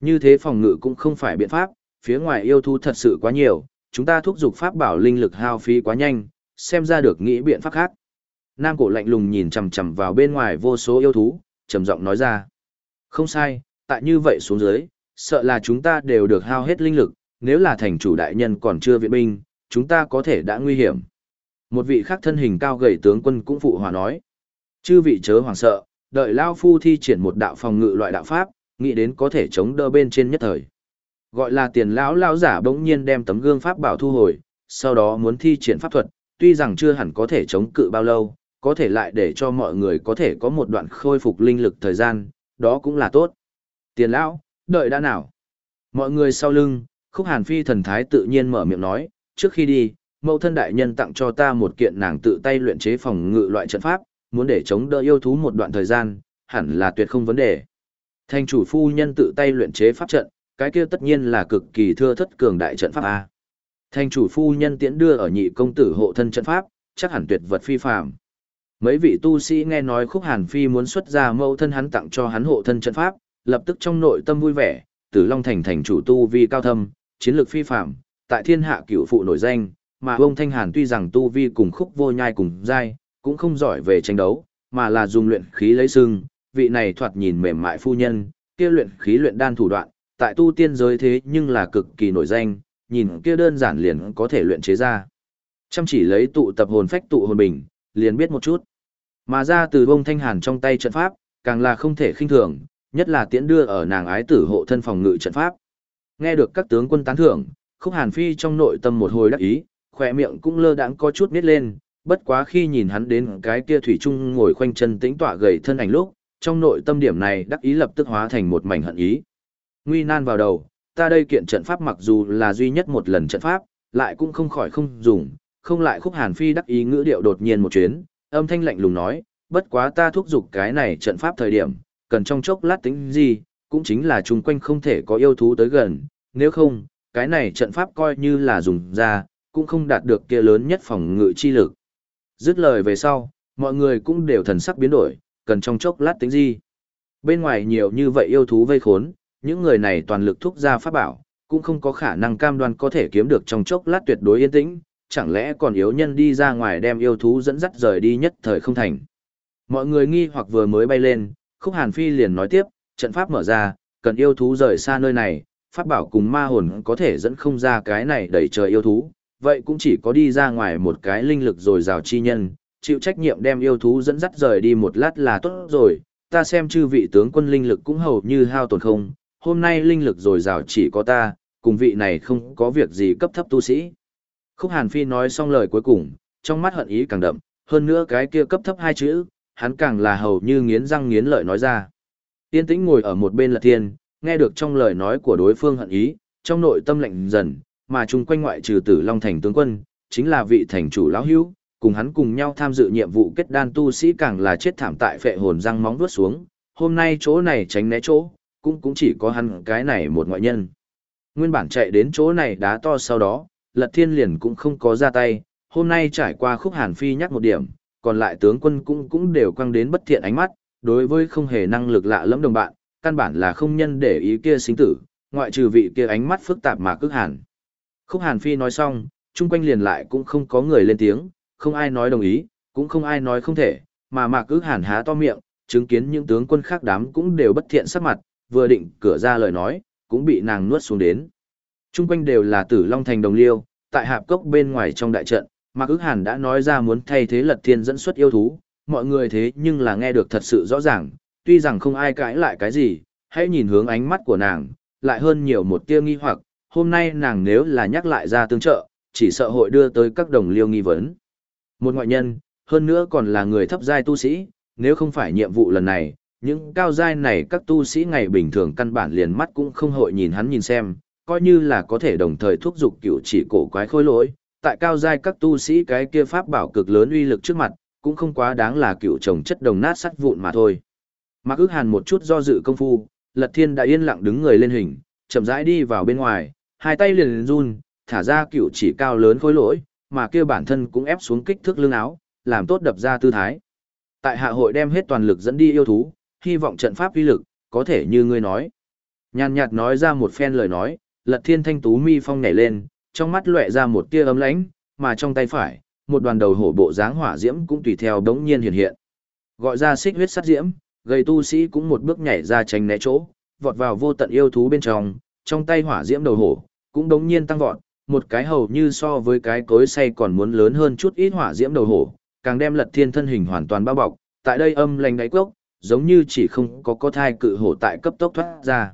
Như thế phòng ngự cũng không phải biện pháp, phía ngoài yêu thú thật sự quá nhiều, chúng ta thúc giục pháp bảo linh lực hao phí quá nhanh, xem ra được nghĩ biện pháp khác. Nam cổ lạnh lùng nhìn chằm chằm vào bên ngoài vô số yêu thú, trầm giọng nói ra. Không sai, tại như vậy xuống dưới, sợ là chúng ta đều được hao hết linh lực, nếu là thành chủ đại nhân còn chưa viện binh, chúng ta có thể đã nguy hiểm. Một vị khác thân hình cao gầy tướng quân cũng phụ hòa nói. Chư vị chớ hoàng sợ, đợi Lao Phu thi triển một đạo phòng ngự loại đạo pháp, nghĩ đến có thể chống đỡ bên trên nhất thời. Gọi là tiền lão lão giả bỗng nhiên đem tấm gương pháp bảo thu hồi, sau đó muốn thi triển pháp thuật, tuy rằng chưa hẳn có thể chống cự bao lâu, có thể lại để cho mọi người có thể có một đoạn khôi phục linh lực thời gian, đó cũng là tốt. Tiền lão, đợi đã nào. Mọi người sau lưng, khúc hàn phi thần thái tự nhiên mở miệng nói, trước khi đi, mẫu thân đại nhân tặng cho ta một kiện nàng tự tay luyện chế phòng ngự loại trận pháp, muốn để chống đỡ yêu thú một đoạn thời gian, hẳn là tuyệt không vấn đề. Thành chủ phu nhân tự tay luyện chế pháp trận, cái kia tất nhiên là cực kỳ thưa thất cường đại trận pháp A. Thành chủ phu nhân tiễn đưa ở nhị công tử hộ thân trận pháp, chắc hẳn tuyệt vật phi phàm. Mấy vị tu sĩ nghe nói khúc hàn phi muốn xuất ra mẫu thân hắn tặng cho hắn hộ thân trận pháp, lập tức trong nội tâm vui vẻ, tử long thành thành chủ tu vi cao thâm, chiến lược phi phàm, tại thiên hạ cửu phụ nổi danh, mà ông Thanh Hàn tuy rằng tu vi cùng khúc vô nhai cùng giai, cũng không giỏi về tranh đấu, mà là dùng luyện khí lấy sưng, vị này thoạt nhìn mềm mại phu nhân, kia luyện khí luyện đan thủ đoạn, tại tu tiên giới thế nhưng là cực kỳ nổi danh, nhìn kia đơn giản liền có thể luyện chế ra. Chăm chỉ lấy tụ tập hồn phách tụ hồn bình, liền biết một chút. Mà ra từ bông thanh hàn trong tay trận pháp, càng là không thể khinh thường, nhất là tiễn đưa ở nàng ái tử hộ thân phòng ngự trận pháp. Nghe được các tướng quân tán thưởng, khúc hàn phi trong nội tâm một hồi đắc ý, khỏe miệng cũng lơ đãng có chút nít lên, bất quá khi nhìn hắn đến cái kia thủy trung ngồi khoanh chân tĩnh tọa gầy thân ảnh lúc, trong nội tâm điểm này đắc ý lập tức hóa thành một mảnh hận ý. Nguy nan vào đầu, ta đây kiện trận pháp mặc dù là duy nhất một lần trận pháp, lại cũng không khỏi không dùng, không lại khúc hàn phi đắc ý ngữ điệu đột nhiên một chuyến, âm thanh lạnh lùng nói, bất quá ta thúc giục cái này trận pháp thời điểm, cần trong chốc lát tính gì, cũng chính là chung quanh không thể có yêu thú tới gần, nếu không, cái này trận pháp coi như là dùng ra, cũng không đạt được kia lớn nhất phòng ngự chi lực. Dứt lời về sau, mọi người cũng đều thần sắc biến đổi, cần trong chốc lát tính gì. Bên ngoài nhiều như vậy yêu thú vây khốn, những người này toàn lực thúc ra pháp bảo, cũng không có khả năng cam đoan có thể kiếm được trong chốc lát tuyệt đối yên tĩnh, chẳng lẽ còn yếu nhân đi ra ngoài đem yêu thú dẫn dắt rời đi nhất thời không thành. Mọi người nghi hoặc vừa mới bay lên, Khúc Hàn Phi liền nói tiếp, trận pháp mở ra, cần yêu thú rời xa nơi này, pháp bảo cùng ma hồn có thể dẫn không ra cái này đẩy trời yêu thú, vậy cũng chỉ có đi ra ngoài một cái linh lực rồi rào chi nhân, chịu trách nhiệm đem yêu thú dẫn dắt rời đi một lát là tốt rồi, ta xem chư vị tướng quân linh lực cũng hầu như hao tổn không, hôm nay linh lực rồi rào chỉ có ta, cùng vị này không có việc gì cấp thấp tu sĩ. Khúc Hàn Phi nói xong lời cuối cùng, trong mắt hận ý càng đậm, hơn nữa cái kia cấp thấp hai chữ, hắn càng là hầu như nghiến răng nghiến lợi nói ra. Tiên tĩnh ngồi ở một bên là thiên, nghe được trong lời nói của đối phương hận ý, trong nội tâm lạnh dần, mà chung quanh ngoại trừ tử Long Thành tướng quân, chính là vị thành chủ lão hữu, cùng hắn cùng nhau tham dự nhiệm vụ kết đan tu sĩ càng là chết thảm tại phệ hồn răng móng vuốt xuống, hôm nay chỗ này tránh né chỗ, cũng cũng chỉ có hắn cái này một ngoại nhân. Nguyên bản chạy đến chỗ này đá to sau đó, Lật Thiên liền cũng không có ra tay, hôm nay trải qua khúc hàn phi nhắc một điểm, còn lại tướng quân cũng cũng đều quăng đến bất thiện ánh mắt, đối với không hề năng lực lạ lẫm đồng bạn, căn bản là không nhân để ý kia sinh tử, ngoại trừ vị kia ánh mắt phức tạp mà cức hàn. Khúc hàn phi nói xong, chung quanh liền lại cũng không có người lên tiếng, không ai nói đồng ý, cũng không ai nói không thể, mà mạc ước hàn há to miệng, chứng kiến những tướng quân khác đám cũng đều bất thiện sắc mặt, vừa định cửa ra lời nói, cũng bị nàng nuốt xuống đến. Trung quanh đều là tử long thành đồng liêu, tại hạp cốc bên ngoài trong đại trận, Mạc ước hàn đã nói ra muốn thay thế lật thiên dẫn xuất yêu thú, mọi người thế nhưng là nghe được thật sự rõ ràng, tuy rằng không ai cãi lại cái gì, hãy nhìn hướng ánh mắt của nàng, lại hơn nhiều một tia nghi hoặc, hôm nay nàng nếu là nhắc lại ra tương trợ, chỉ sợ hội đưa tới các đồng liêu nghi vấn. Một ngoại nhân, hơn nữa còn là người thấp giai tu sĩ, nếu không phải nhiệm vụ lần này, những cao giai này các tu sĩ ngày bình thường căn bản liền mắt cũng không hội nhìn hắn nhìn xem, coi như là có thể đồng thời thúc giục cựu chỉ cổ quái khôi lỗi, tại cao giai các tu sĩ cái kia pháp bảo cực lớn uy lực trước mặt, cũng không quá đáng là cựu chồng chất đồng nát sắt vụn mà thôi. Mạc ước hàn một chút do dự công phu, Lật Thiên đã yên lặng đứng người lên hình, chậm rãi đi vào bên ngoài, hai tay liền run, thả ra cựu chỉ cao lớn khôi lỗi, mà kia bản thân cũng ép xuống kích thước lưng áo, làm tốt đập ra tư thái. Tại hạ hội đem hết toàn lực dẫn đi yêu thú, hy vọng trận pháp uy lực, có thể như ngươi nói. Nhàn nhạt nói ra một phen lời nói, lật thiên thanh tú mi phong nhảy lên, trong mắt lóe ra một tia ấm lãnh, mà trong tay phải, một đoàn đầu hổ bộ dáng hỏa diễm cũng tùy theo đống nhiên hiện hiện. Gọi ra xích huyết sát diễm, gây tu sĩ cũng một bước nhảy ra tránh né chỗ, vọt vào vô tận yêu thú bên trong, trong tay hỏa diễm đầu hổ, cũng đống nhiên tăng vọt, một cái hầu như so với cái cối say còn muốn lớn hơn chút ít hỏa diễm đầu hổ, càng đem lật thiên thân hình hoàn toàn bao bọc, tại đây âm lành đáy cốc, giống như chỉ không có có thai cự hổ tại cấp tốc thoát ra.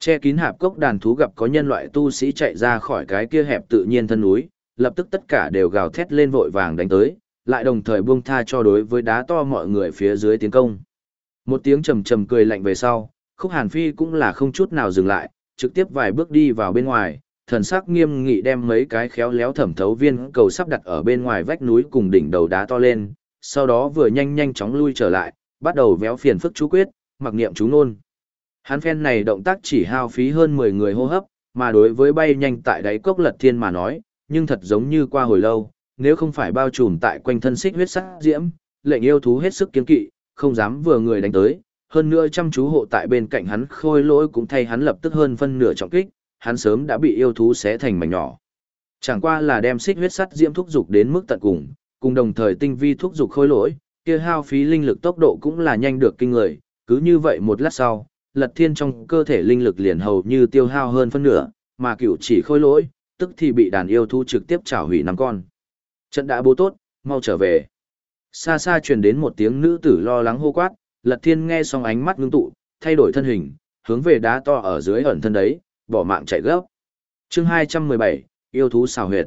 Che kín hạp cốc đàn thú gặp có nhân loại tu sĩ chạy ra khỏi cái kia hẹp tự nhiên thân núi, lập tức tất cả đều gào thét lên vội vàng đánh tới, lại đồng thời buông tha cho đối với đá to mọi người phía dưới tiến công. Một tiếng trầm trầm cười lạnh về sau, khúc hàn phi cũng là không chút nào dừng lại, trực tiếp vài bước đi vào bên ngoài, thần sắc nghiêm nghị đem mấy cái khéo léo thẩm thấu viên cầu sắp đặt ở bên ngoài vách núi cùng đỉnh đầu đá to lên, sau đó vừa nhanh nhanh chóng lui trở lại, bắt đầu véo phiền phức chú quyết, mặc niệm chú nôn. Hắn phen này động tác chỉ hao phí hơn 10 người hô hấp, mà đối với bay nhanh tại đáy cốc lật thiên mà nói, nhưng thật giống như qua hồi lâu, nếu không phải bao trùm tại quanh thân xích huyết sắc diễm, lệnh yêu thú hết sức kiên kỵ, không dám vừa người đánh tới, hơn nữa chăm chú hộ tại bên cạnh hắn khôi lỗi cũng thay hắn lập tức hơn phân nửa trọng kích, hắn sớm đã bị yêu thú xé thành mảnh nhỏ. Chẳng qua là đem xích huyết sắt diễm thúc dục đến mức tận cùng, cùng đồng thời tinh vi thúc dục khôi lỗi, kia hao phí linh lực tốc độ cũng là nhanh được kinh người, cứ như vậy một lát sau, Lật Thiên trong cơ thể linh lực liền hầu như tiêu hao hơn phân nửa, mà cựu chỉ khôi lỗi, tức thì bị đàn yêu thú trực tiếp trảo hủy năm con. Trận đã bố tốt, mau trở về. Xa xa truyền đến một tiếng nữ tử lo lắng hô quát, Lật Thiên nghe xong ánh mắt ngưng tụ, thay đổi thân hình, hướng về đá to ở dưới ẩn thân đấy, bỏ mạng chạy gấp. Chương 217, yêu thú xào huyệt.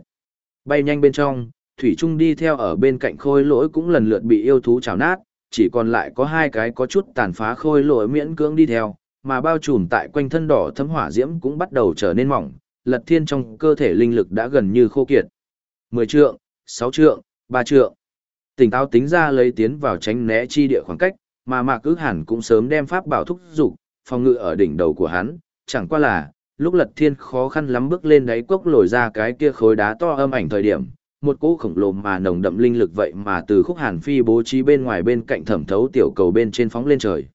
Bay nhanh bên trong, Thủy Trung đi theo ở bên cạnh khôi lỗi cũng lần lượt bị yêu thú chảo nát, chỉ còn lại có hai cái có chút tàn phá khôi lỗi miễn cưỡng đi theo, mà bao trùm tại quanh thân đỏ thấm hỏa diễm cũng bắt đầu trở nên mỏng, lật thiên trong cơ thể linh lực đã gần như khô kiệt. 10 trượng, 6 trượng, 3 trượng. Tỉnh táo tính ra lấy tiến vào tránh né chi địa khoảng cách, mà Mạc Ước Hàn cũng sớm đem pháp bảo thúc dục, phòng ngự ở đỉnh đầu của hắn, chẳng qua là, lúc Lật Thiên khó khăn lắm bước lên đáy cốc lồi ra cái kia khối đá to âm ảnh thời điểm, một cỗ khổng lồ mà nồng đậm linh lực vậy mà từ khúc hàn phi bố trí bên ngoài bên cạnh thẩm thấu tiểu cầu bên trên phóng lên trời.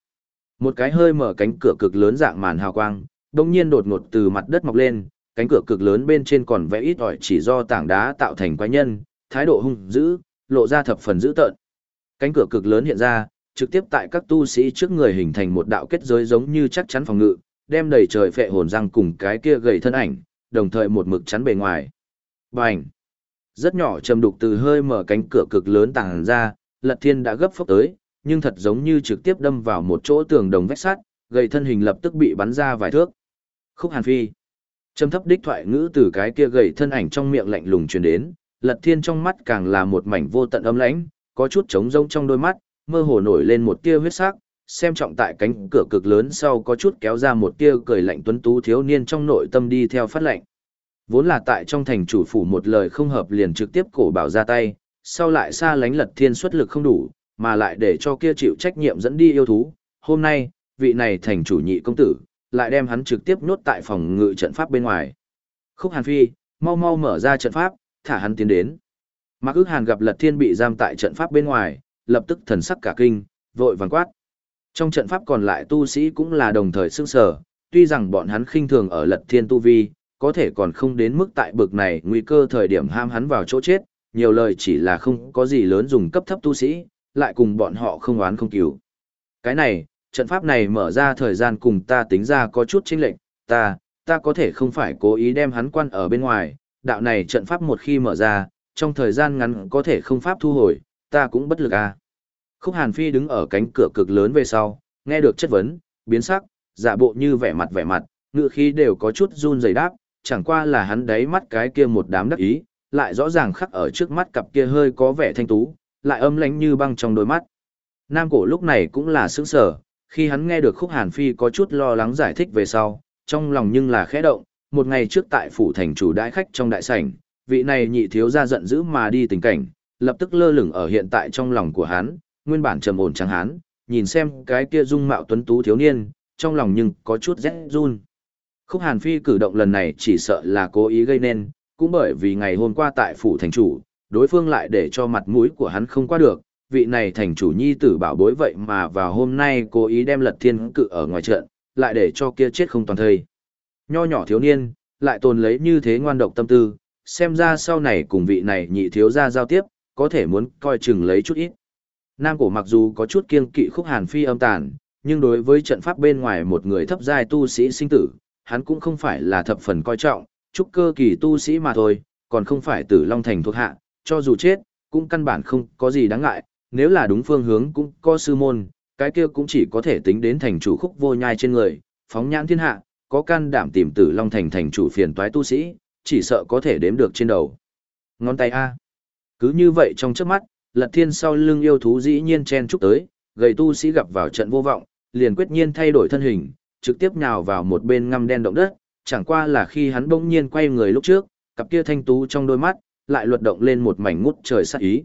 Một cái hơi mở cánh cửa cực lớn dạng màn hào quang, đông nhiên đột ngột từ mặt đất mọc lên, cánh cửa cực lớn bên trên còn vẽ ít ỏi chỉ do tảng đá tạo thành quái nhân, thái độ hung dữ, lộ ra thập phần dữ tợn. Cánh cửa cực lớn hiện ra, trực tiếp tại các tu sĩ trước người hình thành một đạo kết giới giống như chắc chắn phòng ngự, đem đầy trời phệ hồn răng cùng cái kia gầy thân ảnh, đồng thời một mực chắn bề ngoài. Bành! Rất nhỏ trầm đục từ hơi mở cánh cửa cực lớn tàng ra, Lật Thiên đã gấp phốc tới, nhưng thật giống như trực tiếp đâm vào một chỗ tường đồng vách sắt, gầy thân hình lập tức bị bắn ra vài thước. Khúc Hàn Phi. Trầm thấp đích thoại ngữ từ cái kia gầy thân ảnh trong miệng lạnh lùng truyền đến, Lật Thiên trong mắt càng là một mảnh vô tận âm lãnh, có chút trống rỗng trong đôi mắt, mơ hồ nổi lên một tia huyết sắc, xem trọng tại cánh cửa cực lớn sau có chút kéo ra một tia cười lạnh tuấn tú thiếu niên trong nội tâm đi theo phát lệnh. Vốn là tại trong thành chủ phủ một lời không hợp liền trực tiếp cổ bảo ra tay, sau lại xa lánh lật thiên xuất lực không đủ, mà lại để cho kia chịu trách nhiệm dẫn đi yêu thú. Hôm nay, vị này thành chủ nhị công tử, lại đem hắn trực tiếp nhốt tại phòng ngự trận pháp bên ngoài. Khúc Hàn Phi, mau mau mở ra trận pháp, thả hắn tiến đến. Mạc ước Hàn gặp lật thiên bị giam tại trận pháp bên ngoài, lập tức thần sắc cả kinh, vội vàng quát. Trong trận pháp còn lại tu sĩ cũng là đồng thời sương sở, tuy rằng bọn hắn khinh thường ở lật thiên tu vi, có thể còn không đến mức tại bực này nguy cơ thời điểm ham hắn vào chỗ chết, nhiều lời chỉ là không có gì lớn dùng cấp thấp tu sĩ, lại cùng bọn họ không oán không cứu. Cái này, trận pháp này mở ra thời gian cùng ta tính ra có chút chênh lệch, ta, ta có thể không phải cố ý đem hắn quan ở bên ngoài, đạo này trận pháp một khi mở ra, trong thời gian ngắn có thể không pháp thu hồi, ta cũng bất lực à. Khúc Hàn Phi đứng ở cánh cửa cực lớn về sau, nghe được chất vấn, biến sắc, giả bộ như vẻ mặt vẻ mặt, ngựa khí đều có chút run rẩy đáp, chẳng qua là hắn đáy mắt cái kia một đám đắc ý, lại rõ ràng khắc ở trước mắt cặp kia hơi có vẻ thanh tú, lại âm lãnh như băng trong đôi mắt. Nam cổ lúc này cũng là sững sờ, khi hắn nghe được khúc Hàn Phi có chút lo lắng giải thích về sau, trong lòng nhưng là khẽ động, một ngày trước tại phủ thành chủ đại khách trong đại sảnh, vị này nhị thiếu gia giận dữ mà đi tình cảnh, lập tức lơ lửng ở hiện tại trong lòng của hắn, nguyên bản trầm ổn trắng hán, nhìn xem cái kia dung mạo tuấn tú thiếu niên, trong lòng nhưng có chút rét run. Khúc Hàn Phi cử động lần này chỉ sợ là cố ý gây nên, cũng bởi vì ngày hôm qua tại phủ thành chủ, đối phương lại để cho mặt mũi của hắn không qua được, vị này thành chủ nhi tử bảo bối vậy mà vào hôm nay cố ý đem lật thiên cự ở ngoài trận, lại để cho kia chết không toàn thây. Nho nhỏ thiếu niên, lại tồn lấy như thế ngoan độc tâm tư, xem ra sau này cùng vị này nhị thiếu gia giao tiếp, có thể muốn coi chừng lấy chút ít. Nam cổ mặc dù có chút kiêng kỵ khúc hàn phi âm tàn, nhưng đối với trận pháp bên ngoài một người thấp giai tu sĩ sinh tử, hắn cũng không phải là thập phần coi trọng, trúc cơ kỳ tu sĩ mà thôi, còn không phải tử long thành thuộc hạ, cho dù chết, cũng căn bản không có gì đáng ngại, nếu là đúng phương hướng cũng có sư môn, cái kia cũng chỉ có thể tính đến thành chủ khúc vô nhai trên người, phóng nhãn thiên hạ, có can đảm tìm tử long thành thành chủ phiền toái tu sĩ, chỉ sợ có thể đếm được trên đầu. Ngón tay A. Cứ như vậy trong trước mắt, lật thiên sau lưng yêu thú dĩ nhiên chen chúc tới, gầy tu sĩ gặp vào trận vô vọng, liền quyết nhiên thay đổi thân hình, trực tiếp nhào vào một bên ngăm đen động đất, chẳng qua là khi hắn bỗng nhiên quay người lúc trước, cặp kia thanh tú trong đôi mắt, lại luật động lên một mảnh ngút trời sát ý.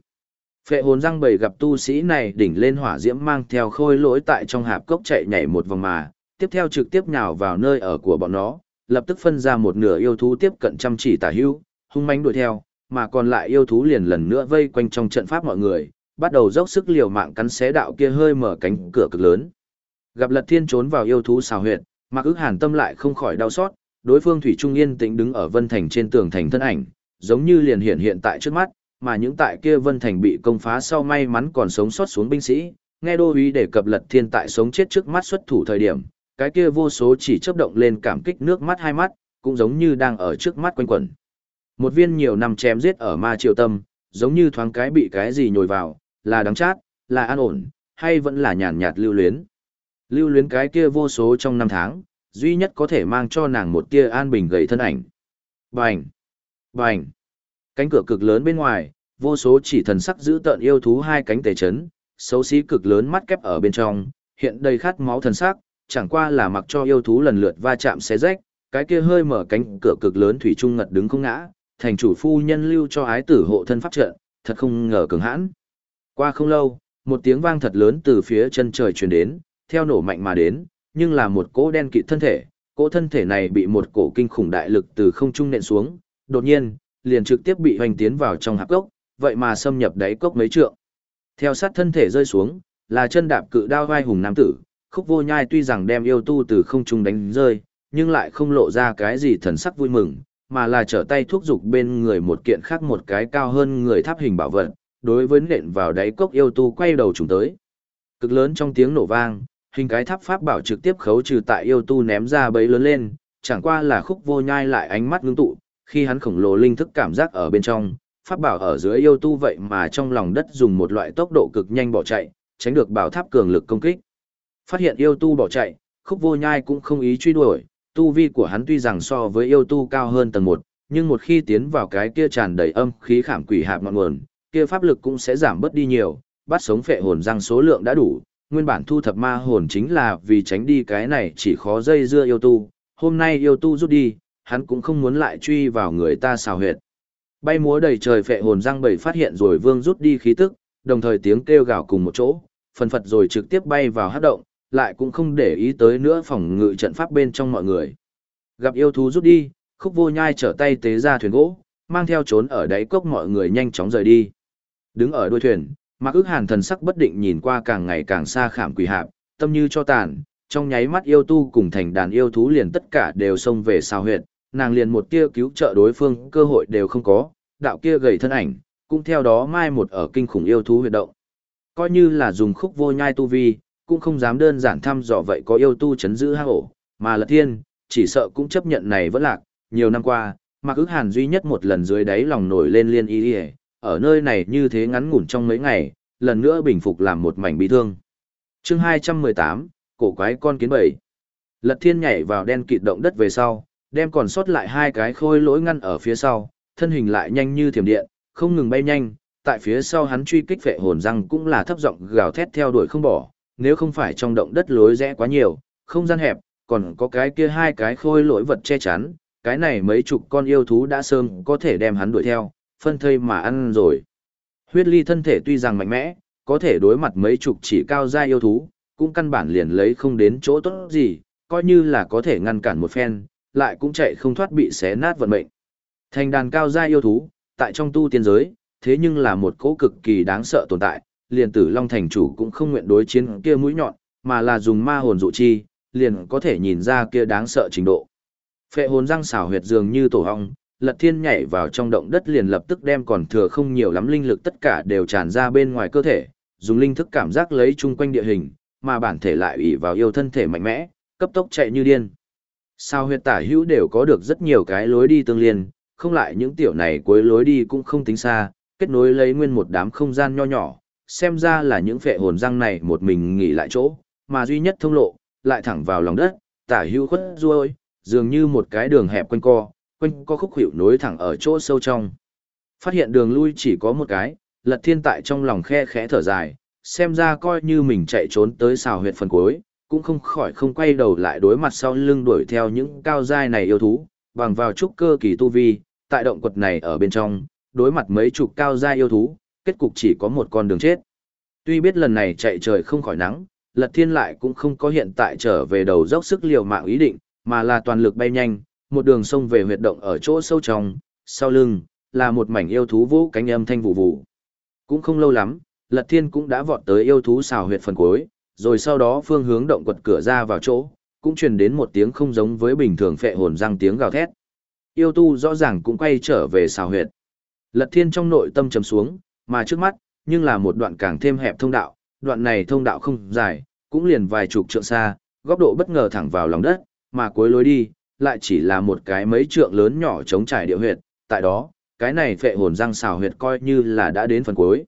Phệ hồn răng bầy gặp tu sĩ này đỉnh lên hỏa diễm mang theo khôi lỗi tại trong hạp cốc chạy nhảy một vòng mà, tiếp theo trực tiếp nhào vào nơi ở của bọn nó, lập tức phân ra một nửa yêu thú tiếp cận chăm chỉ tả hưu, hung mãnh đuổi theo, mà còn lại yêu thú liền lần nữa vây quanh trong trận pháp mọi người, bắt đầu dốc sức liều mạng cắn xé đạo kia hơi mở cánh cửa cực lớn. Gặp Lật Thiên trốn vào yêu thú xào huyệt, Mạc Ước Hàn tâm lại không khỏi đau xót, đối phương thủy trung yên tĩnh đứng ở Vân Thành trên tường thành thân ảnh, giống như liền hiện hiện tại trước mắt, mà những tại kia Vân Thành bị công phá sau may mắn còn sống sót xuống binh sĩ, nghe đô úy đề cập Lật Thiên tại sống chết trước mắt xuất thủ thời điểm, cái kia vô số chỉ chớp động lên cảm kích nước mắt hai mắt, cũng giống như đang ở trước mắt quanh quẩn. Một viên nhiều năm chém giết ở ma triều tâm, giống như thoáng cái bị cái gì nhồi vào, là đắng chát, là an ổn, hay vẫn là nhàn nhạt lưu luyến. Lưu luyến cái kia vô số trong năm tháng, duy nhất có thể mang cho nàng một tia an bình gầy thân ảnh. Bành! Bành! Cánh cửa cực lớn bên ngoài, vô số chỉ thần sắc giữ tợn yêu thú hai cánh tề chấn, xấu xí cực lớn mắt kép ở bên trong, hiện đầy khát máu thần sắc, chẳng qua là mặc cho yêu thú lần lượt va chạm xé rách, cái kia hơi mở cánh cửa cực lớn thủy trung ngật đứng không ngã, thành chủ phu nhân lưu cho ái tử hộ thân pháp trận, thật không ngờ cường hãn. Qua không lâu, một tiếng vang thật lớn từ phía chân trời truyền đến, theo nổ mạnh mà đến, nhưng là một cỗ đen kịt thân thể, cỗ thân thể này bị một cổ kinh khủng đại lực từ không trung nện xuống, đột nhiên, liền trực tiếp bị hoành tiến vào trong hạp cốc, vậy mà xâm nhập đáy cốc mấy trượng. Theo sát thân thể rơi xuống, là chân đạp cự đao vai hùng nam tử, khúc vô nhai tuy rằng đem yêu tu từ không trung đánh rơi, nhưng lại không lộ ra cái gì thần sắc vui mừng, mà là trở tay thúc giục bên người một kiện khác một cái cao hơn người tháp hình bảo vật, đối với nện vào đáy cốc yêu tu quay đầu trùng tới. Cực lớn trong tiếng nổ vang, hình cái tháp pháp bảo trực tiếp khấu trừ tại yêu tu ném ra bấy lớn lên, chẳng qua là khúc vô nhai lại ánh mắt ngưng tụ, khi hắn khổng lồ linh thức cảm giác ở bên trong, pháp bảo ở dưới yêu tu vậy mà trong lòng đất dùng một loại tốc độ cực nhanh bỏ chạy, tránh được bảo tháp cường lực công kích. Phát hiện yêu tu bỏ chạy, khúc vô nhai cũng không ý truy đuổi, tu vi của hắn tuy rằng so với yêu tu cao hơn tầng 1, nhưng một khi tiến vào cái kia tràn đầy âm khí khảm quỷ hạp ngọn nguồn, kia pháp lực cũng sẽ giảm bớt đi nhiều, bắt sống phệ hồn răng số lượng đã đủ, nguyên bản thu thập ma hồn chính là vì tránh đi cái này chỉ khó dây dưa yêu tu, hôm nay yêu tu rút đi, hắn cũng không muốn lại truy vào người ta xào huyệt. Bay múa đầy trời phệ hồn răng bảy phát hiện rồi vương rút đi khí tức, đồng thời tiếng kêu gào cùng một chỗ, phần phật rồi trực tiếp bay vào hát động, lại cũng không để ý tới nữa phòng ngự trận pháp bên trong mọi người. Gặp yêu thú rút đi, khúc vô nhai trở tay tế ra thuyền gỗ, mang theo trốn ở đáy cốc mọi người nhanh chóng rời đi. Đứng ở đuôi thuyền, Mạc ước hàn thần sắc bất định nhìn qua càng ngày càng xa khảm quỷ hạp, tâm như cho tàn, trong nháy mắt yêu tu cùng thành đàn yêu thú liền tất cả đều xông về sao huyệt, nàng liền một tia cứu trợ đối phương cơ hội đều không có, đạo kia gầy thân ảnh, cũng theo đó mai một ở kinh khủng yêu thú huyệt động. Coi như là dùng khúc vô nhai tu vi, cũng không dám đơn giản thăm dò vậy có yêu tu chấn giữ hang ổ, mà lật thiên, chỉ sợ cũng chấp nhận này vẫn lạc, nhiều năm qua, Mạc Ước hàn duy nhất một lần dưới đáy lòng nổi lên liên y đi ở nơi này như thế ngắn ngủn trong mấy ngày, lần nữa bình phục làm một mảnh bị thương. chương 218, cổ quái con kiến bầy. Lật thiên nhảy vào đen kịt động đất về sau, đem còn sót lại hai cái khôi lỗi ngăn ở phía sau, thân hình lại nhanh như thiểm điện, không ngừng bay nhanh, tại phía sau hắn truy kích vệ hồn răng cũng là thấp giọng gào thét theo đuổi không bỏ, nếu không phải trong động đất lối rẽ quá nhiều, không gian hẹp, còn có cái kia hai cái khôi lỗi vật che chắn, cái này mấy chục con yêu thú đã sớm có thể đem hắn đuổi theo, phân thây mà ăn rồi. Huyết ly thân thể tuy rằng mạnh mẽ, có thể đối mặt mấy chục chỉ cao gia yêu thú, cũng căn bản liền lấy không đến chỗ tốt gì, coi như là có thể ngăn cản một phen, lại cũng chạy không thoát bị xé nát vận mệnh. Thành đàn cao gia yêu thú, tại trong tu tiên giới, thế nhưng là một cỗ cực kỳ đáng sợ tồn tại, liền tử Long thành chủ cũng không nguyện đối chiến kia mũi nhọn, mà là dùng ma hồn dụ chi, liền có thể nhìn ra kia đáng sợ trình độ. Phệ hồn răng xảo huyệt dường như tổ hong, Lật Thiên nhảy vào trong động đất liền lập tức đem còn thừa không nhiều lắm linh lực tất cả đều tràn ra bên ngoài cơ thể, dùng linh thức cảm giác lấy chung quanh địa hình, mà bản thể lại ủy vào yêu thân thể mạnh mẽ, cấp tốc chạy như điên. Sao huyệt tả hữu đều có được rất nhiều cái lối đi tương liên, không lại những tiểu này cuối lối đi cũng không tính xa, kết nối lấy nguyên một đám không gian nho nhỏ, xem ra là những phệ hồn răng này một mình nghỉ lại chỗ, mà duy nhất thông lộ, lại thẳng vào lòng đất, tả hữu khuất ruôi, dường như một cái đường hẹp quanh co, quanh co khúc hiệu nối thẳng ở chỗ sâu trong. Phát hiện đường lui chỉ có một cái, lật thiên tại trong lòng khe khẽ thở dài, xem ra coi như mình chạy trốn tới xào huyệt phần cuối, cũng không khỏi không quay đầu lại đối mặt sau lưng đuổi theo những cao giai này yêu thú, bằng vào trúc cơ kỳ tu vi, tại động quật này ở bên trong, đối mặt mấy chục cao dai yêu thú, kết cục chỉ có một con đường chết. Tuy biết lần này chạy trời không khỏi nắng, Lật Thiên lại cũng không có hiện tại trở về đầu dốc sức liều mạng ý định, mà là toàn lực bay nhanh, một đường sông về huyệt động ở chỗ sâu trong, sau lưng, là một mảnh yêu thú vũ cánh âm thanh vụ vụ. Cũng không lâu lắm, Lật Thiên cũng đã vọt tới yêu thú xào huyệt phần cuối, rồi sau đó phương hướng động quật cửa ra vào chỗ, cũng truyền đến một tiếng không giống với bình thường phệ hồn răng tiếng gào thét. Yêu tu rõ ràng cũng quay trở về xào huyệt. Lật Thiên trong nội tâm trầm xuống, mà trước mắt, nhưng là một đoạn càng thêm hẹp thông đạo, đoạn này thông đạo không dài, cũng liền vài chục trượng xa, góc độ bất ngờ thẳng vào lòng đất, mà cuối lối đi, lại chỉ là một cái mấy trượng lớn nhỏ chống trải địa huyệt, tại đó, cái này phệ hồn răng xào huyệt coi như là đã đến phần cuối.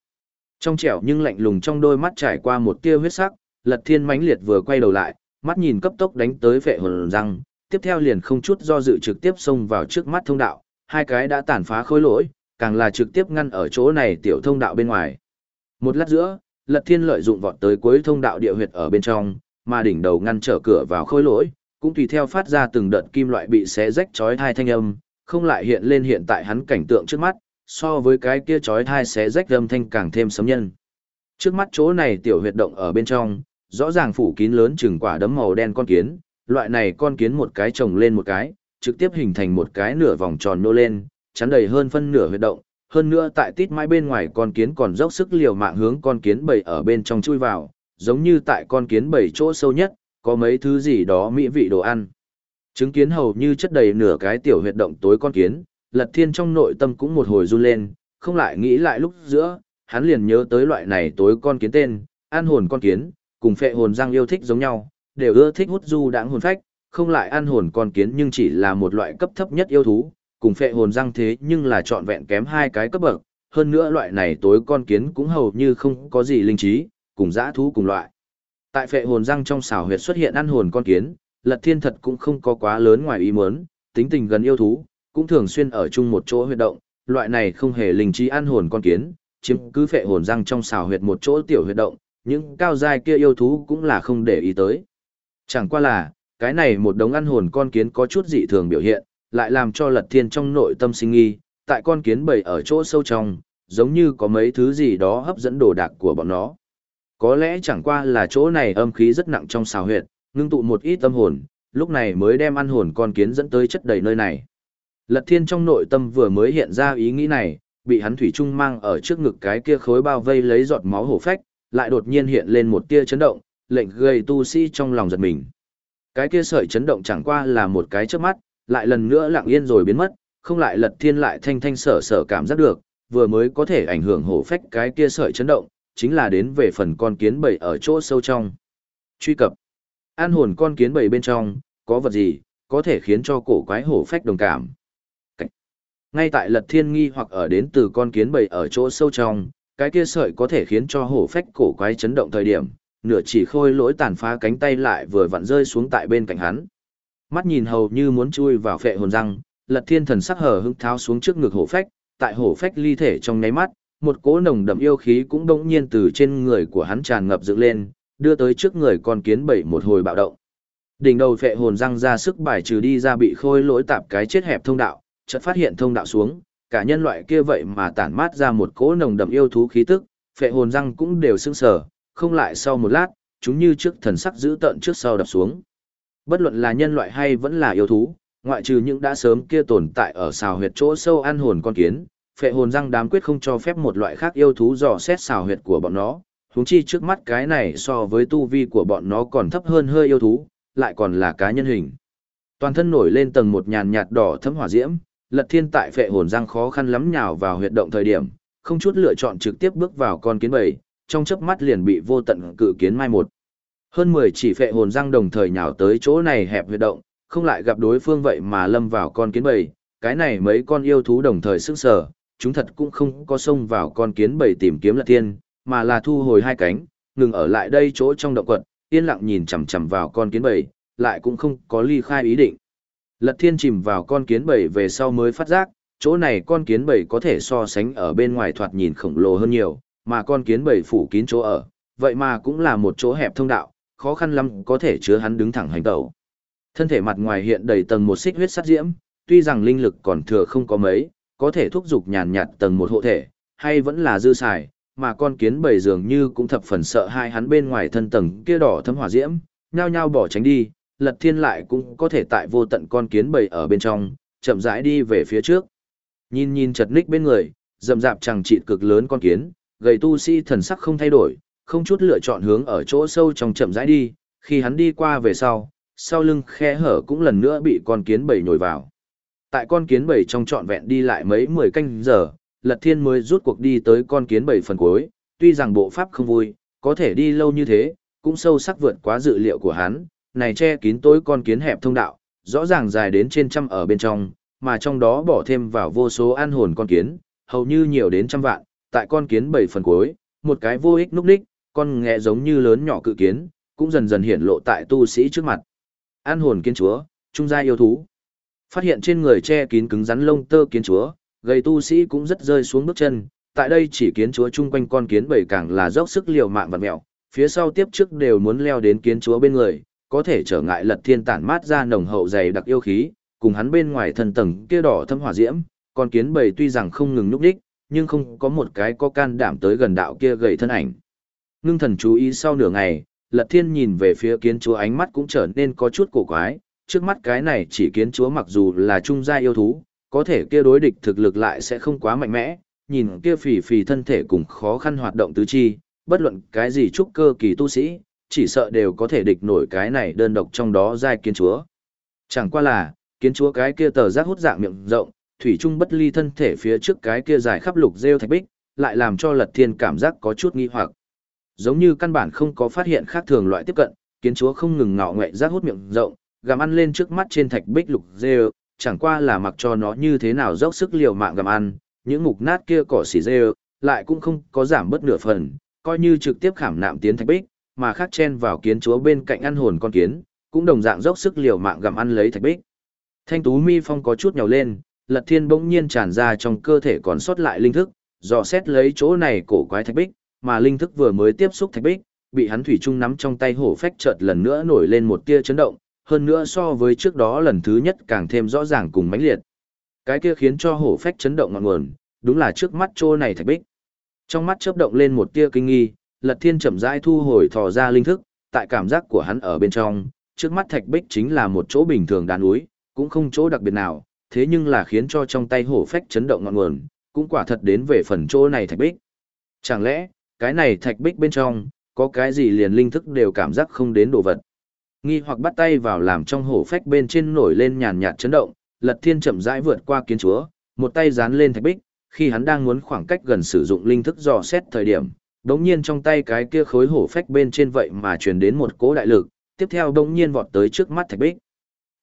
Trong trẻo nhưng lạnh lùng trong đôi mắt trải qua một tia huyết sắc, Lật Thiên mãnh liệt vừa quay đầu lại, mắt nhìn cấp tốc đánh tới phệ hồn răng, tiếp theo liền không chút do dự trực tiếp xông vào trước mắt thông đạo, hai cái đã tàn phá khối lỗi, càng là trực tiếp ngăn ở chỗ này tiểu thông đạo bên ngoài. Một lát giữa, Lật Thiên lợi dụng vọt tới cuối thông đạo địa huyệt ở bên trong, mà đỉnh đầu ngăn trở cửa vào khối lỗi, cũng tùy theo phát ra từng đợt kim loại bị xé rách chói thai thanh âm, không lại hiện lên hiện tại hắn cảnh tượng trước mắt, so với cái kia chói thai xé rách âm thanh càng thêm sấm nhân. Trước mắt chỗ này tiểu huyệt động ở bên trong, rõ ràng phủ kín lớn chừng quả đấm màu đen con kiến, loại này con kiến một cái chồng lên một cái, trực tiếp hình thành một cái nửa vòng tròn nô lên, chắn đầy hơn phân nửa huyệt động, hơn nữa tại tít mãi bên ngoài con kiến còn dốc sức liều mạng hướng con kiến bầy ở bên trong chui vào, giống như tại con kiến bầy chỗ sâu nhất, có mấy thứ gì đó mỹ vị đồ ăn. Chứng kiến hầu như chất đầy nửa cái tiểu huyệt động tối con kiến, lật thiên trong nội tâm cũng một hồi run lên, không lại nghĩ lại lúc giữa, hắn liền nhớ tới loại này tối con kiến tên, an hồn con kiến, cùng phệ hồn răng yêu thích giống nhau, đều ưa thích hút du đãng hồn phách, không lại an hồn con kiến nhưng chỉ là một loại cấp thấp nhất yêu thú, cùng phệ hồn răng thế nhưng là trọn vẹn kém hai cái cấp bậc, hơn nữa loại này tối con kiến cũng hầu như không có gì linh trí, cùng dã thú cùng loại. Tại phệ hồn răng trong xảo huyệt xuất hiện ăn hồn con kiến, Lật Thiên thật cũng không có quá lớn ngoài ý muốn, tính tình gần yêu thú, cũng thường xuyên ở chung một chỗ huyệt động, loại này không hề linh trí ăn hồn con kiến, chiếm cứ phệ hồn răng trong xảo huyệt một chỗ tiểu huyệt động, những cao giai kia yêu thú cũng là không để ý tới. Chẳng qua là, cái này một đống ăn hồn con kiến có chút dị thường biểu hiện, lại làm cho lật thiên trong nội tâm sinh nghi, tại con kiến bầy ở chỗ sâu trong, giống như có mấy thứ gì đó hấp dẫn đồ đạc của bọn nó. Có lẽ chẳng qua là chỗ này âm khí rất nặng trong xào huyệt, ngưng tụ một ít tâm hồn, lúc này mới đem ăn hồn con kiến dẫn tới chất đầy nơi này. Lật thiên trong nội tâm vừa mới hiện ra ý nghĩ này, bị hắn thủy trung mang ở trước ngực cái kia khối bao vây lấy giọt máu hổ phách, lại đột nhiên hiện lên một tia chấn động, lệnh gây tu sĩ trong lòng giật mình. Cái kia sợi chấn động chẳng qua là một cái chớp mắt, lại lần nữa lặng yên rồi biến mất, không lại lật thiên lại thanh thanh sở sở cảm giác được, vừa mới có thể ảnh hưởng hổ phách cái kia sợi chấn động, chính là đến về phần con kiến bầy ở chỗ sâu trong. Truy cập. An hồn con kiến bầy bên trong, có vật gì, có thể khiến cho cổ quái hổ phách đồng cảm. Cảnh. Ngay tại lật thiên nghi hoặc ở đến từ con kiến bầy ở chỗ sâu trong, cái kia sợi có thể khiến cho hổ phách cổ quái chấn động thời điểm, nửa chỉ khôi lỗi tàn phá cánh tay lại vừa vặn rơi xuống tại bên cạnh hắn. Mắt nhìn hầu như muốn chui vào phệ hồn răng, lật thiên thần sắc hở hững tháo xuống trước ngực hổ phách, tại hổ phách ly thể trong nháy mắt, một cỗ nồng đậm yêu khí cũng đột nhiên từ trên người của hắn tràn ngập dựng lên, đưa tới trước người con kiến bảy một hồi bạo động. Đỉnh đầu phệ hồn răng ra sức bài trừ đi ra bị khôi lỗi tạp cái chết hẹp thông đạo, chợt phát hiện thông đạo xuống, cả nhân loại kia vậy mà tản mát ra một cỗ nồng đậm yêu thú khí tức, phệ hồn răng cũng đều sững sờ, không lại sau một lát, chúng như trước thần sắc giữ tợn trước sau đập xuống. Bất luận là nhân loại hay vẫn là yêu thú, ngoại trừ những đã sớm kia tồn tại ở xào huyệt chỗ sâu ăn hồn con kiến, phệ hồn răng đám quyết không cho phép một loại khác yêu thú dò xét xào huyệt của bọn nó, huống chi trước mắt cái này so với tu vi của bọn nó còn thấp hơn hơi yêu thú, lại còn là cá nhân hình. Toàn thân nổi lên tầng một nhàn nhạt đỏ thấm hỏa diễm, Lật Thiên tại phệ hồn răng khó khăn lắm nhào vào huyệt động thời điểm, không chút lựa chọn trực tiếp bước vào con kiến bầy, trong chớp mắt liền bị vô tận cự kiến mai một. Hơn 10 chỉ phệ hồn răng đồng thời nhào tới chỗ này hẹp huyệt động, không lại gặp đối phương vậy mà lâm vào con kiến bầy, cái này mấy con yêu thú đồng thời sức sở, chúng thật cũng không có xông vào con kiến bầy tìm kiếm Lật Thiên, mà là thu hồi hai cánh, ngừng ở lại đây chỗ trong động quật, yên lặng nhìn chằm chằm vào con kiến bầy, lại cũng không có ly khai ý định. Lật thiên chìm vào con kiến bầy về sau mới phát giác, chỗ này con kiến bầy có thể so sánh ở bên ngoài thoạt nhìn khổng lồ hơn nhiều, mà con kiến bầy phủ kín chỗ ở, vậy mà cũng là một chỗ hẹp thông đạo, khó khăn lắm có thể chứa hắn đứng thẳng hành tẩu. Thân thể mặt ngoài hiện đầy tầng một xích huyết sát diễm, tuy rằng linh lực còn thừa không có mấy, có thể thúc giục nhàn nhạt tầng một hộ thể, hay vẫn là dư xài, mà con kiến bầy dường như cũng thập phần sợ hai hắn bên ngoài thân tầng kia đỏ thấm hỏa diễm, nhao nhao bỏ tránh đi, lật thiên lại cũng có thể tại vô tận con kiến bầy ở bên trong, chậm rãi đi về phía trước. Nhìn nhìn chật ních bên người, rậm rạp chẳng trị cực lớn con kiến, gầy tu sĩ thần sắc không thay đổi, không chút lựa chọn hướng ở chỗ sâu trong chậm rãi đi, khi hắn đi qua về sau, sau lưng khe hở cũng lần nữa bị con kiến bầy nhồi vào. Tại con kiến bầy trong trọn vẹn đi lại mấy mười canh giờ, Lật Thiên mới rút cuộc đi tới con kiến bầy phần cuối, tuy rằng bộ pháp không vui, có thể đi lâu như thế, cũng sâu sắc vượt quá dự liệu của hắn, này che kín tối con kiến hẹp thông đạo, rõ ràng dài đến trên trăm ở bên trong, mà trong đó bỏ thêm vào vô số an hồn con kiến, hầu như nhiều đến trăm vạn, tại con kiến bảy phần cuối, một cái vô ích núp đích, con nghẹ giống như lớn nhỏ cự kiến, cũng dần dần hiện lộ tại tu sĩ trước mặt. An hồn kiến chúa, trung gia yêu thú. Phát hiện trên người che kín cứng rắn lông tơ kiến chúa, gầy tu sĩ cũng rất rơi xuống bước chân, tại đây chỉ kiến chúa chung quanh con kiến bầy càng là dốc sức liều mạng vật mẹo, phía sau tiếp trước đều muốn leo đến kiến chúa bên người, có thể trở ngại lật thiên tản mát ra nồng hậu dày đặc yêu khí, cùng hắn bên ngoài thân tầng kia đỏ thâm hỏa diễm, con kiến bầy tuy rằng không ngừng nhúc đích, nhưng không có một cái có can đảm tới gần đạo kia gầy thân ảnh. Ngưng thần chú ý sau nửa ngày, lật thiên nhìn về phía kiến chúa ánh mắt cũng trở nên có chút cổ quái, trước mắt cái này chỉ kiến chúa mặc dù là trung gia yêu thú, có thể kia đối địch thực lực lại sẽ không quá mạnh mẽ, nhìn kia phì phì thân thể cùng khó khăn hoạt động tứ chi, bất luận cái gì trúc cơ kỳ tu sĩ, chỉ sợ đều có thể địch nổi cái này đơn độc trong đó giai kiến chúa. Chẳng qua là, kiến chúa cái kia tờ giác hút dạng miệng rộng, thủy trung bất ly thân thể phía trước cái kia dài khắp lục rêu thạch bích, lại làm cho lật thiên cảm giác có chút nghi hoặc. Giống như căn bản không có phát hiện khác thường loại tiếp cận, kiến chúa không ngừng ngạo ngoẹ rác hút miệng rộng, gặm ăn lên trước mắt trên thạch bích lục rêu, chẳng qua là mặc cho nó như thế nào dốc sức liều mạng gặm ăn, những mục nát kia cỏ xỉ rêu, lại cũng không có giảm bớt nửa phần, coi như trực tiếp khảm nạm tiến thạch bích, mà khác chen vào kiến chúa bên cạnh ăn hồn con kiến, cũng đồng dạng dốc sức liều mạng gặm ăn lấy thạch bích. Thanh tú mi phong có chút nhào lên, lật thiên bỗng nhiên tràn ra trong cơ thể còn sót lại linh thức, dò xét lấy chỗ này cổ quái thạch bích, mà linh thức vừa mới tiếp xúc thạch bích, bị hắn thủy chung nắm trong tay hổ phách chợt lần nữa nổi lên một tia chấn động, hơn nữa so với trước đó lần thứ nhất càng thêm rõ ràng cùng mãnh liệt. Cái kia khiến cho hổ phách chấn động ngọn nguồn, đúng là trước mắt chỗ này thạch bích. Trong mắt chớp động lên một tia kinh nghi, Lật Thiên chậm rãi thu hồi thò ra linh thức, tại cảm giác của hắn ở bên trong, trước mắt thạch bích chính là một chỗ bình thường đàn núi, cũng không chỗ đặc biệt nào, thế nhưng là khiến cho trong tay hổ phách chấn động ngọn nguồn, cũng quả thật đến về phần chỗ này thạch bích. Chẳng lẽ, cái này thạch bích bên trong, có cái gì liền linh thức đều cảm giác không đến đồ vật. Nghi hoặc bắt tay vào làm trong hổ phách bên trên nổi lên nhàn nhạt chấn động, Lật Thiên chậm rãi vượt qua kiến chúa, một tay dán lên thạch bích, khi hắn đang muốn khoảng cách gần sử dụng linh thức dò xét thời điểm, đống nhiên trong tay cái kia khối hổ phách bên trên vậy mà truyền đến một cỗ đại lực, tiếp theo đống nhiên vọt tới trước mắt thạch bích.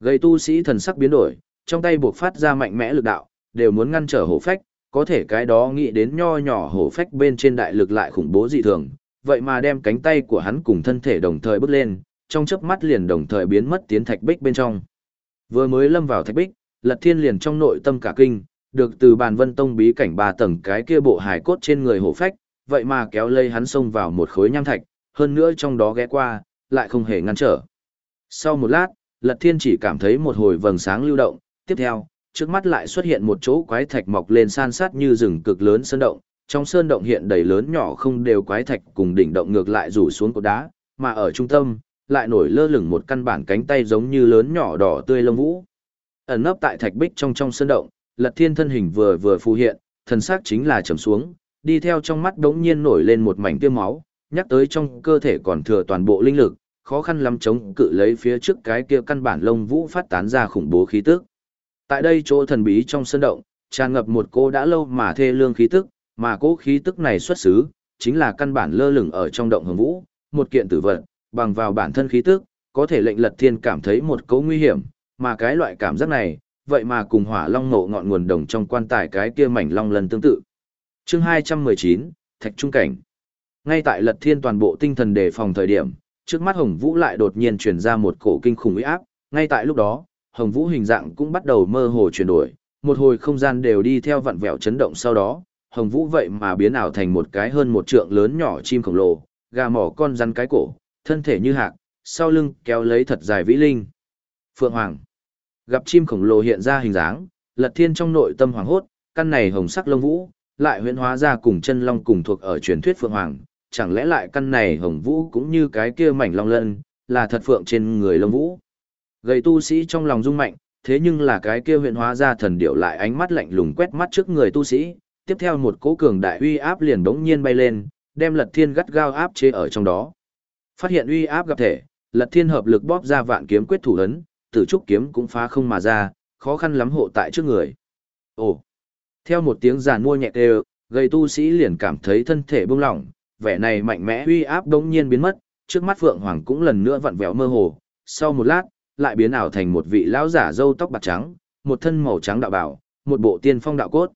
Gây tu sĩ thần sắc biến đổi, trong tay buộc phát ra mạnh mẽ lực đạo, đều muốn ngăn trở hổ phách, có thể cái đó nghĩ đến nho nhỏ hổ phách bên trên đại lực lại khủng bố dị thường, vậy mà đem cánh tay của hắn cùng thân thể đồng thời bước lên, trong chớp mắt liền đồng thời biến mất tiến thạch bích bên trong. Vừa mới lâm vào thạch bích, Lật Thiên liền trong nội tâm cả kinh, được từ bàn vân tông bí cảnh ba tầng cái kia bộ hài cốt trên người hổ phách, vậy mà kéo lây hắn xông vào một khối nham thạch, hơn nữa trong đó ghé qua, lại không hề ngăn trở. Sau một lát, Lật Thiên chỉ cảm thấy một hồi vầng sáng lưu động, tiếp theo, trước mắt lại xuất hiện một chỗ quái thạch mọc lên san sát như rừng cực lớn sơn động, trong sơn động hiện đầy lớn nhỏ không đều quái thạch cùng đỉnh động ngược lại rủ xuống cột đá, mà ở trung tâm, lại nổi lơ lửng một căn bản cánh tay giống như lớn nhỏ đỏ tươi lông vũ. Ẩn nấp tại thạch bích trong trong sơn động, Lật Thiên thân hình vừa vừa phù hiện, thân xác chính là trầm xuống, đi theo trong mắt đống nhiên nổi lên một mảnh tiêm máu, nhắc tới trong cơ thể còn thừa toàn bộ linh lực, khó khăn lắm chống cự lấy phía trước cái kia căn bản lông vũ phát tán ra khủng bố khí tức. Tại đây chỗ thần bí trong sân động, tràn ngập một cô đã lâu mà thê lương khí tức, mà cô khí tức này xuất xứ, chính là căn bản lơ lửng ở trong động hồng vũ, một kiện tử vật, bằng vào bản thân khí tức, có thể lệnh lật thiên cảm thấy một cấu nguy hiểm, mà cái loại cảm giác này, vậy mà cùng hỏa long ngộ ngọn nguồn đồng trong quan tài cái kia mảnh long lần tương tự. Chương 219, Thạch Trung Cảnh Ngay tại lật thiên toàn bộ tinh thần đề phòng thời điểm, trước mắt Hồng Vũ lại đột nhiên truyền ra một cổ kinh khủng uy áp, ngay tại lúc đó, Hồng Vũ hình dạng cũng bắt đầu mơ hồ chuyển đổi, một hồi không gian đều đi theo vặn vẹo chấn động sau đó, Hồng Vũ vậy mà biến ảo thành một cái hơn một trượng lớn nhỏ chim khổng lồ, gà mỏ con rắn cái cổ, thân thể như hạc, sau lưng kéo lấy thật dài vĩ linh. Phượng Hoàng Gặp chim khổng lồ hiện ra hình dáng, Lật Thiên trong nội tâm hoàng hốt, căn này hồng sắc lông vũ, lại huyễn hóa ra cùng chân long cùng thuộc ở truyền thuyết Phượng Hoàng, chẳng lẽ lại căn này hồng vũ cũng như cái kia mảnh long lân, là thật phượng trên người lông vũ. Gầy tu sĩ trong lòng rung mạnh, thế nhưng là cái kia huyện hóa ra thần điệu lại ánh mắt lạnh lùng quét mắt trước người tu sĩ, tiếp theo một cỗ cường đại uy áp liền bỗng nhiên bay lên, đem Lật Thiên gắt gao áp chế ở trong đó. Phát hiện uy áp gặp thể, Lật Thiên hợp lực bóp ra vạn kiếm quyết thủ ấn, tử trúc kiếm cũng phá không mà ra, khó khăn lắm hộ tại trước người. Ồ! Theo một tiếng giàn mua nhẹ đều, gầy tu sĩ liền cảm thấy thân thể bông lỏng, vẻ này mạnh mẽ uy áp đống nhiên biến mất, trước mắt Phượng Hoàng cũng lần nữa vặn vẹo mơ hồ, sau một lát, lại biến ảo thành một vị lão giả râu tóc bạc trắng, một thân màu trắng đạo bảo, một bộ tiên phong đạo cốt.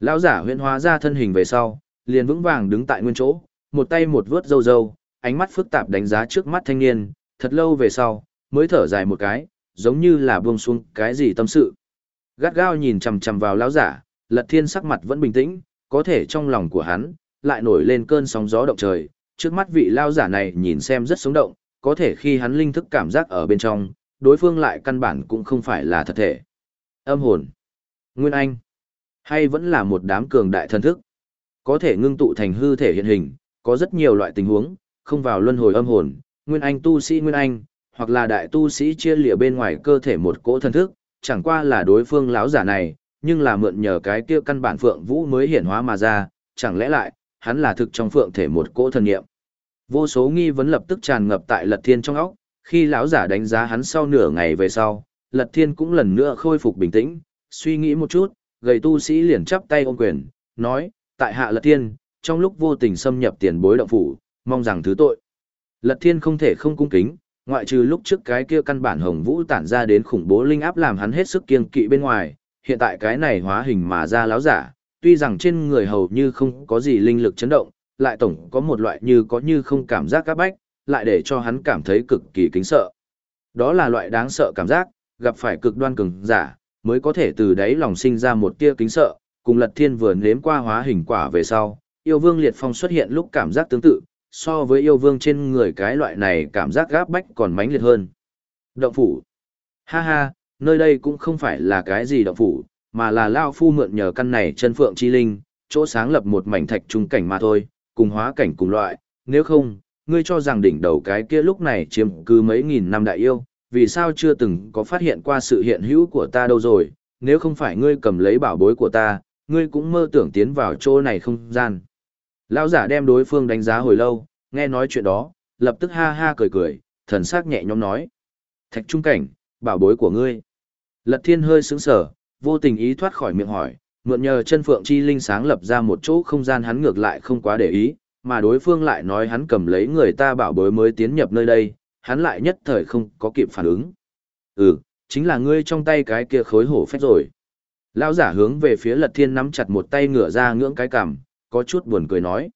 Lão giả huyễn hóa ra thân hình về sau, liền vững vàng đứng tại nguyên chỗ, một tay một vớt râu râu, ánh mắt phức tạp đánh giá trước mắt thanh niên, thật lâu về sau, mới thở dài một cái, giống như là buông xuống cái gì tâm sự. Gắt gao nhìn chằm chằm vào lão giả, Lật Thiên sắc mặt vẫn bình tĩnh, có thể trong lòng của hắn lại nổi lên cơn sóng gió động trời, trước mắt vị lao giả này nhìn xem rất sống động, có thể khi hắn linh thức cảm giác ở bên trong, đối phương lại căn bản cũng không phải là thật thể. Âm hồn, Nguyên Anh, hay vẫn là một đám cường đại thần thức, có thể ngưng tụ thành hư thể hiện hình, có rất nhiều loại tình huống, không vào luân hồi âm hồn, Nguyên Anh tu sĩ Nguyên Anh, hoặc là đại tu sĩ chia lìa bên ngoài cơ thể một cỗ thần thức, chẳng qua là đối phương lão giả này, nhưng là mượn nhờ cái kia căn bản phượng vũ mới hiển hóa mà ra, chẳng lẽ lại, hắn là thực trong phượng thể một cỗ thần niệm. Vô số nghi vấn lập tức tràn ngập tại Lật Thiên trong óc, khi lão giả đánh giá hắn sau nửa ngày về sau, Lật Thiên cũng lần nữa khôi phục bình tĩnh, suy nghĩ một chút, gầy tu sĩ liền chắp tay ôm quyền, nói, tại hạ Lật Thiên, trong lúc vô tình xâm nhập tiền bối động phủ, mong rằng thứ tội. Lật Thiên không thể không cung kính, ngoại trừ lúc trước cái kia căn bản hồng vũ tản ra đến khủng bố linh áp làm hắn hết sức kiên kỵ bên ngoài, hiện tại cái này hóa hình mà ra lão giả, tuy rằng trên người hầu như không có gì linh lực chấn động, lại tổng có một loại như có như không cảm giác các bách, lại để cho hắn cảm thấy cực kỳ kính sợ. Đó là loại đáng sợ cảm giác, gặp phải cực đoan cường giả, mới có thể từ đấy lòng sinh ra một tia kính sợ, cùng lật thiên vừa nếm qua hóa hình quả về sau, yêu vương liệt phong xuất hiện lúc cảm giác tương tự, so với yêu vương trên người cái loại này cảm giác gáp bách còn mãnh liệt hơn. Động phủ. Ha ha, nơi đây cũng không phải là cái gì động phủ, mà là Lao Phu mượn nhờ căn này chân phượng chi linh, chỗ sáng lập một mảnh thạch trung cảnh mà thôi, cùng hóa cảnh cùng loại, nếu không, ngươi cho rằng đỉnh đầu cái kia lúc này chiếm cứ mấy nghìn năm đại yêu, vì sao chưa từng có phát hiện qua sự hiện hữu của ta đâu rồi, nếu không phải ngươi cầm lấy bảo bối của ta, ngươi cũng mơ tưởng tiến vào chỗ này không gian. Lão giả đem đối phương đánh giá hồi lâu, nghe nói chuyện đó, lập tức ha ha cười cười, thần sắc nhẹ nhõm nói. Thạch trung cảnh, bảo bối của ngươi. Lật thiên hơi sững sở, vô tình ý thoát khỏi miệng hỏi, mượn nhờ chân phượng chi linh sáng lập ra một chỗ không gian hắn ngược lại không quá để ý, mà đối phương lại nói hắn cầm lấy người ta bảo bối mới tiến nhập nơi đây, hắn lại nhất thời không có kịp phản ứng. Ừ, chính là ngươi trong tay cái kia khối hổ phách rồi. Lão giả hướng về phía lật thiên nắm chặt một tay ngửa ra ngưỡng cái cằm, có chút buồn cười nói.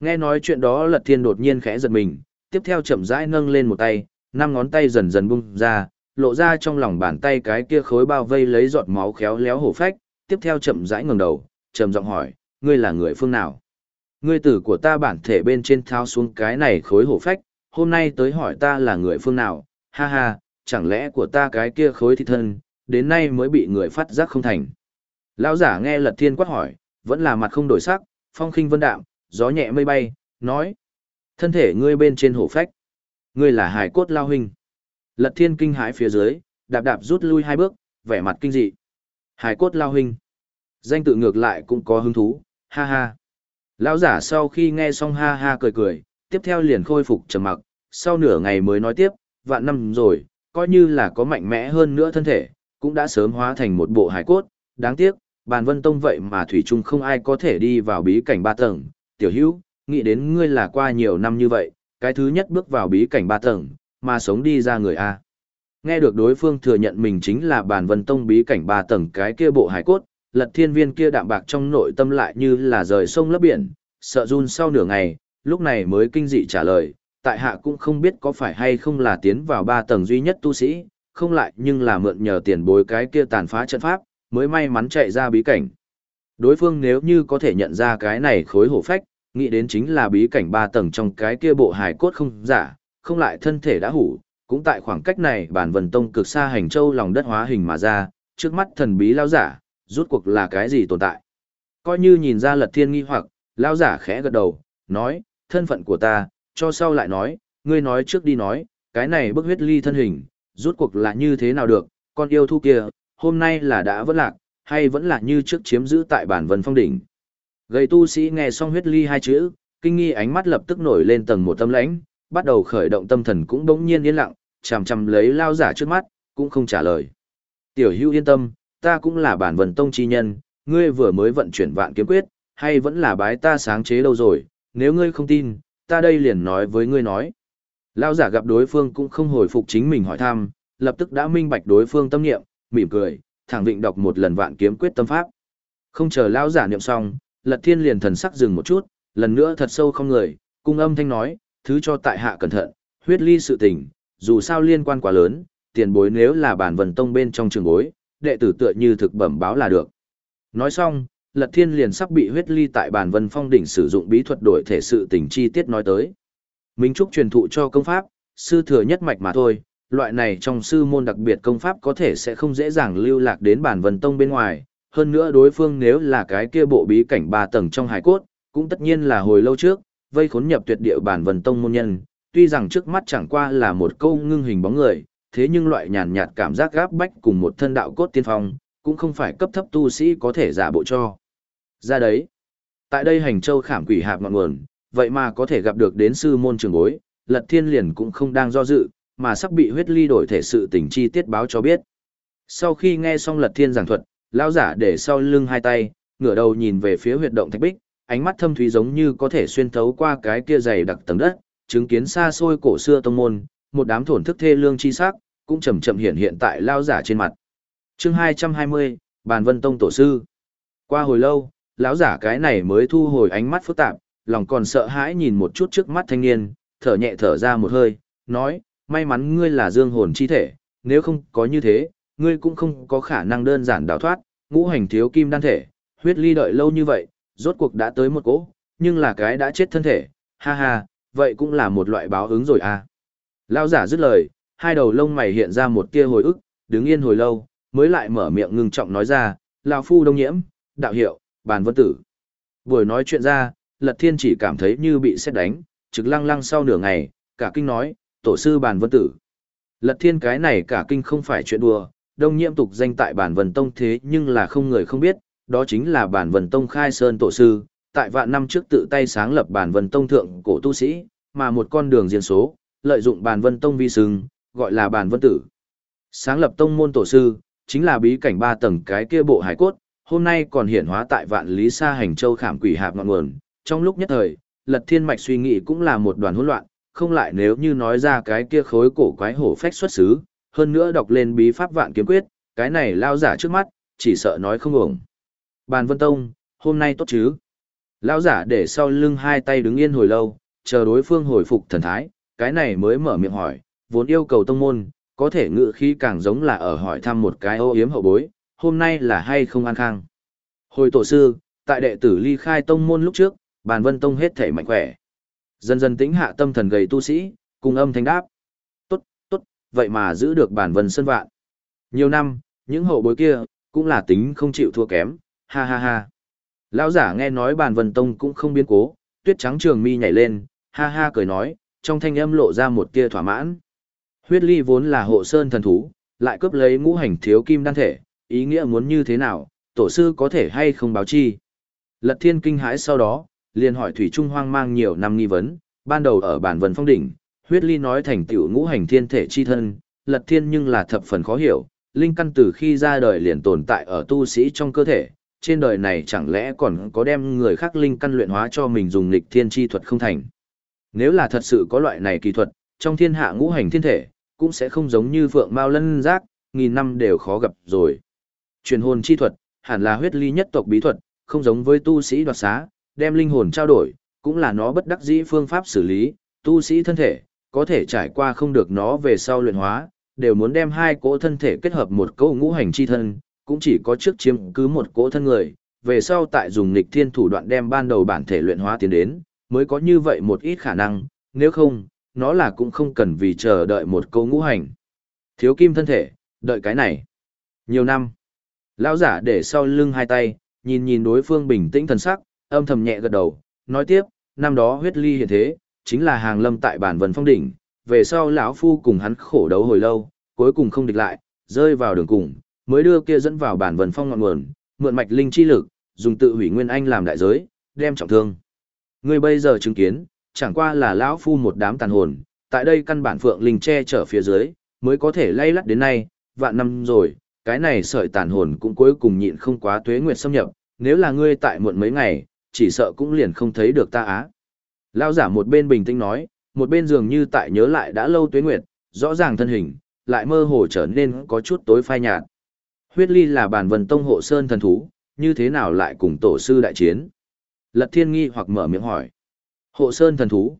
Nghe nói chuyện đó lật thiên đột nhiên khẽ giật mình, tiếp theo chậm rãi nâng lên một tay, năm ngón tay dần dần bung ra, lộ ra trong lòng bàn tay cái kia khối bao vây lấy giọt máu khéo léo hổ phách, tiếp theo chậm rãi ngẩng đầu, trầm giọng hỏi, ngươi là người phương nào? Ngươi tử của ta bản thể bên trên thao xuống cái này khối hổ phách, hôm nay tới hỏi ta là người phương nào, ha ha, chẳng lẽ của ta cái kia khối thịt thân, đến nay mới bị người phát giác không thành. Lão giả nghe lật thiên quát hỏi, vẫn là mặt không đổi sắc, phong khinh vân đạm, gió nhẹ mây bay, nói. Thân thể ngươi bên trên hổ phách. Ngươi là hải cốt lao hình. Lật thiên kinh hãi phía dưới, đạp đạp rút lui hai bước, vẻ mặt kinh dị. Hải cốt lao hình. Danh tự ngược lại cũng có hứng thú, ha ha. Lão giả sau khi nghe xong ha ha cười cười, tiếp theo liền khôi phục trầm mặc, sau nửa ngày mới nói tiếp, vạn năm rồi, coi như là có mạnh mẽ hơn nữa thân thể, cũng đã sớm hóa thành một bộ hải cốt, đáng tiếc, bàn vân tông vậy mà thủy chung không ai có thể đi vào bí cảnh ba tầng, tiểu hữu, nghĩ đến ngươi là qua nhiều năm như vậy, cái thứ nhất bước vào bí cảnh ba tầng, mà sống đi ra người A. Nghe được đối phương thừa nhận mình chính là bàn vân tông bí cảnh ba tầng cái kia bộ hải cốt, lật thiên viên kia đạm bạc trong nội tâm lại như là rời sông lấp biển, sợ run sau nửa ngày, lúc này mới kinh dị trả lời, tại hạ cũng không biết có phải hay không là tiến vào ba tầng duy nhất tu sĩ, không lại nhưng là mượn nhờ tiền bối cái kia tàn phá trận pháp, mới may mắn chạy ra bí cảnh. Đối phương nếu như có thể nhận ra cái này khối hổ phách, nghĩ đến chính là bí cảnh ba tầng trong cái kia bộ hài cốt không giả, không lại thân thể đã hủ, cũng tại khoảng cách này bản vần tông cực xa hành châu lòng đất hóa hình mà ra, trước mắt thần bí lao giả, rút cuộc là cái gì tồn tại. Coi như nhìn ra lật thiên nghi hoặc, lao giả khẽ gật đầu, nói, thân phận của ta, cho sau lại nói, ngươi nói trước đi nói, cái này bức huyết ly thân hình, rút cuộc là như thế nào được, con yêu thu kia, hôm nay là đã vẫn lạc, hay vẫn là như trước chiếm giữ tại bản vân phong đỉnh. Gầy tu sĩ nghe xong huyết ly hai chữ, kinh nghi ánh mắt lập tức nổi lên tầng một tâm lãnh, bắt đầu khởi động tâm thần cũng đống nhiên yên lặng, chằm chằm lấy lao giả trước mắt, cũng không trả lời. Tiểu hưu yên tâm, ta cũng là bản vần tông chi nhân, ngươi vừa mới vận chuyển vạn kiếm quyết, hay vẫn là bái ta sáng chế lâu rồi, nếu ngươi không tin, ta đây liền nói với ngươi nói. Lao giả gặp đối phương cũng không hồi phục chính mình hỏi thăm, lập tức đã minh bạch đối phương tâm niệm, mỉm cười, thẳng định đọc một lần vạn kiếm quyết tâm pháp. Không chờ lão giả niệm xong, Lật Thiên liền thần sắc dừng một chút, lần nữa thật sâu không người, cung âm thanh nói, thứ cho tại hạ cẩn thận, huyết ly sự tình, dù sao liên quan quá lớn, tiền bối nếu là bản vần tông bên trong trường bối, đệ tử tựa như thực bẩm báo là được. Nói xong, Lật Thiên liền sắp bị huyết ly tại bàn vân phong đỉnh sử dụng bí thuật đổi thể sự tình chi tiết nói tới. Minh Trúc truyền thụ cho công pháp, sư thừa nhất mạch mà thôi, loại này trong sư môn đặc biệt công pháp có thể sẽ không dễ dàng lưu lạc đến bản vân tông bên ngoài, hơn nữa đối phương nếu là cái kia bộ bí cảnh ba tầng trong hải cốt, cũng tất nhiên là hồi lâu trước, vây khốn nhập tuyệt địa bản vân tông môn nhân, tuy rằng trước mắt chẳng qua là một câu ngưng hình bóng người, thế nhưng loại nhàn nhạt cảm giác gáp bách cùng một thân đạo cốt tiên phong, cũng không phải cấp thấp tu sĩ có thể giả bộ cho. Ra đấy, tại đây hành châu khảm quỷ hạp ngọn nguồn, vậy mà có thể gặp được đến sư môn trường bối, lật thiên liền cũng không đang do dự, mà sắp bị huyết ly đổi thể sự tình chi tiết báo cho biết. Sau khi nghe xong lật thiên giảng thuật, lão giả để sau lưng hai tay, ngửa đầu nhìn về phía huyệt động thạch bích, ánh mắt thâm thúy giống như có thể xuyên thấu qua cái kia dày đặc tầng đất, chứng kiến xa xôi cổ xưa tông môn, một đám thổn thức thê lương chi sắc, cũng chậm chậm hiện hiện tại lão giả trên mặt. Chương 220, Bàn Vân Tông tổ sư. Qua hồi lâu, lão giả cái này mới thu hồi ánh mắt phức tạp, lòng còn sợ hãi nhìn một chút trước mắt thanh niên, thở nhẹ thở ra một hơi, nói, may mắn ngươi là dương hồn chi thể, nếu không có như thế, ngươi cũng không có khả năng đơn giản đào thoát, ngũ hành thiếu kim đan thể, huyết ly đợi lâu như vậy, rốt cuộc đã tới một cỗ, nhưng là cái đã chết thân thể, ha ha, vậy cũng là một loại báo ứng rồi à. lão giả dứt lời, hai đầu lông mày hiện ra một tia hồi ức, đứng yên hồi lâu, mới lại mở miệng ngưng trọng nói ra, Lão Phu Đông Nhiễm, đạo hiệu, bàn vân tử. Buổi nói chuyện ra, Lật Thiên chỉ cảm thấy như bị xét đánh, trực lăng lăng sau nửa ngày, cả kinh nói, tổ sư bàn vân tử. Lật Thiên cái này cả kinh không phải chuyện đùa, đông nhiễm tục danh tại bản vần tông thế nhưng là không người không biết, đó chính là bản vần tông khai sơn tổ sư, tại vạn năm trước tự tay sáng lập bản vần tông thượng cổ tu sĩ, mà một con đường riêng số, lợi dụng bản vân tông vi sừng, gọi là bàn vân tử. Sáng lập tông môn tổ sư, chính là bí cảnh ba tầng cái kia bộ hải cốt, hôm nay còn hiển hóa tại vạn lý xa hành châu khảm quỷ hạp ngọn nguồn. Trong lúc nhất thời, lật thiên mạch suy nghĩ cũng là một đoàn hỗn loạn, không lại nếu như nói ra cái kia khối cổ quái hổ phách xuất xứ, hơn nữa đọc lên bí pháp vạn kiếm quyết, cái này lao giả trước mắt, chỉ sợ nói không ổng. Bàn Vân Tông, hôm nay tốt chứ? Lão giả để sau lưng hai tay đứng yên hồi lâu, chờ đối phương hồi phục thần thái, cái này mới mở miệng hỏi, vốn yêu cầu tông môn, có thể ngự khí càng giống là ở hỏi thăm một cái ô yếm hậu bối, hôm nay là hay không an khang. Hồi tổ sư, tại đệ tử ly khai tông môn lúc trước, bàn vân tông hết thể mạnh khỏe. Dần dần tĩnh hạ tâm thần gầy tu sĩ, cùng âm thanh đáp vậy mà giữ được bản vân sơn vạn. Nhiều năm, những hậu bối kia, cũng là tính không chịu thua kém, ha ha ha. Lão giả nghe nói bản vân tông cũng không biến cố, tuyết trắng trường mi nhảy lên, ha ha cười nói, trong thanh âm lộ ra một tia thỏa mãn. Huyết ly vốn là hộ sơn thần thú, lại cướp lấy ngũ hành thiếu kim đan thể, ý nghĩa muốn như thế nào, tổ sư có thể hay không báo chi. Lật thiên kinh hãi sau đó, liền hỏi Thủy Trung hoang mang nhiều năm nghi vấn, ban đầu ở bản vần phong đỉnh, huyết ly nói thành tiểu ngũ hành thiên thể chi thân, lật thiên nhưng là thập phần khó hiểu, linh căn từ khi ra đời liền tồn tại ở tu sĩ trong cơ thể, trên đời này chẳng lẽ còn có đem người khác linh căn luyện hóa cho mình dùng lịch thiên chi thuật không thành. Nếu là thật sự có loại này kỳ thuật, trong thiên hạ ngũ hành thiên thể, cũng sẽ không giống như phượng mao lân giác, nghìn năm đều khó gặp rồi. Truyền hồn chi thuật, hẳn là huyết ly nhất tộc bí thuật, không giống với tu sĩ đoạt xá, đem linh hồn trao đổi, cũng là nó bất đắc dĩ phương pháp xử lý, tu sĩ thân thể, có thể trải qua không được nó về sau luyện hóa, đều muốn đem hai cỗ thân thể kết hợp một cỗ ngũ hành chi thân, cũng chỉ có trước chiếm cứ một cỗ thân người, về sau tại dùng nghịch thiên thủ đoạn đem ban đầu bản thể luyện hóa tiến đến, mới có như vậy một ít khả năng, nếu không, nó là cũng không cần vì chờ đợi một câu ngũ hành. Thiếu kim thân thể, đợi cái này. Nhiều năm. Lão giả để sau lưng hai tay, nhìn nhìn đối phương bình tĩnh thần sắc, âm thầm nhẹ gật đầu, nói tiếp, năm đó huyết ly hiện thế, chính là hàng lâm tại bản vần phong đỉnh, về sau lão phu cùng hắn khổ đấu hồi lâu, cuối cùng không địch lại, rơi vào đường cùng, mới đưa kia dẫn vào bản vần phong ngọn nguồn, mượn mạch linh chi lực, dùng tự hủy nguyên anh làm đại giới, đem trọng thương. Ngươi bây giờ chứng kiến, chẳng qua là lão phu một đám tàn hồn, tại đây căn bản phượng linh che chở phía dưới, mới có thể lay lắt đến nay, vạn năm rồi, cái này sợi tàn hồn cũng cuối cùng nhịn không quá tuế nguyệt xâm nhập, nếu là ngươi tại muộn mấy ngày, chỉ sợ cũng liền không thấy được ta á. Lão giả một bên bình tĩnh nói, một bên dường như tại nhớ lại đã lâu tuế nguyệt, rõ ràng thân hình, lại mơ hồ trở nên có chút tối phai nhạt. Huyết ly là bản vần tông hộ sơn thần thú, như thế nào lại cùng tổ sư đại chiến? Lật thiên nghi hoặc mở miệng hỏi. Hộ sơn thần thú.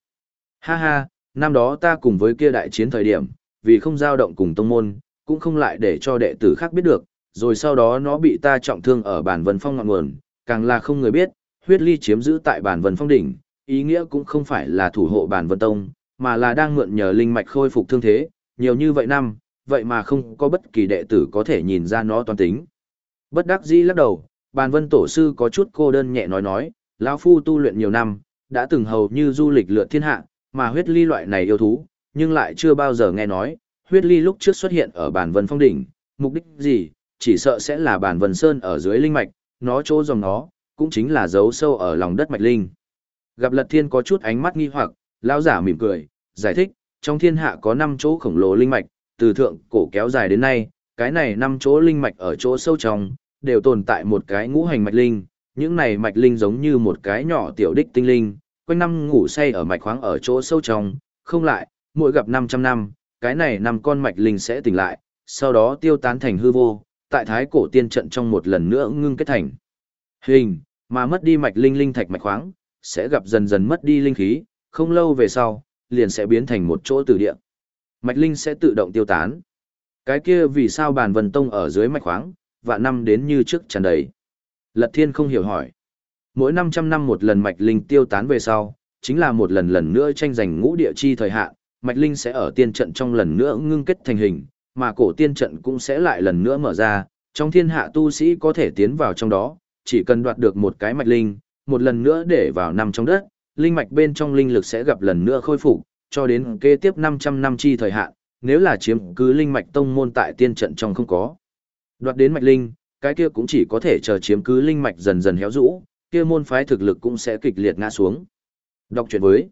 Ha ha, năm đó ta cùng với kia đại chiến thời điểm, vì không giao động cùng tông môn, cũng không lại để cho đệ tử khác biết được, rồi sau đó nó bị ta trọng thương ở bản vân phong ngọn nguồn, càng là không người biết, huyết ly chiếm giữ tại bản vân phong đỉnh, ý nghĩa cũng không phải là thủ hộ bản vân tông, mà là đang mượn nhờ linh mạch khôi phục thương thế, nhiều như vậy năm, vậy mà không có bất kỳ đệ tử có thể nhìn ra nó toàn tính. Bất đắc dĩ lắc đầu, bàn vân tổ sư có chút cô đơn nhẹ nói nói, lão phu tu luyện nhiều năm, đã từng hầu như du lịch lượt thiên hạ, mà huyết ly loại này yêu thú, nhưng lại chưa bao giờ nghe nói, huyết ly lúc trước xuất hiện ở bản vân phong đỉnh, mục đích gì, chỉ sợ sẽ là bản vân sơn ở dưới linh mạch, nó chỗ dòng nó, cũng chính là dấu sâu ở lòng đất mạch linh. Gặp lật thiên có chút ánh mắt nghi hoặc, lão giả mỉm cười, giải thích, trong thiên hạ có 5 chỗ khổng lồ linh mạch, từ thượng cổ kéo dài đến nay, cái này 5 chỗ linh mạch ở chỗ sâu trong, đều tồn tại một cái ngũ hành mạch linh, những này mạch linh giống như một cái nhỏ tiểu đích tinh linh, quanh năm ngủ say ở mạch khoáng ở chỗ sâu trong, không lại, mỗi gặp 500 năm, cái này năm con mạch linh sẽ tỉnh lại, sau đó tiêu tán thành hư vô, tại thái cổ tiên trận trong một lần nữa ngưng kết thành hình, mà mất đi mạch linh linh thạch mạch khoáng, sẽ gặp dần dần mất đi linh khí, không lâu về sau, liền sẽ biến thành một chỗ tử địa. Mạch linh sẽ tự động tiêu tán. Cái kia vì sao bàn vân tông ở dưới mạch khoáng, và năm đến như trước tràn đầy. Lật thiên không hiểu hỏi. Mỗi 500 năm một lần mạch linh tiêu tán về sau, chính là một lần lần nữa tranh giành ngũ địa chi thời hạn, mạch linh sẽ ở tiên trận trong lần nữa ngưng kết thành hình, mà cổ tiên trận cũng sẽ lại lần nữa mở ra, trong thiên hạ tu sĩ có thể tiến vào trong đó, chỉ cần đoạt được một cái mạch linh, một lần nữa để vào nằm trong đất, linh mạch bên trong linh lực sẽ gặp lần nữa khôi phục, cho đến kế tiếp 500 năm chi thời hạn, nếu là chiếm cứ linh mạch tông môn tại tiên trận trong không có. Đoạt đến mạch linh, cái kia cũng chỉ có thể chờ chiếm cứ linh mạch dần dần héo rũ, kia môn phái thực lực cũng sẽ kịch liệt ngã xuống. Đọc chuyện với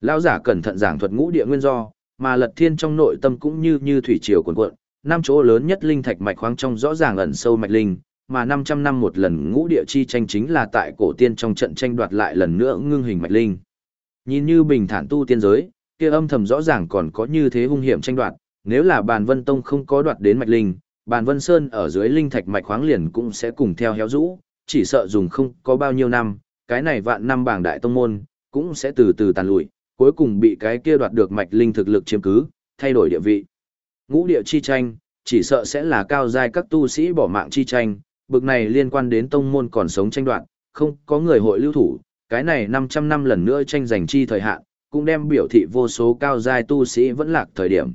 Lão giả cẩn thận giảng thuật ngũ địa nguyên do, mà Lật Thiên trong nội tâm cũng như như thủy triều cuồn cuộn, năm chỗ lớn nhất linh thạch mạch khoáng trong rõ ràng ẩn sâu mạch linh, mà 500 năm một lần ngũ địa chi tranh chính là tại cổ tiên trong trận tranh đoạt lại lần nữa ngưng hình mạch linh. Nhìn như bình thản tu tiên giới, kia âm thầm rõ ràng còn có như thế hung hiểm tranh đoạt, nếu là bàn vân tông không có đoạt đến mạch linh, bàn vân sơn ở dưới linh thạch mạch khoáng liền cũng sẽ cùng theo héo rũ, chỉ sợ dùng không có bao nhiêu năm, cái này vạn năm bảng đại tông môn, cũng sẽ từ từ tàn lụi, cuối cùng bị cái kia đoạt được mạch linh thực lực chiếm cứ, thay đổi địa vị. Ngũ địa chi tranh, chỉ sợ sẽ là cao giai các tu sĩ bỏ mạng chi tranh, bực này liên quan đến tông môn còn sống tranh đoạt, không có người hội lưu thủ, cái này 500 năm lần nữa tranh giành chi thời hạn, cũng đem biểu thị vô số cao giai tu sĩ vẫn lạc thời điểm.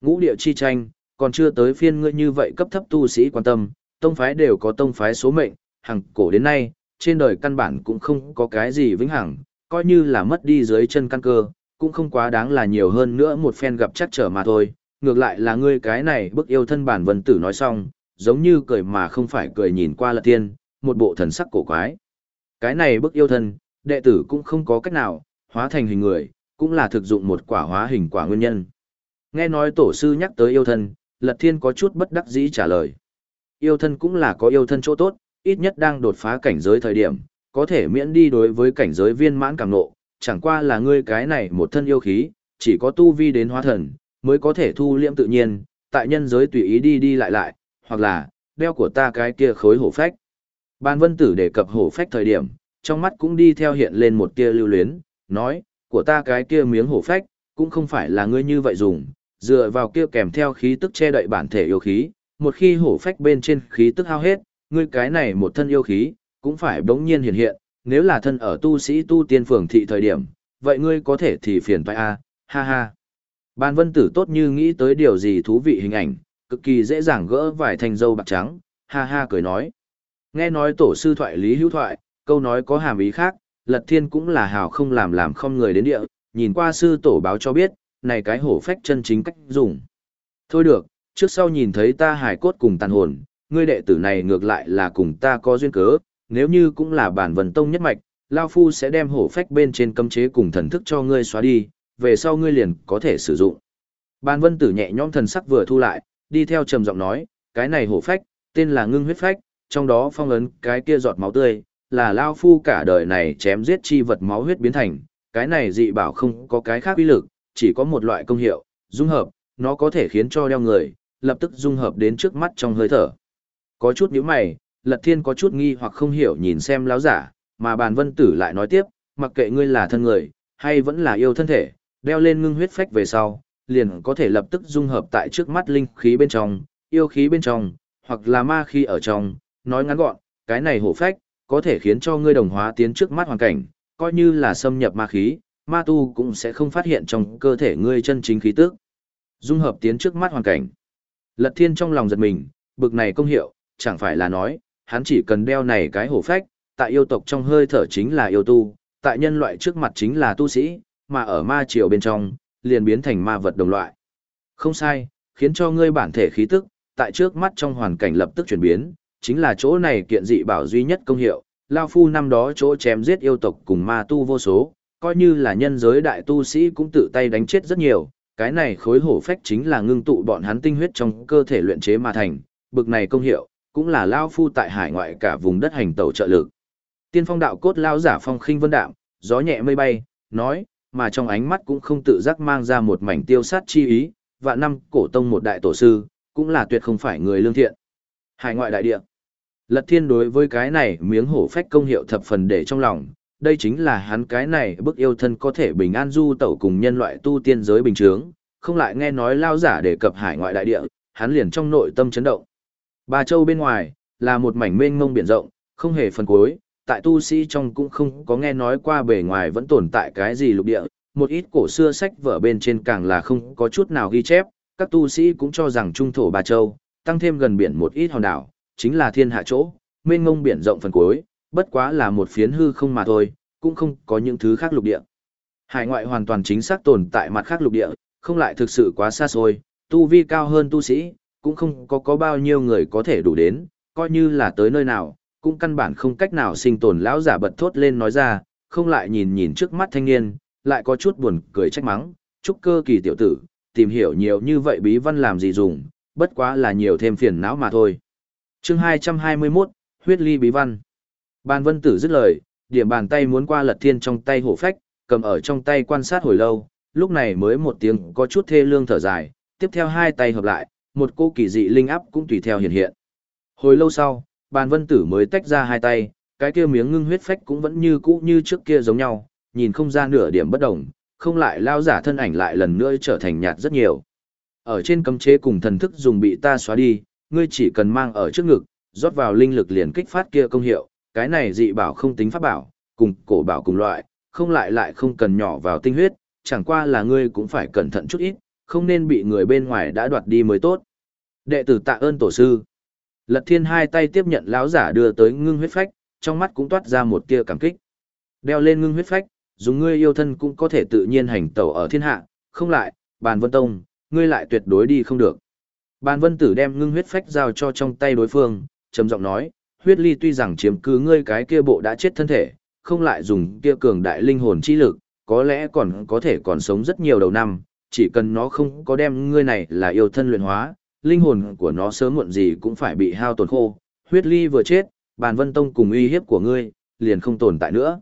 Ngũ địa chi tranh, còn chưa tới phiên ngươi như vậy cấp thấp tu sĩ quan tâm, tông phái đều có tông phái số mệnh, hằng cổ đến nay, trên đời căn bản cũng không có cái gì vĩnh hằng, coi như là mất đi dưới chân căn cơ, cũng không quá đáng là nhiều hơn nữa một phen gặp chắc trở mà thôi. Ngược lại là ngươi cái này bức yêu thân bản vân tử nói xong, giống như cười mà không phải cười nhìn qua lật tiên, một bộ thần sắc cổ quái. Cái này bức yêu thân, đệ tử cũng không có cách nào, hóa thành hình người, cũng là thực dụng một quả hóa hình quả nguyên nhân. Nghe nói tổ sư nhắc tới yêu thân, Lật Thiên có chút bất đắc dĩ trả lời. Yêu thân cũng là có yêu thân chỗ tốt, ít nhất đang đột phá cảnh giới thời điểm, có thể miễn đi đối với cảnh giới viên mãn càng nộ, chẳng qua là ngươi cái này một thân yêu khí, chỉ có tu vi đến hóa thần, mới có thể thu liễm tự nhiên, tại nhân giới tùy ý đi đi lại lại, hoặc là, đeo của ta cái kia khối hổ phách. Ban vân tử đề cập hổ phách thời điểm, trong mắt cũng đi theo hiện lên một tia lưu luyến, nói, của ta cái kia miếng hổ phách, cũng không phải là ngươi như vậy dùng, dựa vào kia kèm theo khí tức che đậy bản thể yêu khí, một khi hổ phách bên trên khí tức hao hết, ngươi cái này một thân yêu khí, cũng phải bỗng nhiên hiện hiện, nếu là thân ở tu sĩ tu tiên phường thị thời điểm, vậy ngươi có thể thì phiền phải a, ha ha. Ban vân tử tốt như nghĩ tới điều gì thú vị hình ảnh, cực kỳ dễ dàng gỡ vài thành dâu bạc trắng, ha ha cười nói. Nghe nói tổ sư thoại lý hữu thoại, câu nói có hàm ý khác, lật thiên cũng là hào không làm làm không người đến địa, nhìn qua sư tổ báo cho biết, này cái hổ phách chân chính cách dùng. Thôi được, trước sau nhìn thấy ta hài cốt cùng tàn hồn, ngươi đệ tử này ngược lại là cùng ta có duyên cớ, nếu như cũng là bản vần tông nhất mạch, Lao Phu sẽ đem hổ phách bên trên cấm chế cùng thần thức cho ngươi xóa đi, về sau ngươi liền có thể sử dụng. Ban vân tử nhẹ nhõm thần sắc vừa thu lại, đi theo trầm giọng nói, cái này hổ phách, tên là ngưng huyết phách, trong đó phong ấn cái kia giọt máu tươi, là Lao Phu cả đời này chém giết chi vật máu huyết biến thành, cái này dị bảo không có cái khác uy lực, chỉ có một loại công hiệu, dung hợp, nó có thể khiến cho đeo người, lập tức dung hợp đến trước mắt trong hơi thở. Có chút nhíu mày, Lật Thiên có chút nghi hoặc không hiểu nhìn xem lão giả, mà bàn vân tử lại nói tiếp, mặc kệ ngươi là thân người, hay vẫn là yêu thân thể, đeo lên ngưng huyết phách về sau, liền có thể lập tức dung hợp tại trước mắt linh khí bên trong, yêu khí bên trong, hoặc là ma khí ở trong, nói ngắn gọn, cái này hổ phách, có thể khiến cho ngươi đồng hóa tiến trước mắt hoàn cảnh, coi như là xâm nhập ma khí, ma tu cũng sẽ không phát hiện trong cơ thể ngươi chân chính khí tức. Dung hợp tiến trước mắt hoàn cảnh. Lật thiên trong lòng giật mình, bực này công hiệu, chẳng phải là nói, hắn chỉ cần đeo này cái hổ phách, tại yêu tộc trong hơi thở chính là yêu tu, tại nhân loại trước mặt chính là tu sĩ, mà ở ma triều bên trong, liền biến thành ma vật đồng loại. Không sai, khiến cho ngươi bản thể khí tức, tại trước mắt trong hoàn cảnh lập tức chuyển biến, chính là chỗ này kiện dị bảo duy nhất công hiệu, Lao Phu năm đó chỗ chém giết yêu tộc cùng ma tu vô số, coi như là nhân giới đại tu sĩ cũng tự tay đánh chết rất nhiều, cái này khối hổ phách chính là ngưng tụ bọn hắn tinh huyết trong cơ thể luyện chế mà thành, bực này công hiệu, cũng là Lao Phu tại hải ngoại cả vùng đất hành tẩu trợ lực. Tiên phong đạo cốt lao giả phong khinh vân đạm, gió nhẹ mây bay, nói, mà trong ánh mắt cũng không tự giác mang ra một mảnh tiêu sát chi ý, và năm cổ tông một đại tổ sư, cũng là tuyệt không phải người lương thiện. Hải ngoại đại địa. Lật thiên đối với cái này miếng hổ phách công hiệu thập phần để trong lòng, đây chính là hắn cái này bức yêu thân có thể bình an du tẩu cùng nhân loại tu tiên giới bình thường, không lại nghe nói lao giả đề cập hải ngoại đại địa, hắn liền trong nội tâm chấn động. Ba châu bên ngoài, là một mảnh mênh mông biển rộng, không hề phần cuối, tại tu sĩ trong cũng không có nghe nói qua bề ngoài vẫn tồn tại cái gì lục địa, một ít cổ xưa sách vở bên trên càng là không có chút nào ghi chép, các tu sĩ cũng cho rằng trung thổ Ba Châu, tăng thêm gần biển một ít hòn đảo, chính là thiên hạ chỗ, mênh mông biển rộng phần cuối, bất quá là một phiến hư không mà thôi, cũng không có những thứ khác lục địa. Hải ngoại hoàn toàn chính xác tồn tại mặt khác lục địa, không lại thực sự quá xa xôi, tu vi cao hơn tu sĩ, cũng không có có bao nhiêu người có thể đủ đến, coi như là tới nơi nào, cũng căn bản không cách nào sinh tồn lão giả bật thốt lên nói ra, không lại nhìn nhìn trước mắt thanh niên, lại có chút buồn cười trách mắng, chúc cơ kỳ tiểu tử, tìm hiểu nhiều như vậy bí văn làm gì dùng, bất quá là nhiều thêm phiền não mà thôi. chương 221, huyết ly bí văn. Ban vân tử dứt lời, điểm bàn tay muốn qua lật thiên trong tay hổ phách, cầm ở trong tay quan sát hồi lâu, lúc này mới một tiếng có chút thê lương thở dài, tiếp theo hai tay hợp lại, một cô kỳ dị linh áp cũng tùy theo hiện hiện. Hồi lâu sau, bàn vân tử mới tách ra hai tay, cái kia miếng ngưng huyết phách cũng vẫn như cũ như trước kia giống nhau, nhìn không ra nửa điểm bất đồng, không lại lao giả thân ảnh lại lần nữa trở thành nhạt rất nhiều. Ở trên cấm chế cùng thần thức dùng bị ta xóa đi, ngươi chỉ cần mang ở trước ngực, rót vào linh lực liền kích phát kia công hiệu, cái này dị bảo không tính pháp bảo, cùng cổ bảo cùng loại, không lại lại không cần nhỏ vào tinh huyết, chẳng qua là ngươi cũng phải cẩn thận chút ít, không nên bị người bên ngoài đã đoạt đi mới tốt. Đệ tử tạ ơn tổ sư. Lật thiên hai tay tiếp nhận lão giả đưa tới ngưng huyết phách, trong mắt cũng toát ra một tia cảm kích. Đeo lên ngưng huyết phách, dùng ngươi yêu thân cũng có thể tự nhiên hành tẩu ở thiên hạ, không lại, bàn vân tông, ngươi lại tuyệt đối đi không được. Bàn vân tử đem ngưng huyết phách giao cho trong tay đối phương, trầm giọng nói, huyết ly tuy rằng chiếm cứ ngươi cái kia bộ đã chết thân thể, không lại dùng kia cường đại linh hồn chi lực, có lẽ còn có thể còn sống rất nhiều đầu năm, chỉ cần nó không có đem ngươi này là yêu thân luyện hóa, linh hồn của nó sớm muộn gì cũng phải bị hao tổn khô, huyết ly vừa chết, bàn vân tông cùng uy hiếp của ngươi, liền không tồn tại nữa.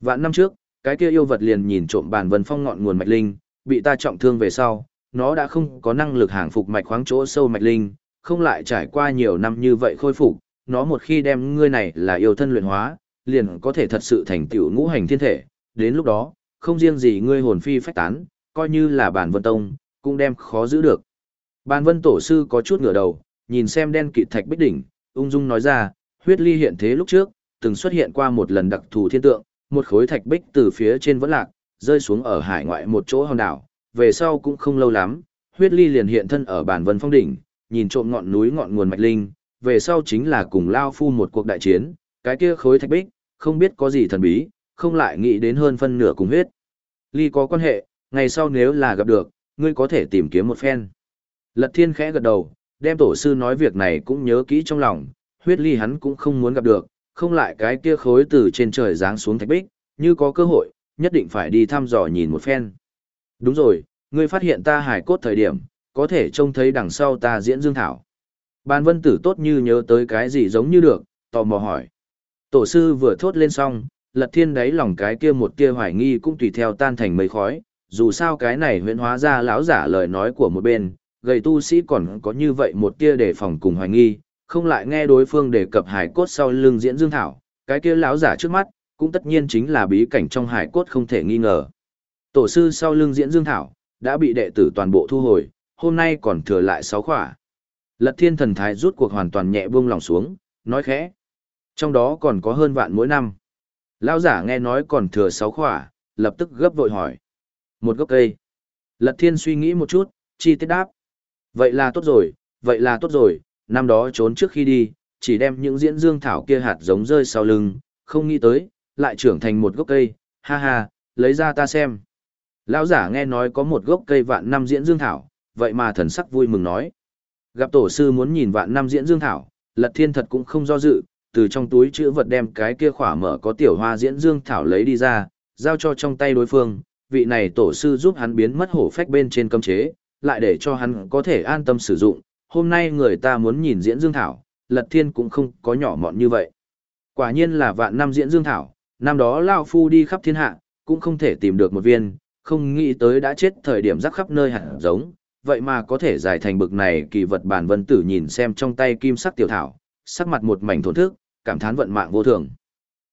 Vạn năm trước, cái kia yêu vật liền nhìn trộm bàn vân phong ngọn nguồn mạch linh, bị ta trọng thương về sau, nó đã không có năng lực hàng phục mạch khoáng chỗ sâu mạch linh, không lại trải qua nhiều năm như vậy khôi phục, nó một khi đem ngươi này là yêu thân luyện hóa, liền có thể thật sự thành tựu ngũ hành thiên thể, đến lúc đó, không riêng gì ngươi hồn phi phách tán, coi như là bản vân tông, cũng đem khó giữ được. Bản vân tổ sư có chút ngửa đầu, nhìn xem đen kịt thạch bích đỉnh, ung dung nói ra, huyết ly hiện thế lúc trước, từng xuất hiện qua một lần đặc thù thiên tượng, một khối thạch bích từ phía trên vẫn lạc, rơi xuống ở hải ngoại một chỗ hòn đảo, về sau cũng không lâu lắm, huyết ly liền hiện thân ở bản vân phong đỉnh, nhìn trộm ngọn núi ngọn nguồn mạch linh, về sau chính là cùng Lao Phu một cuộc đại chiến, cái kia khối thạch bích, không biết có gì thần bí, không lại nghĩ đến hơn phân nửa cùng huyết. Ly có quan hệ, ngày sau nếu là gặp được, ngươi có thể tìm kiếm một phen. Lật thiên khẽ gật đầu, đem tổ sư nói việc này cũng nhớ kỹ trong lòng, huyết ly hắn cũng không muốn gặp được, không lại cái kia khối từ trên trời giáng xuống thạch bích, như có cơ hội, nhất định phải đi thăm dò nhìn một phen. Đúng rồi, ngươi phát hiện ta hải cốt thời điểm, có thể trông thấy đằng sau ta diễn dương thảo ban vân tử tốt như nhớ tới cái gì giống như được, tò mò hỏi. Tổ sư vừa thốt lên xong, lật thiên đáy lòng cái kia một kia hoài nghi cũng tùy theo tan thành mây khói, dù sao cái này huyện hóa ra lão giả lời nói của một bên, gầy tu sĩ còn có như vậy một tia đề phòng cùng hoài nghi, không lại nghe đối phương đề cập hải cốt sau lưng diễn dương thảo, cái kia lão giả trước mắt, cũng tất nhiên chính là bí cảnh trong hải cốt không thể nghi ngờ. Tổ sư sau lưng diễn dương thảo, đã bị đệ tử toàn bộ thu hồi, hôm nay còn thừa lại sáu khỏa. Lật thiên thần thái rút cuộc hoàn toàn nhẹ buông lòng xuống, nói khẽ. Trong đó còn có hơn vạn mỗi năm. Lão giả nghe nói còn thừa sáu khỏa, lập tức gấp vội hỏi. Một gốc cây. Lật thiên suy nghĩ một chút, chi tiết đáp. Vậy là tốt rồi, vậy là tốt rồi, năm đó trốn trước khi đi, chỉ đem những diễn dương thảo kia hạt giống rơi sau lưng, không nghĩ tới, lại trưởng thành một gốc cây, ha ha, lấy ra ta xem. Lão giả nghe nói có một gốc cây vạn năm diễn dương thảo, vậy mà thần sắc vui mừng nói. Gặp tổ sư muốn nhìn vạn năm diễn dương thảo, lật thiên thật cũng không do dự, từ trong túi chữ vật đem cái kia khỏa mở có tiểu hoa diễn dương thảo lấy đi ra, giao cho trong tay đối phương, vị này tổ sư giúp hắn biến mất hổ phách bên trên cấm chế, lại để cho hắn có thể an tâm sử dụng. Hôm nay người ta muốn nhìn diễn dương thảo, lật thiên cũng không có nhỏ mọn như vậy. Quả nhiên là vạn năm diễn dương thảo, năm đó Lao Phu đi khắp thiên hạ, cũng không thể tìm được một viên, không nghĩ tới đã chết thời điểm rắc khắp nơi hạt giống, vậy mà có thể giải thành bực này kỳ vật bản vân tử nhìn xem trong tay kim sắc tiểu thảo, sắc mặt một mảnh thổn thức, cảm thán vận mạng vô thường.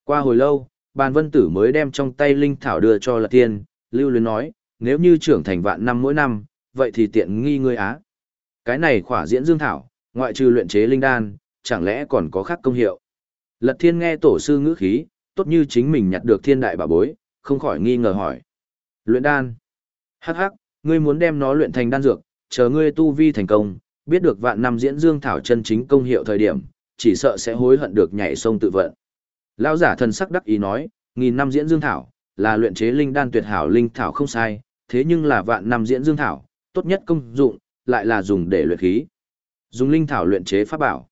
Qua hồi lâu, bàn vân tử mới đem trong tay linh thảo đưa cho lật tiên, lưu luyến nói, nếu như trưởng thành vạn năm mỗi năm, vậy thì tiện nghi ngươi á. Cái này khỏa diễn dương thảo, ngoại trừ luyện chế linh đan, chẳng lẽ còn có khác công hiệu. Lật thiên nghe tổ sư ngữ khí, tốt như chính mình nhặt được thiên đại bảo bối, không khỏi nghi ngờ hỏi. Luyện đan. Hắc hắc, ngươi muốn đem nó luyện thành đan dược, chờ ngươi tu vi thành công, biết được vạn năm diễn dương thảo chân chính công hiệu thời điểm, chỉ sợ sẽ hối hận được nhảy sông tự vận. Lão giả thần sắc đắc ý nói, nghìn năm diễn dương thảo, là luyện chế linh đan tuyệt hảo linh thảo không sai, thế nhưng là vạn năm diễn dương thảo, tốt nhất công dụng, lại là dùng để luyện khí. Dùng linh thảo luyện chế pháp bảo.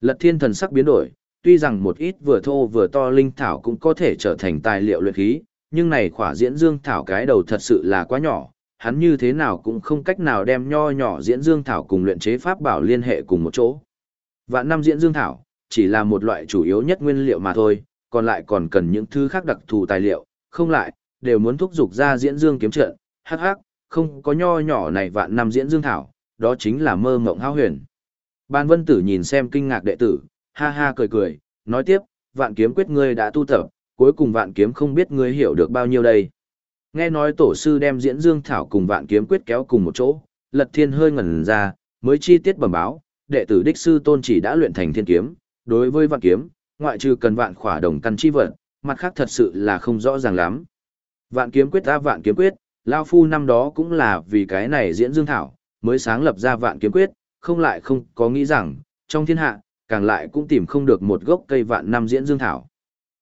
Lật thiên thần sắc biến đổi, tuy rằng một ít vừa thô vừa to linh thảo cũng có thể trở thành tài liệu luyện khí, nhưng này khỏa diễn dương thảo cái đầu thật sự là quá nhỏ, hắn như thế nào cũng không cách nào đem nho nhỏ diễn dương thảo cùng luyện chế pháp bảo liên hệ cùng một chỗ. Vạn năm diễn dương thảo, chỉ là một loại chủ yếu nhất nguyên liệu mà thôi, còn lại còn cần những thứ khác đặc thù tài liệu, không lại, đều muốn thúc giục ra diễn dương kiếm trận, hắc hắc, không có nho nhỏ này vạn năm diễn dương thảo, đó chính là mơ mộng hao huyền. Ban vân tử nhìn xem kinh ngạc đệ tử, ha ha cười cười, nói tiếp, vạn kiếm quyết ngươi đã tu tập, cuối cùng vạn kiếm không biết ngươi hiểu được bao nhiêu đây. Nghe nói tổ sư đem diễn dương thảo cùng vạn kiếm quyết kéo cùng một chỗ, lật thiên hơi ngẩn ra, mới chi tiết bẩm báo, đệ tử đích sư tôn chỉ đã luyện thành thiên kiếm, đối với vạn kiếm, ngoại trừ cần vạn khỏa đồng căn chi vật, mặt khác thật sự là không rõ ràng lắm. Vạn kiếm quyết ta vạn kiếm quyết, Lao Phu năm đó cũng là vì cái này diễn dương thảo, mới sáng lập ra vạn kiếm quyết, không lại không có nghĩ rằng, trong thiên hạ, càng lại cũng tìm không được một gốc cây vạn năm diễn dương thảo.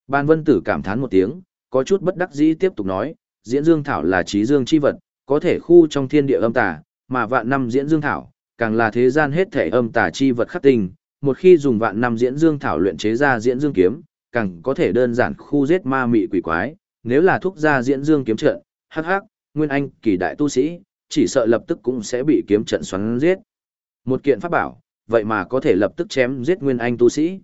Ban vân tử cảm thán một tiếng, có chút bất đắc dĩ tiếp tục nói, diễn dương thảo là trí dương chi vật, có thể khu trong thiên địa âm tà, mà vạn năm diễn dương thảo, càng là thế gian hết thể âm tà chi vật khắc tinh, một khi dùng vạn năm diễn dương thảo luyện chế ra diễn dương kiếm, càng có thể đơn giản khu giết ma mị quỷ quái, nếu là thúc ra diễn dương kiếm trận, hắc hắc, nguyên anh kỳ đại tu sĩ, chỉ sợ lập tức cũng sẽ bị kiếm trận xoắn giết. Một kiện pháp bảo, vậy mà có thể lập tức chém giết nguyên anh tu sĩ.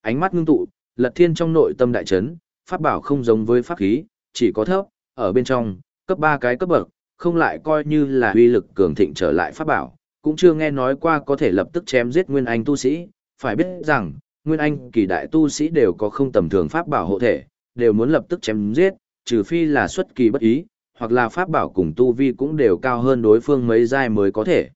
Ánh mắt ngưng tụ, Lật Thiên trong nội tâm đại chấn, pháp bảo không giống với pháp khí, chỉ có thấp, ở bên trong, cấp 3 cái cấp bậc, không lại coi như là uy lực cường thịnh trở lại pháp bảo, cũng chưa nghe nói qua có thể lập tức chém giết nguyên anh tu sĩ, phải biết rằng, nguyên anh kỳ đại tu sĩ đều có không tầm thường pháp bảo hộ thể, đều muốn lập tức chém giết, trừ phi là xuất kỳ bất ý, hoặc là pháp bảo cùng tu vi cũng đều cao hơn đối phương mấy giai mới có thể.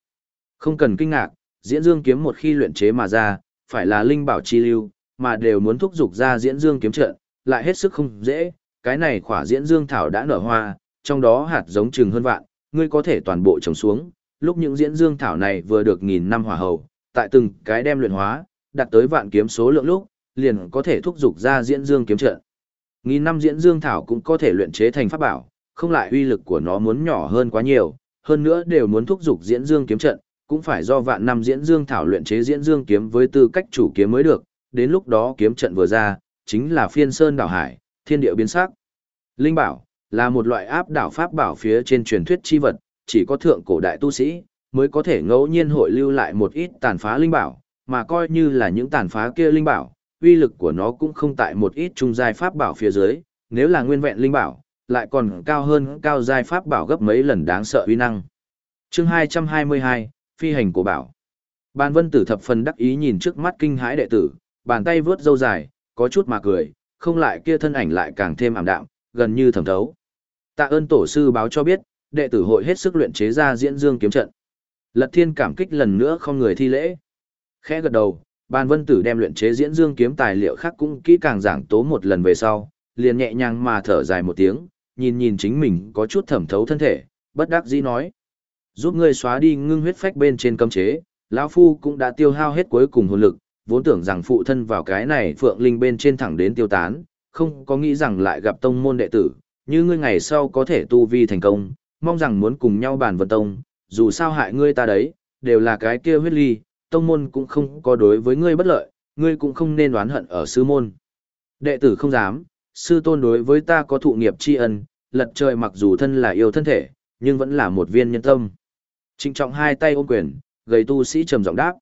Không cần kinh ngạc, diễn dương kiếm một khi luyện chế mà ra, phải là linh bảo chi lưu, mà đều muốn thúc dục ra diễn dương kiếm trận, lại hết sức không dễ, cái này khỏa diễn dương thảo đã nở hoa, trong đó hạt giống chừng hơn vạn, ngươi có thể toàn bộ trồng xuống, lúc những diễn dương thảo này vừa được nghìn năm hỏa hầu, tại từng cái đem luyện hóa, đạt tới vạn kiếm số lượng lúc, liền có thể thúc dục ra diễn dương kiếm trận. Nghìn năm diễn dương thảo cũng có thể luyện chế thành pháp bảo, không lại uy lực của nó muốn nhỏ hơn quá nhiều, hơn nữa đều muốn thúc dục diễn dương kiếm trận, cũng phải do vạn năm diễn dương thảo luyện chế diễn dương kiếm với tư cách chủ kiếm mới được, đến lúc đó kiếm trận vừa ra, chính là phiên sơn đảo hải, thiên địa biến sắc. Linh bảo là một loại áp đảo pháp bảo phía trên truyền thuyết chi vật, chỉ có thượng cổ đại tu sĩ mới có thể ngẫu nhiên hội lưu lại một ít tàn phá linh bảo, mà coi như là những tàn phá kia linh bảo, uy lực của nó cũng không tại một ít trung giai pháp bảo phía dưới, nếu là nguyên vẹn linh bảo, lại còn cao hơn cao giai pháp bảo gấp mấy lần đáng sợ uy năng. Chương 222, phi hành của bảo. Bàn Vân Tử thập phần đắc ý nhìn trước mắt kinh hãi đệ tử, bàn tay vướt dâu dài, có chút mà cười, không lại kia thân ảnh lại càng thêm ảm đạm, gần như thẩm thấu. Tạ ơn tổ sư báo cho biết, đệ tử hội hết sức luyện chế ra diễn dương kiếm trận. Lật Thiên cảm kích lần nữa không người thi lễ. Khẽ gật đầu, ban Vân Tử đem luyện chế diễn dương kiếm tài liệu khác cũng kỹ càng giảng tố một lần về sau, liền nhẹ nhàng mà thở dài một tiếng, nhìn nhìn chính mình có chút thẩm thấu thân thể, bất đắc dĩ nói: "Giúp ngươi xóa đi ngưng huyết phách bên trên cấm chế, lão phu cũng đã tiêu hao hết cuối cùng hồn lực, vốn tưởng rằng phụ thân vào cái này phượng linh bên trên thẳng đến tiêu tán, không có nghĩ rằng lại gặp tông môn đệ tử, như ngươi ngày sau có thể tu vi thành công, mong rằng muốn cùng nhau bàn vân tông, dù sao hại ngươi ta đấy, đều là cái kia huyết ly, tông môn cũng không có đối với ngươi bất lợi, ngươi cũng không nên oán hận ở sư môn. Đệ tử không dám, sư tôn đối với ta có thụ nghiệp tri ân, lật trời mặc dù thân là yêu thân thể, nhưng vẫn là một viên nhân tâm. Trịnh trọng hai tay ôm quyền, gầy tu sĩ trầm giọng đáp.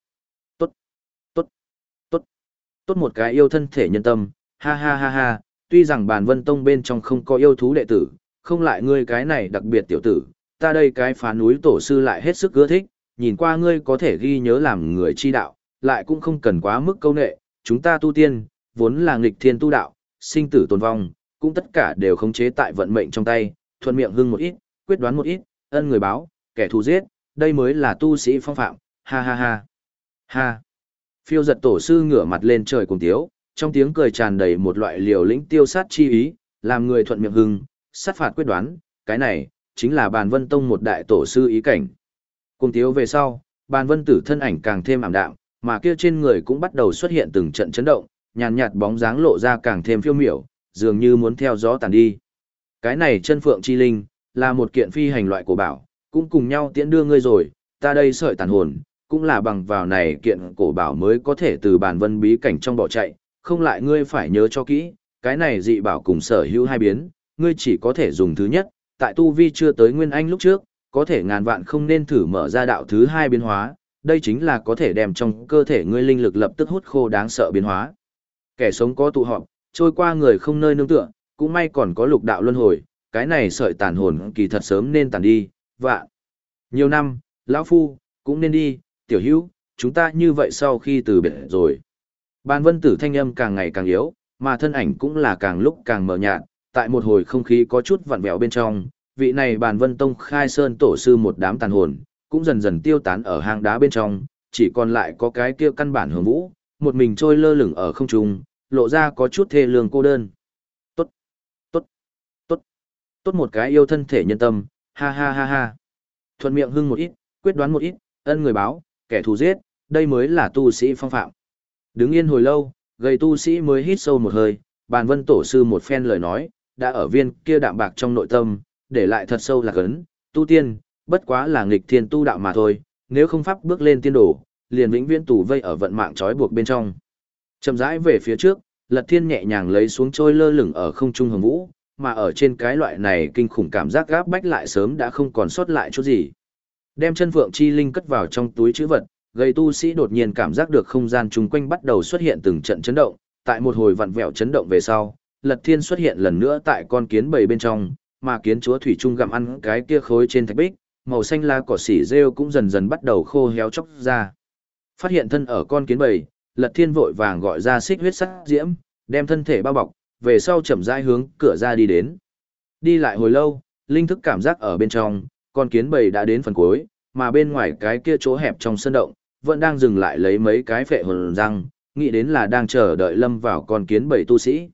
Tốt, một cái yêu thân thể nhân tâm, ha ha ha ha, tuy rằng bàn vân tông bên trong không có yêu thú đệ tử, không lại ngươi cái này đặc biệt tiểu tử, ta đây cái phá núi tổ sư lại hết sức ưa thích, nhìn qua ngươi có thể ghi nhớ làm người chi đạo, lại cũng không cần quá mức câu nệ, chúng ta tu tiên, vốn là nghịch thiên tu đạo, sinh tử tồn vong, cũng tất cả đều khống chế tại vận mệnh trong tay, thuận miệng hưng một ít, quyết đoán một ít, ân người báo, kẻ thù giết, đây mới là tu sĩ phong phạm, ha ha ha. Ha. Phiêu giật tổ sư ngửa mặt lên trời cùng tiếu, trong tiếng cười tràn đầy một loại liều lĩnh tiêu sát chi ý, làm người thuận miệng hưng, sát phạt quyết đoán, cái này, chính là bàn vân tông một đại tổ sư ý cảnh. Cùng tiếu về sau, bàn vân tử thân ảnh càng thêm ảm đạm, mà kia trên người cũng bắt đầu xuất hiện từng trận chấn động, nhàn nhạt bóng dáng lộ ra càng thêm phiêu miểu, dường như muốn theo gió tàn đi. Cái này chân phượng chi linh, là một kiện phi hành loại của bảo, cũng cùng nhau tiễn đưa ngươi rồi, ta đây sợi tàn hồn, cũng là bằng vào này kiện cổ bảo mới có thể từ bản vân bí cảnh trong bỏ chạy, không lại ngươi phải nhớ cho kỹ, cái này dị bảo cùng sở hữu hai biến, ngươi chỉ có thể dùng thứ nhất, tại tu vi chưa tới nguyên anh lúc trước, có thể ngàn vạn không nên thử mở ra đạo thứ hai biến hóa, đây chính là có thể đem trong cơ thể ngươi linh lực lập tức hút khô đáng sợ biến hóa. Kẻ sống có tụ họp, trôi qua người không nơi nương tựa, cũng may còn có lục đạo luân hồi, cái này sợi tàn hồn kỳ thật sớm nên tàn đi, vạ. Nhiều năm, lão phu, cũng nên đi, tiểu hữu, chúng ta như vậy sau khi từ biệt rồi. Bàn vân tử thanh âm càng ngày càng yếu, mà thân ảnh cũng là càng lúc càng mờ nhạt, tại một hồi không khí có chút vặn vẹo bên trong, vị này bàn vân tông khai sơn tổ sư một đám tàn hồn, cũng dần dần tiêu tán ở hang đá bên trong, chỉ còn lại có cái kia căn bản hưởng vũ, một mình trôi lơ lửng ở không trung, lộ ra có chút thê lương cô đơn. Tốt, tốt, tốt, tốt một cái yêu thân thể nhân tâm, ha ha ha ha. Thuận miệng hưng một ít, quyết đoán một ít, ân người báo, kẻ thù giết, đây mới là tu sĩ phong phạm. Đứng yên hồi lâu, gầy tu sĩ mới hít sâu một hơi, bàn vân tổ sư một phen lời nói, đã ở viên kia đạm bạc trong nội tâm, để lại thật sâu là cấn, tu tiên, bất quá là nghịch thiên tu đạo mà thôi, nếu không pháp bước lên tiên đổ, liền vĩnh viễn tù vây ở vận mạng trói buộc bên trong. Chậm rãi về phía trước, Lật Thiên nhẹ nhàng lấy xuống trôi lơ lửng ở không trung hồng vũ, mà ở trên cái loại này kinh khủng cảm giác gáp bách lại sớm đã không còn sót lại chút gì. Đem chân phượng chi linh cất vào trong túi chữ vật, gây tu sĩ đột nhiên cảm giác được không gian chung quanh bắt đầu xuất hiện từng trận chấn động, tại một hồi vặn vẹo chấn động về sau, Lật Thiên xuất hiện lần nữa tại con kiến bầy bên trong, mà kiến chúa thủy trung gặm ăn cái kia khối trên thạch bích, màu xanh la cỏ xỉ rêu cũng dần dần bắt đầu khô héo chóc ra. Phát hiện thân ở con kiến bầy, Lật Thiên vội vàng gọi ra xích huyết sắc diễm, đem thân thể bao bọc, về sau chậm rãi hướng cửa ra đi đến. Đi lại hồi lâu, linh thức cảm giác ở bên trong, con kiến bầy đã đến phần cuối, mà bên ngoài cái kia chỗ hẹp trong sân động, vẫn đang dừng lại lấy mấy cái phệ hồn răng, nghĩ đến là đang chờ đợi lâm vào con kiến bầy tu sĩ.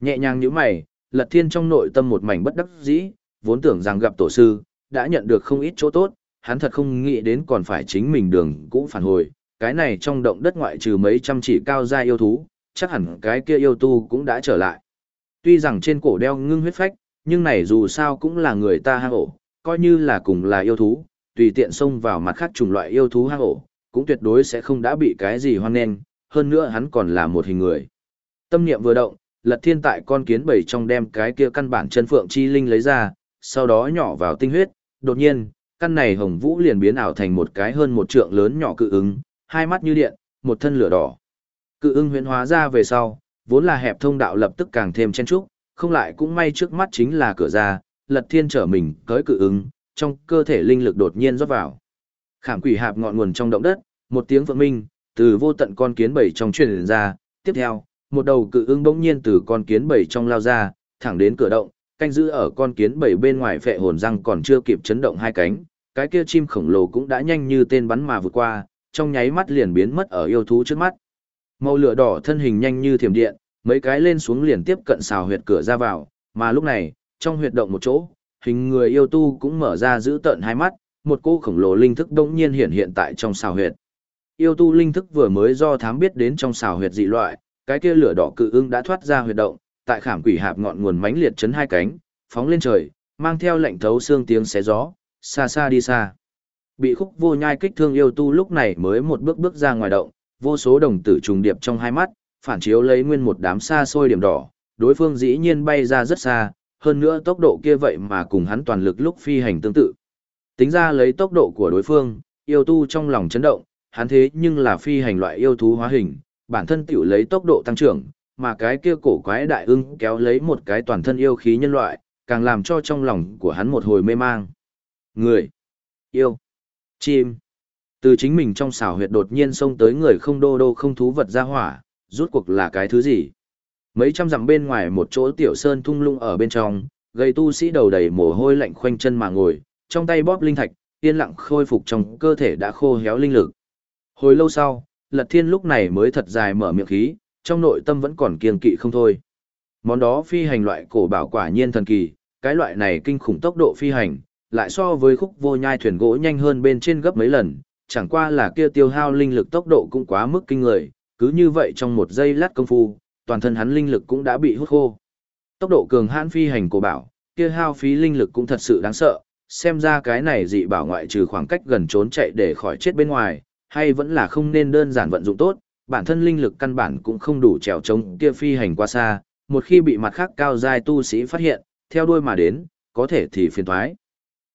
Nhẹ nhàng như mày, Lật Thiên trong nội tâm một mảnh bất đắc dĩ, vốn tưởng rằng gặp tổ sư, đã nhận được không ít chỗ tốt, hắn thật không nghĩ đến còn phải chính mình đường cũng phản hồi, cái này trong động đất ngoại trừ mấy trăm chỉ cao gia yêu thú, chắc hẳn cái kia yêu tu cũng đã trở lại. Tuy rằng trên cổ đeo ngưng huyết phách, nhưng này dù sao cũng là người ta hang ổ, coi như là cùng là yêu thú, tùy tiện xông vào mặt khác chủng loại yêu thú hang ổ, cũng tuyệt đối sẽ không đã bị cái gì hoan nghênh, hơn nữa hắn còn là một hình người. Tâm niệm vừa động, Lật Thiên tại con kiến bầy trong đem cái kia căn bản chân phượng chi linh lấy ra, sau đó nhỏ vào tinh huyết, đột nhiên, căn này hồng vũ liền biến ảo thành một cái hơn một trượng lớn nhỏ cự ứng, hai mắt như điện, một thân lửa đỏ. Cự ưng huyễn hóa ra về sau, vốn là hẹp thông đạo lập tức càng thêm chen trúc, không lại cũng may trước mắt chính là cửa ra, Lật Thiên trở mình tới cự ứng, trong cơ thể linh lực đột nhiên rót vào. Khảm quỷ hạp ngọn nguồn trong động đất, một tiếng vượng minh, từ vô tận con kiến bảy trong truyền ra, tiếp theo, một đầu cự ưng bỗng nhiên từ con kiến bảy trong lao ra, thẳng đến cửa động, canh giữ ở con kiến bảy bên ngoài phệ hồn răng còn chưa kịp chấn động hai cánh, cái kia chim khổng lồ cũng đã nhanh như tên bắn mà vượt qua, trong nháy mắt liền biến mất ở yêu thú trước mắt. Màu lửa đỏ thân hình nhanh như thiểm điện, mấy cái lên xuống liền tiếp cận xào huyệt cửa ra vào, mà lúc này, trong huyệt động một chỗ, hình người yêu tu cũng mở ra giữ tận hai mắt, một cô khổng lồ linh thức đông nhiên hiện hiện tại trong xào huyệt. Yêu tu linh thức vừa mới do thám biết đến trong xào huyệt dị loại, cái kia lửa đỏ cự ưng đã thoát ra huyệt động, tại khảm quỷ hạp ngọn nguồn mãnh liệt chấn hai cánh, phóng lên trời, mang theo lệnh thấu xương tiếng xé gió, xa xa đi xa. Bị khúc vô nhai kích thương yêu tu lúc này mới một bước bước ra ngoài động, vô số đồng tử trùng điệp trong hai mắt, phản chiếu lấy nguyên một đám xa xôi điểm đỏ, đối phương dĩ nhiên bay ra rất xa, hơn nữa tốc độ kia vậy mà cùng hắn toàn lực lúc phi hành tương tự. Tính ra lấy tốc độ của đối phương, yêu tu trong lòng chấn động, hắn thế nhưng là phi hành loại yêu thú hóa hình, bản thân tiểu lấy tốc độ tăng trưởng, mà cái kia cổ quái đại ưng kéo lấy một cái toàn thân yêu khí nhân loại, càng làm cho trong lòng của hắn một hồi mê mang. Người, yêu, chim, từ chính mình trong xảo huyệt đột nhiên xông tới người không đô đô không thú vật ra hỏa, rút cuộc là cái thứ gì? Mấy trăm dặm bên ngoài một chỗ tiểu sơn thung lũng ở bên trong, gây tu sĩ đầu đầy mồ hôi lạnh khoanh chân mà ngồi, trong tay bóp linh thạch, yên lặng khôi phục trong cơ thể đã khô héo linh lực. Hồi lâu sau, Lật Thiên lúc này mới thật dài mở miệng khí, trong nội tâm vẫn còn kiên kỵ không thôi. Món đó phi hành loại cổ bảo quả nhiên thần kỳ, cái loại này kinh khủng tốc độ phi hành, lại so với khúc vô nhai thuyền gỗ nhanh hơn bên trên gấp mấy lần, chẳng qua là kia tiêu hao linh lực tốc độ cũng quá mức kinh người, cứ như vậy trong một giây lát công phu, toàn thân hắn linh lực cũng đã bị hút khô. Tốc độ cường hãn phi hành của bảo, kia hao phí linh lực cũng thật sự đáng sợ, xem ra cái này dị bảo ngoại trừ khoảng cách gần trốn chạy để khỏi chết bên ngoài, hay vẫn là không nên đơn giản vận dụng tốt, bản thân linh lực căn bản cũng không đủ trèo chống kia phi hành qua xa, một khi bị mặt khác cao giai tu sĩ phát hiện, theo đuôi mà đến, có thể thì phiền toái.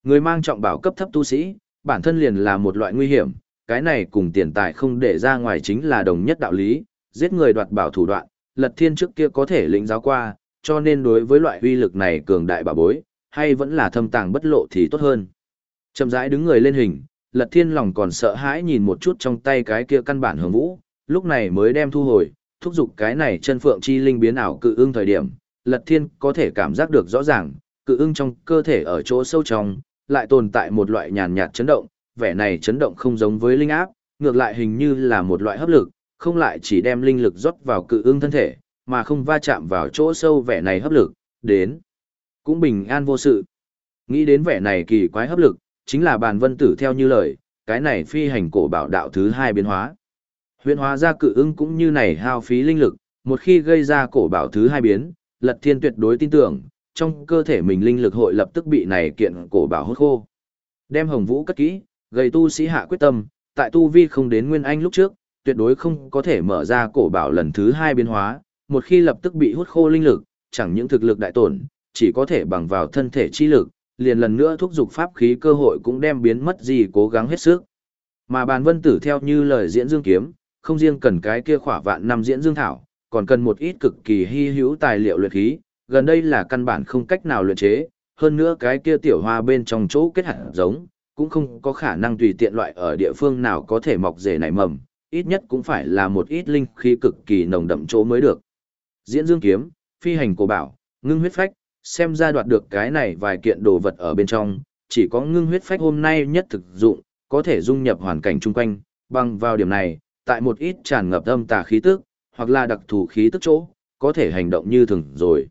Người mang trọng bảo cấp thấp tu sĩ, bản thân liền là một loại nguy hiểm, cái này cùng tiền tài không để ra ngoài chính là đồng nhất đạo lý, giết người đoạt bảo thủ đoạn, lật thiên trước kia có thể lĩnh giáo qua, cho nên đối với loại uy lực này cường đại bà bối, hay vẫn là thâm tàng bất lộ thì tốt hơn. Chậm rãi đứng người lên hình, lật thiên lòng còn sợ hãi nhìn một chút trong tay cái kia căn bản hưởng vũ, lúc này mới đem thu hồi, thúc giục cái này chân phượng chi linh biến ảo cự ưng thời điểm, lật thiên có thể cảm giác được rõ ràng, cự ưng trong cơ thể ở chỗ sâu trong, lại tồn tại một loại nhàn nhạt chấn động, vẻ này chấn động không giống với linh áp, ngược lại hình như là một loại hấp lực, không lại chỉ đem linh lực rót vào cự ưng thân thể, mà không va chạm vào chỗ sâu vẻ này hấp lực, đến. Cũng bình an vô sự. Nghĩ đến vẻ này kỳ quái hấp lực, chính là bàn vân tử theo như lời, cái này phi hành cổ bảo đạo thứ hai biến hóa. Huyễn hóa ra cự ưng cũng như này hao phí linh lực, một khi gây ra cổ bảo thứ hai biến, lật thiên tuyệt đối tin tưởng, trong cơ thể mình linh lực hội lập tức bị này kiện cổ bảo hút khô. Đem hồng vũ cất kỹ, gây tu sĩ hạ quyết tâm, tại tu vi không đến nguyên anh lúc trước, tuyệt đối không có thể mở ra cổ bảo lần thứ hai biến hóa, một khi lập tức bị hút khô linh lực, chẳng những thực lực đại tổn, chỉ có thể bằng vào thân thể chi lực, liền lần nữa thúc giục pháp khí cơ hội cũng đem biến mất gì cố gắng hết sức. Mà bàn vân tử theo như lời diễn dương kiếm, không riêng cần cái kia khỏa vạn năm diễn dương thảo, còn cần một ít cực kỳ hy hữu tài liệu luyện khí, gần đây là căn bản không cách nào luyện chế, hơn nữa cái kia tiểu hoa bên trong chỗ kết hạt giống, cũng không có khả năng tùy tiện loại ở địa phương nào có thể mọc rể nảy mầm, ít nhất cũng phải là một ít linh khí cực kỳ nồng đậm chỗ mới được. Diễn dương kiếm, phi hành cổ bảo, ngưng huyết phách, xem ra đoạt được cái này vài kiện đồ vật ở bên trong, chỉ có ngưng huyết phách hôm nay nhất thực dụng, có thể dung nhập hoàn cảnh chung quanh, bằng vào điểm này, tại một ít tràn ngập âm tà khí tức, hoặc là đặc thù khí tức chỗ, có thể hành động như thường rồi.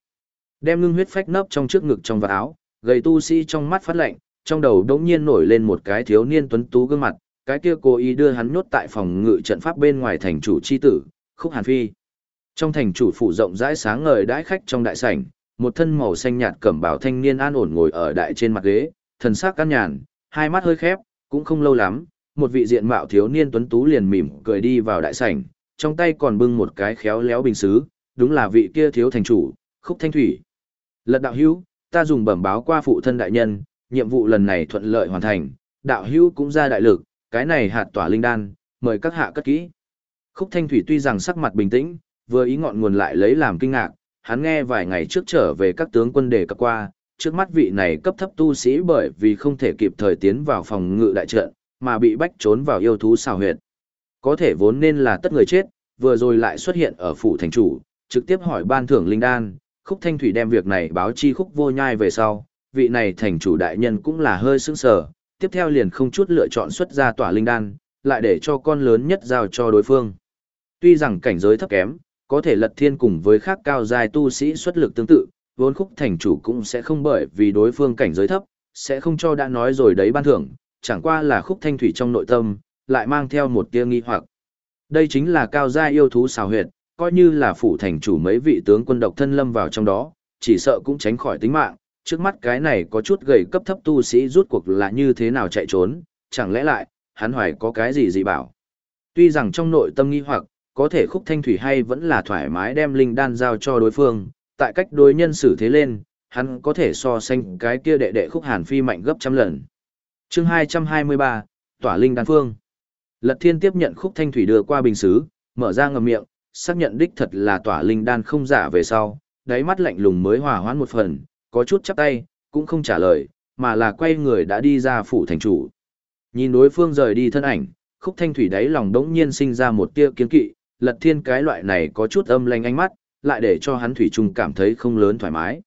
Đem ngưng huyết phách nấp trong trước ngực trong vạt áo, gầy tu sĩ trong mắt phát lạnh, trong đầu đống nhiên nổi lên một cái thiếu niên tuấn tú gương mặt, cái kia cố ý đưa hắn nhốt tại phòng ngự trận pháp bên ngoài thành chủ chi tử, Khúc Hàn Phi. Trong thành chủ phủ rộng rãi sáng ngời đãi khách trong đại sảnh, một thân màu xanh nhạt cẩm bào thanh niên an ổn ngồi ở đại trên mặt ghế, thần sắc căn nhàn, hai mắt hơi khép, cũng không lâu lắm, một vị diện mạo thiếu niên tuấn tú liền mỉm cười đi vào đại sảnh, trong tay còn bưng một cái khéo léo bình sứ, đúng là vị kia thiếu thành chủ, Khúc Thanh Thủy. Lật đạo hữu, ta dùng bẩm báo qua phụ thân đại nhân, nhiệm vụ lần này thuận lợi hoàn thành, đạo hữu cũng ra đại lực, cái này hạt tỏa linh đan, mời các hạ cất kỹ. Khúc Thanh Thủy tuy rằng sắc mặt bình tĩnh, vừa ý ngọn nguồn lại lấy làm kinh ngạc, hắn nghe vài ngày trước trở về các tướng quân đề cập qua, trước mắt vị này cấp thấp tu sĩ bởi vì không thể kịp thời tiến vào phòng ngự đại trận, mà bị bách trốn vào yêu thú xào huyệt. Có thể vốn nên là tất người chết, vừa rồi lại xuất hiện ở phủ thành chủ, trực tiếp hỏi ban thưởng linh đan, khúc thanh thủy đem việc này báo chi khúc vô nhai về sau, vị này thành chủ đại nhân cũng là hơi sững sờ, tiếp theo liền không chút lựa chọn xuất ra tỏa linh đan, lại để cho con lớn nhất giao cho đối phương. Tuy rằng cảnh giới thấp kém, có thể lật thiên cùng với khác cao dài tu sĩ xuất lực tương tự, vốn khúc thành chủ cũng sẽ không bởi vì đối phương cảnh giới thấp, sẽ không cho đã nói rồi đấy ban thưởng, chẳng qua là khúc thanh thủy trong nội tâm, lại mang theo một tia nghi hoặc. Đây chính là cao gia yêu thú xào huyệt, coi như là phủ thành chủ mấy vị tướng quân độc thân lâm vào trong đó, chỉ sợ cũng tránh khỏi tính mạng, trước mắt cái này có chút gầy cấp thấp tu sĩ rút cuộc là như thế nào chạy trốn, chẳng lẽ lại, hắn hoài có cái gì gì bảo. Tuy rằng trong nội tâm nghi hoặc, có thể khúc thanh thủy hay vẫn là thoải mái đem linh đan giao cho đối phương, tại cách đối nhân xử thế lên, hắn có thể so sánh cái kia đệ đệ khúc hàn phi mạnh gấp trăm lần. chương 223, Tỏa Linh Đan Phương Lật Thiên tiếp nhận khúc thanh thủy đưa qua bình xứ, mở ra ngầm miệng, xác nhận đích thật là Tỏa Linh Đan không giả về sau, đáy mắt lạnh lùng mới hòa hoãn một phần, có chút chắp tay, cũng không trả lời, mà là quay người đã đi ra phủ thành chủ. Nhìn đối phương rời đi thân ảnh, khúc thanh thủy đáy lòng đống nhiên sinh ra một tia kiến kỵ, lật thiên cái loại này có chút âm lanh ánh mắt, lại để cho hắn thủy trung cảm thấy không lớn thoải mái.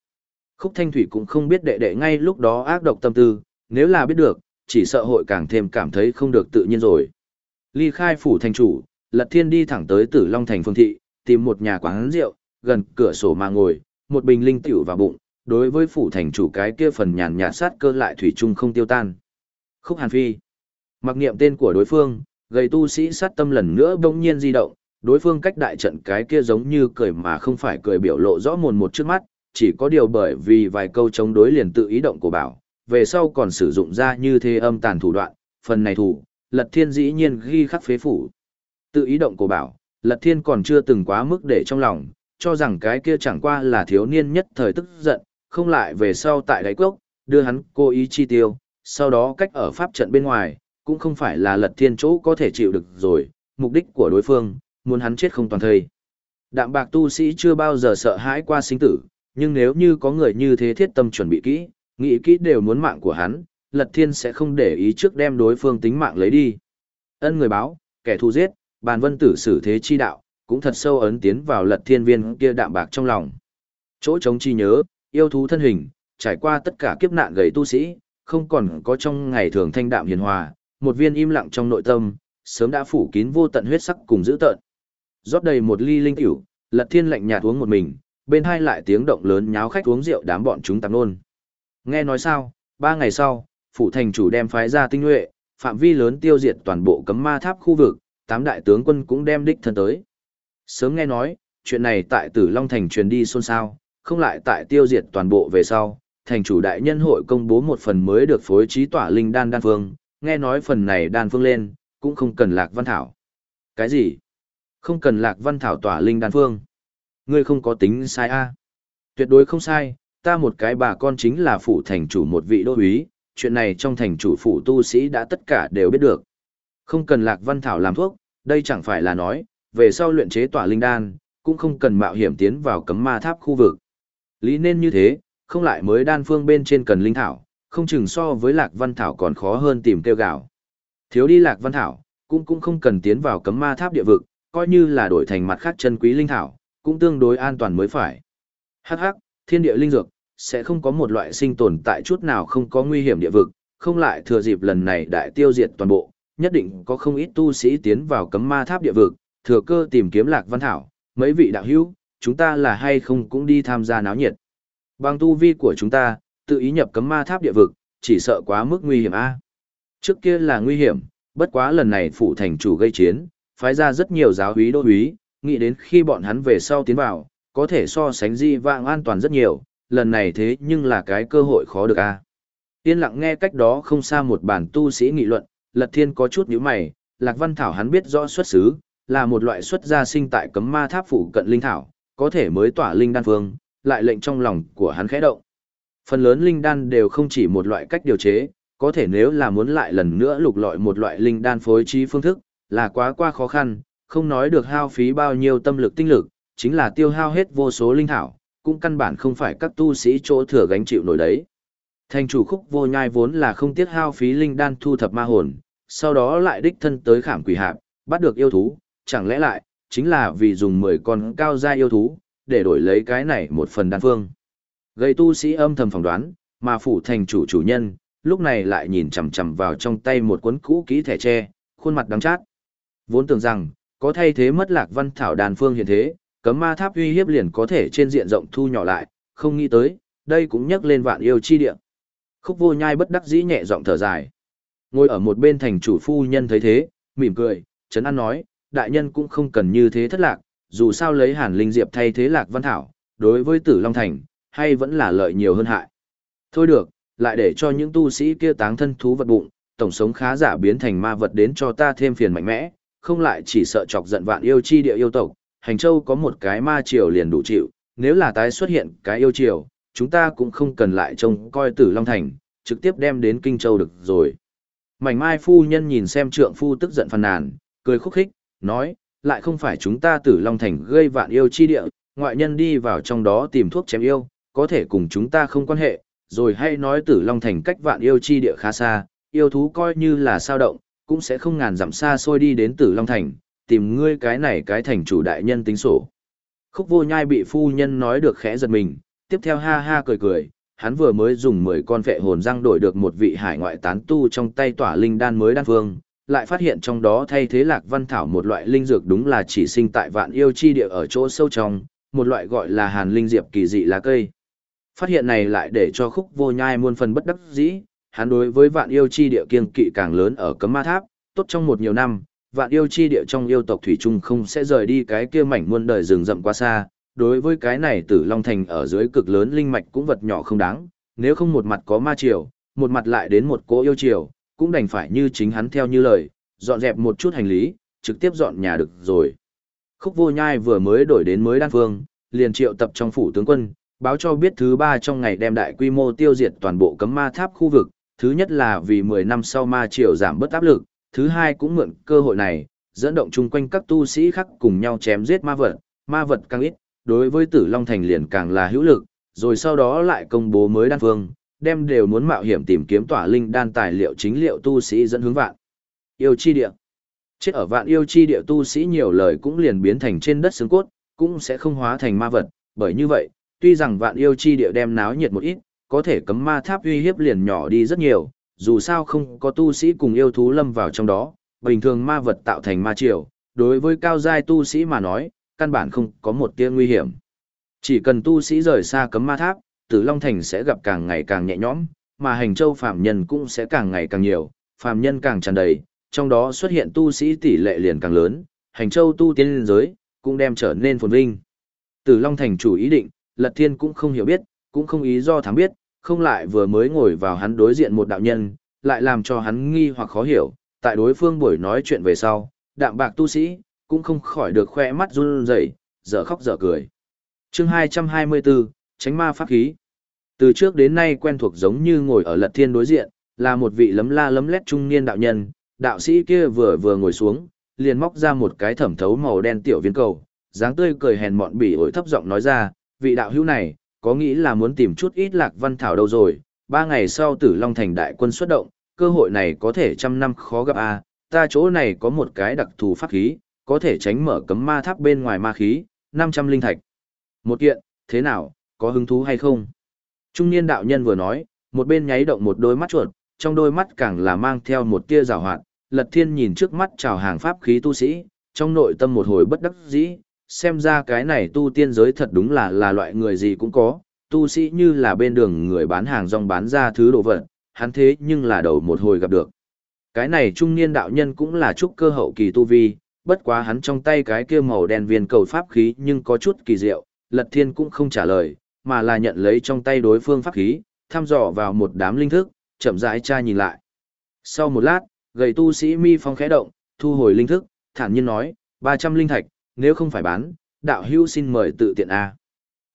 Khúc thanh thủy cũng không biết đệ đệ ngay lúc đó ác độc tâm tư, nếu là biết được, chỉ sợ hội càng thêm cảm thấy không được tự nhiên rồi. Ly khai phủ thành chủ, lật thiên đi thẳng tới tử Long Thành phương thị, tìm một nhà quán rượu, gần cửa sổ mà ngồi, một bình linh tiểu vào bụng, đối với phủ thành chủ cái kia phần nhàn nhạt sát cơ lại thủy chung không tiêu tan. Khúc Hàn Phi. Mặc niệm tên của đối phương, gầy tu sĩ sát tâm lần nữa bỗng nhiên di động, đối phương cách đại trận cái kia giống như cười mà không phải cười biểu lộ rõ mồn một trước mắt, chỉ có điều bởi vì vài câu chống đối liền tự ý động của bảo, về sau còn sử dụng ra như thế âm tàn thủ đoạn, phần này thủ, Lật Thiên dĩ nhiên ghi khắc phế phủ. Tự ý động của bảo, Lật Thiên còn chưa từng quá mức để trong lòng, cho rằng cái kia chẳng qua là thiếu niên nhất thời tức giận, không lại về sau tại đáy cốc, đưa hắn cố ý chi tiêu, sau đó cách ở pháp trận bên ngoài, cũng không phải là lật thiên chỗ có thể chịu được rồi, mục đích của đối phương, muốn hắn chết không toàn thây. Đạm bạc tu sĩ chưa bao giờ sợ hãi qua sinh tử, nhưng nếu như có người như thế thiết tâm chuẩn bị kỹ, nghĩ kỹ đều muốn mạng của hắn, lật thiên sẽ không để ý trước đem đối phương tính mạng lấy đi. Ân người báo, kẻ thù giết, bàn vân tử xử thế chi đạo, cũng thật sâu ấn tiến vào lật thiên viên kia đạm bạc trong lòng. Chỗ chống chi nhớ, yêu thú thân hình, trải qua tất cả kiếp nạn gầy tu sĩ, không còn có trong ngày thường thanh đạm hiền hòa, một viên im lặng trong nội tâm, sớm đã phủ kín vô tận huyết sắc cùng dữ tợn. Rót đầy một ly linh tiểu, Lật Thiên lạnh nhạt uống một mình, bên hai lại tiếng động lớn nháo khách uống rượu đám bọn chúng tạm nôn. Nghe nói sao, ba ngày sau, phủ thành chủ đem phái ra tinh nhuệ, phạm vi lớn tiêu diệt toàn bộ cấm ma tháp khu vực, tám đại tướng quân cũng đem đích thân tới. Sớm nghe nói, chuyện này tại Tử Long thành truyền đi xôn xao, không lại tại tiêu diệt toàn bộ về sau, thành chủ đại nhân hội công bố một phần mới được phối trí tỏa linh đan đan phương, nghe nói phần này đan phương lên, cũng không cần lạc văn thảo. Cái gì? Không cần lạc văn thảo tỏa linh đan phương. Ngươi không có tính sai a Tuyệt đối không sai, ta một cái bà con chính là phủ thành chủ một vị đô úy, chuyện này trong thành chủ phủ tu sĩ đã tất cả đều biết được. Không cần Lạc Văn Thảo làm thuốc, đây chẳng phải là nói, về sau luyện chế tỏa linh đan, cũng không cần mạo hiểm tiến vào cấm ma tháp khu vực. Lý nên như thế, không lại mới đan phương bên trên cần linh thảo, không chừng so với Lạc Văn Thảo còn khó hơn tìm kêu gạo. Thiếu đi Lạc Văn Thảo, cũng cũng không cần tiến vào cấm ma tháp địa vực, coi như là đổi thành mặt khác chân quý linh thảo, cũng tương đối an toàn mới phải. Hắc hắc, thiên địa linh dược, sẽ không có một loại sinh tồn tại chút nào không có nguy hiểm địa vực, không lại thừa dịp lần này đại tiêu diệt toàn bộ, nhất định có không ít tu sĩ tiến vào cấm ma tháp địa vực, thừa cơ tìm kiếm lạc văn thảo, mấy vị đạo hữu, chúng ta là hay không cũng đi tham gia náo nhiệt. Bằng tu vi của chúng ta, tự ý nhập cấm ma tháp địa vực, chỉ sợ quá mức nguy hiểm a. Trước kia là nguy hiểm, bất quá lần này phủ thành chủ gây chiến, phái ra rất nhiều giáo úy đô úy, nghĩ đến khi bọn hắn về sau tiến vào, có thể so sánh di vạng an toàn rất nhiều, lần này thế nhưng là cái cơ hội khó được a. Yên lặng nghe cách đó không xa một bản tu sĩ nghị luận, Lật Thiên có chút nhíu mày, Lạc Văn Thảo hắn biết rõ xuất xứ, là một loại xuất gia sinh tại cấm ma tháp phủ cận linh thảo, có thể mới tỏa linh đan phương, lại lệnh trong lòng của hắn khẽ động. Phần lớn linh đan đều không chỉ một loại cách điều chế, có thể nếu là muốn lại lần nữa lục lọi một loại linh đan phối trí phương thức, là quá qua khó khăn, không nói được hao phí bao nhiêu tâm lực tinh lực, chính là tiêu hao hết vô số linh thảo, cũng căn bản không phải các tu sĩ chỗ thừa gánh chịu nổi đấy. Thành chủ khúc vô nhai vốn là không tiếc hao phí linh đan thu thập ma hồn, sau đó lại đích thân tới khảm quỷ hạp, bắt được yêu thú, chẳng lẽ lại, chính là vì dùng 10 con cao gia yêu thú, để đổi lấy cái này một phần đan phương. Gây tu sĩ âm thầm phỏng đoán, mà phủ thành chủ chủ nhân, lúc này lại nhìn chằm chằm vào trong tay một cuốn cũ kỹ thẻ tre, khuôn mặt đắng chát. Vốn tưởng rằng, có thay thế mất lạc văn thảo đàn phương hiện thế, cấm ma tháp uy hiếp liền có thể trên diện rộng thu nhỏ lại, không nghĩ tới, đây cũng nhắc lên vạn yêu chi địa. Khúc vô nhai bất đắc dĩ nhẹ giọng thở dài. Ngồi ở một bên thành chủ phu nhân thấy thế, mỉm cười, chấn An nói, đại nhân cũng không cần như thế thất lạc, dù sao lấy hàn linh diệp thay thế lạc văn thảo, đối với tử Long Thành, hay vẫn là lợi nhiều hơn hại. Thôi được, lại để cho những tu sĩ kia táng thân thú vật bụng, tổng sống khá giả biến thành ma vật đến cho ta thêm phiền mạnh mẽ, không lại chỉ sợ chọc giận vạn yêu chi địa yêu tộc, hành châu có một cái ma triều liền đủ chịu, nếu là tái xuất hiện cái yêu triều, chúng ta cũng không cần lại trông coi tử Long Thành, trực tiếp đem đến Kinh Châu được rồi. Mảnh mai phu nhân nhìn xem trượng phu tức giận phàn nàn, cười khúc khích, nói, lại không phải chúng ta tử Long Thành gây vạn yêu chi địa, ngoại nhân đi vào trong đó tìm thuốc chém yêu, có thể cùng chúng ta không quan hệ, rồi hay nói tử Long Thành cách vạn yêu chi địa khá xa, yêu thú coi như là sao động, cũng sẽ không ngàn dặm xa xôi đi đến tử Long Thành, tìm ngươi cái này cái thành chủ đại nhân tính sổ. Khúc vô nhai bị phu nhân nói được khẽ giật mình, tiếp theo ha ha cười cười, hắn vừa mới dùng 10 con vệ hồn răng đổi được một vị hải ngoại tán tu trong tay tỏa linh đan mới đan phương, lại phát hiện trong đó thay thế lạc văn thảo một loại linh dược đúng là chỉ sinh tại vạn yêu chi địa ở chỗ sâu trong, một loại gọi là hàn linh diệp kỳ dị lá cây. Phát hiện này lại để cho khúc vô nhai muôn phần bất đắc dĩ, hắn đối với vạn yêu chi địa kiên kỵ càng lớn ở cấm ma tháp, tốt trong một nhiều năm, vạn yêu chi địa trong yêu tộc thủy trung không sẽ rời đi cái kia mảnh muôn đời rừng rậm quá xa, đối với cái này tử long thành ở dưới cực lớn linh mạch cũng vật nhỏ không đáng, nếu không một mặt có ma triều, một mặt lại đến một cỗ yêu triều, cũng đành phải như chính hắn theo như lời, dọn dẹp một chút hành lý, trực tiếp dọn nhà được rồi. Khúc vô nhai vừa mới đổi đến mới đan phương, liền triệu tập trong phủ tướng quân, báo cho biết thứ ba trong ngày đem đại quy mô tiêu diệt toàn bộ cấm ma tháp khu vực, thứ nhất là vì 10 năm sau ma triều giảm bớt áp lực, thứ hai cũng mượn cơ hội này, dẫn động chung quanh các tu sĩ khác cùng nhau chém giết ma vật, ma vật càng ít, đối với tử Long Thành liền càng là hữu lực, rồi sau đó lại công bố mới đan phương, đem đều muốn mạo hiểm tìm kiếm tỏa linh đan tài liệu chính liệu tu sĩ dẫn hướng vạn. Yêu chi địa. Chết ở vạn yêu chi địa tu sĩ nhiều lời cũng liền biến thành trên đất xương cốt, cũng sẽ không hóa thành ma vật, bởi như vậy, tuy rằng vạn yêu chi địa đem náo nhiệt một ít, có thể cấm ma tháp uy hiếp liền nhỏ đi rất nhiều, dù sao không có tu sĩ cùng yêu thú lâm vào trong đó, bình thường ma vật tạo thành ma triều, đối với cao giai tu sĩ mà nói, căn bản không có một tia nguy hiểm. Chỉ cần tu sĩ rời xa cấm ma tháp, Tử Long Thành sẽ gặp càng ngày càng nhẹ nhõm, mà hành châu phạm nhân cũng sẽ càng ngày càng nhiều, phạm nhân càng tràn đầy, trong đó xuất hiện tu sĩ tỷ lệ liền càng lớn, hành châu tu tiên liên giới, cũng đem trở nên phồn vinh. Tử Long Thành chủ ý định, Lật Thiên cũng không hiểu biết, cũng không ý do thắng biết, không lại vừa mới ngồi vào hắn đối diện một đạo nhân, lại làm cho hắn nghi hoặc khó hiểu, tại đối phương buổi nói chuyện về sau, đạm bạc tu sĩ, cũng không khỏi được khoe mắt run rẩy, dở khóc dở cười. Chương 224, Tránh ma pháp khí. Từ trước đến nay quen thuộc giống như ngồi ở lật thiên đối diện, là một vị lấm la lấm lét trung niên đạo nhân, đạo sĩ kia vừa vừa ngồi xuống, liền móc ra một cái thẩm thấu màu đen tiểu viên cầu, dáng tươi cười hèn mọn bỉ ổi thấp giọng nói ra, vị đạo hữu này, có nghĩ là muốn tìm chút ít lạc văn thảo đâu rồi, ba ngày sau tử Long Thành đại quân xuất động, cơ hội này có thể trăm năm khó gặp a ta chỗ này có một cái đặc thù pháp khí, có thể tránh mở cấm ma tháp bên ngoài ma khí, 500 linh thạch. Một kiện, thế nào, có hứng thú hay không? Trung niên đạo nhân vừa nói, một bên nháy động một đôi mắt chuột, trong đôi mắt càng là mang theo một tia rào hoạt, lật thiên nhìn trước mắt chào hàng pháp khí tu sĩ, trong nội tâm một hồi bất đắc dĩ, xem ra cái này tu tiên giới thật đúng là là loại người gì cũng có, tu sĩ như là bên đường người bán hàng rong bán ra thứ đồ vật, hắn thế nhưng là đầu một hồi gặp được. Cái này trung niên đạo nhân cũng là trúc cơ hậu kỳ tu vi, bất quá hắn trong tay cái kia màu đen viên cầu pháp khí nhưng có chút kỳ diệu, lật thiên cũng không trả lời, mà là nhận lấy trong tay đối phương pháp khí, thăm dò vào một đám linh thức, chậm rãi tra nhìn lại. Sau một lát, gầy tu sĩ mi phong khẽ động, thu hồi linh thức, thản nhiên nói, 300 linh thạch, nếu không phải bán, đạo hữu xin mời tự tiện A.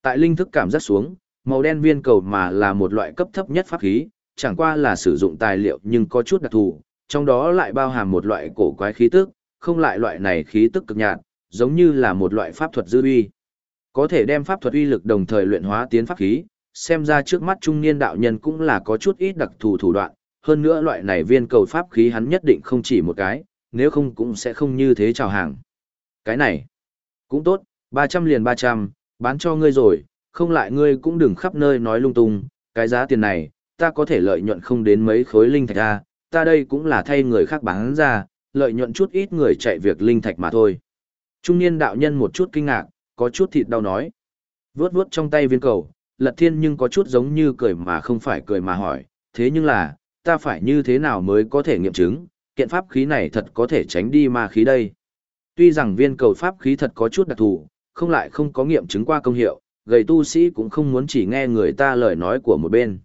Tại linh thức cảm giác xuống, màu đen viên cầu mà là một loại cấp thấp nhất pháp khí, chẳng qua là sử dụng tài liệu nhưng có chút đặc thù, trong đó lại bao hàm một loại cổ quái khí tức, không lại loại này khí tức cực nhạt, giống như là một loại pháp thuật dư uy. Có thể đem pháp thuật uy lực đồng thời luyện hóa tiến pháp khí, xem ra trước mắt trung niên đạo nhân cũng là có chút ít đặc thù thủ đoạn, hơn nữa loại này viên cầu pháp khí hắn nhất định không chỉ một cái, nếu không cũng sẽ không như thế chào hàng. Cái này, cũng tốt, 300 liền 300, bán cho ngươi rồi, không lại ngươi cũng đừng khắp nơi nói lung tung, cái giá tiền này, ta có thể lợi nhuận không đến mấy khối linh thạch ra, ta đây cũng là thay người khác bán ra, lợi nhuận chút ít người chạy việc linh thạch mà thôi. Trung niên đạo nhân một chút kinh ngạc, có chút thịt đau nói. Vướt vướt trong tay viên cầu, lật thiên nhưng có chút giống như cười mà không phải cười mà hỏi, thế nhưng là, ta phải như thế nào mới có thể nghiệm chứng, kiện pháp khí này thật có thể tránh đi ma khí đây. Tuy rằng viên cầu pháp khí thật có chút đặc thù, không lại không có nghiệm chứng qua công hiệu, gầy tu sĩ cũng không muốn chỉ nghe người ta lời nói của một bên.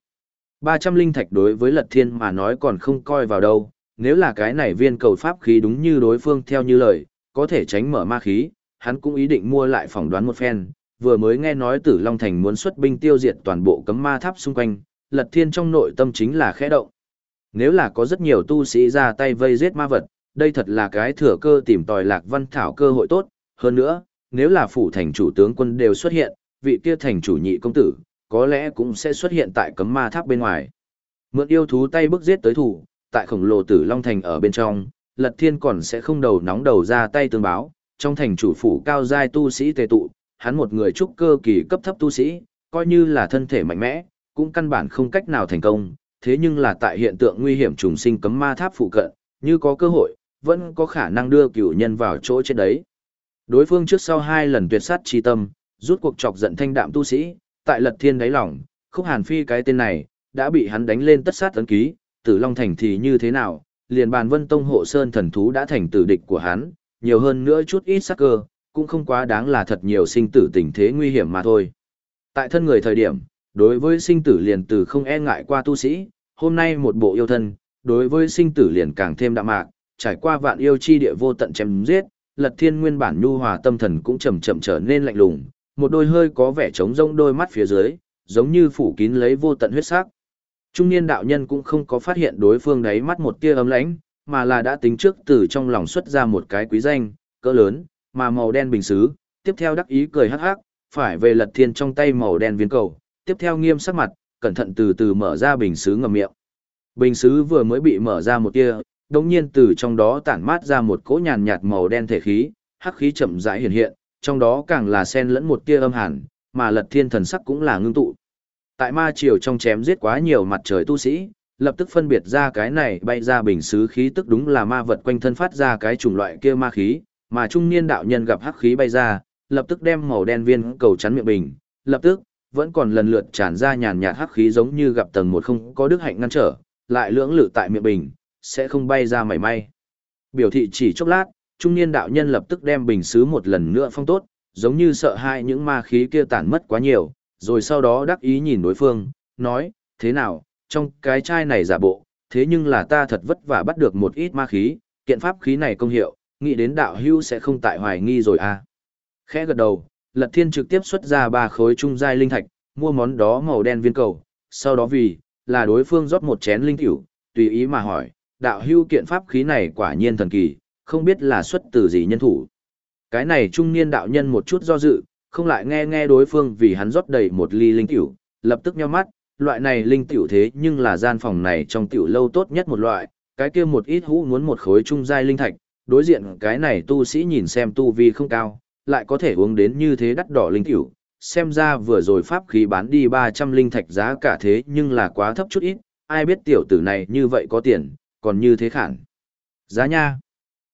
300 linh thạch đối với lật thiên mà nói còn không coi vào đâu, nếu là cái này viên cầu pháp khí đúng như đối phương theo như lời, có thể tránh mở ma khí, hắn cũng ý định mua lại phỏng đoán một phen, vừa mới nghe nói Tử Long Thành muốn xuất binh tiêu diệt toàn bộ cấm ma tháp xung quanh, Lật Thiên trong nội tâm chính là khẽ động. Nếu là có rất nhiều tu sĩ ra tay vây giết ma vật, đây thật là cái thừa cơ tìm tòi Lạc Văn Thảo cơ hội tốt, hơn nữa, nếu là phủ thành chủ tướng quân đều xuất hiện, vị kia thành chủ nhị công tử, có lẽ cũng sẽ xuất hiện tại cấm ma tháp bên ngoài. Mượn yêu thú tay bức giết tới thủ, tại khổng lồ Tử Long Thành ở bên trong, Lật Thiên còn sẽ không đầu nóng đầu ra tay tương báo, trong thành chủ phủ cao giai tu sĩ tề tụ, hắn một người trúc cơ kỳ cấp thấp tu sĩ, coi như là thân thể mạnh mẽ, cũng căn bản không cách nào thành công, thế nhưng là tại hiện tượng nguy hiểm trùng sinh cấm ma tháp phụ cận, như có cơ hội, vẫn có khả năng đưa cửu nhân vào chỗ trên đấy. Đối phương trước sau hai lần tuyệt sát chi tâm, rút cuộc chọc giận thanh đạm tu sĩ, tại lật thiên đáy lòng, khúc hàn phi cái tên này, đã bị hắn đánh lên tất sát ấn ký, tử long thành thì như thế nào, liền bàn vân tông hộ sơn thần thú đã thành tử địch của hắn, nhiều hơn nữa chút ít sắc cơ, cũng không quá đáng là thật nhiều sinh tử tình thế nguy hiểm mà thôi. Tại thân người thời điểm, đối với sinh tử liền từ không e ngại qua tu sĩ, hôm nay một bộ yêu thân, đối với sinh tử liền càng thêm đạm mạc, trải qua vạn yêu chi địa vô tận chém giết, lật thiên nguyên bản nhu hòa tâm thần cũng chậm chậm trở nên lạnh lùng, một đôi hơi có vẻ trống rỗng đôi mắt phía dưới, giống như phủ kín lấy vô tận huyết sắc. Trung niên đạo nhân cũng không có phát hiện đối phương đấy mắt một tia ấm lãnh, mà là đã tính trước từ trong lòng xuất ra một cái quý danh, cỡ lớn, mà màu đen bình xứ, tiếp theo đắc ý cười hắc hắc, phải về lật thiên trong tay màu đen viên cầu, tiếp theo nghiêm sắc mặt, cẩn thận từ từ mở ra bình xứ ngầm miệng. Bình xứ vừa mới bị mở ra một tia, đồng nhiên từ trong đó tản mát ra một cỗ nhàn nhạt màu đen thể khí, hắc khí chậm rãi hiện hiện, trong đó càng là xen lẫn một tia âm hàn, mà lật thiên thần sắc cũng là ngưng tụ. Tại ma triều trong chém giết quá nhiều mặt trời tu sĩ, lập tức phân biệt ra cái này bay ra bình xứ khí tức đúng là ma vật quanh thân phát ra cái chủng loại kia ma khí, mà trung niên đạo nhân gặp hắc khí bay ra, lập tức đem màu đen viên cầu chắn miệng bình, lập tức vẫn còn lần lượt tràn ra nhàn nhạt hắc khí giống như gặp tầng một không có đức hạnh ngăn trở, lại lưỡng lự tại miệng bình, sẽ không bay ra mảy may. Biểu thị chỉ chốc lát, trung niên đạo nhân lập tức đem bình xứ một lần nữa phong tốt, giống như sợ hai những ma khí kia tản mất quá nhiều, rồi sau đó đắc ý nhìn đối phương, nói, thế nào, trong cái chai này giả bộ, thế nhưng là ta thật vất vả bắt được một ít ma khí, kiện pháp khí này công hiệu, nghĩ đến đạo hưu sẽ không tại hoài nghi rồi à. Khẽ gật đầu, Lật Thiên trực tiếp xuất ra ba khối trung giai linh thạch, mua món đó màu đen viên cầu, sau đó vì, là đối phương rót một chén linh tiểu, tùy ý mà hỏi, đạo hưu kiện pháp khí này quả nhiên thần kỳ, không biết là xuất từ gì nhân thủ. Cái này trung niên đạo nhân một chút do dự, không lại nghe nghe đối phương vì hắn rót đầy một ly linh tiểu, lập tức nheo mắt, loại này linh tiểu thế nhưng là gian phòng này trong tiểu lâu tốt nhất một loại, cái kia một ít hũ muốn một khối trung giai linh thạch, đối diện cái này tu sĩ nhìn xem tu vi không cao, lại có thể uống đến như thế đắt đỏ linh tiểu, xem ra vừa rồi pháp khí bán đi 300 linh thạch giá cả thế nhưng là quá thấp chút ít, ai biết tiểu tử này như vậy có tiền, còn như thế khản. Giá nha.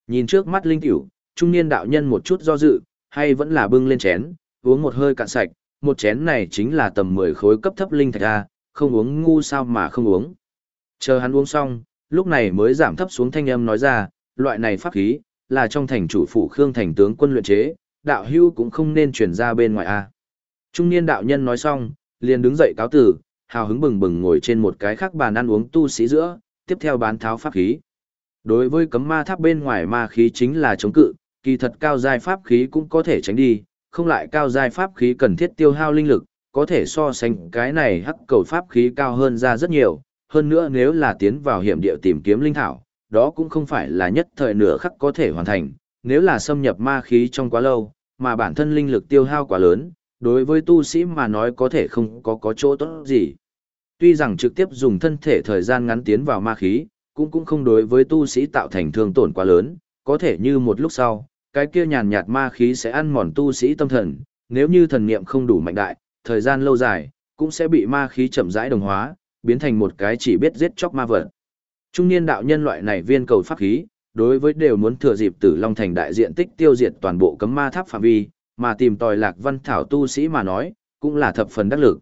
Nhìn trước mắt linh tiểu, trung niên đạo nhân một chút do dự, hay vẫn là bưng lên chén, uống một hơi cạn sạch, một chén này chính là tầm 10 khối cấp thấp linh thạch a, không uống ngu sao mà không uống. Chờ hắn uống xong, lúc này mới giảm thấp xuống thanh âm nói ra, loại này pháp khí, là trong thành chủ phủ Khương thành tướng quân luyện chế, đạo hưu cũng không nên chuyển ra bên ngoài a. Trung niên đạo nhân nói xong, liền đứng dậy cáo tử, hào hứng bừng bừng ngồi trên một cái khác bàn ăn uống tu sĩ giữa, tiếp theo bán tháo pháp khí. Đối với cấm ma tháp bên ngoài ma khí chính là chống cự, kỳ thật cao giai pháp khí cũng có thể tránh đi, không lại cao giai pháp khí cần thiết tiêu hao linh lực, có thể so sánh cái này hắc cầu pháp khí cao hơn ra rất nhiều, hơn nữa nếu là tiến vào hiểm địa tìm kiếm linh thảo, đó cũng không phải là nhất thời nửa khắc có thể hoàn thành, nếu là xâm nhập ma khí trong quá lâu, mà bản thân linh lực tiêu hao quá lớn, đối với tu sĩ mà nói có thể không có có chỗ tốt gì. Tuy rằng trực tiếp dùng thân thể thời gian ngắn tiến vào ma khí, cũng cũng không đối với tu sĩ tạo thành thương tổn quá lớn, có thể như một lúc sau, cái kia nhàn nhạt ma khí sẽ ăn mòn tu sĩ tâm thần, nếu như thần niệm không đủ mạnh đại, thời gian lâu dài, cũng sẽ bị ma khí chậm rãi đồng hóa, biến thành một cái chỉ biết giết chóc ma vật. Trung niên đạo nhân loại này viên cầu pháp khí, đối với đều muốn thừa dịp Tử Long thành đại diện tích tiêu diệt toàn bộ cấm ma tháp phạm vi, mà tìm tòi lạc văn thảo tu sĩ mà nói, cũng là thập phần đắc lực.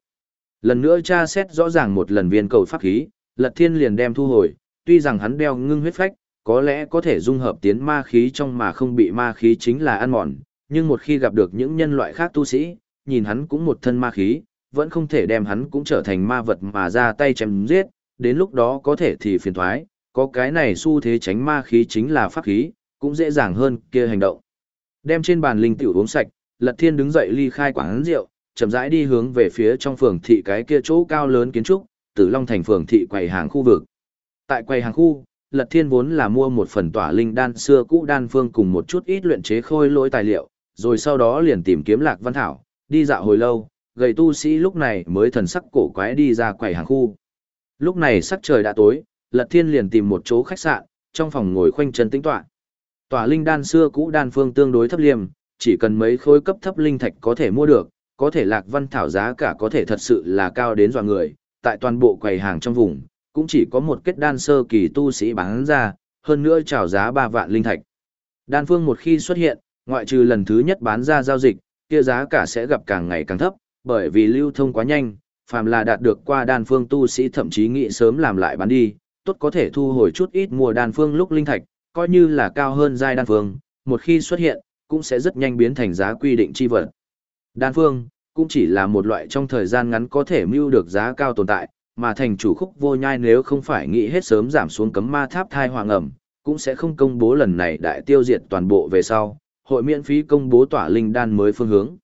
Lần nữa tra xét rõ ràng một lần viên cầu pháp khí, Lật Thiên liền đem thu hồi, tuy rằng hắn đeo ngưng huyết phách, có lẽ có thể dung hợp tiến ma khí trong mà không bị ma khí chính là ăn mòn, nhưng một khi gặp được những nhân loại khác tu sĩ, nhìn hắn cũng một thân ma khí, vẫn không thể đem hắn cũng trở thành ma vật mà ra tay chém giết, đến lúc đó có thể thì phiền thoái, có cái này xu thế tránh ma khí chính là pháp khí, cũng dễ dàng hơn kia hành động. Đem trên bàn linh tiểu uống sạch, Lật Thiên đứng dậy ly khai quán rượu, chậm rãi đi hướng về phía trong phường thị cái kia chỗ cao lớn kiến trúc, Tử Long thành phường thị quầy hàng khu vực. Tại quầy hàng khu, Lật Thiên vốn là mua một phần tỏa linh đan xưa cũ đan phương cùng một chút ít luyện chế khôi lỗi tài liệu, rồi sau đó liền tìm kiếm Lạc Văn Thảo, đi dạo hồi lâu, gầy tu sĩ lúc này mới thần sắc cổ quái đi ra quầy hàng khu. Lúc này sắc trời đã tối, Lật Thiên liền tìm một chỗ khách sạn, trong phòng ngồi khoanh chân tĩnh tọa. Tòa linh đan xưa cũ đan phương tương đối thấp liêm, chỉ cần mấy khối cấp thấp linh thạch có thể mua được, có thể lạc văn thảo giá cả có thể thật sự là cao đến dọa người, tại toàn bộ quầy hàng trong vùng, cũng chỉ có một kết đan sơ kỳ tu sĩ bán ra, hơn nữa chào giá 3 vạn linh thạch. Đan phương một khi xuất hiện, ngoại trừ lần thứ nhất bán ra giao dịch, kia giá cả sẽ gặp càng ngày càng thấp, bởi vì lưu thông quá nhanh, phàm là đạt được qua đan phương tu sĩ thậm chí nghĩ sớm làm lại bán đi, tốt có thể thu hồi chút ít mua đan phương lúc linh thạch, coi như là cao hơn giai đan phương, một khi xuất hiện, cũng sẽ rất nhanh biến thành giá quy định chi vật. Đan phương, cũng chỉ là một loại trong thời gian ngắn có thể mưu được giá cao tồn tại, mà thành chủ khúc vô nhai nếu không phải nghĩ hết sớm giảm xuống cấm ma tháp thai hoàng ẩm, cũng sẽ không công bố lần này đại tiêu diệt toàn bộ về sau, hội miễn phí công bố tỏa linh đan mới phương hướng.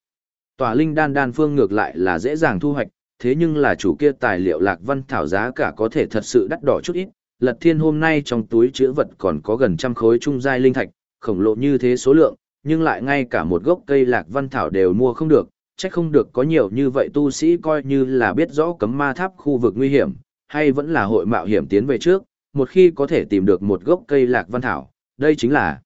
Tỏa linh đan đan phương ngược lại là dễ dàng thu hoạch, thế nhưng là chủ kia tài liệu lạc văn thảo giá cả có thể thật sự đắt đỏ chút ít. Lật thiên hôm nay trong túi chứa vật còn có gần trăm khối trung giai linh thạch, khổng lồ như thế số lượng, nhưng lại ngay cả một gốc cây lạc văn thảo đều mua không được, chắc không được có nhiều như vậy tu sĩ coi như là biết rõ cấm ma tháp khu vực nguy hiểm, hay vẫn là hội mạo hiểm tiến về trước, một khi có thể tìm được một gốc cây lạc văn thảo, đây chính là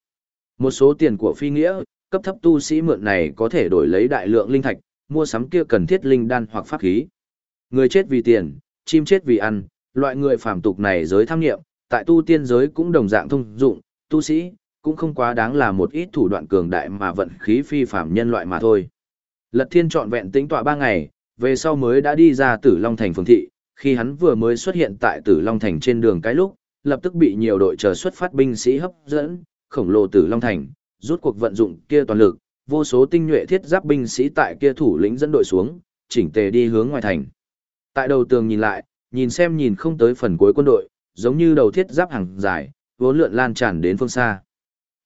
một số tiền của phi nghĩa, cấp thấp tu sĩ mượn này có thể đổi lấy đại lượng linh thạch, mua sắm kia cần thiết linh đan hoặc pháp khí. Người chết vì tiền, chim chết vì ăn, loại người phàm tục này giới tham nghiệm, tại tu tiên giới cũng đồng dạng thông dụng, tu sĩ, cũng không quá đáng là một ít thủ đoạn cường đại mà vận khí phi phàm nhân loại mà thôi. Lật Thiên trọn vẹn tính tọa ba ngày, về sau mới đã đi ra Tử Long Thành phường thị, khi hắn vừa mới xuất hiện tại Tử Long Thành trên đường cái lúc, lập tức bị nhiều đội chờ xuất phát binh sĩ hấp dẫn, khổng lồ Tử Long Thành, rút cuộc vận dụng kia toàn lực, vô số tinh nhuệ thiết giáp binh sĩ tại kia thủ lĩnh dẫn đội xuống, chỉnh tề đi hướng ngoài thành. Tại đầu tường nhìn lại, nhìn xem nhìn không tới phần cuối quân đội, giống như đầu thiết giáp hàng dài, vốn lượn lan tràn đến phương xa.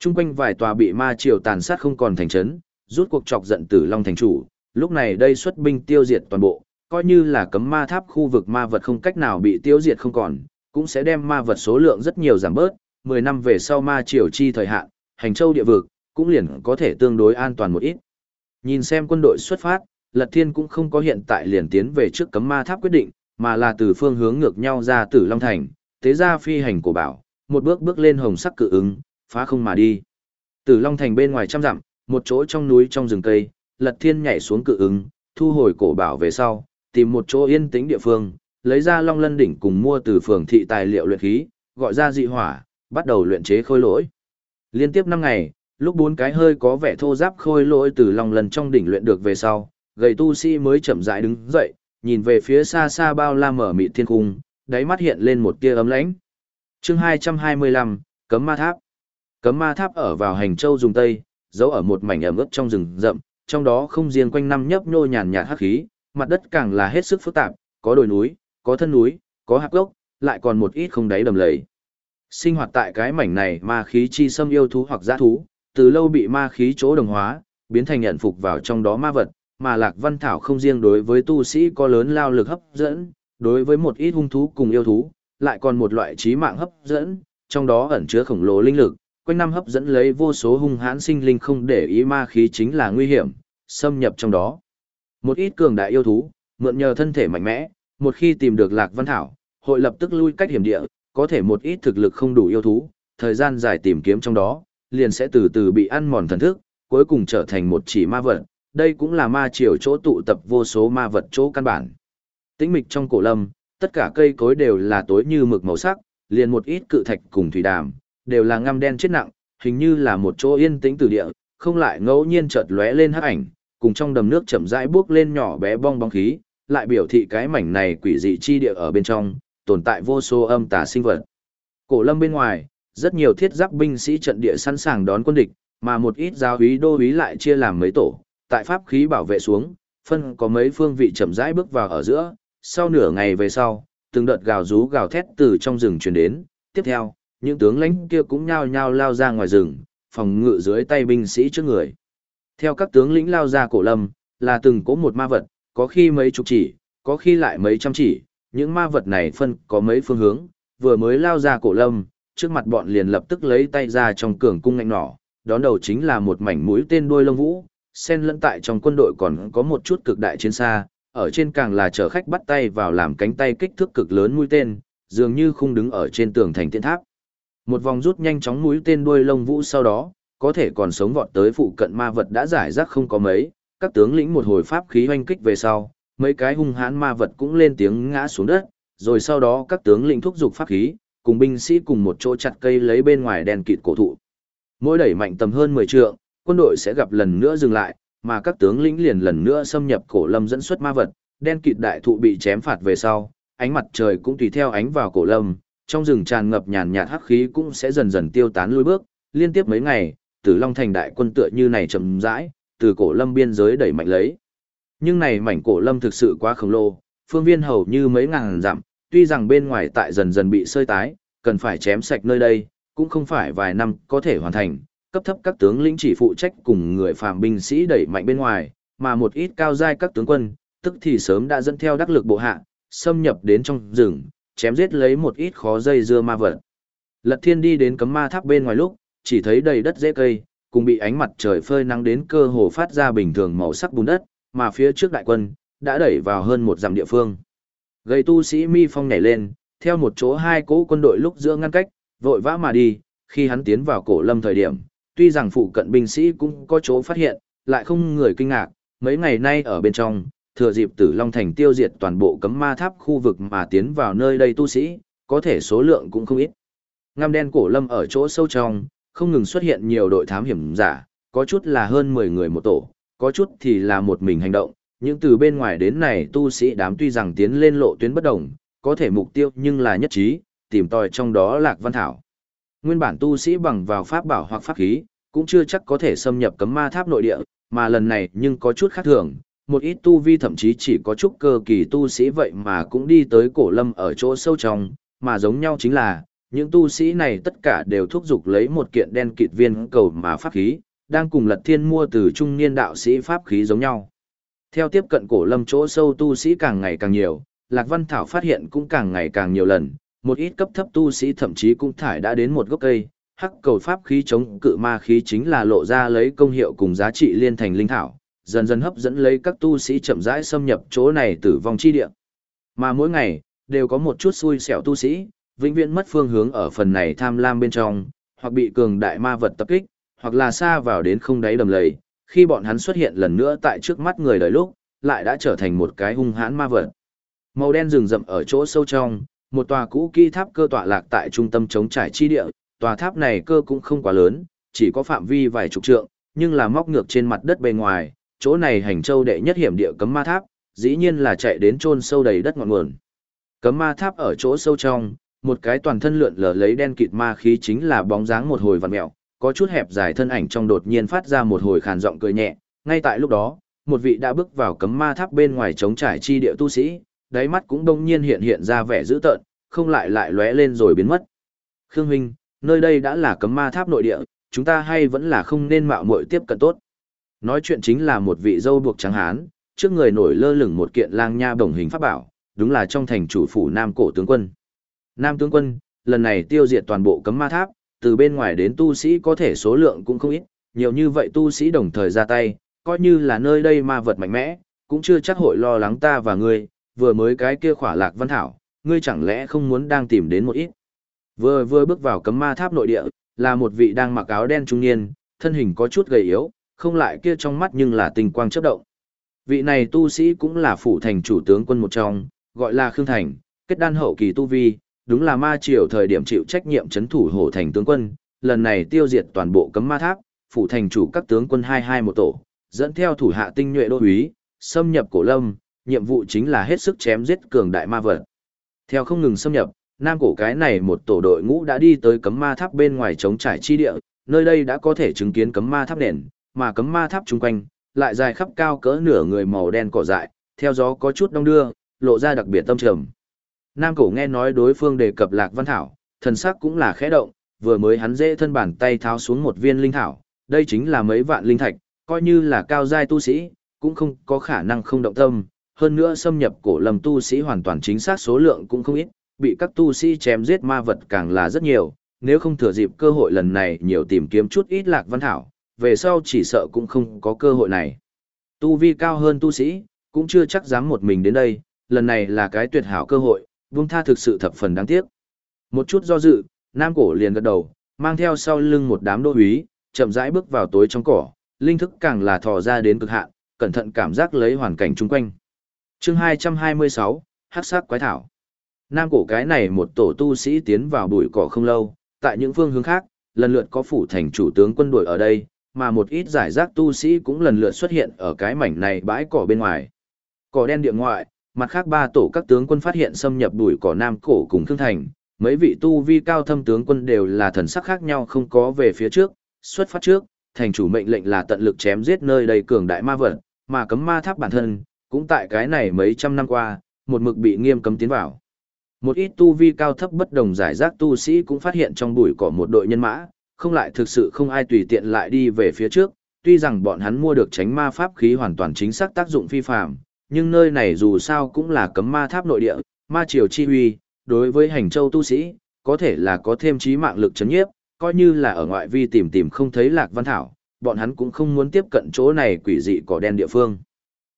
Trung quanh vài tòa bị ma triều tàn sát không còn thành trấn, rút cuộc chọc giận Tử Long thành chủ, lúc này đây xuất binh tiêu diệt toàn bộ, coi như là cấm ma tháp khu vực ma vật không cách nào bị tiêu diệt không còn, cũng sẽ đem ma vật số lượng rất nhiều giảm bớt, 10 năm về sau ma triều chi thời hạn, hành châu địa vực, cũng liền có thể tương đối an toàn một ít. Nhìn xem quân đội xuất phát, Lật Thiên cũng không có hiện tại liền tiến về trước cấm ma tháp quyết định, mà là từ phương hướng ngược nhau ra Tử Long Thành, tế ra phi hành của bảo, một bước bước lên hồng sắc cự ứng, phá không mà đi. Tử Long Thành bên ngoài trăm dặm, một chỗ trong núi trong rừng cây, Lật Thiên nhảy xuống cự ứng, thu hồi cổ bảo về sau, tìm một chỗ yên tĩnh địa phương, lấy ra Long Lân đỉnh cùng mua từ phường thị tài liệu luyện khí, gọi ra dị hỏa, bắt đầu luyện chế khôi lỗi. Liên tiếp 5 ngày, lúc bốn cái hơi có vẻ thô giáp khôi lỗi từ lòng lần trong đỉnh luyện được về sau, gầy tu sĩ mới chậm rãi đứng dậy, nhìn về phía xa xa bao la mở mịt thiên cung, đáy mắt hiện lên một tia ấm lãnh. Chương 225, Cấm Ma Tháp. Cấm Ma Tháp ở vào hành châu dùng tây, giấu ở một mảnh ẩm ướt trong rừng rậm, trong đó không riêng quanh năm nhấp nhô nhàn nhạt hắc khí, mặt đất càng là hết sức phức tạp, có đồi núi, có thân núi, có hạp gốc, lại còn một ít không đáy đầm lầy. Sinh hoạt tại cái mảnh này ma khí chi xâm yêu thú hoặc giã thú, từ lâu bị ma khí chỗ đồng hóa, biến thành nhận phục vào trong đó ma vật, mà Lạc Văn Thảo không riêng đối với tu sĩ có lớn lao lực hấp dẫn, đối với một ít hung thú cùng yêu thú, lại còn một loại trí mạng hấp dẫn, trong đó ẩn chứa khổng lồ linh lực, quanh năm hấp dẫn lấy vô số hung hãn sinh linh không để ý ma khí chính là nguy hiểm, xâm nhập trong đó. Một ít cường đại yêu thú, mượn nhờ thân thể mạnh mẽ, một khi tìm được Lạc Văn Thảo, hội lập tức lui cách hiểm địa, có thể một ít thực lực không đủ yêu thú, thời gian dài tìm kiếm trong đó, liền sẽ từ từ bị ăn mòn thần thức, cuối cùng trở thành một chỉ ma vật. Đây cũng là ma triều chỗ tụ tập vô số ma vật chỗ căn bản. Tĩnh mịch trong cổ lâm, tất cả cây cối đều là tối như mực màu sắc, liền một ít cự thạch cùng thủy đàm, đều là ngăm đen chết nặng, hình như là một chỗ yên tĩnh từ địa, không lại ngẫu nhiên chợt lóe lên hắc ảnh, cùng trong đầm nước chậm rãi bước lên nhỏ bé bong bóng khí, lại biểu thị cái mảnh này quỷ dị chi địa ở bên trong, tồn tại vô số âm tà sinh vật. Cổ lâm bên ngoài, rất nhiều thiết giáp binh sĩ trận địa sẵn sàng đón quân địch, mà một ít giáo úy đô úy lại chia làm mấy tổ, tại pháp khí bảo vệ xuống, phân có mấy phương vị chậm rãi bước vào ở giữa, sau nửa ngày về sau, từng đợt gào rú gào thét từ trong rừng truyền đến, tiếp theo, những tướng lãnh kia cũng nhao nhao lao ra ngoài rừng, phòng ngự dưới tay binh sĩ trước người. Theo các tướng lĩnh lao ra cổ lâm, là từng có một ma vật, có khi mấy chục chỉ, có khi lại mấy trăm chỉ, những ma vật này phân có mấy phương hướng, vừa mới lao ra cổ lâm, trước mặt bọn liền lập tức lấy tay ra trong cường cung ngạnh nỏ, đón đầu chính là một mảnh mũi tên đuôi lông vũ, sen lẫn tại trong quân đội còn có một chút cực đại chiến xa, ở trên càng là chở khách bắt tay vào làm cánh tay kích thước cực lớn mũi tên, dường như khung đứng ở trên tường thành tiện tháp. Một vòng rút nhanh chóng mũi tên đuôi lông vũ sau đó, có thể còn sống vọt tới phụ cận ma vật đã giải rác không có mấy, các tướng lĩnh một hồi pháp khí hoanh kích về sau, mấy cái hung hãn ma vật cũng lên tiếng ngã xuống đất, rồi sau đó các tướng lĩnh thúc giục pháp khí, cùng binh sĩ cùng một chỗ chặt cây lấy bên ngoài đèn kịt cổ thụ. Mỗi đẩy mạnh tầm hơn 10 trượng, quân đội sẽ gặp lần nữa dừng lại, mà các tướng lĩnh liền lần nữa xâm nhập cổ lâm dẫn xuất ma vật, đen kịt đại thụ bị chém phạt về sau, ánh mặt trời cũng tùy theo ánh vào cổ lâm, trong rừng tràn ngập nhàn nhạt hắc khí cũng sẽ dần dần tiêu tán lui bước, liên tiếp mấy ngày, Tử Long thành đại quân tựa như này chậm rãi, từ cổ lâm biên giới đẩy mạnh lấy. Nhưng này mảnh cổ lâm thực sự quá khổng lồ, phương viên hầu như mấy ngàn dặm, tuy rằng bên ngoài tại dần dần bị sơi tái, cần phải chém sạch nơi đây, cũng không phải vài năm có thể hoàn thành, cấp thấp các tướng lĩnh chỉ phụ trách cùng người phàm binh sĩ đẩy mạnh bên ngoài, mà một ít cao giai các tướng quân, tức thì sớm đã dẫn theo đắc lực bộ hạ, xâm nhập đến trong rừng, chém giết lấy một ít khó dây dưa ma vật. Lật Thiên đi đến cấm ma tháp bên ngoài lúc, chỉ thấy đầy đất dễ cây, cùng bị ánh mặt trời phơi nắng đến cơ hồ phát ra bình thường màu sắc bùn đất, mà phía trước đại quân đã đẩy vào hơn một dặm địa phương. Gầy tu sĩ Mi Phong nhảy lên, theo một chỗ hai cỗ quân đội lúc giữa ngăn cách, vội vã mà đi, khi hắn tiến vào cổ lâm thời điểm, tuy rằng phụ cận binh sĩ cũng có chỗ phát hiện, lại không người kinh ngạc, mấy ngày nay ở bên trong, thừa dịp Tử Long Thành tiêu diệt toàn bộ cấm ma tháp khu vực mà tiến vào nơi đây tu sĩ, có thể số lượng cũng không ít. Ngăm đen cổ lâm ở chỗ sâu trong, không ngừng xuất hiện nhiều đội thám hiểm giả, có chút là hơn 10 người một tổ, có chút thì là một mình hành động, những từ bên ngoài đến này tu sĩ đám tuy rằng tiến lên lộ tuyến bất đồng, có thể mục tiêu nhưng là nhất trí, tìm tòi trong đó lạc văn thảo. Nguyên bản tu sĩ bằng vào pháp bảo hoặc pháp khí, cũng chưa chắc có thể xâm nhập cấm ma tháp nội địa, mà lần này nhưng có chút khác thường, một ít tu vi thậm chí chỉ có chút cơ kỳ tu sĩ vậy mà cũng đi tới cổ lâm ở chỗ sâu trong, mà giống nhau chính là, những tu sĩ này tất cả đều thúc giục lấy một kiện đen kịt viên cầu mà pháp khí, đang cùng lật thiên mua từ trung niên đạo sĩ pháp khí giống nhau. Theo tiếp cận cổ lâm chỗ sâu tu sĩ càng ngày càng nhiều, Lạc Văn Thảo phát hiện cũng càng ngày càng nhiều lần, một ít cấp thấp tu sĩ thậm chí cũng thải đã đến một gốc cây, hắc cầu pháp khí chống cự ma khí chính là lộ ra lấy công hiệu cùng giá trị liên thành linh thảo, dần dần hấp dẫn lấy các tu sĩ chậm rãi xâm nhập chỗ này tử vong chi địa. Mà mỗi ngày, đều có một chút xui xẻo tu sĩ, vĩnh viễn mất phương hướng ở phần này tham lam bên trong, hoặc bị cường đại ma vật tập kích, hoặc là xa vào đến không đáy đầm lầy, khi bọn hắn xuất hiện lần nữa tại trước mắt người đời lúc, lại đã trở thành một cái hung hãn ma vật. Màu đen rừng rậm ở chỗ sâu trong, một tòa cũ kỹ tháp cơ tọa lạc tại trung tâm chống trải chi địa, tòa tháp này cơ cũng không quá lớn, chỉ có phạm vi vài chục trượng, nhưng là móc ngược trên mặt đất bề ngoài, chỗ này hành châu đệ nhất hiểm địa cấm ma tháp, dĩ nhiên là chạy đến chôn sâu đầy đất ngọn nguồn. Cấm ma tháp ở chỗ sâu trong, một cái toàn thân lượn lờ lấy đen kịt ma khí chính là bóng dáng một hồi vặn mèo, có chút hẹp dài thân ảnh trong đột nhiên phát ra một hồi khàn giọng cười nhẹ, ngay tại lúc đó, một vị đã bước vào cấm ma tháp bên ngoài chống trải chi địa tu sĩ, đáy mắt cũng đông nhiên hiện hiện ra vẻ dữ tợn, không lại lại lóe lên rồi biến mất. Khương huynh, nơi đây đã là cấm ma tháp nội địa, chúng ta hay vẫn là không nên mạo muội tiếp cận tốt. Nói chuyện chính là một vị dâu buộc trắng hán, trước người nổi lơ lửng một kiện lang nha bổng hình pháp bảo, đúng là trong thành chủ phủ Nam cổ tướng quân. Nam tướng quân, lần này tiêu diệt toàn bộ cấm ma tháp, từ bên ngoài đến tu sĩ có thể số lượng cũng không ít, nhiều như vậy tu sĩ đồng thời ra tay, coi như là nơi đây ma vật mạnh mẽ, cũng chưa chắc hội lo lắng ta và ngươi, vừa mới cái kia khỏa lạc văn thảo, ngươi chẳng lẽ không muốn đang tìm đến một ít. Vừa vừa bước vào cấm ma tháp nội địa, là một vị đang mặc áo đen trung niên, thân hình có chút gầy yếu, không lại kia trong mắt nhưng là tình quang chớp động. Vị này tu sĩ cũng là phủ thành chủ tướng quân một trong, gọi là Khương Thành, kết đan hậu kỳ tu vi, đúng là ma triều thời điểm chịu trách nhiệm chấn thủ hổ thành tướng quân, lần này tiêu diệt toàn bộ cấm ma tháp, phủ thành chủ các tướng quân hai hai một tổ, dẫn theo thủ hạ tinh nhuệ đô úy, xâm nhập cổ lâm, nhiệm vụ chính là hết sức chém giết cường đại ma vật. Theo không ngừng xâm nhập, nam cổ cái này một tổ đội ngũ đã đi tới cấm ma tháp bên ngoài chống trải chi địa, nơi đây đã có thể chứng kiến cấm ma tháp nền, mà cấm ma tháp chung quanh, lại dài khắp cao cỡ nửa người màu đen cỏ dại, theo gió có chút đông đưa, lộ ra đặc biệt tâm trầm. Nam cổ nghe nói đối phương đề cập lạc văn thảo, thần sắc cũng là khẽ động, vừa mới hắn dễ thân bàn tay tháo xuống một viên linh thảo, đây chính là mấy vạn linh thạch, coi như là cao giai tu sĩ, cũng không có khả năng không động tâm, hơn nữa xâm nhập cổ lầm tu sĩ hoàn toàn chính xác số lượng cũng không ít, bị các tu sĩ chém giết ma vật càng là rất nhiều, nếu không thừa dịp cơ hội lần này nhiều tìm kiếm chút ít lạc văn thảo, về sau chỉ sợ cũng không có cơ hội này. Tu vi cao hơn tu sĩ, cũng chưa chắc dám một mình đến đây, lần này là cái tuyệt hảo cơ hội, buông tha thực sự thập phần đáng tiếc. Một chút do dự, Nam Cổ liền gật đầu, mang theo sau lưng một đám đô úy, chậm rãi bước vào tối trong cỏ, linh thức càng là thò ra đến cực hạn, cẩn thận cảm giác lấy hoàn cảnh chung quanh. Chương 226, Hắc sắc quái thảo. Nam cổ cái này một tổ tu sĩ tiến vào bụi cỏ không lâu, tại những phương hướng khác, lần lượt có phủ thành chủ tướng quân đội ở đây, mà một ít giải rác tu sĩ cũng lần lượt xuất hiện ở cái mảnh này bãi cỏ bên ngoài. Cỏ đen địa ngoại, mặt khác ba tổ các tướng quân phát hiện xâm nhập bụi cỏ Nam cổ cùng khương Thành, mấy vị tu vi cao thâm tướng quân đều là thần sắc khác nhau không có về phía trước, xuất phát trước, thành chủ mệnh lệnh là tận lực chém giết nơi đầy cường đại ma vật, mà cấm ma tháp bản thân, cũng tại cái này mấy trăm năm qua, một mực bị nghiêm cấm tiến vào. Một ít tu vi cao thấp bất đồng giải rác tu sĩ cũng phát hiện trong bụi cỏ một đội nhân mã, không lại thực sự không ai tùy tiện lại đi về phía trước, tuy rằng bọn hắn mua được tránh ma pháp khí hoàn toàn chính xác tác dụng phi phạm, nhưng nơi này dù sao cũng là cấm ma tháp nội địa, ma triều chi huy, đối với hành châu tu sĩ, có thể là có thêm trí mạng lực chấn nhiếp, coi như là ở ngoại vi tìm tìm không thấy lạc văn thảo, bọn hắn cũng không muốn tiếp cận chỗ này quỷ dị cỏ đen địa phương.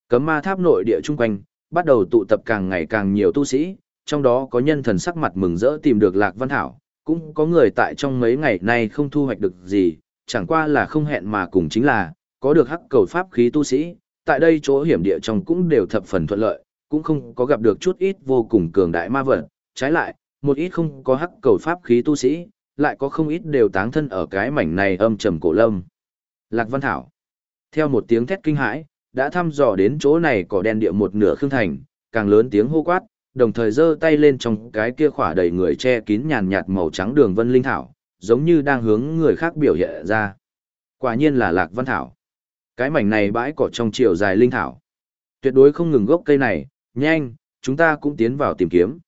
Cấm ma tháp nội địa chung quanh, bắt đầu tụ tập càng ngày càng nhiều tu sĩ, trong đó có nhân thần sắc mặt mừng rỡ tìm được lạc văn thảo, cũng có người tại trong mấy ngày nay không thu hoạch được gì, chẳng qua là không hẹn mà cùng chính là, có được hắc cầu pháp khí tu sĩ, tại đây chỗ hiểm địa trong cũng đều thập phần thuận lợi, cũng không có gặp được chút ít vô cùng cường đại ma vật, trái lại, một ít không có hắc cầu pháp khí tu sĩ, lại có không ít đều táng thân ở cái mảnh này âm trầm cổ lâm. Lạc Văn Thảo. Theo một tiếng thét kinh hãi, đã thăm dò đến chỗ này cỏ đen địa một nửa khương thành, càng lớn tiếng hô quát, đồng thời giơ tay lên trong cái kia khỏa đầy người che kín nhàn nhạt màu trắng đường vân linh thảo, giống như đang hướng người khác biểu hiện ra. Quả nhiên là Lạc Văn Thảo. Cái mảnh này bãi cỏ trong chiều dài linh thảo. Tuyệt đối không ngừng gốc cây này, nhanh, chúng ta cũng tiến vào tìm kiếm.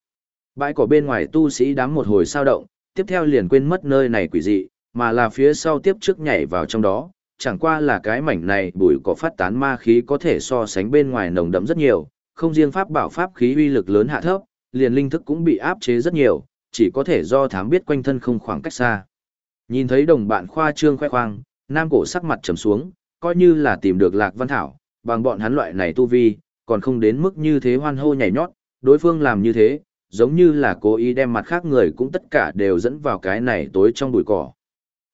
Bãi cỏ bên ngoài tu sĩ đám một hồi sao động, tiếp theo liền quên mất nơi này quỷ dị, mà là phía sau tiếp trước nhảy vào trong đó, chẳng qua là cái mảnh này bụi cỏ phát tán ma khí có thể so sánh bên ngoài nồng đậm rất nhiều, không riêng pháp bảo pháp khí uy lực lớn hạ thấp, liền linh thức cũng bị áp chế rất nhiều, chỉ có thể do thám biết quanh thân không khoảng cách xa. Nhìn thấy đồng bạn khoa trương khoe khoang, nam cổ sắc mặt trầm xuống, coi như là tìm được lạc văn thảo, bằng bọn hắn loại này tu vi, còn không đến mức như thế hoan hô nhảy nhót, đối phương làm như thế, giống như là cố ý đem mặt khác người cũng tất cả đều dẫn vào cái này tối trong bụi cỏ.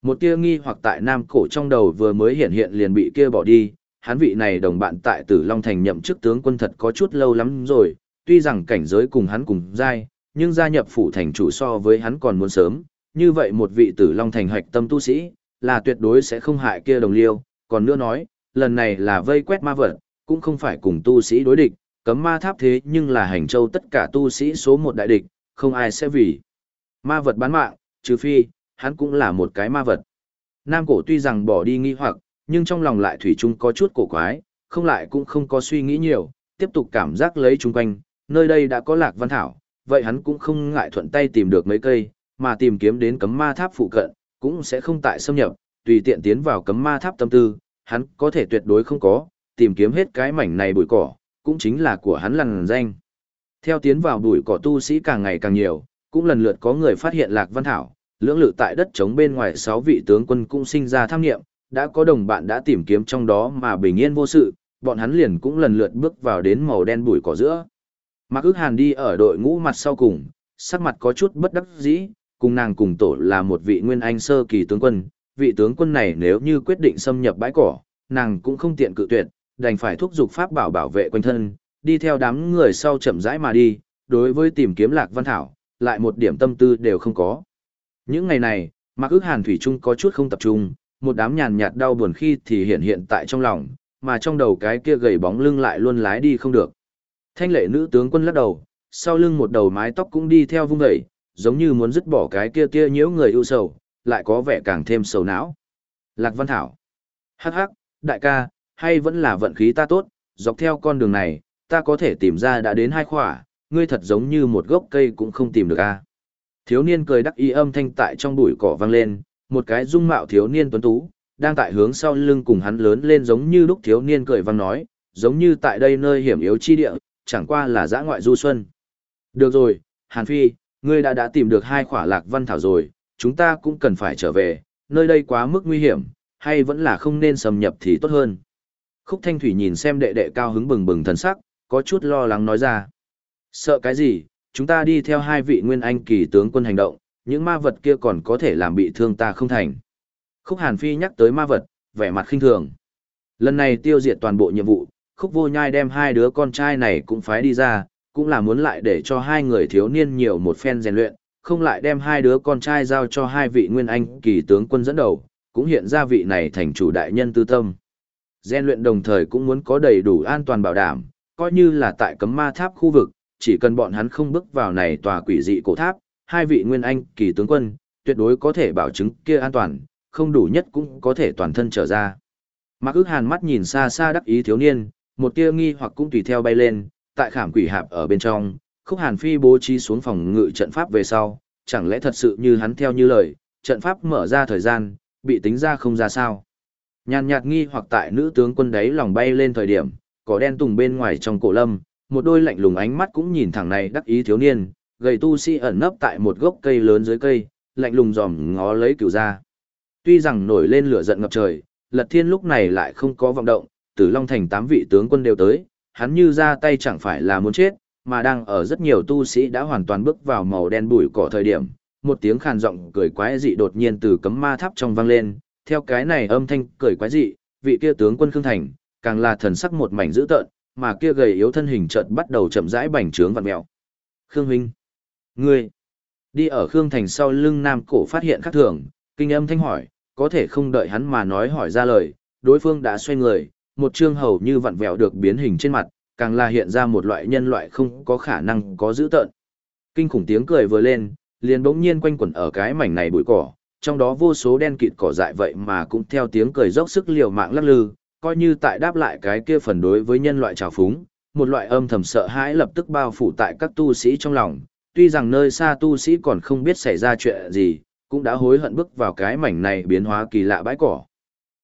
Một tia nghi hoặc tại nam cổ trong đầu vừa mới hiện hiện liền bị kia bỏ đi, hắn vị này đồng bạn tại Tử Long Thành nhậm chức tướng quân thật có chút lâu lắm rồi, tuy rằng cảnh giới cùng hắn cùng giai, nhưng gia nhập phủ thành chủ so với hắn còn muốn sớm, như vậy một vị Tử Long Thành hạch tâm tu sĩ, là tuyệt đối sẽ không hại kia đồng liêu, còn nữa nói, lần này là vây quét ma vật, cũng không phải cùng tu sĩ đối địch, cấm ma tháp thế nhưng là hành châu tất cả tu sĩ số một đại địch, không ai sẽ vì ma vật bán mạng, trừ phi, hắn cũng là một cái ma vật. Nam cổ tuy rằng bỏ đi nghi hoặc, nhưng trong lòng lại thủy chung có chút cổ quái, không lại cũng không có suy nghĩ nhiều, tiếp tục cảm giác lấy chung quanh, nơi đây đã có lạc văn thảo, vậy hắn cũng không ngại thuận tay tìm được mấy cây, mà tìm kiếm đến cấm ma tháp phụ cận, cũng sẽ không tại xâm nhập, tùy tiện tiến vào cấm ma tháp tâm tư, hắn có thể tuyệt đối không có, tìm kiếm hết cái mảnh này bụi cỏ, cũng chính là của hắn lằn danh. Theo tiến vào bụi cỏ tu sĩ càng ngày càng nhiều, cũng lần lượt có người phát hiện lạc văn thảo, lưỡng lự tại đất trống bên ngoài sáu vị tướng quân cũng sinh ra tham nghiệm, đã có đồng bạn đã tìm kiếm trong đó mà bình yên vô sự, bọn hắn liền cũng lần lượt bước vào đến màu đen bụi cỏ giữa. Mạc ước hàn đi ở đội ngũ mặt sau cùng, sắc mặt có chút bất đắc dĩ, cùng nàng cùng tổ là một vị nguyên anh sơ kỳ tướng quân, vị tướng quân này nếu như quyết định xâm nhập bãi cỏ, nàng cũng không tiện cự tuyệt, đành phải thúc giục pháp bảo bảo vệ quanh thân, đi theo đám người sau chậm rãi mà đi, đối với tìm kiếm lạc văn thảo, lại một điểm tâm tư đều không có. Những ngày này, Mạc ước hàn thủy trung có chút không tập trung, một đám nhàn nhạt đau buồn khi thì hiện hiện tại trong lòng, mà trong đầu cái kia gầy bóng lưng lại luôn lái đi không được. Thanh lệ nữ tướng quân lắc đầu, sau lưng một đầu mái tóc cũng đi theo vung dậy, giống như muốn dứt bỏ cái kia kia nhiễu người ưu sầu, lại có vẻ càng thêm sầu não. Lạc Văn Thảo. Hắc hắc, đại ca, hay vẫn là vận khí ta tốt, dọc theo con đường này, ta có thể tìm ra đã đến hai khỏa, ngươi thật giống như một gốc cây cũng không tìm được a. Thiếu niên cười đắc ý âm thanh tại trong bụi cỏ vang lên, một cái dung mạo thiếu niên tuấn tú, đang tại hướng sau lưng cùng hắn lớn lên giống như lúc thiếu niên cười vang nói, giống như tại đây nơi hiểm yếu chi địa, chẳng qua là dã ngoại du xuân. Được rồi, Hàn Phi, ngươi đã đã tìm được hai khỏa lạc văn thảo rồi, chúng ta cũng cần phải trở về, nơi đây quá mức nguy hiểm, hay vẫn là không nên xâm nhập thì tốt hơn. Khúc Thanh Thủy nhìn xem đệ đệ cao hứng bừng bừng thần sắc, có chút lo lắng nói ra. Sợ cái gì, chúng ta đi theo hai vị nguyên anh kỳ tướng quân hành động, những ma vật kia còn có thể làm bị thương ta không thành. Khúc Hàn Phi nhắc tới ma vật, vẻ mặt khinh thường. Lần này tiêu diệt toàn bộ nhiệm vụ, Khúc Vô Nhai đem hai đứa con trai này cũng phái đi ra, cũng là muốn lại để cho hai người thiếu niên nhiều một phen rèn luyện, không lại đem hai đứa con trai giao cho hai vị nguyên anh kỳ tướng quân dẫn đầu, cũng hiện ra vị này thành chủ đại nhân tư tâm. Gen luyện đồng thời cũng muốn có đầy đủ an toàn bảo đảm, coi như là tại cấm ma tháp khu vực, chỉ cần bọn hắn không bước vào này tòa quỷ dị cổ tháp, hai vị nguyên anh kỳ tướng quân, tuyệt đối có thể bảo chứng kia an toàn, không đủ nhất cũng có thể toàn thân trở ra. Mạc ước hàn mắt nhìn xa xa đắc ý thiếu niên, một tia nghi hoặc cũng tùy theo bay lên, tại khảm quỷ hạp ở bên trong, khúc hàn phi bố trí xuống phòng ngự trận pháp về sau, chẳng lẽ thật sự như hắn theo như lời, trận pháp mở ra thời gian, bị tính ra không ra sao. Nhàn nhạt nghi hoặc tại nữ tướng quân đấy lòng bay lên thời điểm, cỏ đen tùng bên ngoài trong cổ lâm, một đôi lạnh lùng ánh mắt cũng nhìn thẳng này đắc ý thiếu niên, gầy tu sĩ ẩn nấp tại một gốc cây lớn dưới cây, lạnh lùng dòm ngó lấy cửu ra. Tuy rằng nổi lên lửa giận ngập trời, Lật Thiên lúc này lại không có vọng động, Tử Long Thành tám vị tướng quân đều tới, hắn như ra tay chẳng phải là muốn chết, mà đang ở rất nhiều tu sĩ đã hoàn toàn bước vào màu đen bụi cỏ thời điểm, một tiếng khàn giọng cười quái dị đột nhiên từ cấm ma tháp trong vang lên, theo cái này âm thanh cười quái dị, vị kia tướng quân Khương Thành, càng là thần sắc một mảnh dữ tợn, mà kia gầy yếu thân hình chợt bắt đầu chậm rãi bành trướng vặn mèo. Khương huynh, ngươi đi ở Khương Thành sau lưng nam cổ phát hiện khác thường, kinh âm thanh hỏi, có thể không đợi hắn mà nói hỏi ra lời, đối phương đã xoay người, một trương hầu như vặn vẹo được biến hình trên mặt, càng là hiện ra một loại nhân loại không có khả năng có dữ tợn. Kinh khủng tiếng cười vừa lên, liền bỗng nhiên quanh quẩn ở cái mảnh này bụi cỏ, trong đó vô số đen kịt cỏ dại vậy mà cũng theo tiếng cười dốc sức liều mạng lắc lư, coi như tại đáp lại cái kia phần đối với nhân loại trào phúng, một loại âm thầm sợ hãi lập tức bao phủ tại các tu sĩ trong lòng, tuy rằng nơi xa tu sĩ còn không biết xảy ra chuyện gì, cũng đã hối hận bước vào cái mảnh này biến hóa kỳ lạ bãi cỏ.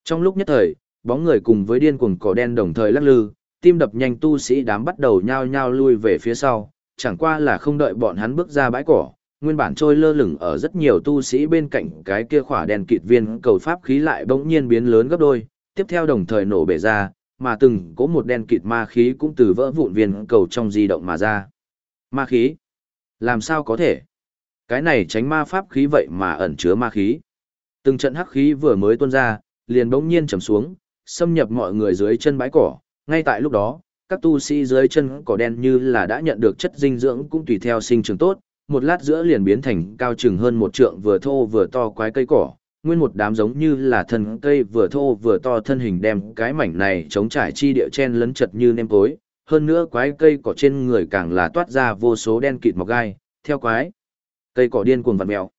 Trong lúc nhất thời, bóng người cùng với điên cuồng cỏ đen đồng thời lắc lư, tim đập nhanh tu sĩ đám bắt đầu nhao nhao lui về phía sau, chẳng qua là không đợi bọn hắn bước ra bãi cỏ, nguyên bản trôi lơ lửng ở rất nhiều tu sĩ bên cạnh cái kia khỏa đèn kịt viên cầu pháp khí lại bỗng nhiên biến lớn gấp đôi, tiếp theo đồng thời nổ bể ra, mà từng có một đèn kịt ma khí cũng từ vỡ vụn viên cầu trong di động mà ra. Ma khí? Làm sao có thể? Cái này tránh ma pháp khí vậy mà ẩn chứa ma khí. Từng trận hắc khí vừa mới tuôn ra, liền bỗng nhiên trầm xuống, xâm nhập mọi người dưới chân bãi cỏ. Ngay tại lúc đó, các tu sĩ dưới chân cỏ đen như là đã nhận được chất dinh dưỡng cũng tùy theo sinh trưởng tốt, một lát giữa liền biến thành cao chừng hơn một trượng vừa thô vừa to quái cây cỏ, nguyên một đám giống như là thân cây vừa thô vừa to thân hình đem cái mảnh này chống trải chi địa chen lấn chật như nêm tối, hơn nữa quái cây cỏ trên người càng là toát ra vô số đen kịt mọc gai, theo quái. Cây cỏ điên cuồng vặn mèo.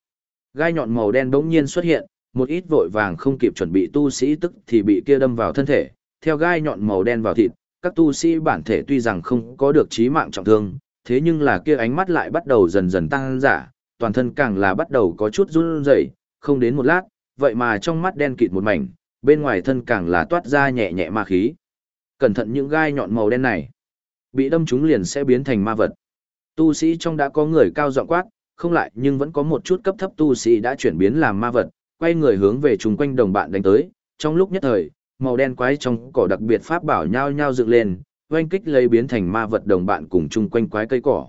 Gai nhọn màu đen bỗng nhiên xuất hiện, một ít vội vàng không kịp chuẩn bị tu sĩ tức thì bị kia đâm vào thân thể, theo gai nhọn màu đen vào thịt, các tu sĩ bản thể tuy rằng không có được trí mạng trọng thương, thế nhưng là kia ánh mắt lại bắt đầu dần dần tăng giả, toàn thân càng là bắt đầu có chút run rẩy, không đến một lát, vậy mà trong mắt đen kịt một mảnh, bên ngoài thân càng là toát ra nhẹ nhẹ ma khí. Cẩn thận những gai nhọn màu đen này, bị đâm chúng liền sẽ biến thành ma vật. Tu sĩ trong đã có người cao giọng quát, không lại nhưng vẫn có một chút cấp thấp tu sĩ đã chuyển biến làm ma vật, quay người hướng về chung quanh đồng bạn đánh tới, trong lúc nhất thời, màu đen quái trong cỏ đặc biệt pháp bảo nhao nhao dựng lên, oanh kích lấy biến thành ma vật đồng bạn cùng chung quanh quái cây cỏ.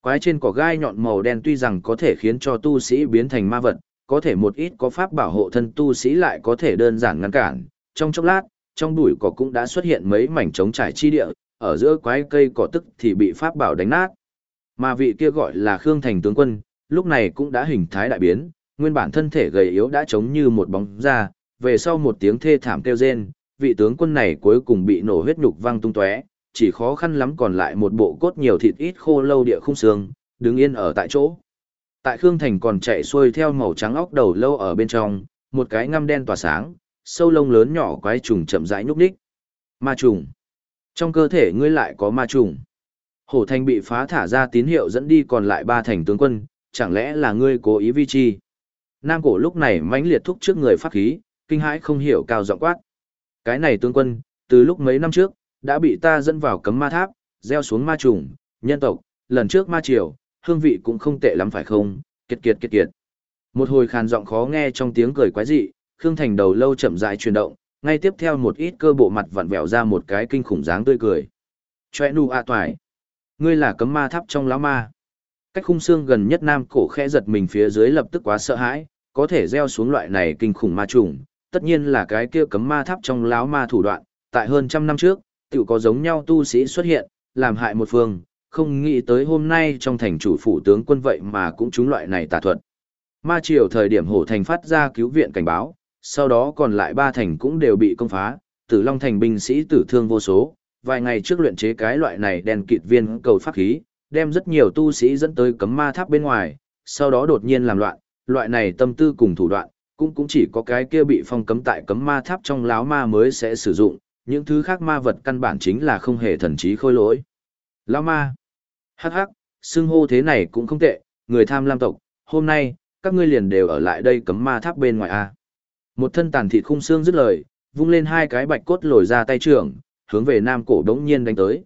Quái trên cỏ gai nhọn màu đen tuy rằng có thể khiến cho tu sĩ biến thành ma vật, có thể một ít có pháp bảo hộ thân tu sĩ lại có thể đơn giản ngăn cản. Trong chốc lát, trong bụi cỏ cũng đã xuất hiện mấy mảnh trống trải chi địa, ở giữa quái cây cỏ tức thì bị pháp bảo đánh nát. Mà vị kia gọi là Khương Thành tướng quân, lúc này cũng đã hình thái đại biến, nguyên bản thân thể gầy yếu đã trống như một bóng da, về sau một tiếng thê thảm kêu rên, vị tướng quân này cuối cùng bị nổ huyết nhục văng tung tóe, chỉ khó khăn lắm còn lại một bộ cốt nhiều thịt ít khô lâu địa khung xương, đứng yên ở tại chỗ. Tại Khương Thành còn chạy xuôi theo màu trắng óc đầu lâu ở bên trong, một cái ngăm đen tỏa sáng, sâu lông lớn nhỏ quái trùng chậm rãi nhúc nhích. Ma trùng. Trong cơ thể ngươi lại có ma trùng. Hổ Thành bị phá thả ra tín hiệu dẫn đi còn lại ba thành tướng quân, chẳng lẽ là ngươi cố ý vi chi? Nam cổ lúc này mãnh liệt thúc trước người pháp khí, kinh hãi không hiểu cao giọng quát. Cái này tướng quân, từ lúc mấy năm trước, đã bị ta dẫn vào cấm ma tháp, gieo xuống ma trùng, nhân tộc, lần trước ma triều, hương vị cũng không tệ lắm phải không, kiệt kiệt kiệt kiệt. Một hồi khàn giọng khó nghe trong tiếng cười quái dị, Khương Thành đầu lâu chậm rãi chuyển động, ngay tiếp theo một ít cơ bộ mặt vặn vẹo ra một cái kinh khủng dáng tươi cười. Chòe nụ a à toài. Ngươi là cấm ma tháp trong lão ma. Cách khung xương gần nhất nam cổ khẽ giật mình phía dưới lập tức quá sợ hãi, có thể gieo xuống loại này kinh khủng ma trùng, tất nhiên là cái kia cấm ma tháp trong láo ma thủ đoạn, tại hơn trăm năm trước, tự có giống nhau tu sĩ xuất hiện, làm hại một phương, không nghĩ tới hôm nay trong thành chủ phủ tướng quân vậy mà cũng chúng loại này tà thuật. Ma triều thời điểm hổ thành phát ra cứu viện cảnh báo, sau đó còn lại ba thành cũng đều bị công phá, tử long thành binh sĩ tử thương vô số, vài ngày trước luyện chế cái loại này đèn kịt viên cầu pháp khí, đem rất nhiều tu sĩ dẫn tới cấm ma tháp bên ngoài, sau đó đột nhiên làm loạn, loại này tâm tư cùng thủ đoạn, cũng cũng chỉ có cái kia bị phong cấm tại cấm ma tháp trong láo ma mới sẽ sử dụng, những thứ khác ma vật căn bản chính là không hề thần trí khôi lỗi. Lão ma. Hắc hắc, xưng hô thế này cũng không tệ, người tham lam tộc, hôm nay, các ngươi liền đều ở lại đây cấm ma tháp bên ngoài a. Một thân tàn thịt khung xương dứt lời, vung lên hai cái bạch cốt lồi ra tay trưởng, hướng về nam cổ đống nhiên đánh tới.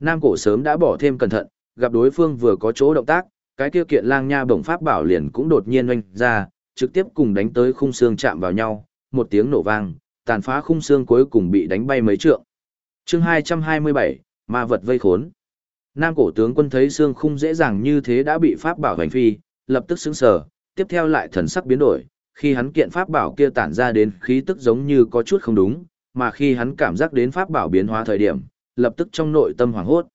Nam cổ sớm đã bỏ thêm cẩn thận, gặp đối phương vừa có chỗ động tác, cái kia kiện lang nha bổng pháp bảo liền cũng đột nhiên oanh ra, trực tiếp cùng đánh tới khung xương chạm vào nhau, một tiếng nổ vang, tàn phá khung xương cuối cùng bị đánh bay mấy trượng. chương 227, ma vật vây khốn. Nam cổ tướng quân thấy xương khung dễ dàng như thế đã bị pháp bảo hành phi, lập tức sững sờ, tiếp theo lại thần sắc biến đổi, khi hắn kiện pháp bảo kia tản ra đến khí tức giống như có chút không đúng, mà khi hắn cảm giác đến pháp bảo biến hóa thời điểm, lập tức trong nội tâm hoảng hốt.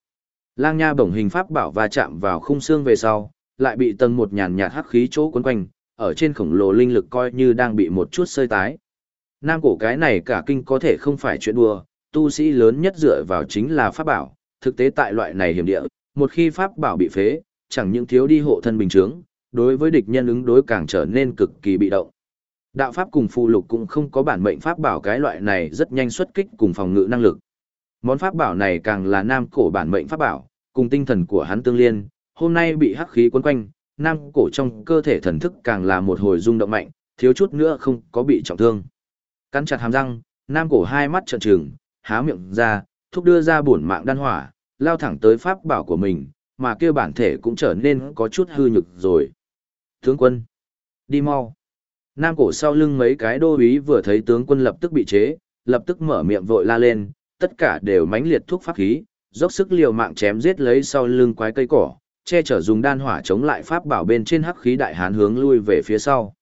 Lang nha bổng hình pháp bảo va chạm vào khung xương về sau, lại bị tầng một nhàn nhạt hắc khí chỗ quấn quanh, ở trên khổng lồ linh lực coi như đang bị một chút sơi tái. Nam cổ cái này cả kinh có thể không phải chuyện đùa, tu sĩ lớn nhất dựa vào chính là pháp bảo, thực tế tại loại này hiểm địa, một khi pháp bảo bị phế, chẳng những thiếu đi hộ thân bình chứng, đối với địch nhân ứng đối càng trở nên cực kỳ bị động. Đạo pháp cùng phụ lục cũng không có bản mệnh pháp bảo cái loại này rất nhanh xuất kích cùng phòng ngự năng lực. Món pháp bảo này càng là nam cổ bản mệnh pháp bảo, cùng tinh thần của hắn tương liên, hôm nay bị hắc khí quấn quanh, nam cổ trong cơ thể thần thức càng là một hồi rung động mạnh, thiếu chút nữa không có bị trọng thương. Cắn chặt hàm răng, nam cổ hai mắt trợn trừng, há miệng ra, thúc đưa ra bổn mạng đan hỏa, lao thẳng tới pháp bảo của mình, mà kia bản thể cũng trở nên có chút hư nhực rồi. Tướng quân, đi mau. Nam cổ sau lưng mấy cái đô úy vừa thấy tướng quân lập tức bị chế, lập tức mở miệng vội la lên, tất cả đều mãnh liệt thuốc pháp khí, dốc sức liều mạng chém giết lấy sau lưng quái cây cỏ, che chở dùng đan hỏa chống lại pháp bảo bên trên hắc khí đại hán hướng lui về phía sau.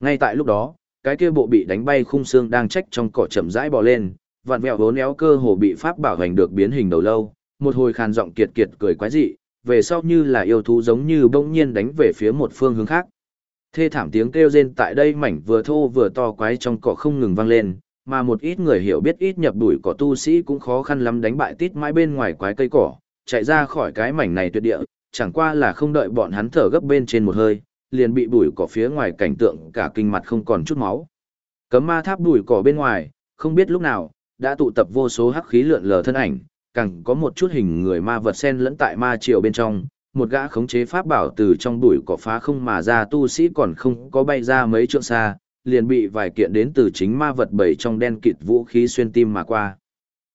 Ngay tại lúc đó, cái kia bộ bị đánh bay khung xương đang trách trong cỏ chậm rãi bò lên, vặn vẹo vốn éo cơ hồ bị pháp bảo hành được biến hình đầu lâu, một hồi khàn giọng kiệt kiệt cười quái dị, về sau như là yêu thú giống như bỗng nhiên đánh về phía một phương hướng khác. Thê thảm tiếng kêu rên tại đây mảnh vừa thô vừa to quái trong cỏ không ngừng vang lên, mà một ít người hiểu biết ít nhập đuổi cỏ tu sĩ cũng khó khăn lắm đánh bại tít mãi bên ngoài quái cây cỏ, chạy ra khỏi cái mảnh này tuyệt địa, chẳng qua là không đợi bọn hắn thở gấp bên trên một hơi, liền bị bụi cỏ phía ngoài cảnh tượng cả kinh mặt không còn chút máu. Cấm ma tháp bụi cỏ bên ngoài, không biết lúc nào, đã tụ tập vô số hắc khí lượn lờ thân ảnh, càng có một chút hình người ma vật sen lẫn tại ma triều bên trong, một gã khống chế pháp bảo từ trong bụi cỏ phá không mà ra tu sĩ còn không có bay ra mấy trượng xa, liền bị vài kiện đến từ chính ma vật bảy trong đen kịt vũ khí xuyên tim mà qua.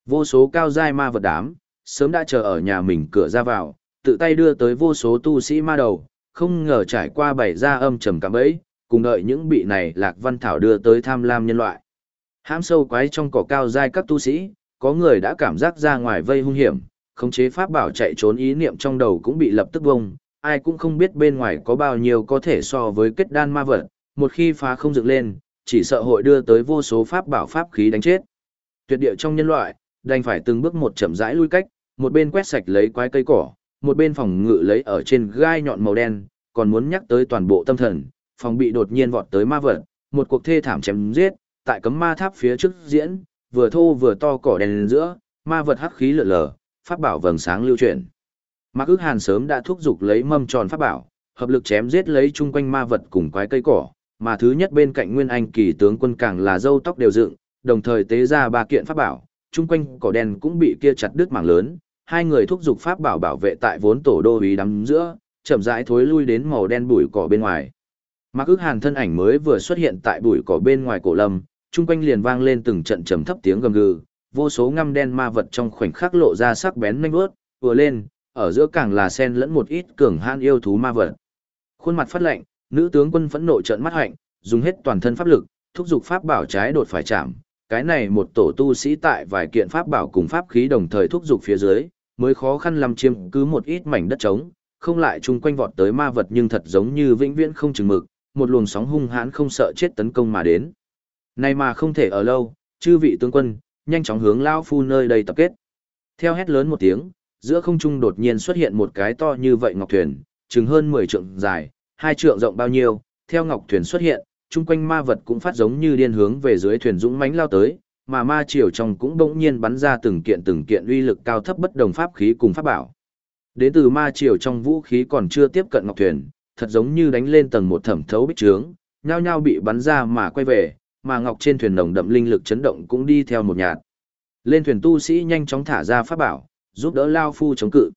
Vô số cao giai ma vật đám, sớm đã chờ ở nhà mình cửa ra vào, tự tay đưa tới vô số tu sĩ ma đầu, không ngờ trải qua bảy ra âm trầm cảm ấy, cùng đợi những bị này lạc văn thảo đưa tới tham lam nhân loại. Hãm sâu quái trong cỏ cao giai các tu sĩ, có người đã cảm giác ra ngoài vây hung hiểm, khống chế pháp bảo chạy trốn ý niệm trong đầu cũng bị lập tức bông, ai cũng không biết bên ngoài có bao nhiêu có thể so với kết đan ma vật, một khi phá không dựng lên, chỉ sợ hội đưa tới vô số pháp bảo pháp khí đánh chết. Tuyệt địa trong nhân loại, đành phải từng bước một chậm rãi lui cách, một bên quét sạch lấy quái cây cỏ, một bên phòng ngự lấy ở trên gai nhọn màu đen, còn muốn nhắc tới toàn bộ tâm thần, phòng bị đột nhiên vọt tới ma vật, một cuộc thê thảm chém giết, tại cấm ma tháp phía trước diễn, vừa thô vừa to cỏ đèn lên giữa, ma vật hắc khí lở lờ, pháp bảo vầng sáng lưu chuyển. Mạc ước hàn sớm đã thúc giục lấy mâm tròn pháp bảo, hợp lực chém giết lấy chung quanh ma vật cùng quái cây cỏ, mà thứ nhất bên cạnh Nguyên Anh kỳ tướng quân càng là râu tóc đều dựng, đồng thời tế ra ba kiện pháp bảo, chung quanh cỏ đen cũng bị kia chặt đứt mảng lớn, hai người thúc giục pháp bảo bảo vệ tại vốn tổ đô ý đắm giữa, chậm rãi thối lui đến màu đen bụi cỏ bên ngoài. Mạc ước hàn thân ảnh mới vừa xuất hiện tại bụi cỏ bên ngoài cổ lâm, chung quanh liền vang lên từng trận trầm thấp tiếng gầm gừ, vô số ngăm đen ma vật trong khoảnh khắc lộ ra sắc bén nhanh vớt, vừa lên, ở giữa càng là sen lẫn một ít cường han yêu thú ma vật. Khuôn mặt phát lạnh, nữ tướng quân phẫn nộ trợn mắt hạnh, dùng hết toàn thân pháp lực, thúc giục pháp bảo trái đột phải chạm. Cái này một tổ tu sĩ tại vài kiện pháp bảo cùng pháp khí đồng thời thúc giục phía dưới, mới khó khăn làm chiêm cứ một ít mảnh đất trống, không lại chung quanh vọt tới ma vật nhưng thật giống như vĩnh viễn không chừng mực, một luồng sóng hung hãn không sợ chết tấn công mà đến. Này mà không thể ở lâu, chư vị tướng quân, nhanh chóng hướng lao phu nơi đây tập kết. Theo hét lớn một tiếng, giữa không trung đột nhiên xuất hiện một cái to như vậy ngọc thuyền, chừng hơn 10 trượng dài, hai trượng rộng bao nhiêu, theo ngọc thuyền xuất hiện, chung quanh ma vật cũng phát giống như điên hướng về dưới thuyền dũng mãnh lao tới, mà ma triều trong cũng bỗng nhiên bắn ra từng kiện từng kiện uy lực cao thấp bất đồng pháp khí cùng pháp bảo. Đến từ ma triều trong vũ khí còn chưa tiếp cận ngọc thuyền, thật giống như đánh lên tầng một thẩm thấu bích trướng, nhao nhao bị bắn ra mà quay về, mà ngọc trên thuyền nồng đậm linh lực chấn động cũng đi theo một nhạt. Lên thuyền tu sĩ nhanh chóng thả ra pháp bảo, giúp đỡ lao phu chống cự.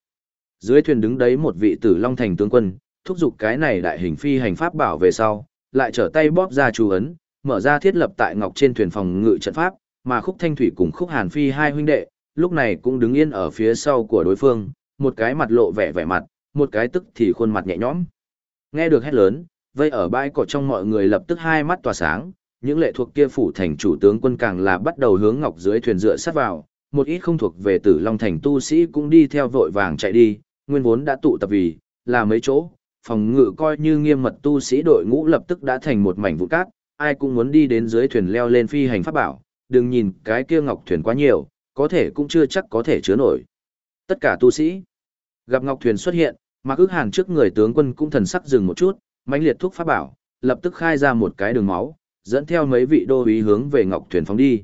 Dưới thuyền đứng đấy một vị tử long thành tướng quân, thúc giục cái này đại hình phi hành pháp bảo về sau, lại trở tay bóp ra chú ấn, mở ra thiết lập tại ngọc trên thuyền phòng ngự trận pháp, mà khúc thanh thủy cùng khúc hàn phi hai huynh đệ, lúc này cũng đứng yên ở phía sau của đối phương, một cái mặt lộ vẻ vẻ mặt, một cái tức thì khuôn mặt nhẹ nhõm. Nghe được hét lớn, vây ở bãi cỏ trong mọi người lập tức hai mắt tỏa sáng, những lệ thuộc kia phủ thành chủ tướng quân càng là bắt đầu hướng ngọc dưới thuyền dựa sát vào, một ít không thuộc về tử long thành tu sĩ cũng đi theo vội vàng chạy đi, nguyên vốn đã tụ tập vì, là mấy chỗ, phòng ngự coi như nghiêm mật tu sĩ đội ngũ lập tức đã thành một mảnh vụ cát, ai cũng muốn đi đến dưới thuyền leo lên phi hành pháp bảo, đừng nhìn cái kia ngọc thuyền quá nhiều, có thể cũng chưa chắc có thể chứa nổi. Tất cả tu sĩ gặp ngọc thuyền xuất hiện, mà ước hàn trước người tướng quân cũng thần sắc dừng một chút, mãnh liệt thuốc pháp bảo, lập tức khai ra một cái đường máu, dẫn theo mấy vị đô úy hướng về ngọc thuyền phóng đi.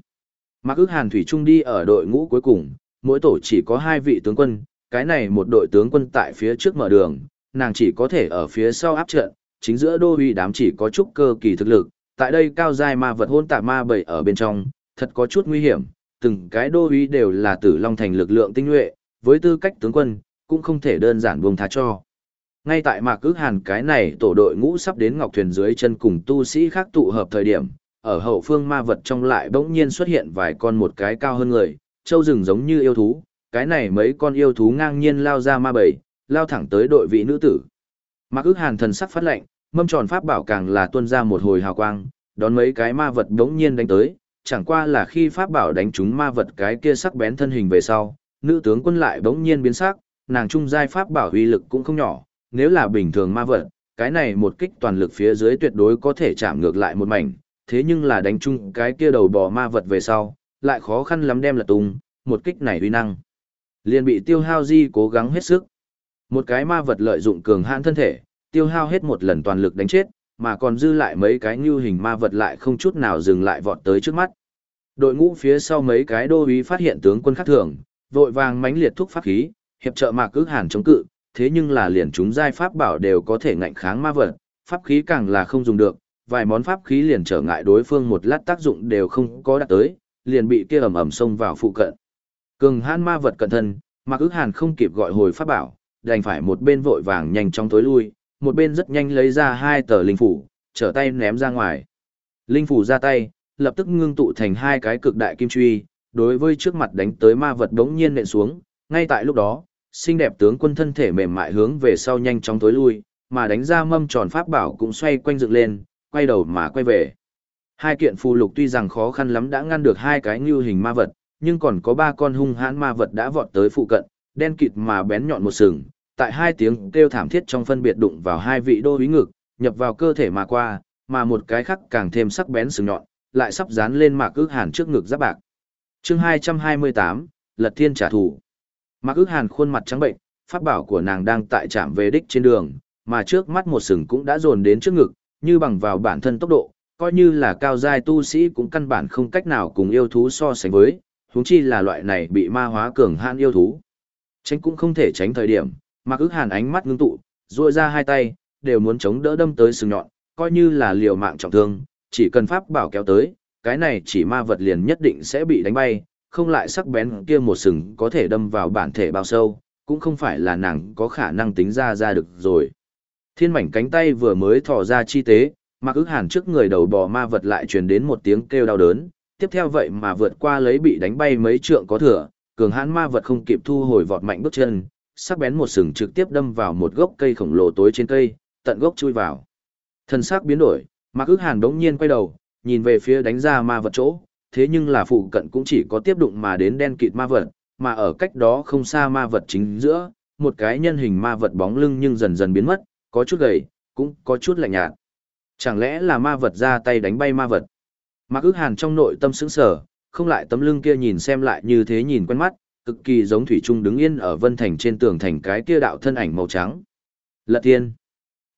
Mạc ước hàn thủy trung đi ở đội ngũ cuối cùng, mỗi tổ chỉ có hai vị tướng quân, cái này một đội tướng quân tại phía trước mở đường, nàng chỉ có thể ở phía sau áp trận, chính giữa đô uy đám chỉ có chút cơ kỳ thực lực, tại đây cao giai ma vật hôn tạp ma bầy ở bên trong, thật có chút nguy hiểm, từng cái đô uy đều là tử long thành lực lượng tinh nhuệ, với tư cách tướng quân, cũng không thể đơn giản buông tha cho. Ngay tại mạc ước hàn cái này tổ đội ngũ sắp đến ngọc thuyền dưới chân cùng tu sĩ khác tụ hợp thời điểm, ở hậu phương ma vật trong lại bỗng nhiên xuất hiện vài con một cái cao hơn người, châu rừng giống như yêu thú, cái này mấy con yêu thú ngang nhiên lao ra ma bầy, lao thẳng tới đội vị nữ tử. Mạc ước hàn thần sắc phát lệnh, mâm tròn pháp bảo càng là tuôn ra một hồi hào quang, đón mấy cái ma vật đống nhiên đánh tới, chẳng qua là khi pháp bảo đánh trúng ma vật cái kia sắc bén thân hình về sau, nữ tướng quân lại bỗng nhiên biến sắc, nàng trung giai pháp bảo uy lực cũng không nhỏ, nếu là bình thường ma vật, cái này một kích toàn lực phía dưới tuyệt đối có thể chạm ngược lại một mảnh, thế nhưng là đánh trúng cái kia đầu bò ma vật về sau, lại khó khăn lắm đem lật tung, một kích này uy năng. Liền bị tiêu hao di cố gắng hết sức. Một cái ma vật lợi dụng cường hãn thân thể, tiêu hao hết một lần toàn lực đánh chết, mà còn dư lại mấy cái như hình ma vật lại không chút nào dừng lại vọt tới trước mắt. Đội ngũ phía sau mấy cái đô úy phát hiện tướng quân khác thường, vội vàng mãnh liệt thúc pháp khí, hiệp trợ mạc ước hàn chống cự, thế nhưng là liền chúng giai pháp bảo đều có thể ngạnh kháng ma vật, pháp khí càng là không dùng được, vài món pháp khí liền trở ngại đối phương một lát tác dụng đều không có đạt tới, liền bị kia ầm ầm xông vào phụ cận. Cường hãn ma vật cẩn thân, mạc ước hàn không kịp gọi hồi pháp bảo, đành phải một bên vội vàng nhanh chóng tối lui, một bên rất nhanh lấy ra hai tờ linh phủ, trở tay ném ra ngoài. Linh phủ ra tay, lập tức ngưng tụ thành hai cái cực đại kim truy, đối với trước mặt đánh tới ma vật đống nhiên nện xuống, ngay tại lúc đó, xinh đẹp tướng quân thân thể mềm mại hướng về sau nhanh chóng tối lui, mà đánh ra mâm tròn pháp bảo cũng xoay quanh dựng lên, quay đầu mà quay về. Hai kiện phù lục tuy rằng khó khăn lắm đã ngăn được hai cái như hình ma vật, nhưng còn có ba con hung hãn ma vật đã vọt tới phụ cận, đen kịt mà bén nhọn một sừng, tại hai tiếng kêu thảm thiết trong phân biệt đụng vào hai vị đô úy ngực, nhập vào cơ thể mà qua, mà một cái khác càng thêm sắc bén sừng nhọn, lại sắp dán lên mạc ước hàn trước ngực giáp bạc. chương 228, Lật Thiên trả thù. Mạc ước hàn khuôn mặt trắng bệnh, pháp bảo của nàng đang tại trạm về đích trên đường, mà trước mắt một sừng cũng đã dồn đến trước ngực, như bằng vào bản thân tốc độ, coi như là cao giai tu sĩ cũng căn bản không cách nào cùng yêu thú so sánh với, huống chi là loại này bị ma hóa cường hãn yêu thú. Tránh cũng không thể tránh thời điểm, Mạc ức hàn ánh mắt ngưng tụ, ruôi ra hai tay, đều muốn chống đỡ đâm tới sừng nhọn, coi như là liều mạng trọng thương, chỉ cần pháp bảo kéo tới, cái này chỉ ma vật liền nhất định sẽ bị đánh bay, không lại sắc bén kia một sừng có thể đâm vào bản thể bao sâu, cũng không phải là nàng có khả năng tính ra ra được rồi. Thiên mảnh cánh tay vừa mới thò ra chi tế, Mạc ức hàn trước người đầu bò ma vật lại truyền đến một tiếng kêu đau đớn, tiếp theo vậy mà vượt qua lấy bị đánh bay mấy trượng có thừa, cường hãn ma vật không kịp thu hồi vọt mạnh bước chân, sắc bén một sừng trực tiếp đâm vào một gốc cây khổng lồ tối trên cây, tận gốc chui vào. Thân xác biến đổi, Mạc Ước Hàn đống nhiên quay đầu, nhìn về phía đánh ra ma vật chỗ, thế nhưng là phụ cận cũng chỉ có tiếp đụng mà đến đen kịt ma vật, mà ở cách đó không xa ma vật chính giữa, một cái nhân hình ma vật bóng lưng nhưng dần dần biến mất, có chút gầy, cũng có chút lạnh nhạt. Chẳng lẽ là ma vật ra tay đánh bay ma vật? Mạc Ước Hàn trong nội tâm sững sờ, không lại tấm lưng kia nhìn xem lại như thế nhìn quen mắt, cực kỳ giống thủy trung đứng yên ở vân thành trên tường thành cái kia đạo thân ảnh màu trắng. Lật thiên.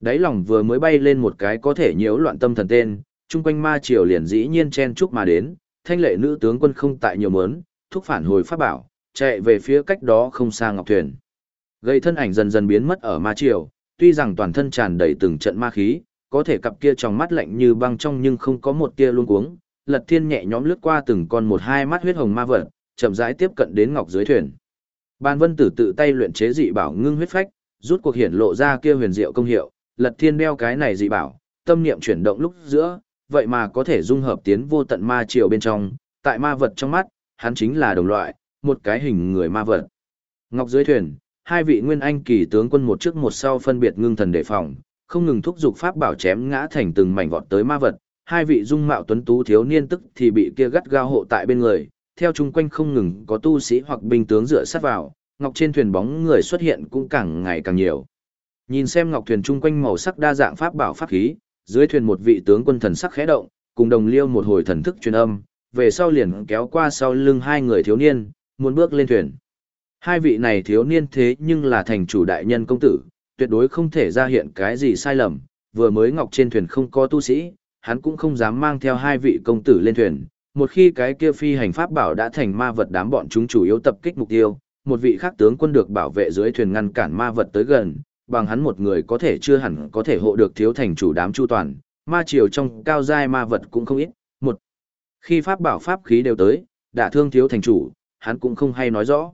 Đáy lòng vừa mới bay lên một cái có thể nhiễu loạn tâm thần tên, chung quanh ma triều liền dĩ nhiên chen chúc mà đến, thanh lệ nữ tướng quân không tại nhiều mớn, thúc phản hồi pháp bảo, chạy về phía cách đó không xa ngọc thuyền. Gây thân ảnh dần dần biến mất ở ma triều, tuy rằng toàn thân tràn đầy từng trận ma khí, có thể cặp kia trong mắt lạnh như băng trong nhưng không có một tia luống cuống. Lật thiên nhẹ nhõm lướt qua từng con một hai mắt huyết hồng ma vật, chậm rãi tiếp cận đến ngọc dưới thuyền. Ban Vân Tử tự tay luyện chế dị bảo ngưng huyết phách, rút cuộc hiển lộ ra kia huyền diệu công hiệu, Lật Thiên đeo cái này dị bảo, tâm niệm chuyển động lúc giữa, vậy mà có thể dung hợp tiến vô tận ma triều bên trong, tại ma vật trong mắt, hắn chính là đồng loại, một cái hình người ma vật. Ngọc dưới thuyền, hai vị nguyên anh kỳ tướng quân một trước một sau phân biệt ngưng thần đề phòng, không ngừng thúc giục pháp bảo chém ngã thành từng mảnh vọt tới ma vật, hai vị dung mạo tuấn tú thiếu niên tức thì bị kia gắt gao hộ tại bên người, theo chung quanh không ngừng có tu sĩ hoặc binh tướng dựa sát vào, ngọc trên thuyền bóng người xuất hiện cũng càng ngày càng nhiều. Nhìn xem ngọc thuyền chung quanh màu sắc đa dạng pháp bảo pháp khí, dưới thuyền một vị tướng quân thần sắc khẽ động, cùng đồng liêu một hồi thần thức truyền âm, về sau liền kéo qua sau lưng hai người thiếu niên, muốn bước lên thuyền. Hai vị này thiếu niên thế nhưng là thành chủ đại nhân công tử, tuyệt đối không thể ra hiện cái gì sai lầm, vừa mới ngọc trên thuyền không có tu sĩ, hắn cũng không dám mang theo hai vị công tử lên thuyền, một khi cái kia phi hành pháp bảo đã thành ma vật đám bọn chúng chủ yếu tập kích mục tiêu, một vị khác tướng quân được bảo vệ dưới thuyền ngăn cản ma vật tới gần, bằng hắn một người có thể chưa hẳn có thể hộ được thiếu thành chủ đám chu toàn, ma triều trong cao giai ma vật cũng không ít. Một, khi pháp bảo pháp khí đều tới, đã thương thiếu thành chủ, hắn cũng không hay nói rõ.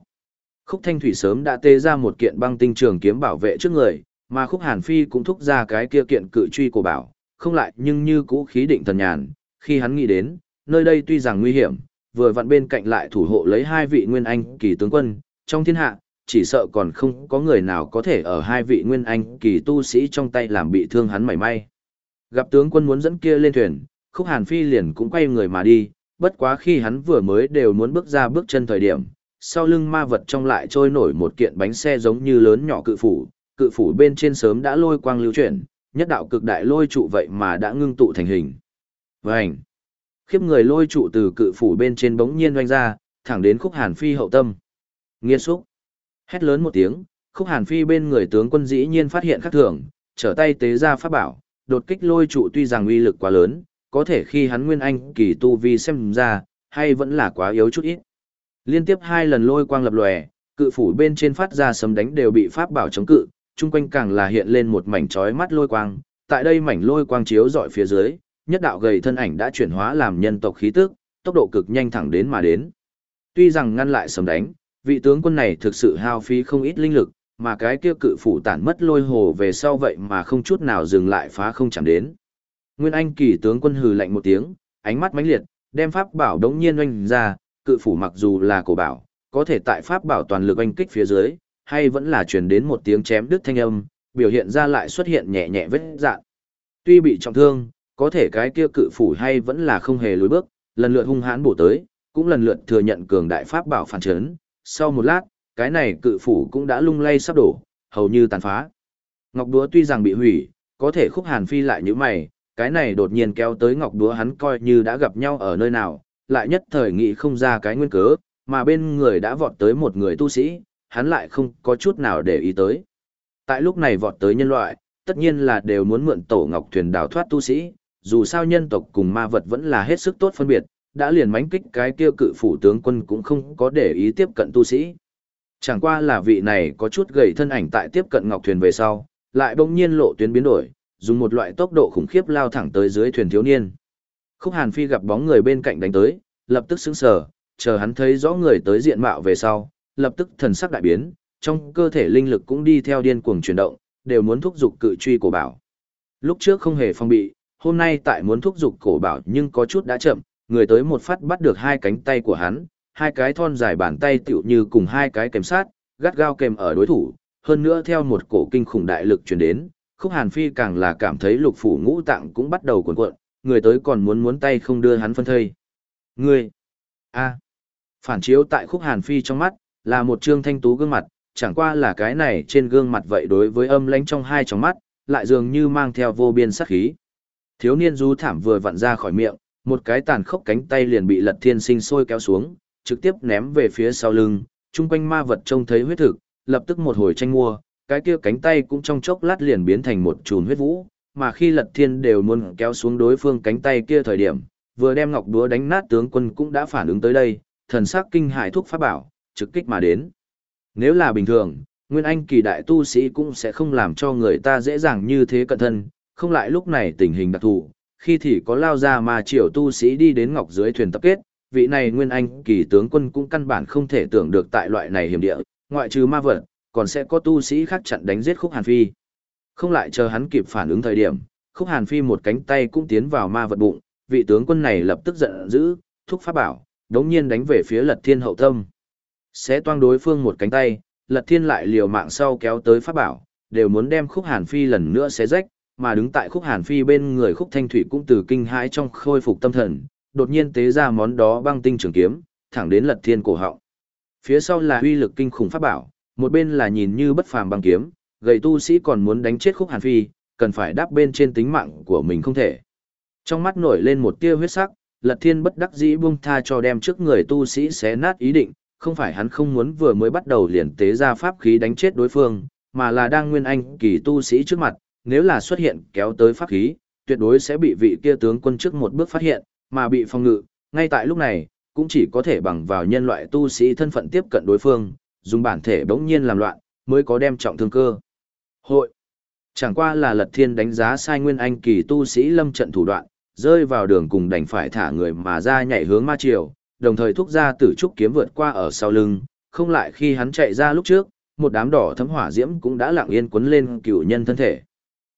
Khúc Thanh Thủy sớm đã tê ra một kiện băng tinh trường kiếm bảo vệ trước người, mà Khúc Hàn Phi cũng thúc ra cái kia kiện cự truy của bảo, không lại nhưng như cũ khí định thần nhàn, khi hắn nghĩ đến, nơi đây tuy rằng nguy hiểm, vừa vặn bên cạnh lại thủ hộ lấy hai vị nguyên anh kỳ tướng quân, trong thiên hạ, chỉ sợ còn không có người nào có thể ở hai vị nguyên anh kỳ tu sĩ trong tay làm bị thương hắn mảy may. Gặp tướng quân muốn dẫn kia lên thuyền, khúc hàn phi liền cũng quay người mà đi, bất quá khi hắn vừa mới đều muốn bước ra bước chân thời điểm, sau lưng ma vật trong lại trôi nổi một kiện bánh xe giống như lớn nhỏ cự phủ, cự phủ bên trên sớm đã lôi quang lưu chuyển, nhất đạo cực đại lôi trụ vậy mà đã ngưng tụ thành hình. Vành! Khiếp người lôi trụ từ cự phủ bên trên bỗng nhiên doanh ra, thẳng đến khúc hàn phi hậu tâm. Nghiên xúc! Hét lớn một tiếng, khúc hàn phi bên người tướng quân dĩ nhiên phát hiện khắc thường, trở tay tế ra pháp bảo, đột kích lôi trụ tuy rằng uy lực quá lớn, có thể khi hắn nguyên anh kỳ tu vi xem ra, hay vẫn là quá yếu chút ít. Liên tiếp hai lần lôi quang lập lòe, cự phủ bên trên phát ra sấm đánh đều bị pháp bảo chống cự, chung quanh càng là hiện lên một mảnh chói mắt lôi quang, tại đây mảnh lôi quang chiếu dọi phía dưới, nhất đạo gầy thân ảnh đã chuyển hóa làm nhân tộc khí tức, tốc độ cực nhanh thẳng đến mà đến. Tuy rằng ngăn lại sấm đánh, vị tướng quân này thực sự hao phí không ít linh lực, mà cái kia cự phủ tản mất lôi hồ về sau vậy mà không chút nào dừng lại phá không chẳng đến. Nguyên Anh kỳ tướng quân hừ lạnh một tiếng, ánh mắt mãnh liệt, đem pháp bảo đống nhiên oanh ra, cự phủ mặc dù là cổ bảo, có thể tại pháp bảo toàn lực oanh kích phía dưới, hay vẫn là truyền đến một tiếng chém đứt thanh âm, biểu hiện ra lại xuất hiện nhẹ nhẹ vết dạn. Tuy bị trọng thương, có thể cái kia cự phủ hay vẫn là không hề lùi bước, lần lượt hung hãn bổ tới, cũng lần lượt thừa nhận cường đại pháp bảo phản chấn. Sau một lát, cái này cự phủ cũng đã lung lay sắp đổ, hầu như tàn phá. Ngọc đúa tuy rằng bị hủy, có thể khúc hàn phi lại như mày, cái này đột nhiên kéo tới ngọc đúa hắn coi như đã gặp nhau ở nơi nào, lại nhất thời nghĩ không ra cái nguyên cớ, mà bên người đã vọt tới một người tu sĩ, hắn lại không có chút nào để ý tới. Tại lúc này vọt tới nhân loại, tất nhiên là đều muốn mượn tổ ngọc thuyền đào thoát tu sĩ, dù sao nhân tộc cùng ma vật vẫn là hết sức tốt phân biệt, đã liền mánh kích cái kia cự phủ tướng quân cũng không có để ý tiếp cận tu sĩ. Chẳng qua là vị này có chút gầy thân ảnh tại tiếp cận ngọc thuyền về sau, lại bỗng nhiên lộ tuyến biến đổi, dùng một loại tốc độ khủng khiếp lao thẳng tới dưới thuyền thiếu niên. Khúc Hàn Phi gặp bóng người bên cạnh đánh tới, lập tức sững sờ, chờ hắn thấy rõ người tới diện mạo về sau, lập tức thần sắc đại biến, trong cơ thể linh lực cũng đi theo điên cuồng chuyển động, đều muốn thúc giục cự truy của bảo. Lúc trước không hề phong bị, hôm nay tại muốn thúc giục cổ bảo nhưng có chút đã chậm, người tới một phát bắt được hai cánh tay của hắn, hai cái thon dài bàn tay tựu như cùng hai cái kèm sát, gắt gao kèm ở đối thủ, hơn nữa theo một cổ kinh khủng đại lực truyền đến, Khúc Hàn Phi càng là cảm thấy lục phủ ngũ tạng cũng bắt đầu cuộn cuộn, người tới còn muốn muốn tay không đưa hắn phân thây. Ngươi! a Phản chiếu tại Khúc Hàn Phi trong mắt, là một trương thanh tú gương mặt, chẳng qua là cái này trên gương mặt vậy đối với âm lãnh trong hai tròng mắt, lại dường như mang theo vô biên sát khí. Thiếu niên du thảm vừa vặn ra khỏi miệng, một cái tàn khốc cánh tay liền bị lật thiên sinh sôi kéo xuống, trực tiếp ném về phía sau lưng, chung quanh ma vật trông thấy huyết thực, lập tức một hồi tranh mua, cái kia cánh tay cũng trong chốc lát liền biến thành một chùm huyết vũ, mà khi lật thiên đều muốn kéo xuống đối phương cánh tay kia thời điểm, vừa đem ngọc đúa đánh nát tướng quân cũng đã phản ứng tới đây, thần sắc kinh hại thuốc pháp bảo, trực kích mà đến. Nếu là bình thường, Nguyên Anh kỳ đại tu sĩ cũng sẽ không làm cho người ta dễ dàng như thế cận thân, không lại lúc này tình hình đặc thù, khi thì có lao ra mà triều tu sĩ đi đến ngọc dưới thuyền tập kết, vị này Nguyên Anh kỳ tướng quân cũng căn bản không thể tưởng được tại loại này hiểm địa, ngoại trừ ma vật, còn sẽ có tu sĩ khác chặn đánh giết khúc Hàn Phi. Không lại chờ hắn kịp phản ứng thời điểm, khúc Hàn Phi một cánh tay cũng tiến vào ma vật bụng, vị tướng quân này lập tức giận dữ, thúc pháp bảo, đống nhiên đánh về phía lật thiên hậu tâm. Sẽ toang đối phương một cánh tay, lật thiên lại liều mạng sau kéo tới pháp bảo, đều muốn đem khúc Hàn Phi lần nữa xé rách, mà đứng tại khúc Hàn Phi bên người khúc Thanh Thủy cũng từ kinh hãi trong khôi phục tâm thần, đột nhiên tế ra món đó băng tinh trường kiếm, thẳng đến lật thiên cổ họng. Phía sau là uy lực kinh khủng pháp bảo, một bên là nhìn như bất phàm băng kiếm, gầy tu sĩ còn muốn đánh chết khúc hàn phi, cần phải đáp bên trên tính mạng của mình không thể. Trong mắt nổi lên một tia huyết sắc, lật thiên bất đắc dĩ buông tha cho đem trước người tu sĩ xé nát ý định, không phải hắn không muốn vừa mới bắt đầu liền tế ra pháp khí đánh chết đối phương, mà là đang nguyên anh kỳ tu sĩ trước mặt, nếu là xuất hiện kéo tới pháp khí, tuyệt đối sẽ bị vị kia tướng quân trước một bước phát hiện, mà bị phong ngự, ngay tại lúc này, cũng chỉ có thể bằng vào nhân loại tu sĩ thân phận tiếp cận đối phương, dùng bản thể bỗng nhiên làm loạn, mới có đem trọng thương cơ. Hội. Chẳng qua là lật thiên đánh giá sai nguyên anh kỳ tu sĩ lâm trận thủ đoạn, rơi vào đường cùng đành phải thả người mà ra nhảy hướng ma triều, đồng thời thúc ra tử trúc kiếm vượt qua ở sau lưng, không lại khi hắn chạy ra lúc trước, một đám đỏ thấm hỏa diễm cũng đã lặng yên quấn lên cựu nhân thân thể.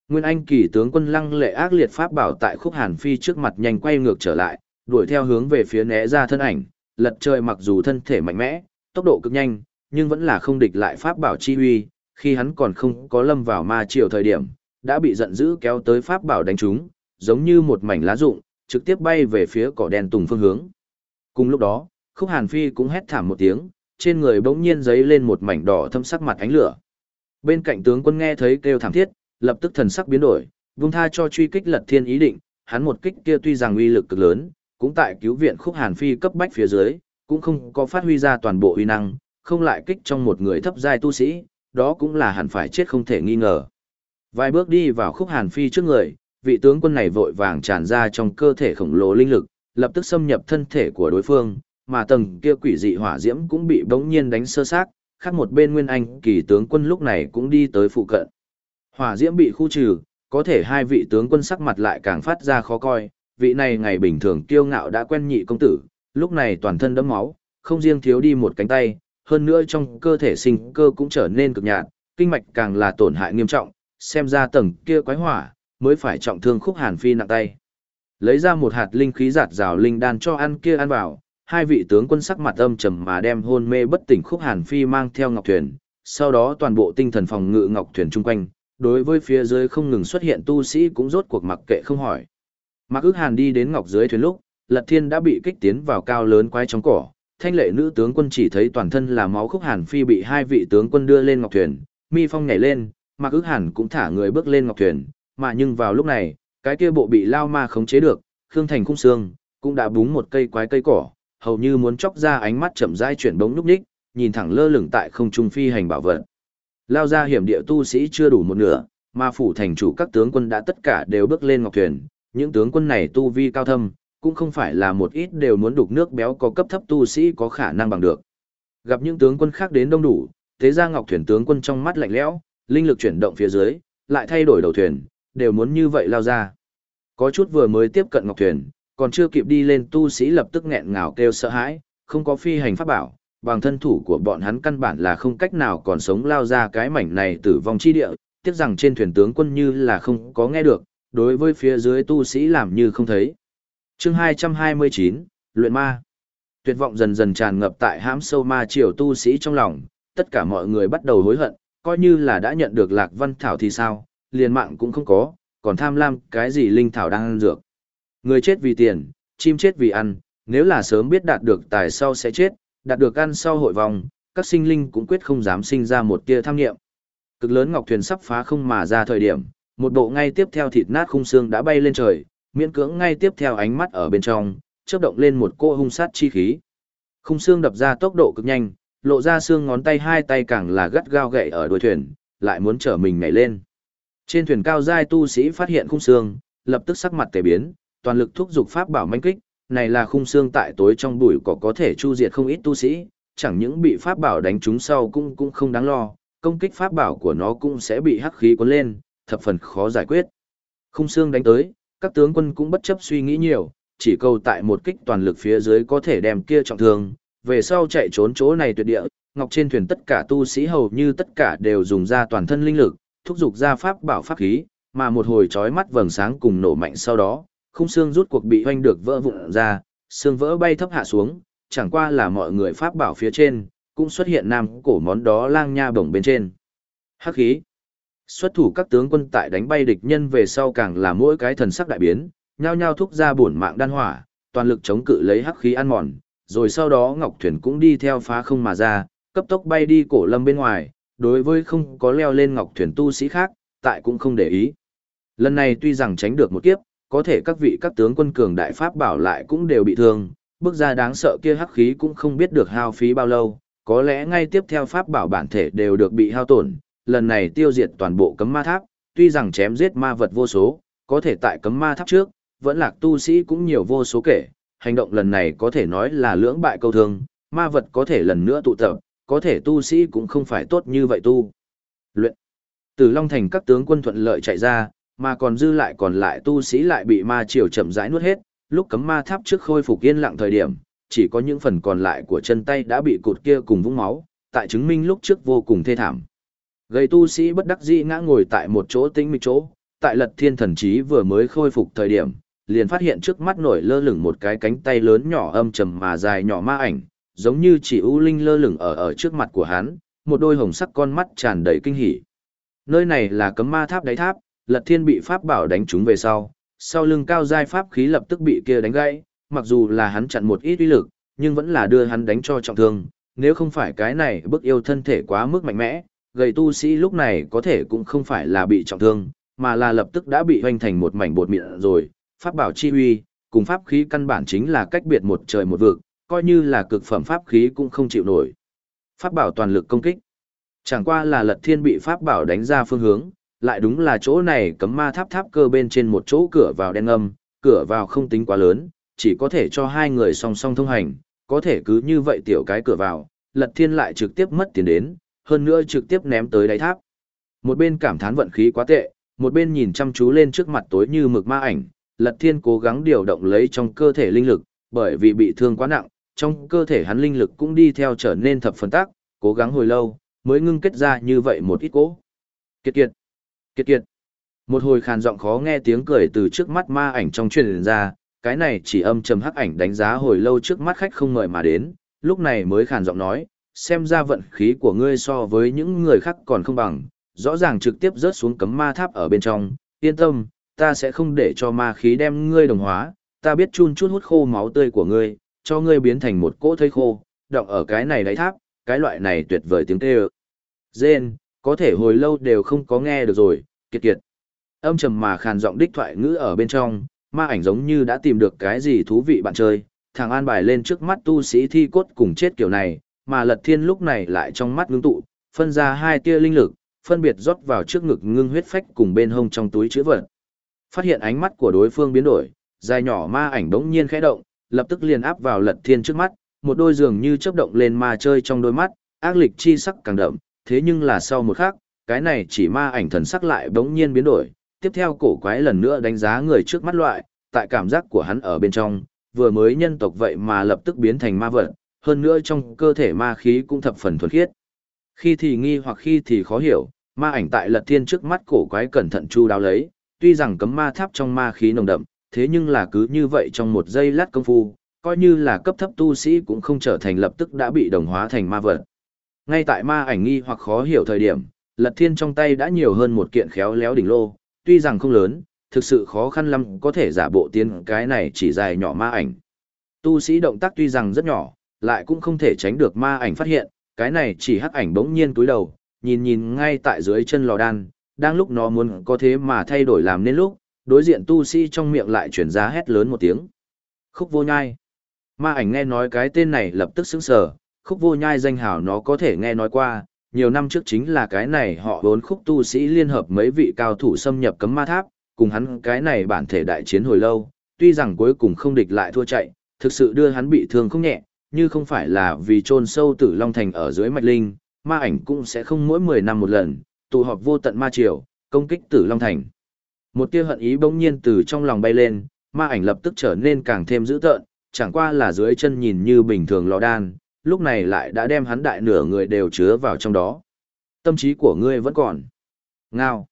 Nguyên Anh kỳ tướng quân lăng lệ ác liệt pháp bảo tại khúc Hàn Phi trước mặt nhanh quay ngược trở lại, đuổi theo hướng về phía né ra thân ảnh, lật trời mặc dù thân thể mạnh mẽ, tốc độ cực nhanh, nhưng vẫn là không địch lại pháp bảo chi huy, khi hắn còn không có lâm vào ma triều thời điểm, đã bị giận dữ kéo tới pháp bảo đánh trúng, giống như một mảnh lá rụng, trực tiếp bay về phía cỏ đen tùng phương hướng. Cùng lúc đó, Khúc Hàn Phi cũng hét thảm một tiếng, trên người bỗng nhiên giấy lên một mảnh đỏ thâm sắc mặt ánh lửa. Bên cạnh tướng quân nghe thấy kêu thảm thiết, lập tức thần sắc biến đổi, vung tha cho truy kích Lật Thiên ý định, hắn một kích kia tuy rằng uy lực cực lớn, cũng tại cứu viện Khúc Hàn Phi cấp bách phía dưới, cũng không có phát huy ra toàn bộ uy năng, không lại kích trong một người thấp giai tu sĩ, đó cũng là hẳn phải chết không thể nghi ngờ. Vài bước đi vào Khúc Hàn Phi trước người, vị tướng quân này vội vàng tràn ra trong cơ thể khổng lồ linh lực, lập tức xâm nhập thân thể của đối phương, mà tầng kia quỷ dị hỏa diễm cũng bị bỗng nhiên đánh sơ xác, khác một bên Nguyên Anh kỳ tướng quân lúc này cũng đi tới phụ cận. Hỏa diễm bị khu trừ, có thể hai vị tướng quân sắc mặt lại càng phát ra khó coi, vị này ngày bình thường kiêu ngạo đã quen nhị công tử, lúc này toàn thân đẫm máu, không riêng thiếu đi một cánh tay, hơn nữa trong cơ thể sinh cơ cũng trở nên cực nhạt, kinh mạch càng là tổn hại nghiêm trọng, xem ra tầng kia quái hỏa, mới phải trọng thương khúc hàn phi nặng tay. Lấy ra một hạt linh khí giạt rào linh đan cho ăn kia ăn vào, hai vị tướng quân sắc mặt âm trầm mà đem hôn mê bất tỉnh khúc hàn phi mang theo ngọc thuyền, sau đó toàn bộ tinh thần phòng ngự ngọc thuyền chung quanh, đối với phía dưới không ngừng xuất hiện tu sĩ cũng rốt cuộc mặc kệ không hỏi. Mạc ước hàn đi đến ngọc dưới thuyền lúc, lật thiên đã bị kích tiến vào cao lớn quái trong cỏ, thanh lệ nữ tướng quân chỉ thấy toàn thân là máu khúc hàn phi bị hai vị tướng quân đưa lên ngọc thuyền, mi phong nhảy lên, Mạc ước hàn cũng thả người bước lên ngọc thuyền, mà nhưng vào lúc này, cái kia bộ bị lao ma khống chế được, Khương Thành khung xương, cũng đã búng một cây quái cây cỏ, hầu như muốn chóc ra ánh mắt chậm rãi chuyển bóng núp ních, nhìn thẳng lơ lửng tại không trung phi hành bảo vật. Lao ra hiểm địa tu sĩ chưa đủ một nửa, mà phủ thành chủ các tướng quân đã tất cả đều bước lên ngọc thuyền, những tướng quân này tu vi cao thâm, cũng không phải là một ít đều muốn đục nước béo có cấp thấp tu sĩ có khả năng bằng được. Gặp những tướng quân khác đến đông đủ, thế ra ngọc thuyền tướng quân trong mắt lạnh lẽo, linh lực chuyển động phía dưới, lại thay đổi đầu thuyền, đều muốn như vậy lao ra. Có chút vừa mới tiếp cận ngọc thuyền, còn chưa kịp đi lên tu sĩ lập tức nghẹn ngào kêu sợ hãi, không có phi hành pháp bảo, bằng thân thủ của bọn hắn căn bản là không cách nào còn sống lao ra cái mảnh này tử vong chi địa, tiếc rằng trên thuyền tướng quân như là không có nghe được, đối với phía dưới tu sĩ làm như không thấy. Chương 229, Luyện Ma Tuyệt vọng dần dần tràn ngập tại hãm sâu ma triều tu sĩ trong lòng, tất cả mọi người bắt đầu hối hận, coi như là đã nhận được lạc văn thảo thì sao, liền mạng cũng không có, còn tham lam cái gì linh thảo đang ăn dược. Người chết vì tiền, chim chết vì ăn, nếu là sớm biết đạt được tài sau sẽ chết, đạt được ăn sau hội vòng, các sinh linh cũng quyết không dám sinh ra một tia tham nghiệm. Cực lớn ngọc thuyền sắp phá không mà ra thời điểm, một bộ ngay tiếp theo thịt nát khung xương đã bay lên trời, miễn cưỡng ngay tiếp theo ánh mắt ở bên trong, chớp động lên một cô hung sát chi khí. Khung xương đập ra tốc độ cực nhanh, lộ ra xương ngón tay hai tay càng là gắt gao gậy ở đuôi thuyền, lại muốn trở mình nhảy lên. Trên thuyền cao giai tu sĩ phát hiện khung xương, lập tức sắc mặt tề biến, toàn lực thúc giục pháp bảo manh kích, này là khung xương tại tối trong bụi cỏ có thể chu diệt không ít tu sĩ, chẳng những bị pháp bảo đánh trúng sau cũng cũng không đáng lo, công kích pháp bảo của nó cũng sẽ bị hắc khí cuốn lên, thập phần khó giải quyết. Khung xương đánh tới, các tướng quân cũng bất chấp suy nghĩ nhiều, chỉ cầu tại một kích toàn lực phía dưới có thể đem kia trọng thương, về sau chạy trốn chỗ này tuyệt địa, ngọc trên thuyền tất cả tu sĩ hầu như tất cả đều dùng ra toàn thân linh lực, thúc giục ra pháp bảo pháp khí, mà một hồi chói mắt vầng sáng cùng nổ mạnh sau đó, khung xương rút cuộc bị hoanh được vỡ vụn ra, xương vỡ bay thấp hạ xuống, chẳng qua là mọi người pháp bảo phía trên, cũng xuất hiện nam cổ món đó lang nha bổng bên trên. Hắc khí. Xuất thủ các tướng quân tại đánh bay địch nhân về sau càng là mỗi cái thần sắc đại biến, nhao nhao thúc ra bổn mạng đan hỏa, toàn lực chống cự lấy hắc khí ăn mòn, rồi sau đó Ngọc Thuyền cũng đi theo phá không mà ra, cấp tốc bay đi cổ lâm bên ngoài, đối với không có leo lên Ngọc Thuyền tu sĩ khác, tại cũng không để ý. Lần này tuy rằng tránh được một kiếp, có thể các vị các tướng quân cường đại pháp bảo lại cũng đều bị thương, bước ra đáng sợ kia hắc khí cũng không biết được hao phí bao lâu, có lẽ ngay tiếp theo pháp bảo bản thể đều được bị hao tổn, lần này tiêu diệt toàn bộ cấm ma tháp, tuy rằng chém giết ma vật vô số, có thể tại cấm ma tháp trước, vẫn lạc tu sĩ cũng nhiều vô số kể, hành động lần này có thể nói là lưỡng bại câu thương, ma vật có thể lần nữa tụ tập, có thể tu sĩ cũng không phải tốt như vậy tu. Luyện. Từ Long Thành các tướng quân thuận lợi chạy ra, mà còn dư lại còn lại tu sĩ lại bị ma triều chậm rãi nuốt hết, lúc cấm ma tháp trước khôi phục yên lặng thời điểm, chỉ có những phần còn lại của chân tay đã bị cột kia cùng vũng máu, tại chứng minh lúc trước vô cùng thê thảm. Gầy tu sĩ bất đắc dĩ ngã ngồi tại một chỗ tĩnh mịch chỗ, tại lật thiên thần trí vừa mới khôi phục thời điểm, liền phát hiện trước mắt nổi lơ lửng một cái cánh tay lớn nhỏ âm trầm mà dài nhỏ ma ảnh, giống như chỉ u linh lơ lửng ở ở trước mặt của hắn, một đôi hồng sắc con mắt tràn đầy kinh hỉ. Nơi này là cấm ma tháp đáy tháp, Lật Thiên bị pháp bảo đánh trúng về sau, sau lưng cao giai pháp khí lập tức bị kia đánh gãy, mặc dù là hắn chặn một ít uy lực, nhưng vẫn là đưa hắn đánh cho trọng thương, nếu không phải cái này bức yêu thân thể quá mức mạnh mẽ, gầy tu sĩ lúc này có thể cũng không phải là bị trọng thương, mà là lập tức đã bị hoành thành một mảnh bột mịn rồi, pháp bảo chi uy, cùng pháp khí căn bản chính là cách biệt một trời một vực, coi như là cực phẩm pháp khí cũng không chịu nổi. Pháp bảo toàn lực công kích. Chẳng qua là lật thiên bị pháp bảo đánh ra phương hướng, lại đúng là chỗ này cấm ma tháp tháp cơ bên trên một chỗ cửa vào đen âm, cửa vào không tính quá lớn, chỉ có thể cho hai người song song thông hành, có thể cứ như vậy tiểu cái cửa vào, lật thiên lại trực tiếp mất tiền đến, hơn nữa trực tiếp ném tới đáy tháp. Một bên cảm thán vận khí quá tệ, một bên nhìn chăm chú lên trước mặt tối như mực ma ảnh, lật thiên cố gắng điều động lấy trong cơ thể linh lực, bởi vì bị thương quá nặng, trong cơ thể hắn linh lực cũng đi theo trở nên thập phân tác, cố gắng hồi lâu, mới ngưng kết ra như vậy một ít cố. Kiệt kiệt, kiệt kiệt. Một hồi khàn giọng khó nghe tiếng cười từ trước mắt ma ảnh trong truyền ra, cái này chỉ âm trầm hắc ảnh đánh giá hồi lâu trước mắt khách không ngợi mà đến, lúc này mới khàn giọng nói, xem ra vận khí của ngươi so với những người khác còn không bằng, rõ ràng trực tiếp rớt xuống cấm ma tháp ở bên trong, yên tâm, ta sẽ không để cho ma khí đem ngươi đồng hóa, ta biết chun chút hút khô máu tươi của ngươi, cho ngươi biến thành một cỗ thây khô, động ở cái này đáy tháp, cái loại này tuyệt vời tiếng kêu. Dên, có thể hồi lâu đều không có nghe được rồi, kiệt kiệt. Âm trầm mà khàn giọng đích thoại ngữ ở bên trong, ma ảnh giống như đã tìm được cái gì thú vị bạn chơi, thằng an bài lên trước mắt tu sĩ thi cốt cùng chết kiểu này, mà lật thiên lúc này lại trong mắt ngưng tụ, phân ra hai tia linh lực, phân biệt rót vào trước ngực ngưng huyết phách cùng bên hông trong túi chữ vật. Phát hiện ánh mắt của đối phương biến đổi, dài nhỏ ma ảnh bỗng nhiên khẽ động, lập tức liền áp vào lật thiên trước mắt, một đôi giường như chớp động lên ma chơi trong đôi mắt, ác lịch chi sắc càng đậm, thế nhưng là sau một khắc, cái này chỉ ma ảnh thần sắc lại bỗng nhiên biến đổi, tiếp theo cổ quái lần nữa đánh giá người trước mắt loại, tại cảm giác của hắn ở bên trong, vừa mới nhân tộc vậy mà lập tức biến thành ma vật, hơn nữa trong cơ thể ma khí cũng thập phần thuần khiết. Khi thì nghi hoặc khi thì khó hiểu, ma ảnh tại lật thiên trước mắt cổ quái cẩn thận chu đáo lấy, tuy rằng cấm ma tháp trong ma khí nồng đậm, thế nhưng là cứ như vậy trong một giây lát công phu, coi như là cấp thấp tu sĩ cũng không trở thành lập tức đã bị đồng hóa thành ma vật. Ngay tại ma ảnh nghi hoặc khó hiểu thời điểm, lật thiên trong tay đã nhiều hơn một kiện khéo léo đỉnh lô, tuy rằng không lớn, thực sự khó khăn lắm có thể giả bộ tiến cái này chỉ dài nhỏ ma ảnh. Tu sĩ động tác tuy rằng rất nhỏ, lại cũng không thể tránh được ma ảnh phát hiện, cái này chỉ hắc ảnh bỗng nhiên túi đầu, nhìn nhìn ngay tại dưới chân lò đan, đang lúc nó muốn có thế mà thay đổi làm nên lúc, đối diện tu sĩ trong miệng lại chuyển ra hét lớn một tiếng. Khúc vô nhai. Ma ảnh nghe nói cái tên này lập tức sững sờ, khúc vô nhai danh hào nó có thể nghe nói qua, nhiều năm trước chính là cái này họ bốn khúc tu sĩ liên hợp mấy vị cao thủ xâm nhập cấm ma tháp, cùng hắn cái này bản thể đại chiến hồi lâu, tuy rằng cuối cùng không địch lại thua chạy, thực sự đưa hắn bị thương không nhẹ, như không phải là vì chôn sâu tử Long Thành ở dưới mạch linh, ma ảnh cũng sẽ không mỗi 10 năm một lần, tụ họp vô tận ma triều, công kích tử Long Thành. Một tia hận ý bỗng nhiên từ trong lòng bay lên, ma ảnh lập tức trở nên càng thêm dữ tợn, chẳng qua là dưới chân nhìn như bình thường lò đan, lúc này lại đã đem hắn đại nửa người đều chứa vào trong đó. Tâm trí của ngươi vẫn còn. Ngao.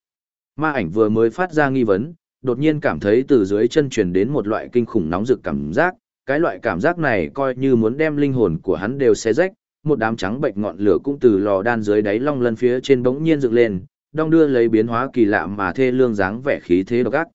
Ma ảnh vừa mới phát ra nghi vấn, đột nhiên cảm thấy từ dưới chân truyền đến một loại kinh khủng nóng rực cảm giác, cái loại cảm giác này coi như muốn đem linh hồn của hắn đều xé rách, một đám trắng bệnh ngọn lửa cũng từ lò đan dưới đáy long lân phía trên bỗng nhiên dựng lên, đong đưa lấy biến hóa kỳ lạ mà thê lương dáng vẻ khí thế độc ác.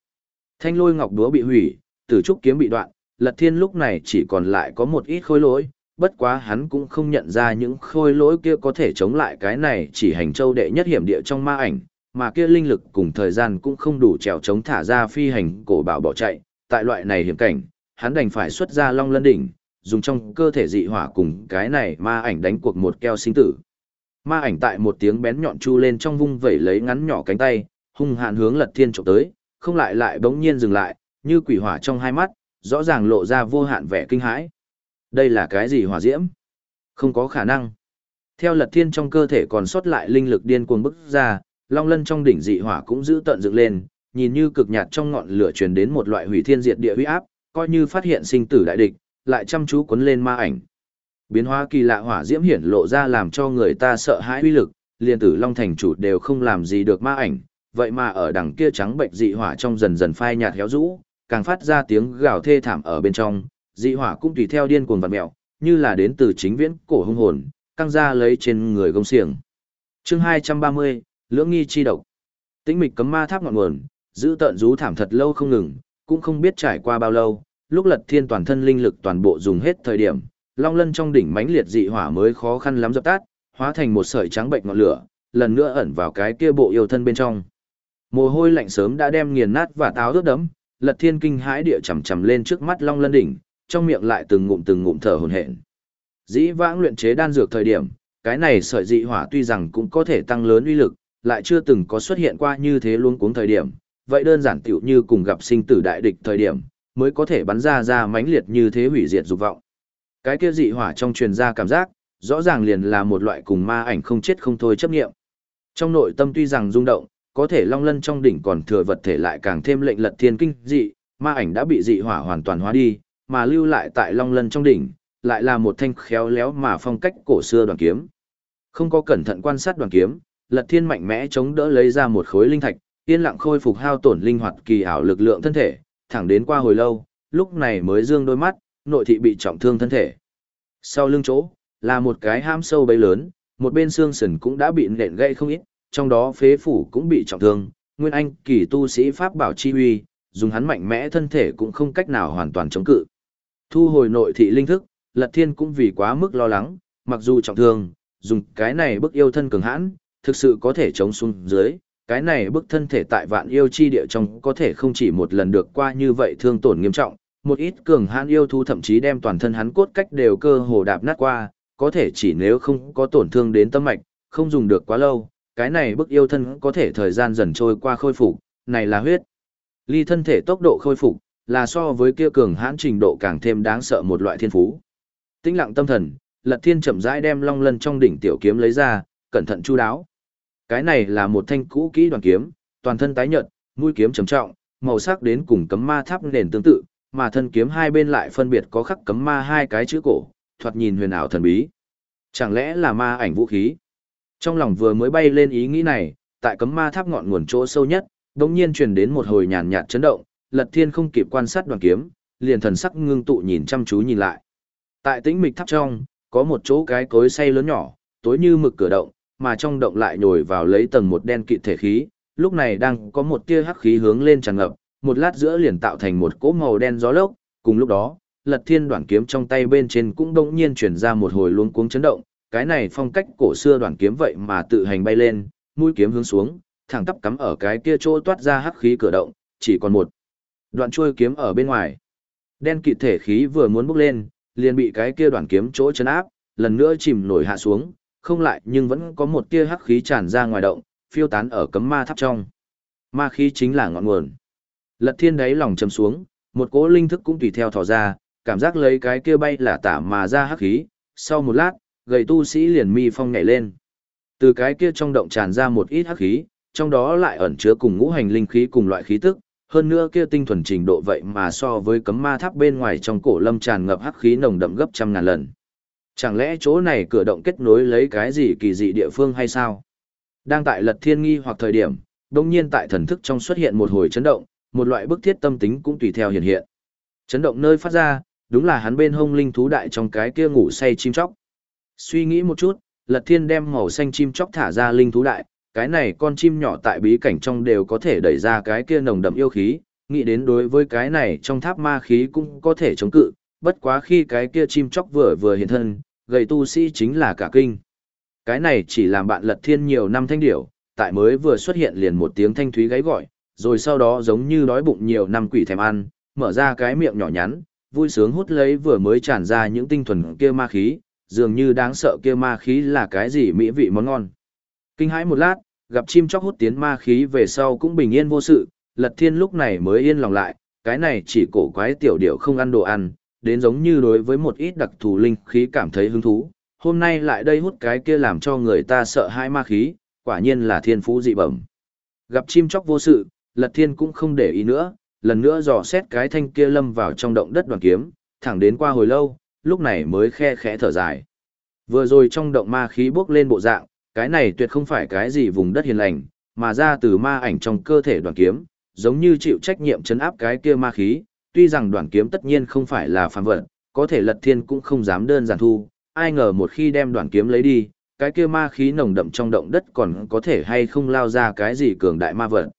Thanh lôi ngọc đúa bị hủy, tử trúc kiếm bị đoạn, Lật Thiên lúc này chỉ còn lại có một ít khối lỗi, bất quá hắn cũng không nhận ra những khôi lỗi kia có thể chống lại cái này chỉ hành châu đệ nhất hiểm địa trong ma ảnh, mà kia linh lực cùng thời gian cũng không đủ trèo chống thả ra phi hành cổ bảo bỏ chạy, tại loại này hiểm cảnh, hắn đành phải xuất ra long lân đỉnh, dùng trong cơ thể dị hỏa cùng cái này ma ảnh đánh cuộc một keo sinh tử. Ma ảnh tại một tiếng bén nhọn chu lên trong vung vẩy lấy ngắn nhỏ cánh tay, hung hãn hướng Lật Thiên chụp tới, không lại lại bỗng nhiên dừng lại, như quỷ hỏa trong hai mắt, rõ ràng lộ ra vô hạn vẻ kinh hãi. Đây là cái gì hỏa diễm? Không có khả năng. Theo Lật Thiên trong cơ thể còn sót lại linh lực điên cuồng bức ra, long lân trong đỉnh dị hỏa cũng giữ tận dựng lên, nhìn như cực nhạt trong ngọn lửa truyền đến một loại hủy thiên diệt địa huy áp, coi như phát hiện sinh tử đại địch, lại chăm chú cuốn lên ma ảnh. Biến hóa kỳ lạ hỏa diễm hiển lộ ra làm cho người ta sợ hãi uy lực, liền tử long thành chủ đều không làm gì được ma ảnh, vậy mà ở đằng kia trắng bệnh dị hỏa trong dần dần phai nhạt héo rũ, càng phát ra tiếng gào thê thảm ở bên trong, dị hỏa cũng tùy theo điên cuồng vặn mèo, như là đến từ chính viễn cổ hung hồn, căng ra lấy trên người gông xiềng. Chương 230, Lưỡng nghi chi độc. Tĩnh mịch cấm ma tháp ngọn nguồn, giữ tận rú thảm thật lâu không ngừng, cũng không biết trải qua bao lâu, lúc Lật Thiên toàn thân linh lực toàn bộ dùng hết thời điểm, long lân trong đỉnh mãnh liệt dị hỏa mới khó khăn lắm dập tắt, hóa thành một sợi trắng bệnh ngọn lửa, lần nữa ẩn vào cái kia bộ yêu thân bên trong. Mồ hôi lạnh sớm đã đem nghiền nát và táo rớt đẫm, Lật Thiên kinh hãi địa chầm chầm lên trước mắt long lân đỉnh, trong miệng lại từng ngụm từng ngụm thở hổn hển. Dĩ vãng luyện chế đan dược thời điểm, cái này sợi dị hỏa tuy rằng cũng có thể tăng lớn uy lực, lại chưa từng có xuất hiện qua như thế luôn cuống thời điểm, vậy đơn giản tiểu như cùng gặp sinh tử đại địch thời điểm, mới có thể bắn ra ra mãnh liệt như thế hủy diệt dục vọng. Cái kia dị hỏa trong truyền ra cảm giác, rõ ràng liền là một loại cùng ma ảnh không chết không thôi chấp nghiệm. Trong nội tâm tuy rằng rung động, có thể long lân trong đỉnh còn thừa vật thể lại càng thêm lệnh lật thiên kinh dị, ma ảnh đã bị dị hỏa hoàn toàn hóa đi, mà lưu lại tại long lân trong đỉnh, lại là một thanh khéo léo mà phong cách cổ xưa đoàn kiếm. Không có cẩn thận quan sát đoàn kiếm, lật thiên mạnh mẽ chống đỡ lấy ra một khối linh thạch, yên lặng khôi phục hao tổn linh hoạt kỳ ảo lực lượng thân thể, thẳng đến qua hồi lâu, lúc này mới dương đôi mắt, nội thị bị trọng thương thân thể. Sau lưng chỗ, là một cái ham sâu bấy lớn, một bên xương sườn cũng đã bị nện gãy không ít, trong đó phế phủ cũng bị trọng thương, Nguyên Anh kỳ tu sĩ pháp bảo chi huy, dùng hắn mạnh mẽ thân thể cũng không cách nào hoàn toàn chống cự. Thu hồi nội thị linh thức, Lật Thiên cũng vì quá mức lo lắng, mặc dù trọng thương, dùng cái này bức yêu thân cường hãn, thực sự có thể chống xuống dưới, cái này bức thân thể tại vạn yêu chi địa trong có thể không chỉ một lần được qua như vậy thương tổn nghiêm trọng, một ít cường hãn yêu thú thậm chí đem toàn thân hắn cốt cách đều cơ hồ đạp nát qua, có thể chỉ nếu không có tổn thương đến tâm mạch, không dùng được quá lâu, cái này bức yêu thân có thể thời gian dần trôi qua khôi phục, này là huyết. Ly thân thể tốc độ khôi phục, là so với kia cường hãn trình độ càng thêm đáng sợ một loại thiên phú. Tĩnh lặng tâm thần, Lật Thiên chậm rãi đem long lân trong đỉnh tiểu kiếm lấy ra, cẩn thận chu đáo. Cái này là một thanh cũ kỹ đoàn kiếm, toàn thân tái nhợt, mũi kiếm trầm trọng, màu sắc đến cùng cấm ma tháp nền tương tự, mà thân kiếm hai bên lại phân biệt có khắc cấm ma hai cái chữ cổ, thoạt nhìn huyền ảo thần bí. Chẳng lẽ là ma ảnh vũ khí? Trong lòng vừa mới bay lên ý nghĩ này, tại cấm ma tháp ngọn nguồn chỗ sâu nhất, đống nhiên truyền đến một hồi nhàn nhạt chấn động, Lật Thiên không kịp quan sát đoàn kiếm, liền thần sắc ngưng tụ nhìn chăm chú nhìn lại. Tại tĩnh mịch tháp trong, có một chỗ cái cối xay lớn nhỏ, tối như mực cửa động, mà trong động lại nhồi vào lấy tầng một đen kịt thể khí, lúc này đang có một tia hắc khí hướng lên tràn ngập, một lát giữa liền tạo thành một cỗ màu đen gió lốc, cùng lúc đó, Lật Thiên đoạn kiếm trong tay bên trên cũng đột nhiên truyền ra một hồi luống cuống chấn động, cái này phong cách cổ xưa đoạn kiếm vậy mà tự hành bay lên, mũi kiếm hướng xuống, thẳng tắp cắm ở cái kia chỗ toát ra hắc khí cửa động, chỉ còn một đoạn chuôi kiếm ở bên ngoài. Đen kịt thể khí vừa muốn bốc lên, liền bị cái kia đoạn kiếm chỗ chấn áp, lần nữa chìm nổi hạ xuống, không lại nhưng vẫn có một tia hắc khí tràn ra ngoài động, phiêu tán ở cấm ma tháp trong. Ma khí chính là ngọn nguồn. Lật thiên đáy lòng chầm xuống, một cỗ linh thức cũng tùy theo thò ra, cảm giác lấy cái kia bay là tả mà ra hắc khí, sau một lát, gầy tu sĩ liền mi phong nhảy lên. Từ cái kia trong động tràn ra một ít hắc khí, trong đó lại ẩn chứa cùng ngũ hành linh khí cùng loại khí tức, hơn nữa kia tinh thuần trình độ vậy mà so với cấm ma tháp bên ngoài trong cổ lâm tràn ngập hắc khí nồng đậm gấp trăm ngàn lần. Chẳng lẽ chỗ này cửa động kết nối lấy cái gì kỳ dị địa phương hay sao? Đang tại lật thiên nghi hoặc thời điểm, đồng nhiên tại thần thức trong xuất hiện một hồi chấn động, một loại bức thiết tâm tính cũng tùy theo hiện hiện. Chấn động nơi phát ra, đúng là hắn bên hông linh thú đại trong cái kia ngủ say chim chóc. Suy nghĩ một chút, lật thiên đem màu xanh chim chóc thả ra linh thú đại, cái này con chim nhỏ tại bí cảnh trong đều có thể đẩy ra cái kia nồng đậm yêu khí, nghĩ đến đối với cái này trong tháp ma khí cũng có thể chống cự, bất quá khi cái kia chim chóc vừa vừa hiện thân, gầy tu sĩ chính là cả kinh. Cái này chỉ làm bạn lật thiên nhiều năm thanh điểu, tại mới vừa xuất hiện liền một tiếng thanh thúy gáy gọi, rồi sau đó giống như đói bụng nhiều năm quỷ thèm ăn, mở ra cái miệng nhỏ nhắn, vui sướng hút lấy vừa mới tràn ra những tinh thuần kia ma khí, dường như đáng sợ kia ma khí là cái gì mỹ vị món ngon. Kinh hãi một lát, gặp chim chóc hút tiến ma khí về sau cũng bình yên vô sự, lật thiên lúc này mới yên lòng lại, cái này chỉ cổ quái tiểu điệu không ăn đồ ăn, đến giống như đối với một ít đặc thù linh khí cảm thấy hứng thú. Hôm nay lại đây hút cái kia làm cho người ta sợ hai ma khí, quả nhiên là thiên phú dị bẩm. Gặp chim chóc vô sự, Lật Thiên cũng không để ý nữa, lần nữa dò xét cái thanh kia lâm vào trong động đất đoàn kiếm, thẳng đến qua hồi lâu, lúc này mới khe khẽ thở dài. Vừa rồi trong động ma khí bước lên bộ dạng, cái này tuyệt không phải cái gì vùng đất hiền lành, mà ra từ ma ảnh trong cơ thể đoàn kiếm, giống như chịu trách nhiệm chấn áp cái kia ma khí, tuy rằng đoàn kiếm tất nhiên không phải là phàm vật, có thể Lật Thiên cũng không dám đơn giản thu, ai ngờ một khi đem đoàn kiếm lấy đi, cái kia ma khí nồng đậm trong động đất còn có thể hay không lao ra cái gì cường đại ma vật.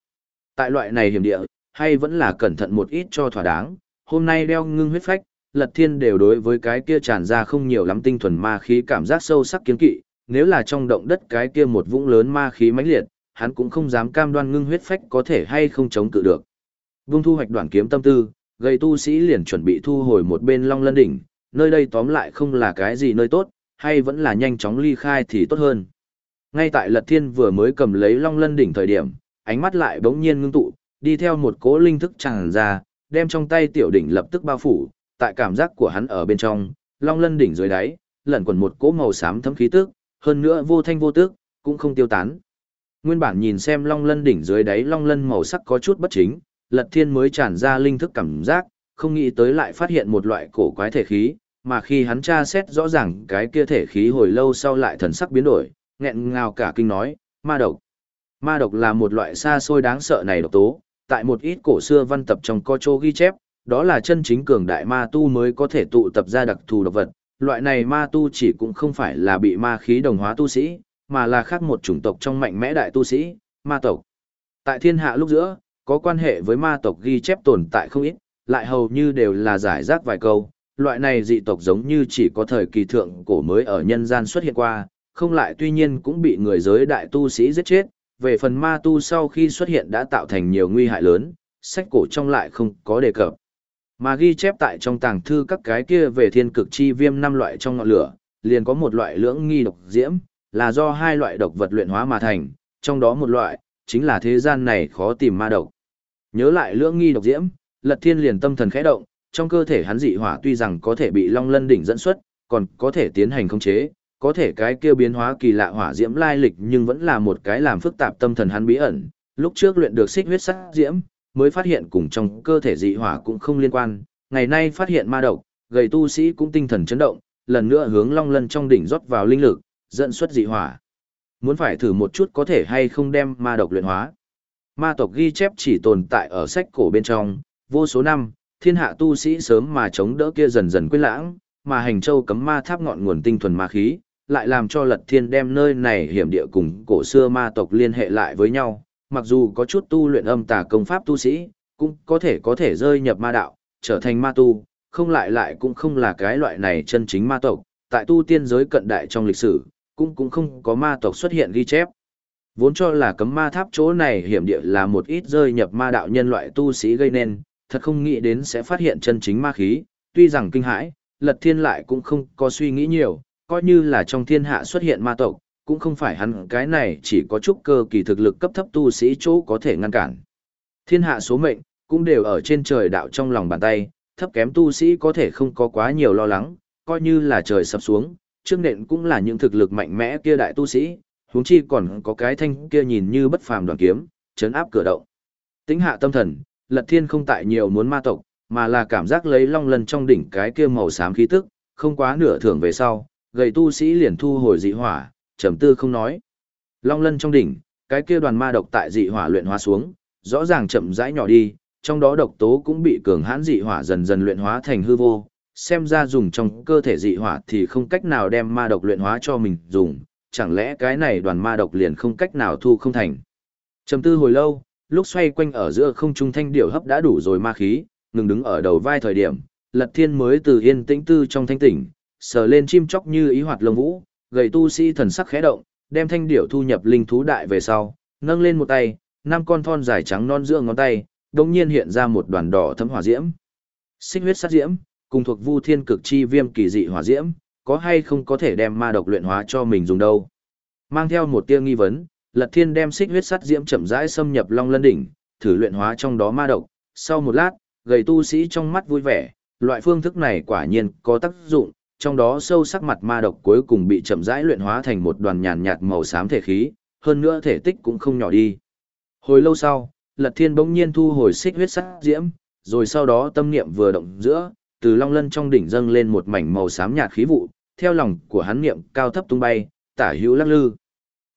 Tại loại này hiểm địa, hay vẫn là cẩn thận một ít cho thỏa đáng, hôm nay đeo ngưng huyết phách, Lật Thiên đều đối với cái kia tràn ra không nhiều lắm tinh thuần ma khí cảm giác sâu sắc kiên kỵ, nếu là trong động đất cái kia một vũng lớn ma khí mãnh liệt, hắn cũng không dám cam đoan ngưng huyết phách có thể hay không chống cự được. Vung thu hoạch đoạn kiếm tâm tư, gây tu sĩ liền chuẩn bị thu hồi một bên long lân đỉnh, nơi đây tóm lại không là cái gì nơi tốt, hay vẫn là nhanh chóng ly khai thì tốt hơn. Ngay tại Lật Thiên vừa mới cầm lấy long lân đỉnh thời điểm, ánh mắt lại bỗng nhiên ngưng tụ, đi theo một cố linh thức tràn ra, đem trong tay tiểu đỉnh lập tức bao phủ, tại cảm giác của hắn ở bên trong, long lân đỉnh dưới đáy, lẩn quẩn một cỗ màu xám thấm khí tức, hơn nữa vô thanh vô tức, cũng không tiêu tán. Nguyên bản nhìn xem long lân đỉnh dưới đáy long lân màu sắc có chút bất chính, Lật Thiên mới tràn ra linh thức cảm giác, không nghĩ tới lại phát hiện một loại cổ quái thể khí, mà khi hắn tra xét rõ ràng cái kia thể khí hồi lâu sau lại thần sắc biến đổi, nghẹn ngào cả kinh nói, ma độc. Ma độc là một loại xa xôi đáng sợ này độc tố, tại một ít cổ xưa văn tập trong co chô ghi chép, đó là chân chính cường đại ma tu mới có thể tụ tập ra đặc thù độc vật. Loại này ma tu chỉ cũng không phải là bị ma khí đồng hóa tu sĩ, mà là khác một chủng tộc trong mạnh mẽ đại tu sĩ, ma tộc. Tại thiên hạ lúc giữa, có quan hệ với ma tộc ghi chép tồn tại không ít, lại hầu như đều là giải rác vài câu. Loại này dị tộc giống như chỉ có thời kỳ thượng cổ mới ở nhân gian xuất hiện qua, không lại tuy nhiên cũng bị người giới đại tu sĩ giết chết, về phần ma tu sau khi xuất hiện đã tạo thành nhiều nguy hại lớn, sách cổ trong lại không có đề cập. Mà ghi chép tại trong tàng thư các cái kia về thiên cực chi viêm năm loại trong ngọn lửa, liền có một loại lưỡng nghi độc diễm, là do hai loại độc vật luyện hóa mà thành, trong đó một loại, chính là thế gian này khó tìm ma độc. Nhớ lại lưỡng nghi độc diễm, lật thiên liền tâm thần khẽ động, trong cơ thể hắn dị hỏa tuy rằng có thể bị long lân đỉnh dẫn xuất, còn có thể tiến hành khống chế, có thể cái kia biến hóa kỳ lạ hỏa diễm lai lịch nhưng vẫn là một cái làm phức tạp tâm thần hắn bí ẩn. Lúc trước luyện được xích huyết sắc diễm, mới phát hiện cùng trong cơ thể dị hỏa cũng không liên quan, ngày nay phát hiện ma độc, gầy tu sĩ cũng tinh thần chấn động, lần nữa hướng long lân trong đỉnh rót vào linh lực, dẫn xuất dị hỏa. Muốn phải thử một chút có thể hay không đem ma độc luyện hóa. Ma tộc ghi chép chỉ tồn tại ở sách cổ bên trong, vô số năm, thiên hạ tu sĩ sớm mà chống đỡ kia dần dần quên lãng, mà hành châu cấm ma tháp ngọn nguồn tinh thuần ma khí, lại làm cho lật thiên đem nơi này hiểm địa cùng cổ xưa ma tộc liên hệ lại với nhau, mặc dù có chút tu luyện âm tà công pháp tu sĩ, cũng có thể có thể rơi nhập ma đạo, trở thành ma tu, không lại lại cũng không là cái loại này chân chính ma tộc, tại tu tiên giới cận đại trong lịch sử, cũng cũng không có ma tộc xuất hiện ghi chép. Vốn cho là cấm ma tháp chỗ này hiểm địa là một ít rơi nhập ma đạo nhân loại tu sĩ gây nên, thật không nghĩ đến sẽ phát hiện chân chính ma khí, tuy rằng kinh hãi, lật thiên lại cũng không có suy nghĩ nhiều, coi như là trong thiên hạ xuất hiện ma tộc, cũng không phải hắn cái này chỉ có chút cơ kỳ thực lực cấp thấp tu sĩ chỗ có thể ngăn cản. Thiên hạ số mệnh, cũng đều ở trên trời đạo trong lòng bàn tay, thấp kém tu sĩ có thể không có quá nhiều lo lắng, coi như là trời sập xuống, trước nện cũng là những thực lực mạnh mẽ kia đại tu sĩ, huống chi còn có cái thanh kia nhìn như bất phàm đoàn kiếm, chấn áp cửa động. Tính hạ tâm thần, Lật Thiên không tại nhiều muốn ma tộc, mà là cảm giác lấy long lần trong đỉnh cái kia màu xám khí tức, không quá nửa thưởng về sau, gầy tu sĩ liền thu hồi dị hỏa, trầm tư không nói. Long lân trong đỉnh, cái kia đoàn ma độc tại dị hỏa luyện hóa xuống, rõ ràng chậm rãi nhỏ đi, trong đó độc tố cũng bị cường hãn dị hỏa dần dần luyện hóa thành hư vô, xem ra dùng trong cơ thể dị hỏa thì không cách nào đem ma độc luyện hóa cho mình dùng, chẳng lẽ cái này đoàn ma độc liền không cách nào thu không thành. Trầm tư hồi lâu, lúc xoay quanh ở giữa không trung thanh điểu hấp đã đủ rồi ma khí, ngừng đứng ở đầu vai thời điểm, Lật Thiên mới từ yên tĩnh tư trong thanh tỉnh, sờ lên chim chóc như ý hoạt lông vũ, gầy tu sĩ thần sắc khẽ động, đem thanh điểu thu nhập linh thú đại về sau, nâng lên một tay, năm con thon dài trắng non giữa ngón tay, đột nhiên hiện ra một đoàn đỏ thấm hỏa diễm. Xích huyết sát diễm, cùng thuộc Vu Thiên cực chi viêm kỳ dị hỏa diễm, có hay không có thể đem ma độc luyện hóa cho mình dùng đâu? Mang theo một tia nghi vấn, Lật Thiên đem xích huyết sát diễm chậm rãi xâm nhập Long Lân đỉnh, thử luyện hóa trong đó ma độc. Sau một lát, gầy tu sĩ trong mắt vui vẻ, loại phương thức này quả nhiên có tác dụng, trong đó sâu sắc mặt ma độc cuối cùng bị chậm rãi luyện hóa thành một đoàn nhàn nhạt màu xám thể khí, hơn nữa thể tích cũng không nhỏ đi. Hồi lâu sau, Lật Thiên bỗng nhiên thu hồi xích huyết sắc diễm, rồi sau đó tâm niệm vừa động giữa, từ long lân trong đỉnh dâng lên một mảnh màu xám nhạt khí vụ, theo lòng của hắn niệm cao thấp tung bay, tả hữu lắc lư.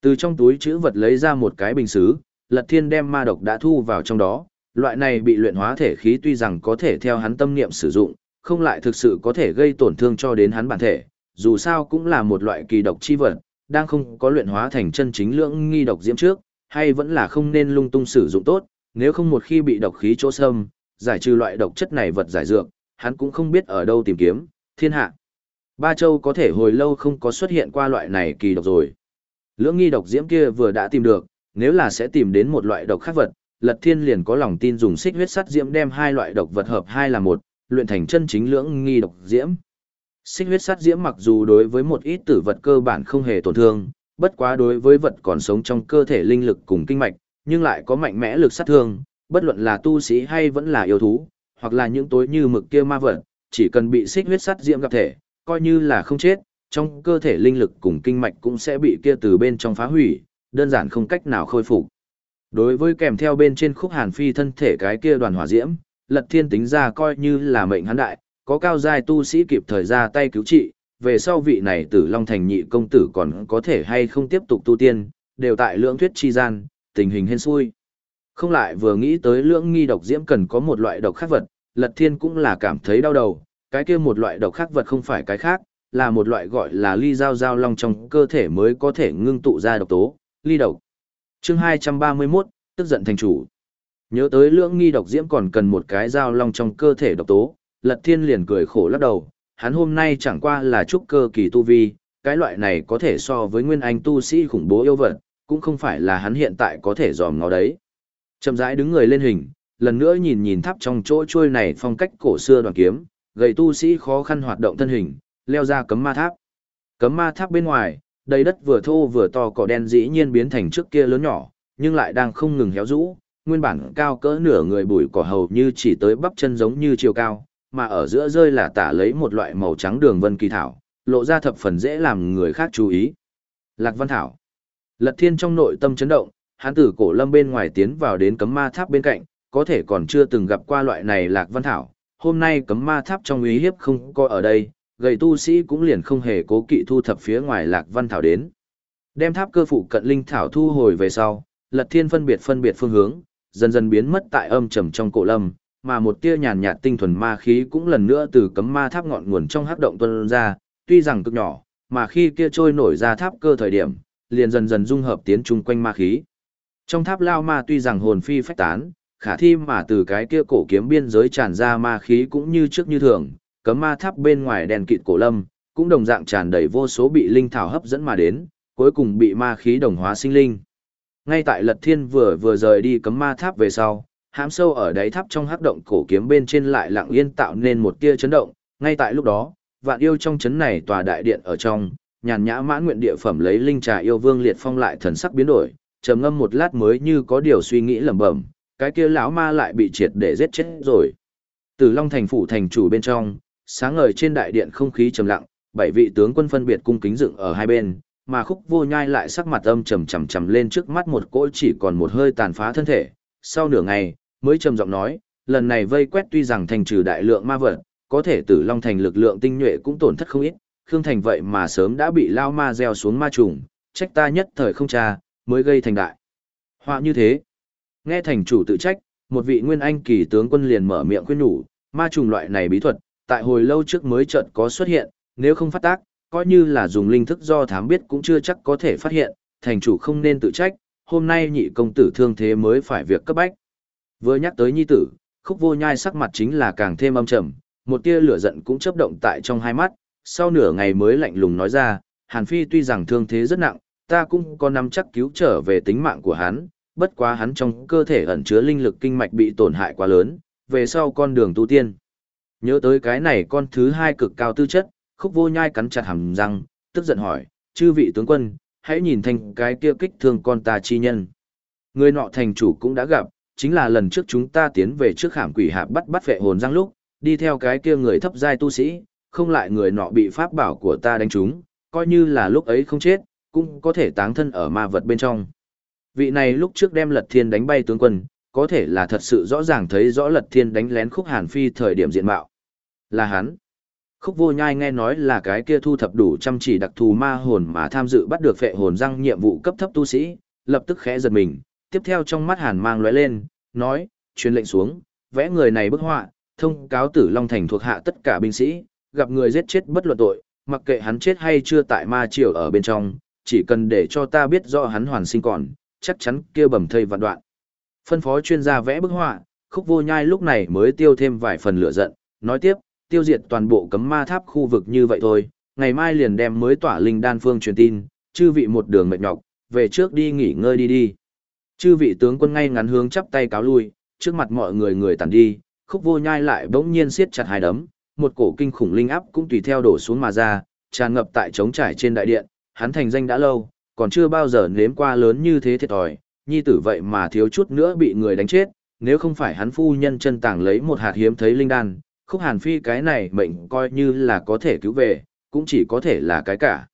Từ trong túi chữ vật lấy ra một cái bình xứ, Lật Thiên đem ma độc đã thu vào trong đó, loại này bị luyện hóa thể khí tuy rằng có thể theo hắn tâm niệm sử dụng, không lại thực sự có thể gây tổn thương cho đến hắn bản thể, dù sao cũng là một loại kỳ độc chi vật, đang không có luyện hóa thành chân chính lượng nghi độc diễm trước, hay vẫn là không nên lung tung sử dụng tốt, nếu không một khi bị độc khí chỗ xâm, giải trừ loại độc chất này vật giải dược, hắn cũng không biết ở đâu tìm kiếm, thiên hạ. Ba châu có thể hồi lâu không có xuất hiện qua loại này kỳ độc rồi. Lưỡng nghi độc diễm kia vừa đã tìm được, nếu là sẽ tìm đến một loại độc khác vật, Lật Thiên liền có lòng tin dùng xích huyết sắt diễm đem hai loại độc vật hợp hai là một, luyện thành chân chính lưỡng nghi độc diễm. Xích huyết sắt diễm mặc dù đối với một ít tử vật cơ bản không hề tổn thương, bất quá đối với vật còn sống trong cơ thể linh lực cùng kinh mạch, nhưng lại có mạnh mẽ lực sát thương, bất luận là tu sĩ hay vẫn là yêu thú, hoặc là những tối như mực kia ma vật, chỉ cần bị xích huyết sắt diễm gặp thể, coi như là không chết, trong cơ thể linh lực cùng kinh mạch cũng sẽ bị kia từ bên trong phá hủy, đơn giản không cách nào khôi phục. Đối với kèm theo bên trên khúc hàn phi thân thể cái kia đoàn hỏa diễm, lật thiên tính ra coi như là mệnh hắn đại, có cao giai tu sĩ kịp thời ra tay cứu trị, về sau vị này tử Long Thành nhị công tử còn có thể hay không tiếp tục tu tiên, đều tại lưỡng thuyết chi gian, tình hình hên xui. Không lại vừa nghĩ tới lưỡng nghi độc diễm cần có một loại độc khác vật, lật thiên cũng là cảm thấy đau đầu, cái kia một loại độc khác vật không phải cái khác, là một loại gọi là ly giao giao long trong cơ thể mới có thể ngưng tụ ra độc tố, ly độc. Chương 231, tức giận thành chủ. Nhớ tới lưỡng nghi độc diễm còn cần một cái dao long trong cơ thể độc tố, Lật Thiên liền cười khổ lắc đầu, hắn hôm nay chẳng qua là trúc cơ kỳ tu vi, cái loại này có thể so với nguyên anh tu sĩ khủng bố yêu vật, cũng không phải là hắn hiện tại có thể dòm ngó đấy. Chậm rãi đứng người lên hình, lần nữa nhìn nhìn tháp trong chỗ trôi này phong cách cổ xưa đoàn kiếm, gầy tu sĩ khó khăn hoạt động thân hình, leo ra cấm ma tháp. Cấm ma tháp bên ngoài, đầy đất vừa thô vừa to cỏ đen dĩ nhiên biến thành trước kia lớn nhỏ, nhưng lại đang không ngừng héo rũ, nguyên bản cao cỡ nửa người bụi cỏ hầu như chỉ tới bắp chân giống như chiều cao, mà ở giữa rơi là tả lấy một loại màu trắng đường vân kỳ thảo, lộ ra thập phần dễ làm người khác chú ý. Lạc Văn Thảo Lật Thiên trong nội tâm chấn động, hắn từ cổ lâm bên ngoài tiến vào đến cấm ma tháp bên cạnh, có thể còn chưa từng gặp qua loại này Lạc Văn Thảo. Hôm nay cấm ma tháp trong ý hiếp không có ở đây, gầy tu sĩ cũng liền không hề cố kỵ thu thập phía ngoài Lạc Văn Thảo đến. Đem tháp cơ phụ cận linh thảo thu hồi về sau, Lật Thiên phân biệt phân biệt phương hướng, dần dần biến mất tại âm trầm trong cổ lâm, mà một tia nhàn nhạt tinh thuần ma khí cũng lần nữa từ cấm ma tháp ngọn nguồn trong hắc động tuôn ra, tuy rằng cực nhỏ, mà khi kia trôi nổi ra tháp cơ thời điểm, liền dần dần dung hợp tiến chung quanh ma khí. Trong tháp lao ma tuy rằng hồn phi phách tán, khả thi mà từ cái kia cổ kiếm biên giới tràn ra ma khí cũng như trước như thường, cấm ma tháp bên ngoài đèn kịt cổ lâm, cũng đồng dạng tràn đầy vô số bị linh thảo hấp dẫn mà đến, cuối cùng bị ma khí đồng hóa sinh linh. Ngay tại Lật Thiên vừa vừa rời đi cấm ma tháp về sau, hãm sâu ở đáy tháp trong hắc động cổ kiếm bên trên lại lặng yên tạo nên một tia chấn động, ngay tại lúc đó, vạn yêu trong chấn này tòa đại điện ở trong, nhàn nhã mãn nguyện địa phẩm lấy linh trà yêu vương liệt phong lại thần sắc biến đổi, trầm ngâm một lát mới như có điều suy nghĩ lẩm bẩm, cái kia lão ma lại bị triệt để giết chết rồi. Từ Long thành phủ thành chủ bên trong, sáng ngời trên đại điện không khí trầm lặng, bảy vị tướng quân phân biệt cung kính dựng ở hai bên, mà khúc vô nhai lại sắc mặt âm trầm trầm trầm lên trước mắt một cỗ chỉ còn một hơi tàn phá thân thể. Sau nửa ngày, mới trầm giọng nói, lần này vây quét tuy rằng thành trừ đại lượng ma vật, có thể tử long thành lực lượng tinh nhuệ cũng tổn thất không ít, Khương Thành vậy mà sớm đã bị lao ma gieo xuống ma trùng, trách ta nhất thời không tra, mới gây thành đại. Họa như thế. Nghe thành chủ tự trách, một vị nguyên anh kỳ tướng quân liền mở miệng khuyên nhủ, ma trùng loại này bí thuật, tại hồi lâu trước mới chợt có xuất hiện, nếu không phát tác, coi như là dùng linh thức do thám biết cũng chưa chắc có thể phát hiện, thành chủ không nên tự trách, hôm nay nhị công tử thương thế mới phải việc cấp bách. Vừa nhắc tới nhi tử, khúc vô nhai sắc mặt chính là càng thêm âm trầm, một tia lửa giận cũng chớp động tại trong hai mắt, sau nửa ngày mới lạnh lùng nói ra, Hàn Phi tuy rằng thương thế rất nặng, ta cũng có nắm chắc cứu trở về tính mạng của hắn, bất quá hắn trong cơ thể ẩn chứa linh lực kinh mạch bị tổn hại quá lớn, về sau con đường tu tiên. Nhớ tới cái này con thứ hai cực cao tư chất, khúc vô nhai cắn chặt hàm răng, tức giận hỏi, chư vị tướng quân, hãy nhìn thành cái kia kích thương con ta chi nhân. Người nọ thành chủ cũng đã gặp, chính là lần trước chúng ta tiến về trước khảm quỷ hạp bắt bắt vệ hồn răng lúc, đi theo cái kia người thấp giai tu sĩ, không lại người nọ bị pháp bảo của ta đánh trúng, coi như là lúc ấy không chết, cũng có thể táng thân ở ma vật bên trong. Vị này lúc trước đem lật thiên đánh bay tướng quân, có thể là thật sự rõ ràng thấy rõ lật thiên đánh lén khúc hàn phi thời điểm diện mạo. Là hắn. Khúc vô nhai nghe nói là cái kia thu thập đủ chăm chỉ đặc thù ma hồn mà tham dự bắt được phệ hồn răng nhiệm vụ cấp thấp tu sĩ, lập tức khẽ giật mình, tiếp theo trong mắt hàn mang lóe lên, nói, truyền lệnh xuống, vẽ người này bức họa, thông cáo tử Long Thành thuộc hạ tất cả binh sĩ, gặp người giết chết bất luận tội, mặc kệ hắn chết hay chưa tại ma triều ở bên trong, chỉ cần để cho ta biết rõ hắn hoàn sinh còn, chắc chắn kia bầm thây vạn đoạn. Phân phó chuyên gia vẽ bức họa, khúc vô nhai lúc này mới tiêu thêm vài phần lửa giận, nói tiếp, tiêu diệt toàn bộ cấm ma tháp khu vực như vậy thôi, ngày mai liền đem mới tỏa linh đan phương truyền tin, chư vị một đường mệt nhọc, về trước đi nghỉ ngơi đi đi. Chư vị tướng quân ngay ngắn hướng chắp tay cáo lui, trước mặt mọi người người tản đi, khúc vô nhai lại bỗng nhiên siết chặt hai đấm, một cổ kinh khủng linh áp cũng tùy theo đổ xuống mà ra, tràn ngập tại trống trải trên đại điện, hắn thành danh đã lâu, còn chưa bao giờ nếm qua lớn như thế thiệt thòi, nhi tử vậy mà thiếu chút nữa bị người đánh chết, nếu không phải hắn phu nhân chân tàng lấy một hạt hiếm thấy linh đan, khúc hàn phi cái này mệnh coi như là có thể cứu về, cũng chỉ có thể là cái cả.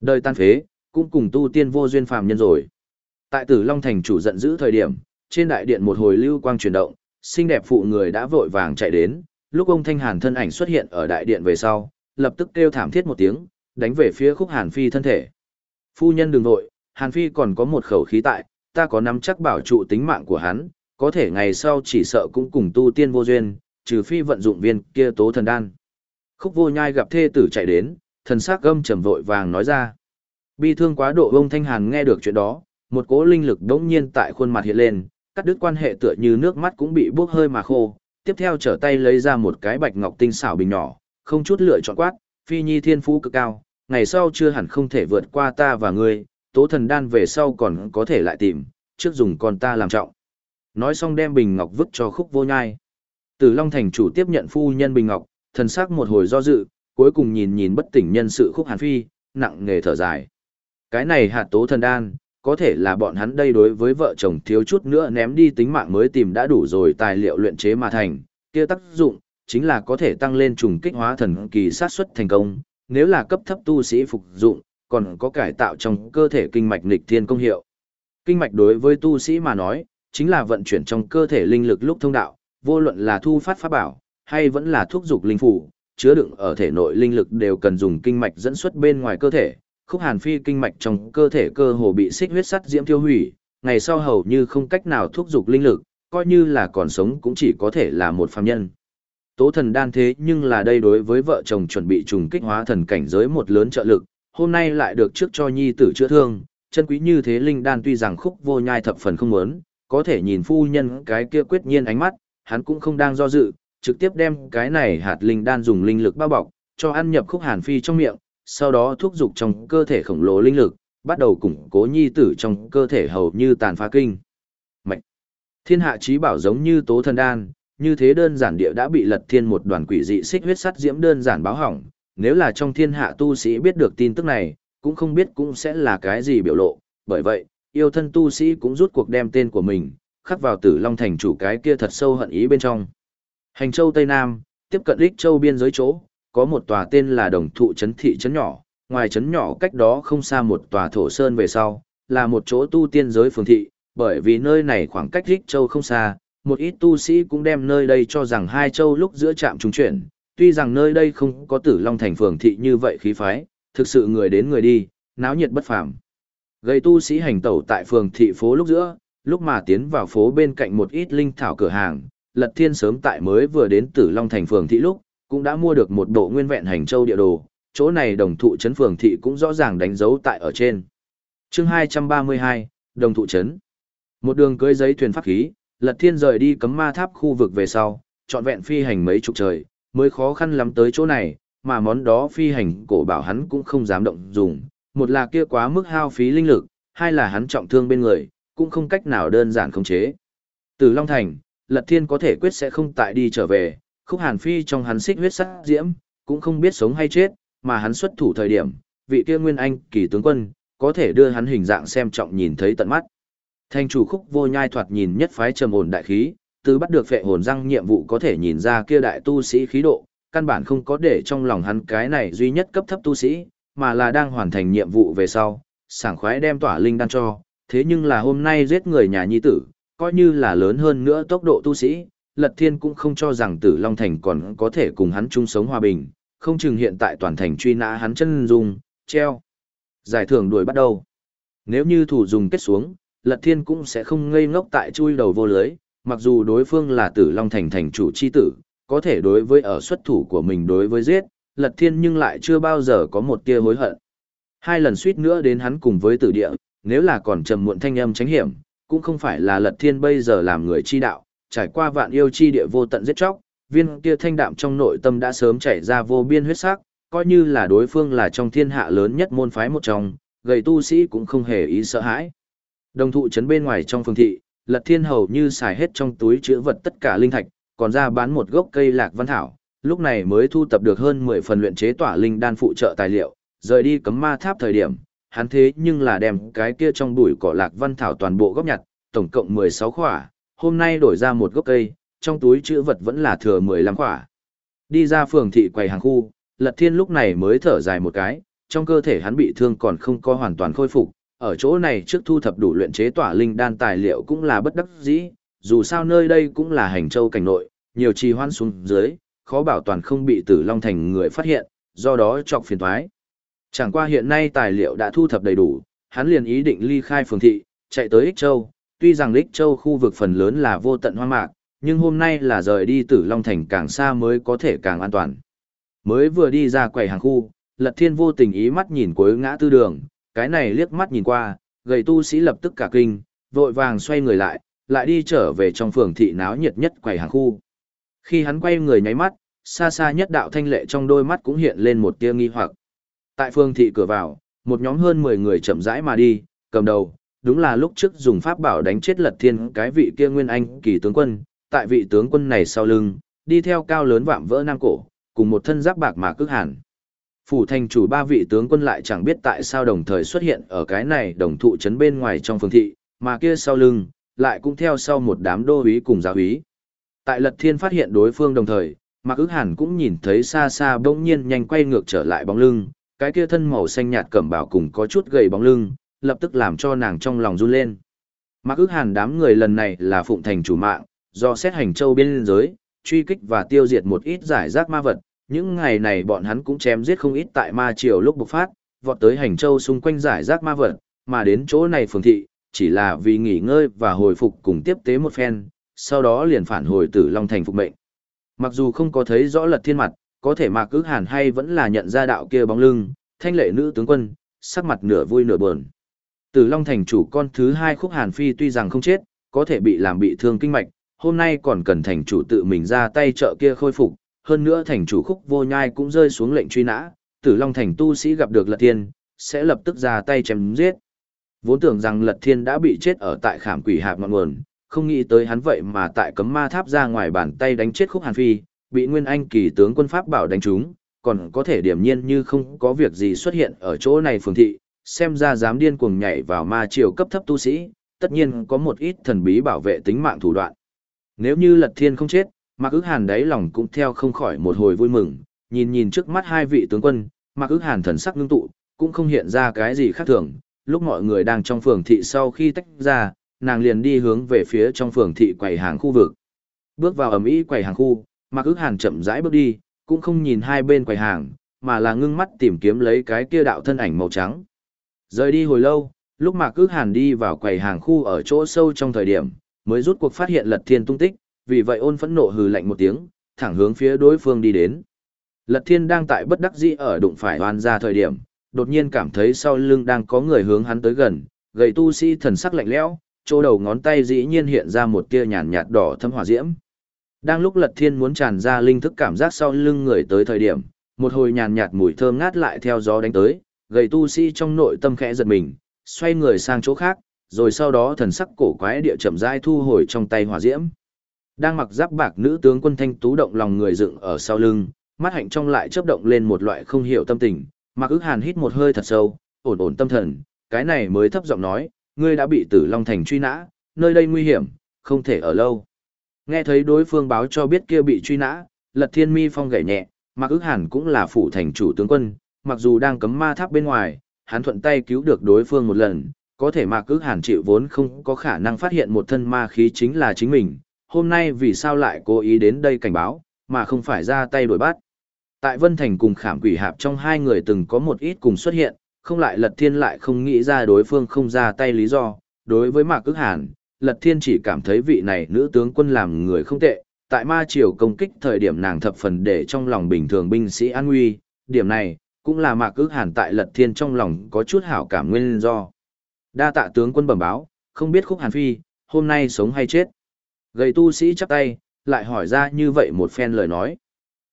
Đời tan phế, cũng cùng tu tiên vô duyên phàm nhân rồi. Tại tử Long Thành chủ giận dữ thời điểm, trên đại điện một hồi lưu quang chuyển động, xinh đẹp phụ người đã vội vàng chạy đến, lúc ông Thanh Hàn thân ảnh xuất hiện ở đại điện về sau, lập tức kêu thảm thiết một tiếng, đánh về phía khúc Hàn Phi thân thể. Phu nhân đừng vội, Hàn Phi còn có một khẩu khí tại, ta có nắm chắc bảo trụ tính mạng của hắn, có thể ngày sau chỉ sợ cũng cùng tu tiên vô duyên, trừ phi vận dụng viên kia tố thần đan. Khúc vô nhai gặp thê tử chạy đến, thần sắc gâm trầm vội vàng nói ra. Bi thương quá độ ông Thanh Hàn nghe được chuyện đó, một cỗ linh lực đống nhiên tại khuôn mặt hiện lên, cắt đứt quan hệ tựa như nước mắt cũng bị bốc hơi mà khô, tiếp theo trở tay lấy ra một cái bạch ngọc tinh xảo bình nhỏ, không chút lựa chọn quát, phi nhi thiên phú cực cao, ngày sau chưa hẳn không thể vượt qua ta và ngươi, tố thần đan về sau còn có thể lại tìm, trước dùng con ta làm trọng. Nói xong đem bình ngọc vứt cho khúc vô nhai. Tử Long Thành chủ tiếp nhận phu nhân bình ngọc, thần sắc một hồi do dự, cuối cùng nhìn nhìn bất tỉnh nhân sự khúc hàn phi, nặng nghề thở dài. Cái này hạt tố thần đan, có thể là bọn hắn đây đối với vợ chồng thiếu chút nữa ném đi tính mạng mới tìm đã đủ rồi tài liệu luyện chế mà thành, kia tác dụng, chính là có thể tăng lên trùng kích hóa thần kỳ sát xuất thành công, nếu là cấp thấp tu sĩ phục dụng, còn có cải tạo trong cơ thể kinh mạch nghịch thiên công hiệu. Kinh mạch đối với tu sĩ mà nói, chính là vận chuyển trong cơ thể linh lực lúc thông đạo, vô luận là thu phát pháp bảo, hay vẫn là thuốc dục linh phủ, chứa đựng ở thể nội linh lực đều cần dùng kinh mạch dẫn xuất bên ngoài cơ thể. Khúc Hàn Phi kinh mạch trong cơ thể cơ hồ bị xích huyết sắt diễm tiêu hủy, ngày sau hầu như không cách nào thúc dục linh lực, coi như là còn sống cũng chỉ có thể là một phàm nhân. Tố thần đan thế nhưng là đây đối với vợ chồng chuẩn bị trùng kích hóa thần cảnh giới một lớn trợ lực, hôm nay lại được trước cho nhi tử chữa thương, chân quý như thế linh đan tuy rằng khúc vô nhai thập phần không muốn, có thể nhìn phu nhân cái kia quyết nhiên ánh mắt, hắn cũng không đang do dự, trực tiếp đem cái này hạt linh đan dùng linh lực bao bọc, cho ăn nhập khúc hàn phi trong miệng, sau đó thúc dục trong cơ thể khổng lồ linh lực, bắt đầu củng cố nhi tử trong cơ thể hầu như tàn phá kinh. Mạnh! Thiên hạ trí bảo giống như tố thần đan, như thế đơn giản địa đã bị lật thiên một đoàn quỷ dị xích huyết sắt diễm đơn giản báo hỏng, nếu là trong thiên hạ tu sĩ biết được tin tức này, cũng không biết cũng sẽ là cái gì biểu lộ, bởi vậy, yêu thân tu sĩ cũng rút cuộc đem tên của mình, khắc vào tử Long Thành chủ cái kia thật sâu hận ý bên trong. Hành châu Tây Nam, tiếp cận Rích Châu biên giới chỗ, có một tòa tên là Đồng Thụ Trấn Thị Trấn Nhỏ, ngoài trấn nhỏ cách đó không xa một tòa thổ sơn về sau, là một chỗ tu tiên giới phường thị, bởi vì nơi này khoảng cách Rích Châu không xa, một ít tu sĩ cũng đem nơi đây cho rằng hai châu lúc giữa trạm trung chuyển, tuy rằng nơi đây không có tử long thành phường thị như vậy khí phái, thực sự người đến người đi, náo nhiệt bất phàm. Gây tu sĩ hành tẩu tại phường thị phố lúc giữa, lúc mà tiến vào phố bên cạnh một ít linh thảo cửa hàng, Lật Thiên sớm tại mới vừa đến Tử Long thành phường thị lúc, cũng đã mua được một bộ nguyên vẹn hành châu địa đồ, chỗ này đồng thụ trấn phường thị cũng rõ ràng đánh dấu tại ở trên. Chương 232, đồng thụ trấn. Một đường cưỡi giấy thuyền pháp khí, Lật Thiên rời đi cấm ma tháp khu vực về sau, trọn vẹn phi hành mấy chục trời, mới khó khăn lắm tới chỗ này, mà món đó phi hành cổ bảo hắn cũng không dám động dùng, một là kia quá mức hao phí linh lực, hai là hắn trọng thương bên người, cũng không cách nào đơn giản khống chế. Từ Long Thành, Lật Thiên có thể quyết sẽ không tại đi trở về, khúc hàn phi trong hắn xích huyết sắc diễm, cũng không biết sống hay chết, mà hắn xuất thủ thời điểm, vị kia nguyên anh kỳ tướng quân, có thể đưa hắn hình dạng xem trọng nhìn thấy tận mắt. Thành chủ khúc vô nhai thoạt nhìn nhất phái trầm ổn đại khí, từ bắt được phệ hồn răng nhiệm vụ có thể nhìn ra kia đại tu sĩ khí độ, căn bản không có để trong lòng hắn cái này duy nhất cấp thấp tu sĩ, mà là đang hoàn thành nhiệm vụ về sau, sảng khoái đem tỏa linh đan cho, thế nhưng là hôm nay giết người nhà nhi tử, coi như là lớn hơn nữa tốc độ tu sĩ, Lật Thiên cũng không cho rằng Tử Long Thành còn có thể cùng hắn chung sống hòa bình, không chừng hiện tại toàn thành truy nã hắn chân dung, treo. Giải thưởng đuổi bắt đầu. Nếu như thủ dùng kết xuống, Lật Thiên cũng sẽ không ngây ngốc tại chui đầu vô lưới, mặc dù đối phương là tử Long Thành thành chủ chi tử, có thể đối với ở xuất thủ của mình đối với giết, Lật Thiên nhưng lại chưa bao giờ có một tia hối hận. Hai lần suýt nữa đến hắn cùng với tử địa, nếu là còn trầm muộn thanh âm tránh hiểm, cũng không phải là Lật Thiên bây giờ làm người chi đạo, trải qua vạn yêu chi địa vô tận giết chóc, viên kia thanh đạm trong nội tâm đã sớm chảy ra vô biên huyết sắc, coi như là đối phương là trong thiên hạ lớn nhất môn phái một trong, gầy tu sĩ cũng không hề ý sợ hãi. Đồng thụ trấn bên ngoài trong phương thị, Lật Thiên hầu như xài hết trong túi chứa vật tất cả linh thạch, còn ra bán một gốc cây lạc văn thảo, lúc này mới thu tập được hơn 10 phần luyện chế tỏa linh đan phụ trợ tài liệu, rời đi cấm ma tháp thời điểm, hắn thế nhưng là đem cái kia trong bụi cỏ lạc văn thảo toàn bộ góp nhặt, tổng cộng 16 khỏa, hôm nay đổi ra một gốc cây, trong túi chữ vật vẫn là thừa 15 khỏa. Đi ra phường thị quầy hàng khu, Lật Thiên lúc này mới thở dài một cái, trong cơ thể hắn bị thương còn không có hoàn toàn khôi phục, ở chỗ này trước thu thập đủ luyện chế tỏa linh đan tài liệu cũng là bất đắc dĩ, dù sao nơi đây cũng là hành châu cảnh nội, nhiều trì hoan xuống dưới, khó bảo toàn không bị Tử Long thành người phát hiện, do đó chọc phiền toái. Chẳng qua hiện nay tài liệu đã thu thập đầy đủ, hắn liền ý định ly khai phường thị, chạy tới Ích Châu, tuy rằng Ích Châu khu vực phần lớn là vô tận hoang mạc, nhưng hôm nay là rời đi Tử Long thành càng xa mới có thể càng an toàn. Mới vừa đi ra quầy hàng khu, Lật Thiên vô tình ý mắt nhìn cuối ngã tư đường, cái này liếc mắt nhìn qua, gầy tu sĩ lập tức cả kinh, vội vàng xoay người lại, lại đi trở về trong phường thị náo nhiệt nhất quầy hàng khu. Khi hắn quay người nháy mắt, xa xa nhất đạo thanh lệ trong đôi mắt cũng hiện lên một tia nghi hoặc. Tại phương thị cửa vào, một nhóm hơn 10 người chậm rãi mà đi, cầm đầu, đúng là lúc trước dùng pháp bảo đánh chết lật thiên cái vị kia nguyên anh kỳ tướng quân, tại vị tướng quân này sau lưng, đi theo cao lớn vạm vỡ nam cổ, cùng một thân giáp bạc mà cước hẳn. Phủ thành chủ ba vị tướng quân lại chẳng biết tại sao đồng thời xuất hiện ở cái này đồng thụ trấn bên ngoài trong phương thị, mà kia sau lưng, lại cũng theo sau một đám đô úy cùng giáo úy. Tại Lật Thiên phát hiện đối phương đồng thời, Mạc ức hàn cũng nhìn thấy xa xa bỗng nhiên nhanh quay ngược trở lại bóng lưng, cái kia thân màu xanh nhạt cẩm bảo cùng có chút gầy bóng lưng, lập tức làm cho nàng trong lòng run lên. Mạc ước hàn đám người lần này là phụng thành chủ mạng, do xét hành châu biên giới, truy kích và tiêu diệt một ít giải rác ma vật, những ngày này bọn hắn cũng chém giết không ít tại ma triều lúc bộc phát, vọt tới hành châu xung quanh giải rác ma vật, mà đến chỗ này phường thị, chỉ là vì nghỉ ngơi và hồi phục cùng tiếp tế một phen, sau đó liền phản hồi tử Long Thành phục mệnh. Mặc dù không có thấy rõ lật thiên mặt, có thể mạc ước hàn hay vẫn là nhận ra đạo kia bóng lưng, thanh lệ nữ tướng quân, sắc mặt nửa vui nửa buồn. Tử Long Thành chủ con thứ hai khúc hàn phi tuy rằng không chết, có thể bị làm bị thương kinh mạch, hôm nay còn cần thành chủ tự mình ra tay trợ kia khôi phục, hơn nữa thành chủ khúc vô nhai cũng rơi xuống lệnh truy nã, tử long thành tu sĩ gặp được lật thiên, sẽ lập tức ra tay chém giết. Vốn tưởng rằng lật thiên đã bị chết ở tại khảm quỷ hạp ngọn nguồn, không nghĩ tới hắn vậy mà tại cấm ma tháp ra ngoài bàn tay đánh chết khúc hàn phi, bị nguyên anh kỳ tướng quân pháp bảo đánh trúng, còn có thể điểm nhiên như không có việc gì xuất hiện ở chỗ này phường thị, xem ra dám điên cuồng nhảy vào ma triều cấp thấp tu sĩ, tất nhiên có một ít thần bí bảo vệ tính mạng thủ đoạn. Nếu như lật thiên không chết, Mạc Ước hàn đáy lòng cũng theo không khỏi một hồi vui mừng, nhìn nhìn trước mắt hai vị tướng quân, Mạc Ước hàn thần sắc ngưng tụ, cũng không hiện ra cái gì khác thường. Lúc mọi người đang trong phường thị sau khi tách ra, nàng liền đi hướng về phía trong phường thị quầy hàng khu vực. Bước vào ẩm ý quầy hàng khu, Mạc ước hàn chậm rãi bước đi, cũng không nhìn hai bên quầy hàng, mà là ngưng mắt tìm kiếm lấy cái kia đạo thân ảnh màu trắng. Rời đi hồi lâu, lúc Mạc ước hàn đi vào quầy hàng khu ở chỗ sâu trong thời điểm, mới rút cuộc phát hiện lật thiên tung tích, vì vậy ôn phẫn nộ hừ lạnh một tiếng, thẳng hướng phía đối phương đi đến. Lật thiên đang tại bất đắc dĩ ở đụng phải oan ra thời điểm, đột nhiên cảm thấy sau lưng đang có người hướng hắn tới gần, gầy tu sĩ thần sắc lạnh lẽo, chỗ đầu ngón tay dĩ nhiên hiện ra một tia nhàn nhạt đỏ thâm hỏa diễm. Đang lúc Lật Thiên muốn tràn ra linh thức cảm giác sau lưng người tới thời điểm, một hồi nhàn nhạt mùi thơm ngát lại theo gió đánh tới, gầy tu sĩ trong nội tâm khẽ giật mình, xoay người sang chỗ khác, rồi sau đó thần sắc cổ quái địa chậm rãi thu hồi trong tay hỏa diễm. Đang mặc giáp bạc nữ tướng quân thanh tú động lòng người dựng ở sau lưng, mắt hạnh trong lại chớp động lên một loại không hiểu tâm tình, Mạc ức hàn hít một hơi thật sâu, ổn ổn tâm thần, cái này mới thấp giọng nói, ngươi đã bị tử Long Thành truy nã, nơi đây nguy hiểm, không thể ở lâu. Nghe thấy đối phương báo cho biết kia bị truy nã, lật thiên mi phong gảy nhẹ, Mạc ức hàn cũng là phủ thành chủ tướng quân, mặc dù đang cấm ma tháp bên ngoài, hắn thuận tay cứu được đối phương một lần, có thể Mạc ức hàn chịu vốn không có khả năng phát hiện một thân ma khí chính là chính mình, hôm nay vì sao lại cố ý đến đây cảnh báo, mà không phải ra tay đuổi bắt. Tại Vân Thành cùng khảm quỷ hạp trong hai người từng có một ít cùng xuất hiện, không lại lật thiên lại không nghĩ ra đối phương không ra tay lý do, đối với Mạc Ước Hàn, Lật Thiên chỉ cảm thấy vị này nữ tướng quân làm người không tệ, tại ma triều công kích thời điểm nàng thập phần để trong lòng bình thường binh sĩ an nguy, điểm này, cũng là Mạc Ước Hàn tại Lật Thiên trong lòng có chút hảo cảm nguyên do. Đa tạ tướng quân bẩm báo, không biết khúc Hàn Phi, hôm nay sống hay chết. Gầy tu sĩ chắp tay, lại hỏi ra như vậy một phen lời nói.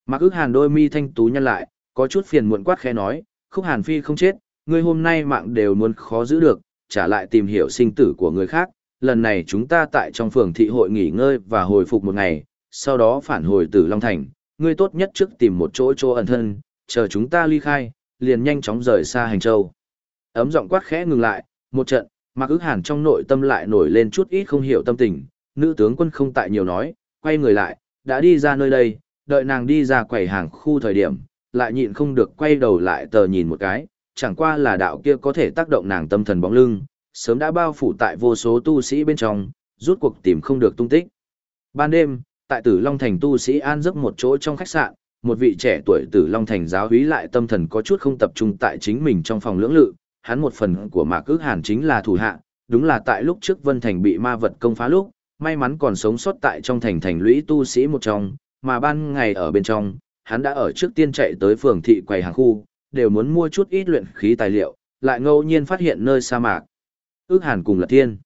Mạc Ước Hàn đôi mi thanh tú nhăn lại, có chút phiền muộn quát khẽ nói, khúc Hàn Phi không chết, ngươi hôm nay mạng đều muốn khó giữ được, trả lại tìm hiểu sinh tử của người khác. Lần này chúng ta tại trong phường thị hội nghỉ ngơi và hồi phục một ngày, sau đó phản hồi từ Long Thành, ngươi tốt nhất trước tìm một chỗ chỗ ẩn thân, chờ chúng ta ly khai, liền nhanh chóng rời xa hành châu. Ấm giọng quát khẽ ngừng lại, một trận, Mạc Ước hàn trong nội tâm lại nổi lên chút ít không hiểu tâm tình, nữ tướng quân không tại nhiều nói, quay người lại, đã đi ra nơi đây, đợi nàng đi ra quầy hàng khu thời điểm, lại nhịn không được quay đầu lại tờ nhìn một cái, chẳng qua là đạo kia có thể tác động nàng tâm thần bóng lưng, sớm đã bao phủ tại vô số tu sĩ bên trong, rút cuộc tìm không được tung tích. Ban đêm, tại Tử Long Thành tu sĩ an giấc một chỗ trong khách sạn, một vị trẻ tuổi Tử Long Thành giáo úy lại tâm thần có chút không tập trung tại chính mình trong phòng lưỡng lự, hắn một phần của Mạc cước Hàn chính là thủ hạ, đúng là tại lúc trước Vân Thành bị ma vật công phá lúc, may mắn còn sống sót tại trong thành thành lũy tu sĩ một trong, mà ban ngày ở bên trong, hắn đã ở trước tiên chạy tới phường thị quầy hàng khu, đều muốn mua chút ít luyện khí tài liệu, lại ngẫu nhiên phát hiện nơi sa mạc. Ước Hàn cùng là thiên.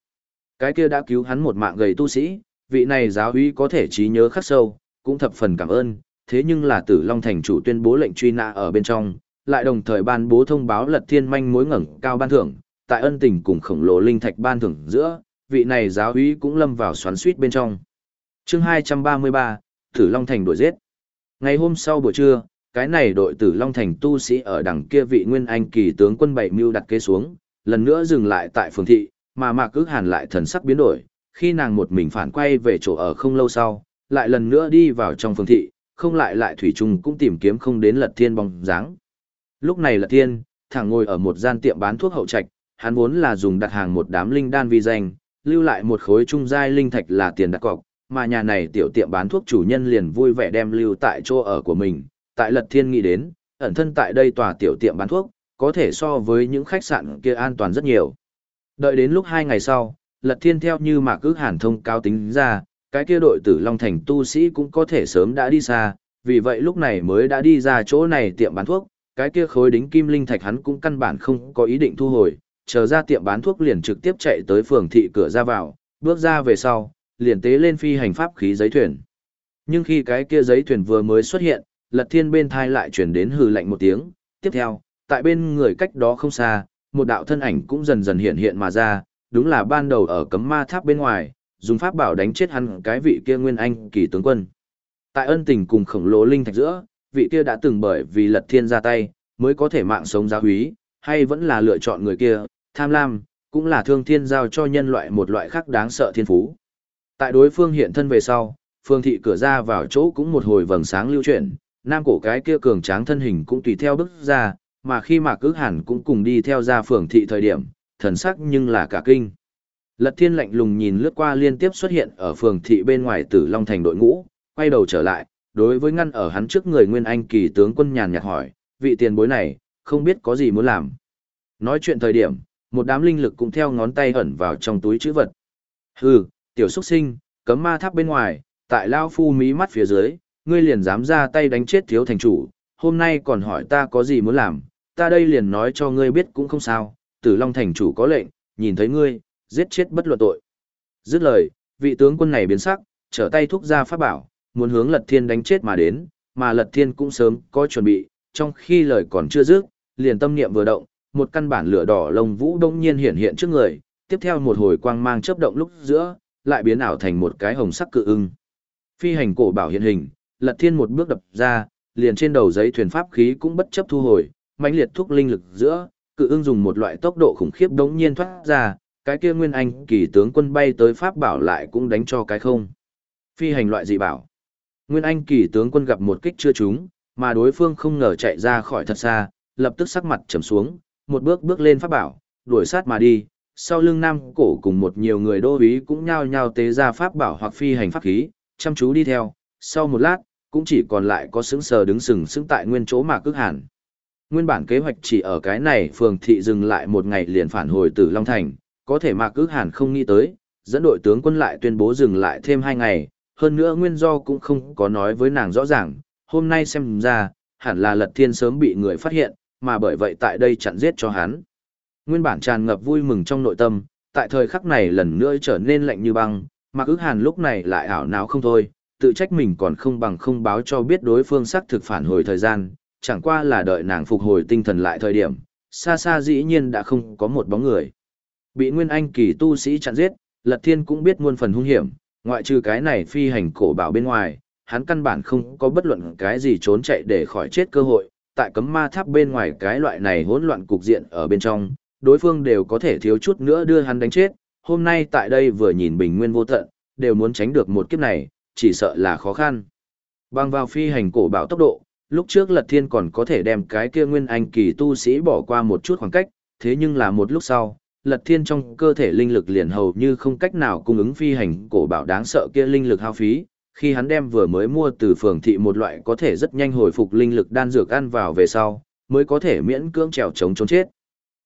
Cái kia đã cứu hắn một mạng gầy tu sĩ, vị này giáo úy có thể trí nhớ khắc sâu, cũng thập phần cảm ơn, thế nhưng là Tử Long thành chủ tuyên bố lệnh truy nã ở bên trong, lại đồng thời ban bố thông báo Lật Thiên manh mối ngẩng cao ban thưởng, tại ân tình cùng khổng lồ linh thạch ban thưởng giữa, vị này giáo úy cũng lâm vào xoắn suýt bên trong. Chương 233, Tử Long thành đuổi giết. Ngày hôm sau buổi trưa, cái này đội Tử Long thành tu sĩ ở đằng kia vị Nguyên Anh kỳ tướng quân bảy mưu đặt kế xuống, lần nữa dừng lại tại phường thị, mà Mạc Ước Hàn lại thần sắc biến đổi, khi nàng một mình phản quay về chỗ ở không lâu sau, lại lần nữa đi vào trong phường thị, không lại lại thủy chung cũng tìm kiếm không đến Lật Thiên bóng dáng. Lúc này Lật Thiên, thẳng ngồi ở một gian tiệm bán thuốc hậu trạch, hắn vốn là dùng đặt hàng một đám linh đan vi danh, lưu lại một khối trung giai linh thạch là tiền đặt cọc, mà nhà này tiểu tiệm bán thuốc chủ nhân liền vui vẻ đem lưu tại chỗ ở của mình. Tại Lật Thiên nghĩ đến, ẩn thân tại đây tòa tiểu tiệm bán thuốc, có thể so với những khách sạn kia an toàn rất nhiều. Đợi đến lúc hai ngày sau, Lật Thiên theo như mà cứ hàn thông cao tính ra, cái kia đội tử Long Thành tu sĩ cũng có thể sớm đã đi xa, vì vậy lúc này mới đã đi ra chỗ này tiệm bán thuốc, cái kia khối đính kim linh thạch hắn cũng căn bản không có ý định thu hồi, chờ ra tiệm bán thuốc liền trực tiếp chạy tới phường thị cửa ra vào, bước ra về sau, liền tế lên phi hành pháp khí giấy thuyền. Nhưng khi cái kia giấy thuyền vừa mới xuất hiện, Lật Thiên bên thai lại chuyển đến hừ lạnh một tiếng, tiếp theo, tại bên người cách đó không xa, một đạo thân ảnh cũng dần dần hiện hiện mà ra, đúng là ban đầu ở cấm ma tháp bên ngoài, dùng pháp bảo đánh chết hắn cái vị kia nguyên anh kỳ tướng quân. Tại ân tình cùng khổng lồ linh thạch giữa, vị kia đã từng bởi vì lật thiên ra tay, mới có thể mạng sống giáo húy, hay vẫn là lựa chọn người kia, tham lam, cũng là thương thiên giao cho nhân loại một loại khác đáng sợ thiên phú. Tại đối phương hiện thân về sau, phương thị cửa ra vào chỗ cũng một hồi vầng sáng lưu chuyển, nam cổ cái kia cường tráng thân hình cũng tùy theo bước ra, mà khi mà Ước Hàn cũng cùng đi theo ra phường thị thời điểm, thần sắc nhưng là cả kinh. Lật thiên lạnh lùng nhìn lướt qua liên tiếp xuất hiện ở phường thị bên ngoài tử Long Thành đội ngũ, quay đầu trở lại, đối với ngăn ở hắn trước người Nguyên Anh kỳ tướng quân nhàn nhạt hỏi, vị tiền bối này, không biết có gì muốn làm. Nói chuyện thời điểm, một đám linh lực cũng theo ngón tay ẩn vào trong túi chữ vật. Hừ, tiểu xuất sinh, cấm ma tháp bên ngoài, tại Lao Phu mí mắt phía dưới, ngươi liền dám ra tay đánh chết thiếu thành chủ, hôm nay còn hỏi ta có gì muốn làm, ta đây liền nói cho ngươi biết cũng không sao, tử Long thành chủ có lệnh, nhìn thấy ngươi, giết chết bất luận tội. Dứt lời, vị tướng quân này biến sắc, trở tay thúc ra pháp bảo, muốn hướng Lật Thiên đánh chết mà đến, mà Lật Thiên cũng sớm có chuẩn bị, trong khi lời còn chưa dứt, liền tâm niệm vừa động, một căn bản lửa đỏ lông vũ đông nhiên hiện hiện trước người, tiếp theo một hồi quang mang chớp động lúc giữa, lại biến ảo thành một cái hồng sắc cự ưng. Phi hành cổ bảo hiện hình, Lật Thiên một bước đập ra, liền trên đầu giấy thuyền pháp khí cũng bất chấp thu hồi, mãnh liệt thúc linh lực giữa, cự ưng dùng một loại tốc độ khủng khiếp đống nhiên thoát ra, cái kia nguyên anh kỳ tướng quân bay tới pháp bảo lại cũng đánh cho cái không. Phi hành loại dị bảo. Nguyên anh kỳ tướng quân gặp một kích chưa trúng, mà đối phương không ngờ chạy ra khỏi thật xa, lập tức sắc mặt trầm xuống, một bước bước lên pháp bảo, đuổi sát mà đi. Sau lưng nam cổ cùng một nhiều người đô úy cũng nhao nhao tế ra pháp bảo hoặc phi hành pháp khí, chăm chú đi theo. Sau một lát, cũng chỉ còn lại có sững sờ đứng sừng sững tại nguyên chỗ mà cước hàn. Nguyên bản kế hoạch chỉ ở cái này phường thị dừng lại một ngày liền phản hồi từ Long Thành, có thể mà cước Hàn không nghĩ tới, dẫn đội tướng quân lại tuyên bố dừng lại thêm hai ngày, hơn nữa nguyên do cũng không có nói với nàng rõ ràng, hôm nay xem ra, hẳn là Lật Thiên sớm bị người phát hiện, mà bởi vậy tại đây chặn giết cho hắn. Nguyên bản tràn ngập vui mừng trong nội tâm, tại thời khắc này lần nữa trở nên lạnh như băng, mà Ước Hàn lúc này lại ảo não không thôi, tự trách mình còn không bằng không báo cho biết đối phương xác thực phản hồi thời gian, chẳng qua là đợi nàng phục hồi tinh thần lại thời điểm, xa xa dĩ nhiên đã không có một bóng người. Bị Nguyên Anh kỳ tu sĩ chặn giết, Lật Thiên cũng biết muôn phần hung hiểm, ngoại trừ cái này phi hành cổ bảo bên ngoài, hắn căn bản không có bất luận cái gì trốn chạy để khỏi chết cơ hội, tại cấm ma tháp bên ngoài cái loại này hỗn loạn cục diện ở bên trong, đối phương đều có thể thiếu chút nữa đưa hắn đánh chết, hôm nay tại đây vừa nhìn bình nguyên vô tận, đều muốn tránh được một kiếp này, chỉ sợ là khó khăn. Bằng vào phi hành cổ bảo tốc độ, lúc trước Lật Thiên còn có thể đem cái kia nguyên anh kỳ tu sĩ bỏ qua một chút khoảng cách, thế nhưng là một lúc sau, Lật Thiên trong cơ thể linh lực liền hầu như không cách nào cung ứng phi hành cổ bảo đáng sợ kia linh lực hao phí, khi hắn đem vừa mới mua từ phường thị một loại có thể rất nhanh hồi phục linh lực đan dược ăn vào về sau, mới có thể miễn cưỡng trèo chống chống chết.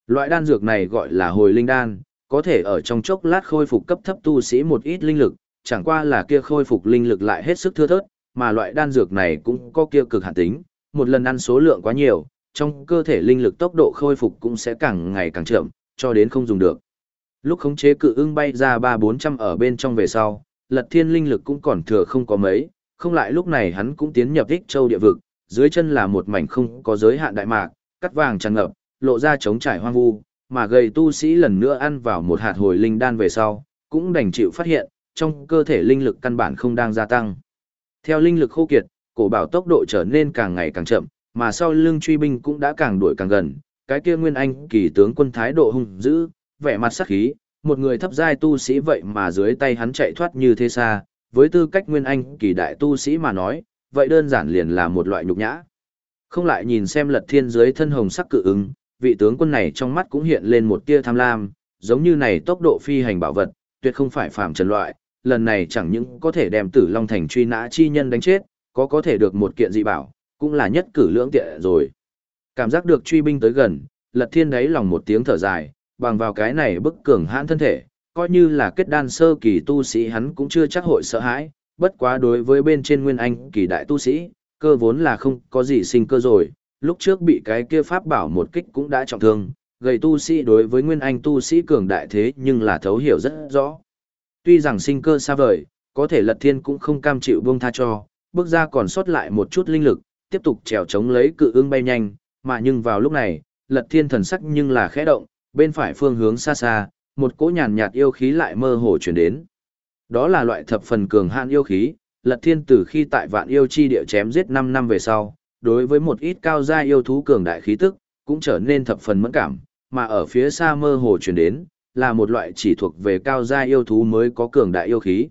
Loại đan dược này gọi là hồi linh đan, có thể ở trong chốc lát khôi phục cấp thấp tu sĩ một ít linh lực, chẳng qua là kia khôi phục linh lực lại hết sức thưa thớt, mà loại đan dược này cũng có kia cực hạn tính, một lần ăn số lượng quá nhiều, trong cơ thể linh lực tốc độ khôi phục cũng sẽ càng ngày càng chậm, cho đến không dùng được. Lúc khống chế cự ưng bay ra ba bốn trăm ở bên trong về sau, lật thiên linh lực cũng còn thừa không có mấy, không lại lúc này hắn cũng tiến nhập ích châu địa vực, dưới chân là một mảnh không có giới hạn đại mạc, cắt vàng tràn ngập, lộ ra trống trải hoang vu, mà gầy tu sĩ lần nữa ăn vào một hạt hồi linh đan về sau, cũng đành chịu phát hiện, trong cơ thể linh lực căn bản không đang gia tăng. Theo linh lực khô kiệt, cổ bảo tốc độ trở nên càng ngày càng chậm, mà sau lưng truy binh cũng đã càng đuổi càng gần, cái kia nguyên anh kỳ tướng quân thái độ hung dữ, vẻ mặt sắc khí, một người thấp giai tu sĩ vậy mà dưới tay hắn chạy thoát như thế xa, với tư cách nguyên anh kỳ đại tu sĩ mà nói, vậy đơn giản liền là một loại nhục nhã. Không lại nhìn xem lật thiên dưới thân hồng sắc cự ứng, vị tướng quân này trong mắt cũng hiện lên một tia tham lam, giống như này tốc độ phi hành bảo vật, tuyệt không phải phàm trần loại, lần này chẳng những có thể đem tử long thành truy nã chi nhân đánh chết, có có thể được một kiện dị bảo, cũng là nhất cử lưỡng tiện rồi. Cảm giác được truy binh tới gần, lật thiên đáy lòng một tiếng thở dài, bằng vào cái này bức cường hãn thân thể, coi như là kết đan sơ kỳ tu sĩ hắn cũng chưa chắc hội sợ hãi, bất quá đối với bên trên nguyên anh kỳ đại tu sĩ, cơ vốn là không có gì sinh cơ rồi, lúc trước bị cái kia pháp bảo một kích cũng đã trọng thương, gầy tu sĩ đối với nguyên anh tu sĩ cường đại thế nhưng là thấu hiểu rất rõ. Tuy rằng sinh cơ xa vời, có thể lật thiên cũng không cam chịu buông tha cho, bước ra còn sót lại một chút linh lực, tiếp tục trèo chống lấy cự ương bay nhanh, mà nhưng vào lúc này, lật thiên thần sắc nhưng là khẽ động, bên phải phương hướng xa xa, một cỗ nhàn nhạt yêu khí lại mơ hồ chuyển đến. Đó là loại thập phần cường hạn yêu khí, lật thiên từ khi tại vạn yêu chi địa chém giết 5 năm về sau, đối với một ít cao gia yêu thú cường đại khí tức, cũng trở nên thập phần mẫn cảm, mà ở phía xa mơ hồ chuyển đến, là một loại chỉ thuộc về cao gia yêu thú mới có cường đại yêu khí.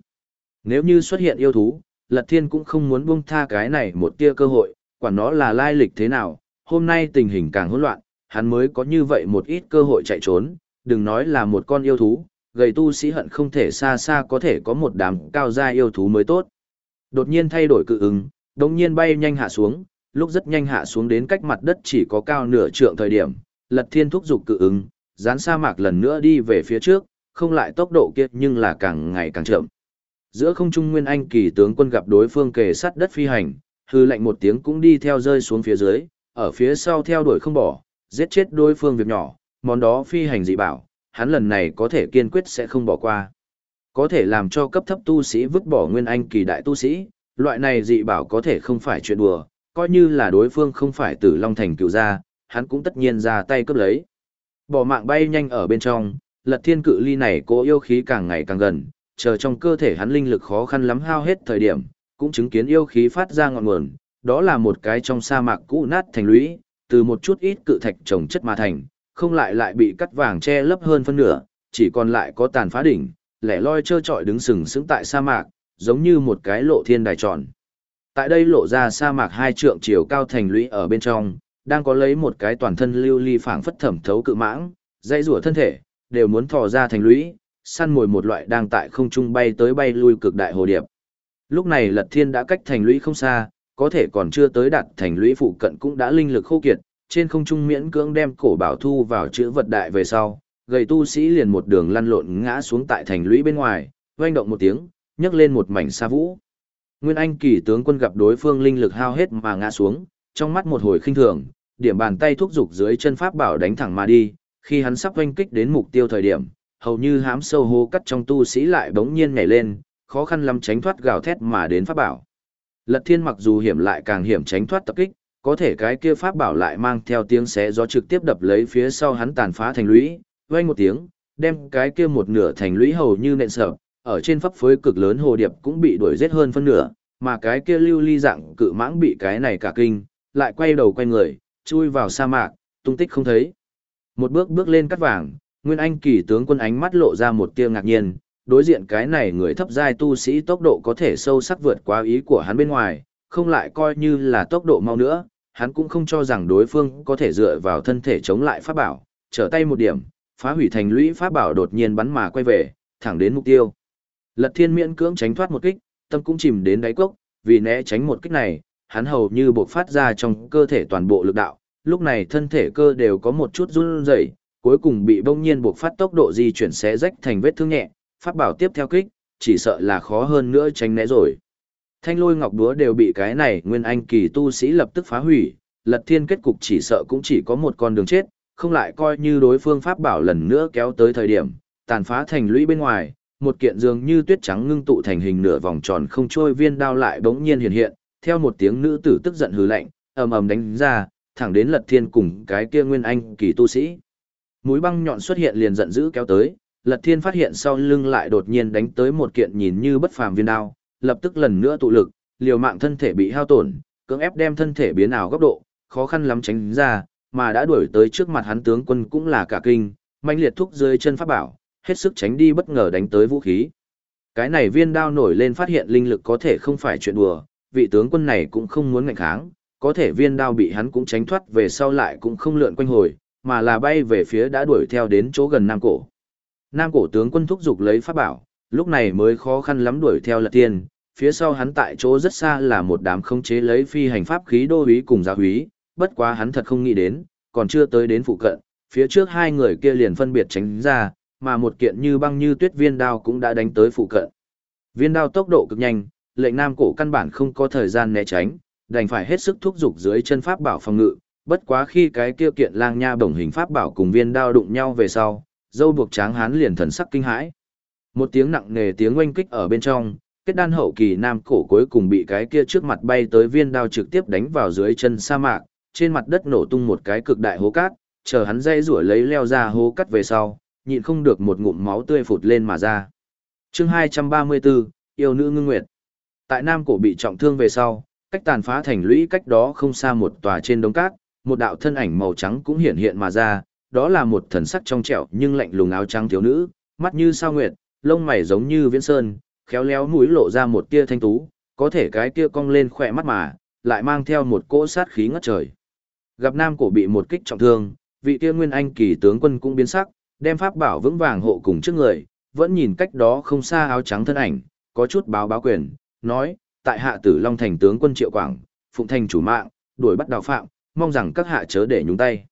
Nếu như xuất hiện yêu thú, Lật Thiên cũng không muốn buông tha cái này một tia cơ hội, Quả nó là lai lịch thế nào, hôm nay tình hình càng hỗn loạn, hắn mới có như vậy một ít cơ hội chạy trốn, đừng nói là một con yêu thú, gầy tu sĩ hận không thể xa xa có thể có một đám cao gia yêu thú mới tốt. Đột nhiên thay đổi cự ứng, đồng nhiên bay nhanh hạ xuống, lúc rất nhanh hạ xuống đến cách mặt đất chỉ có cao nửa trượng thời điểm, lật thiên thúc dục cự ứng, dán sa mạc lần nữa đi về phía trước, không lại tốc độ kiệt nhưng là càng ngày càng chậm. Giữa không trung nguyên anh kỳ tướng quân gặp đối phương kề sát đất phi hành, hư lạnh một tiếng cũng đi theo rơi xuống phía dưới, ở phía sau theo đuổi không bỏ, giết chết đối phương việc nhỏ, món đó phi hành dị bảo, hắn lần này có thể kiên quyết sẽ không bỏ qua. Có thể làm cho cấp thấp tu sĩ vứt bỏ nguyên anh kỳ đại tu sĩ, loại này dị bảo có thể không phải chuyện đùa, coi như là đối phương không phải tử long thành cựu gia, hắn cũng tất nhiên ra tay cướp lấy. Bỏ mạng bay nhanh ở bên trong, lật thiên cự ly này cố yêu khí càng ngày càng gần, chờ trong cơ thể hắn linh lực khó khăn lắm hao hết thời điểm, cũng chứng kiến yêu khí phát ra ngọn nguồn, đó là một cái trong sa mạc cũ nát thành lũy, từ một chút ít cự thạch trồng chất mà thành, không lại lại bị cắt vàng che lấp hơn phân nửa, chỉ còn lại có tàn phá đỉnh, lẻ loi trơ trọi đứng sừng sững tại sa mạc, giống như một cái lộ thiên đài tròn. Tại đây lộ ra sa mạc hai trượng chiều cao thành lũy ở bên trong, đang có lấy một cái toàn thân lưu ly phảng phất thẩm thấu cự mãng, dây rủa thân thể, đều muốn thò ra thành lũy, săn mồi một loại đang tại không trung bay tới bay lui cực đại hồ điệp. Lúc này Lật Thiên đã cách thành lũy không xa, có thể còn chưa tới đạt thành lũy phụ cận cũng đã linh lực khô kiệt, trên không trung miễn cưỡng đem cổ bảo thu vào chữ vật đại về sau, gầy tu sĩ liền một đường lăn lộn ngã xuống tại thành lũy bên ngoài, vang động một tiếng, nhấc lên một mảnh sa vũ. Nguyên Anh kỳ tướng quân gặp đối phương linh lực hao hết mà ngã xuống, trong mắt một hồi khinh thường, điểm bàn tay thúc dục dưới chân pháp bảo đánh thẳng mà đi, khi hắn sắp oanh kích đến mục tiêu thời điểm, hầu như hám sâu hô cắt trong tu sĩ lại bỗng nhiên nhảy lên, khó khăn lắm tránh thoát gào thét mà đến pháp bảo. Lật Thiên mặc dù hiểm lại càng hiểm tránh thoát tập kích, có thể cái kia pháp bảo lại mang theo tiếng xé gió trực tiếp đập lấy phía sau hắn tàn phá thành lũy, vang một tiếng, đem cái kia một nửa thành lũy hầu như nện sập, ở trên pháp phối cực lớn hồ điệp cũng bị đuổi giết hơn phân nửa, mà cái kia lưu ly dạng cự mãng bị cái này cả kinh, lại quay đầu quay người, chui vào sa mạc, tung tích không thấy. Một bước bước lên cắt vàng, Nguyên Anh kỳ tướng quân ánh mắt lộ ra một tia ngạc nhiên, đối diện cái này người thấp giai tu sĩ tốc độ có thể sâu sắc vượt quá ý của hắn bên ngoài, không lại coi như là tốc độ mau nữa, hắn cũng không cho rằng đối phương có thể dựa vào thân thể chống lại pháp bảo, trở tay một điểm, phá hủy thành lũy pháp bảo đột nhiên bắn mà quay về, thẳng đến mục tiêu. Lật Thiên miễn cưỡng tránh thoát một kích, tâm cũng chìm đến đáy cốc, vì né tránh một kích này, hắn hầu như buộc phát ra trong cơ thể toàn bộ lực đạo, lúc này thân thể cơ đều có một chút run rẩy, cuối cùng bị bỗng nhiên buộc phát tốc độ di chuyển xé rách thành vết thương nhẹ, pháp bảo tiếp theo kích, chỉ sợ là khó hơn nữa tránh né rồi. Thanh lôi ngọc đúa đều bị cái này nguyên anh kỳ tu sĩ lập tức phá hủy, lật thiên kết cục chỉ sợ cũng chỉ có một con đường chết, không lại coi như đối phương pháp bảo lần nữa kéo tới thời điểm, tàn phá thành lũy bên ngoài, một kiện dường như tuyết trắng ngưng tụ thành hình nửa vòng tròn không trôi viên đao lại bỗng nhiên hiện hiện, theo một tiếng nữ tử tức giận hừ lạnh, ầm ầm đánh ra, thẳng đến Lật Thiên cùng cái kia nguyên anh kỳ tu sĩ. Mũi băng nhọn xuất hiện liền giận dữ kéo tới, Lật Thiên phát hiện sau lưng lại đột nhiên đánh tới một kiện nhìn như bất phàm viên đao, lập tức lần nữa tụ lực, liều mạng thân thể bị hao tổn, cưỡng ép đem thân thể biến ảo góc độ, khó khăn lắm tránh ra, mà đã đuổi tới trước mặt hắn tướng quân cũng là cả kinh, manh liệt thúc dưới chân pháp bảo, hết sức tránh đi bất ngờ đánh tới vũ khí. Cái này viên đao nổi lên phát hiện linh lực có thể không phải chuyện đùa, vị tướng quân này cũng không muốn ngạnh kháng, có thể viên đao bị hắn cũng tránh thoát về sau lại cũng không lượn quanh hồi, mà là bay về phía đã đuổi theo đến chỗ gần Nam Cổ. Nam Cổ tướng quân thúc giục lấy pháp bảo, lúc này mới khó khăn lắm đuổi theo lật tiên, phía sau hắn tại chỗ rất xa là một đám không chế lấy phi hành pháp khí đô úy cùng giáo úy, bất quá hắn thật không nghĩ đến, còn chưa tới đến phụ cận, phía trước hai người kia liền phân biệt tránh ra, mà một kiện như băng như tuyết viên đao cũng đã đánh tới phụ cận. Viên đao tốc độ cực nhanh, lệnh nam cổ căn bản không có thời gian né tránh, đành phải hết sức thúc giục dưới chân pháp bảo phòng ngự, bất quá khi cái kia kiện lang nha bổng hình pháp bảo cùng viên đao đụng nhau về sau, dâu buộc tráng hán liền thần sắc kinh hãi. Một tiếng nặng nề tiếng oanh kích ở bên trong, kết đan hậu kỳ nam cổ cuối cùng bị cái kia trước mặt bay tới viên đao trực tiếp đánh vào dưới chân sa mạc, trên mặt đất nổ tung một cái cực đại hố cát, chờ hắn dây rủa lấy leo ra hố cắt về sau, nhịn không được một ngụm máu tươi phụt lên mà ra. Chương 234, yêu nữ ngưng nguyệt. Tại Nam cổ bị trọng thương về sau, cách tàn phá thành lũy cách đó không xa một tòa trên đống cát, một đạo thân ảnh màu trắng cũng hiện hiện mà ra, đó là một thần sắc trong trẻo nhưng lạnh lùng áo trắng thiếu nữ, mắt như sao nguyệt, lông mày giống như viễn sơn, khéo léo mũi lộ ra một tia thanh tú, có thể cái kia cong lên khỏe mắt mà, lại mang theo một cỗ sát khí ngất trời. Gặp Nam cổ bị một kích trọng thương, vị kia nguyên anh kỳ tướng quân cũng biến sắc, đem pháp bảo vững vàng hộ cùng trước người, vẫn nhìn cách đó không xa áo trắng thân ảnh, có chút báo báo quyền, nói, tại hạ tử Long Thành tướng quân Triệu Quảng, phụng thành chủ mạng, đuổi bắt đào phạm, mong rằng các hạ chớ để nhúng tay.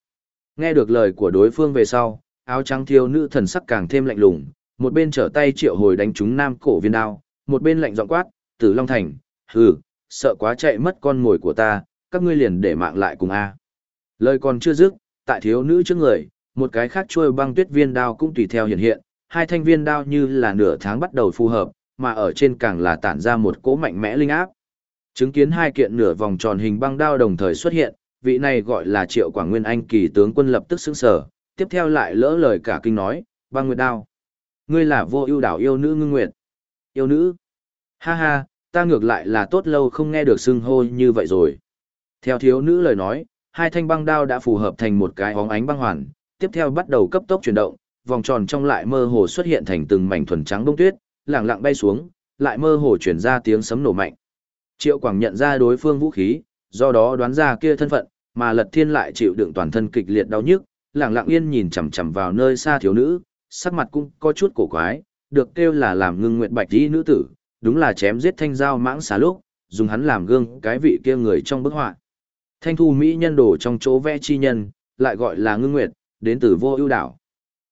Nghe được lời của đối phương về sau, áo trắng thiếu nữ thần sắc càng thêm lạnh lùng, một bên trở tay triệu hồi đánh trúng nam cổ viên đao, một bên lạnh giọng quát, tử Long Thành, hừ, sợ quá chạy mất con mồi của ta, các ngươi liền để mạng lại cùng A. Lời còn chưa dứt, tại thiếu nữ trước người, một cái khác trôi băng tuyết viên đao cũng tùy theo hiện hiện, hai thanh viên đao như là nửa tháng bắt đầu phù hợp, mà ở trên càng là tản ra một cỗ mạnh mẽ linh áp. Chứng kiến hai kiện nửa vòng tròn hình băng đao đồng thời xuất hiện, vị này gọi là Triệu Quảng Nguyên Anh kỳ tướng quân lập tức sững sờ, tiếp theo lại lỡ lời cả kinh nói, "Băng Nguyệt đao, ngươi là vô ưu đảo yêu nữ ngưng nguyệt." "Yêu nữ?" "Ha ha, ta ngược lại là tốt lâu không nghe được xưng hô như vậy rồi." Theo thiếu nữ lời nói, hai thanh băng đao đã phù hợp thành một cái óng ánh băng hoàn, tiếp theo bắt đầu cấp tốc chuyển động, vòng tròn trong lại mơ hồ xuất hiện thành từng mảnh thuần trắng bông tuyết, lẳng lặng bay xuống, lại mơ hồ chuyển ra tiếng sấm nổ mạnh. Triệu Quảng nhận ra đối phương vũ khí, do đó đoán ra kia thân phận, mà Lật Thiên lại chịu đựng toàn thân kịch liệt đau nhức, lẳng lặng yên nhìn chằm chằm vào nơi xa thiếu nữ, sắc mặt cũng có chút cổ quái, được kêu là làm ngưng nguyện bạch y nữ tử, đúng là chém giết thanh giao mãng xà lúc, dùng hắn làm gương cái vị kia người trong bức họa. Thanh thu mỹ nhân đồ trong chỗ vẽ chi nhân, lại gọi là ngưng nguyệt, đến từ vô ưu đảo.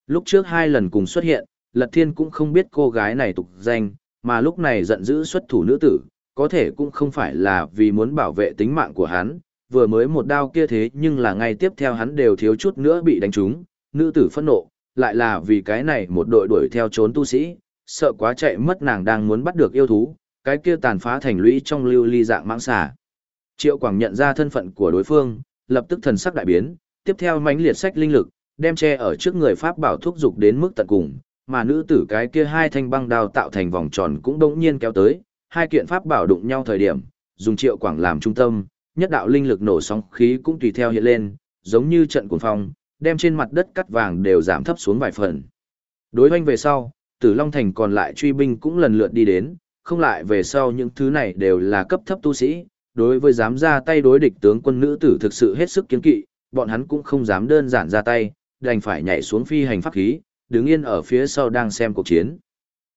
Lúc trước hai lần cùng xuất hiện, Lật Thiên cũng không biết cô gái này tục danh, mà lúc này giận dữ xuất thủ nữ tử, có thể cũng không phải là vì muốn bảo vệ tính mạng của hắn, vừa mới một đao kia thế nhưng là ngay tiếp theo hắn đều thiếu chút nữa bị đánh trúng, nữ tử phẫn nộ, lại là vì cái này một đội đuổi theo trốn tu sĩ, sợ quá chạy mất nàng đang muốn bắt được yêu thú, cái kia tàn phá thành lũy trong lưu ly dạng mãng xà. Triệu Quảng nhận ra thân phận của đối phương, lập tức thần sắc đại biến, tiếp theo mãnh liệt sách linh lực, đem che ở trước người pháp bảo thúc dục đến mức tận cùng, mà nữ tử cái kia hai thanh băng đao tạo thành vòng tròn cũng đống nhiên kéo tới, hai kiện pháp bảo đụng nhau thời điểm, dùng Triệu Quảng làm trung tâm, nhất đạo linh lực nổ sóng khí cũng tùy theo hiện lên, giống như trận cuồng phong, đem trên mặt đất cắt vàng đều giảm thấp xuống vài phần. Đối hoanh về sau, Tử Long Thành còn lại truy binh cũng lần lượt đi đến, không lại về sau những thứ này đều là cấp thấp tu sĩ, đối với dám ra tay đối địch tướng quân nữ tử thực sự hết sức kiên kỵ, bọn hắn cũng không dám đơn giản ra tay, đành phải nhảy xuống phi hành pháp khí, đứng yên ở phía sau đang xem cuộc chiến.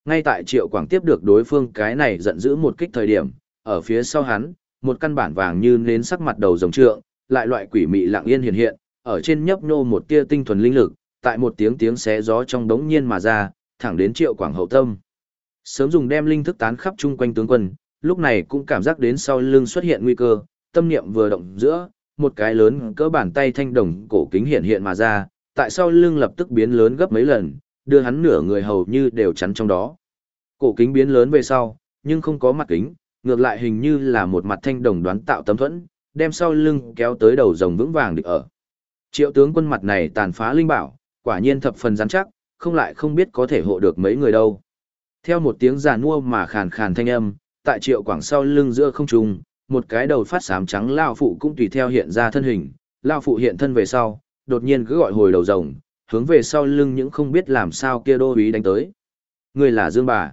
Ngay tại Triệu Quảng tiếp được đối phương cái này giận dữ một kích thời điểm, ở phía sau hắn, một căn bản vàng như nến sắc mặt đầu rồng trượng, lại loại quỷ mị lặng yên hiện hiện, ở trên nhấp nhô một tia tinh thuần linh lực, tại một tiếng tiếng xé gió trong đống nhiên mà ra, thẳng đến Triệu Quảng hậu tâm. Sớm dùng đem linh thức tán khắp chung quanh tướng quân, lúc này cũng cảm giác đến sau lưng xuất hiện nguy cơ, tâm niệm vừa động giữa, một cái lớn cỡ bàn tay thanh đồng cổ kính hiện hiện mà ra, tại sao lưng lập tức biến lớn gấp mấy lần, đưa hắn nửa người hầu như đều chắn trong đó. Cổ kính biến lớn về sau, nhưng không có mặt kính, ngược lại hình như là một mặt thanh đồng đoán tạo tấm thuẫn, đem sau lưng kéo tới đầu rồng vững vàng được ở. Triệu tướng quân mặt này tàn phá linh bảo, quả nhiên thập phần rắn chắc, không lại không biết có thể hộ được mấy người đâu. Theo một tiếng giàn nua mà khàn khàn thanh âm, tại triệu quảng sau lưng giữa không trung, một cái đầu phát xám trắng lao phụ cũng tùy theo hiện ra thân hình, lao phụ hiện thân về sau, đột nhiên cứ gọi hồi đầu rồng, hướng về sau lưng những không biết làm sao kia đô úy đánh tới. Ngươi là Dương bà.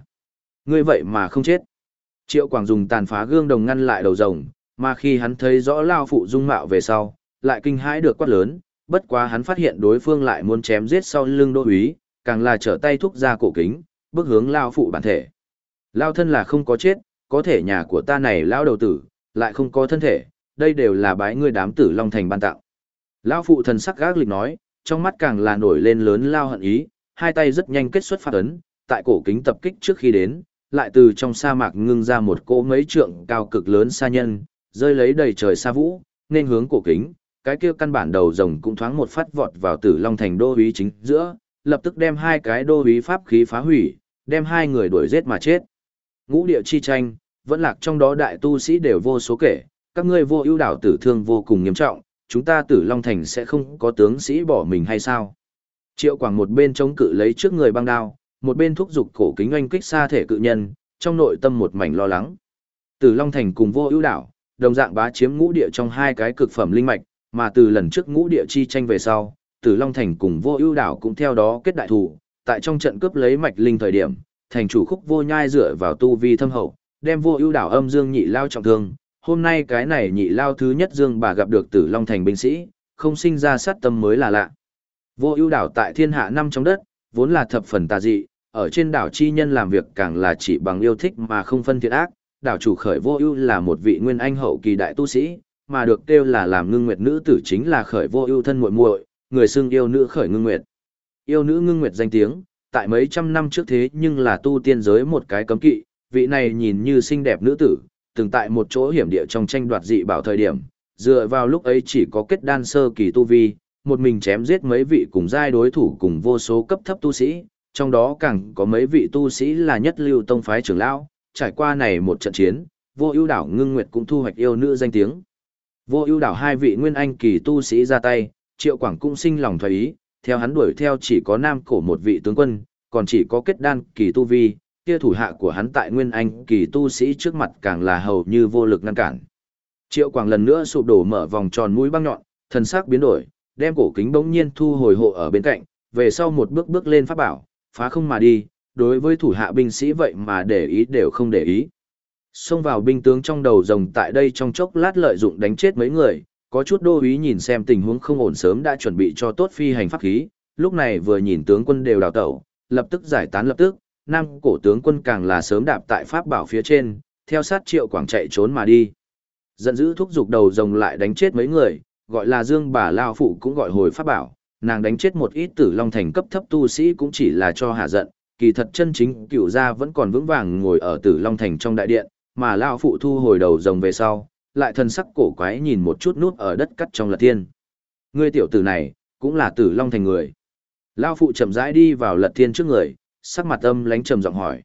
Ngươi vậy mà không chết. Triệu Quảng dùng tàn phá gương đồng ngăn lại đầu rồng, mà khi hắn thấy rõ lao phụ dung mạo về sau, lại kinh hãi được quát lớn, bất quá hắn phát hiện đối phương lại muốn chém giết sau lưng đô úy, càng là trở tay thúc ra cổ kính, bước hướng lao phụ bản thể. Lao thân là không có chết, có thể nhà của ta này lao đầu tử, lại không có thân thể, đây đều là bái ngươi đám tử Long Thành ban tặng Lao phụ thần sắc gác lịch nói, trong mắt càng là nổi lên lớn lao hận ý, hai tay rất nhanh kết xuất phát ấn, tại cổ kính tập kích trước khi đến, lại từ trong sa mạc ngưng ra một cỗ mấy trượng cao cực lớn xa nhân, rơi lấy đầy trời xa vũ, nên hướng cổ kính, cái kia căn bản đầu rồng cũng thoáng một phát vọt vào tử long thành đô úy chính giữa, lập tức đem hai cái đô úy pháp khí phá hủy, đem hai người đuổi giết mà chết. Ngũ địa chi tranh, vẫn lạc trong đó đại tu sĩ đều vô số kể, các ngươi vô ưu đảo tử thương vô cùng nghiêm trọng, chúng ta tử long thành sẽ không có tướng sĩ bỏ mình hay sao? Triệu Quảng một bên chống cự lấy trước người băng đao, một bên thúc giục cổ kính oanh kích xa thể cự nhân, trong nội tâm một mảnh lo lắng. Tử Long Thành cùng vô ưu đảo, đồng dạng bá chiếm ngũ địa trong hai cái cực phẩm linh mạch, mà từ lần trước ngũ địa chi tranh về sau, Tử Long Thành cùng vô ưu đảo cũng theo đó kết đại thủ, tại trong trận cướp lấy mạch linh thời điểm, thành chủ khúc vô nhai dựa vào tu vi thâm hậu, đem vô ưu đảo âm dương nhị lao trọng thương. Hôm nay cái này nhị lao thứ nhất dương bà gặp được Tử Long Thành binh sĩ, không sinh ra sát tâm mới là lạ. Vô ưu đảo tại thiên hạ năm trong đất, vốn là thập phần tà dị, ở trên đảo chi nhân làm việc càng là chỉ bằng yêu thích mà không phân thiện ác, đảo chủ khởi vô ưu là một vị nguyên anh hậu kỳ đại tu sĩ, mà được kêu là làm ngưng nguyệt nữ tử chính là khởi vô ưu thân muội muội, người xưng yêu nữ khởi ngưng nguyệt. Yêu nữ ngưng nguyệt danh tiếng, tại mấy trăm năm trước thế nhưng là tu tiên giới một cái cấm kỵ, vị này nhìn như xinh đẹp nữ tử, từng tại một chỗ hiểm địa trong tranh đoạt dị bảo thời điểm, dựa vào lúc ấy chỉ có kết đan sơ kỳ tu vi, một mình chém giết mấy vị cùng giai đối thủ cùng vô số cấp thấp tu sĩ, trong đó càng có mấy vị tu sĩ là nhất lưu tông phái trưởng lão, trải qua này một trận chiến, vô ưu đảo ngưng nguyệt cũng thu hoạch yêu nữ danh tiếng. Vô ưu đảo hai vị nguyên anh kỳ tu sĩ ra tay, triệu quảng cũng sinh lòng thoái ý, theo hắn đuổi theo chỉ có nam cổ một vị tướng quân, còn chỉ có kết đan kỳ tu vi, kia thủ hạ của hắn tại nguyên anh kỳ tu sĩ trước mặt càng là hầu như vô lực ngăn cản. Triệu quảng lần nữa sụp đổ mở vòng tròn mũi băng nhọn, thần sắc biến đổi, đem cổ kính bỗng nhiên thu hồi hộ ở bên cạnh, về sau một bước bước lên pháp bảo, phá không mà đi, đối với thủ hạ binh sĩ vậy mà để ý đều không để ý. Xông vào binh tướng trong đầu rồng tại đây trong chốc lát lợi dụng đánh chết mấy người, có chút đô ý nhìn xem tình huống không ổn sớm đã chuẩn bị cho tốt phi hành pháp khí, lúc này vừa nhìn tướng quân đều đào tẩu, lập tức giải tán lập tức, nam cổ tướng quân càng là sớm đạp tại pháp bảo phía trên, theo sát triệu quảng chạy trốn mà đi. Giận dữ thúc giục đầu rồng lại đánh chết mấy người, gọi là dương bà lao phụ cũng gọi hồi pháp bảo, nàng đánh chết một ít tử long thành cấp thấp tu sĩ cũng chỉ là cho hạ giận, kỳ thật chân chính cựu gia vẫn còn vững vàng ngồi ở tử long thành trong đại điện, mà lao phụ thu hồi đầu rồng về sau, lại thân sắc cổ quái nhìn một chút nút ở đất cắt trong lật thiên. Ngươi tiểu tử này, cũng là tử long thành người. lao phụ chậm rãi đi vào lật thiên trước người, sắc mặt âm lánh trầm giọng hỏi.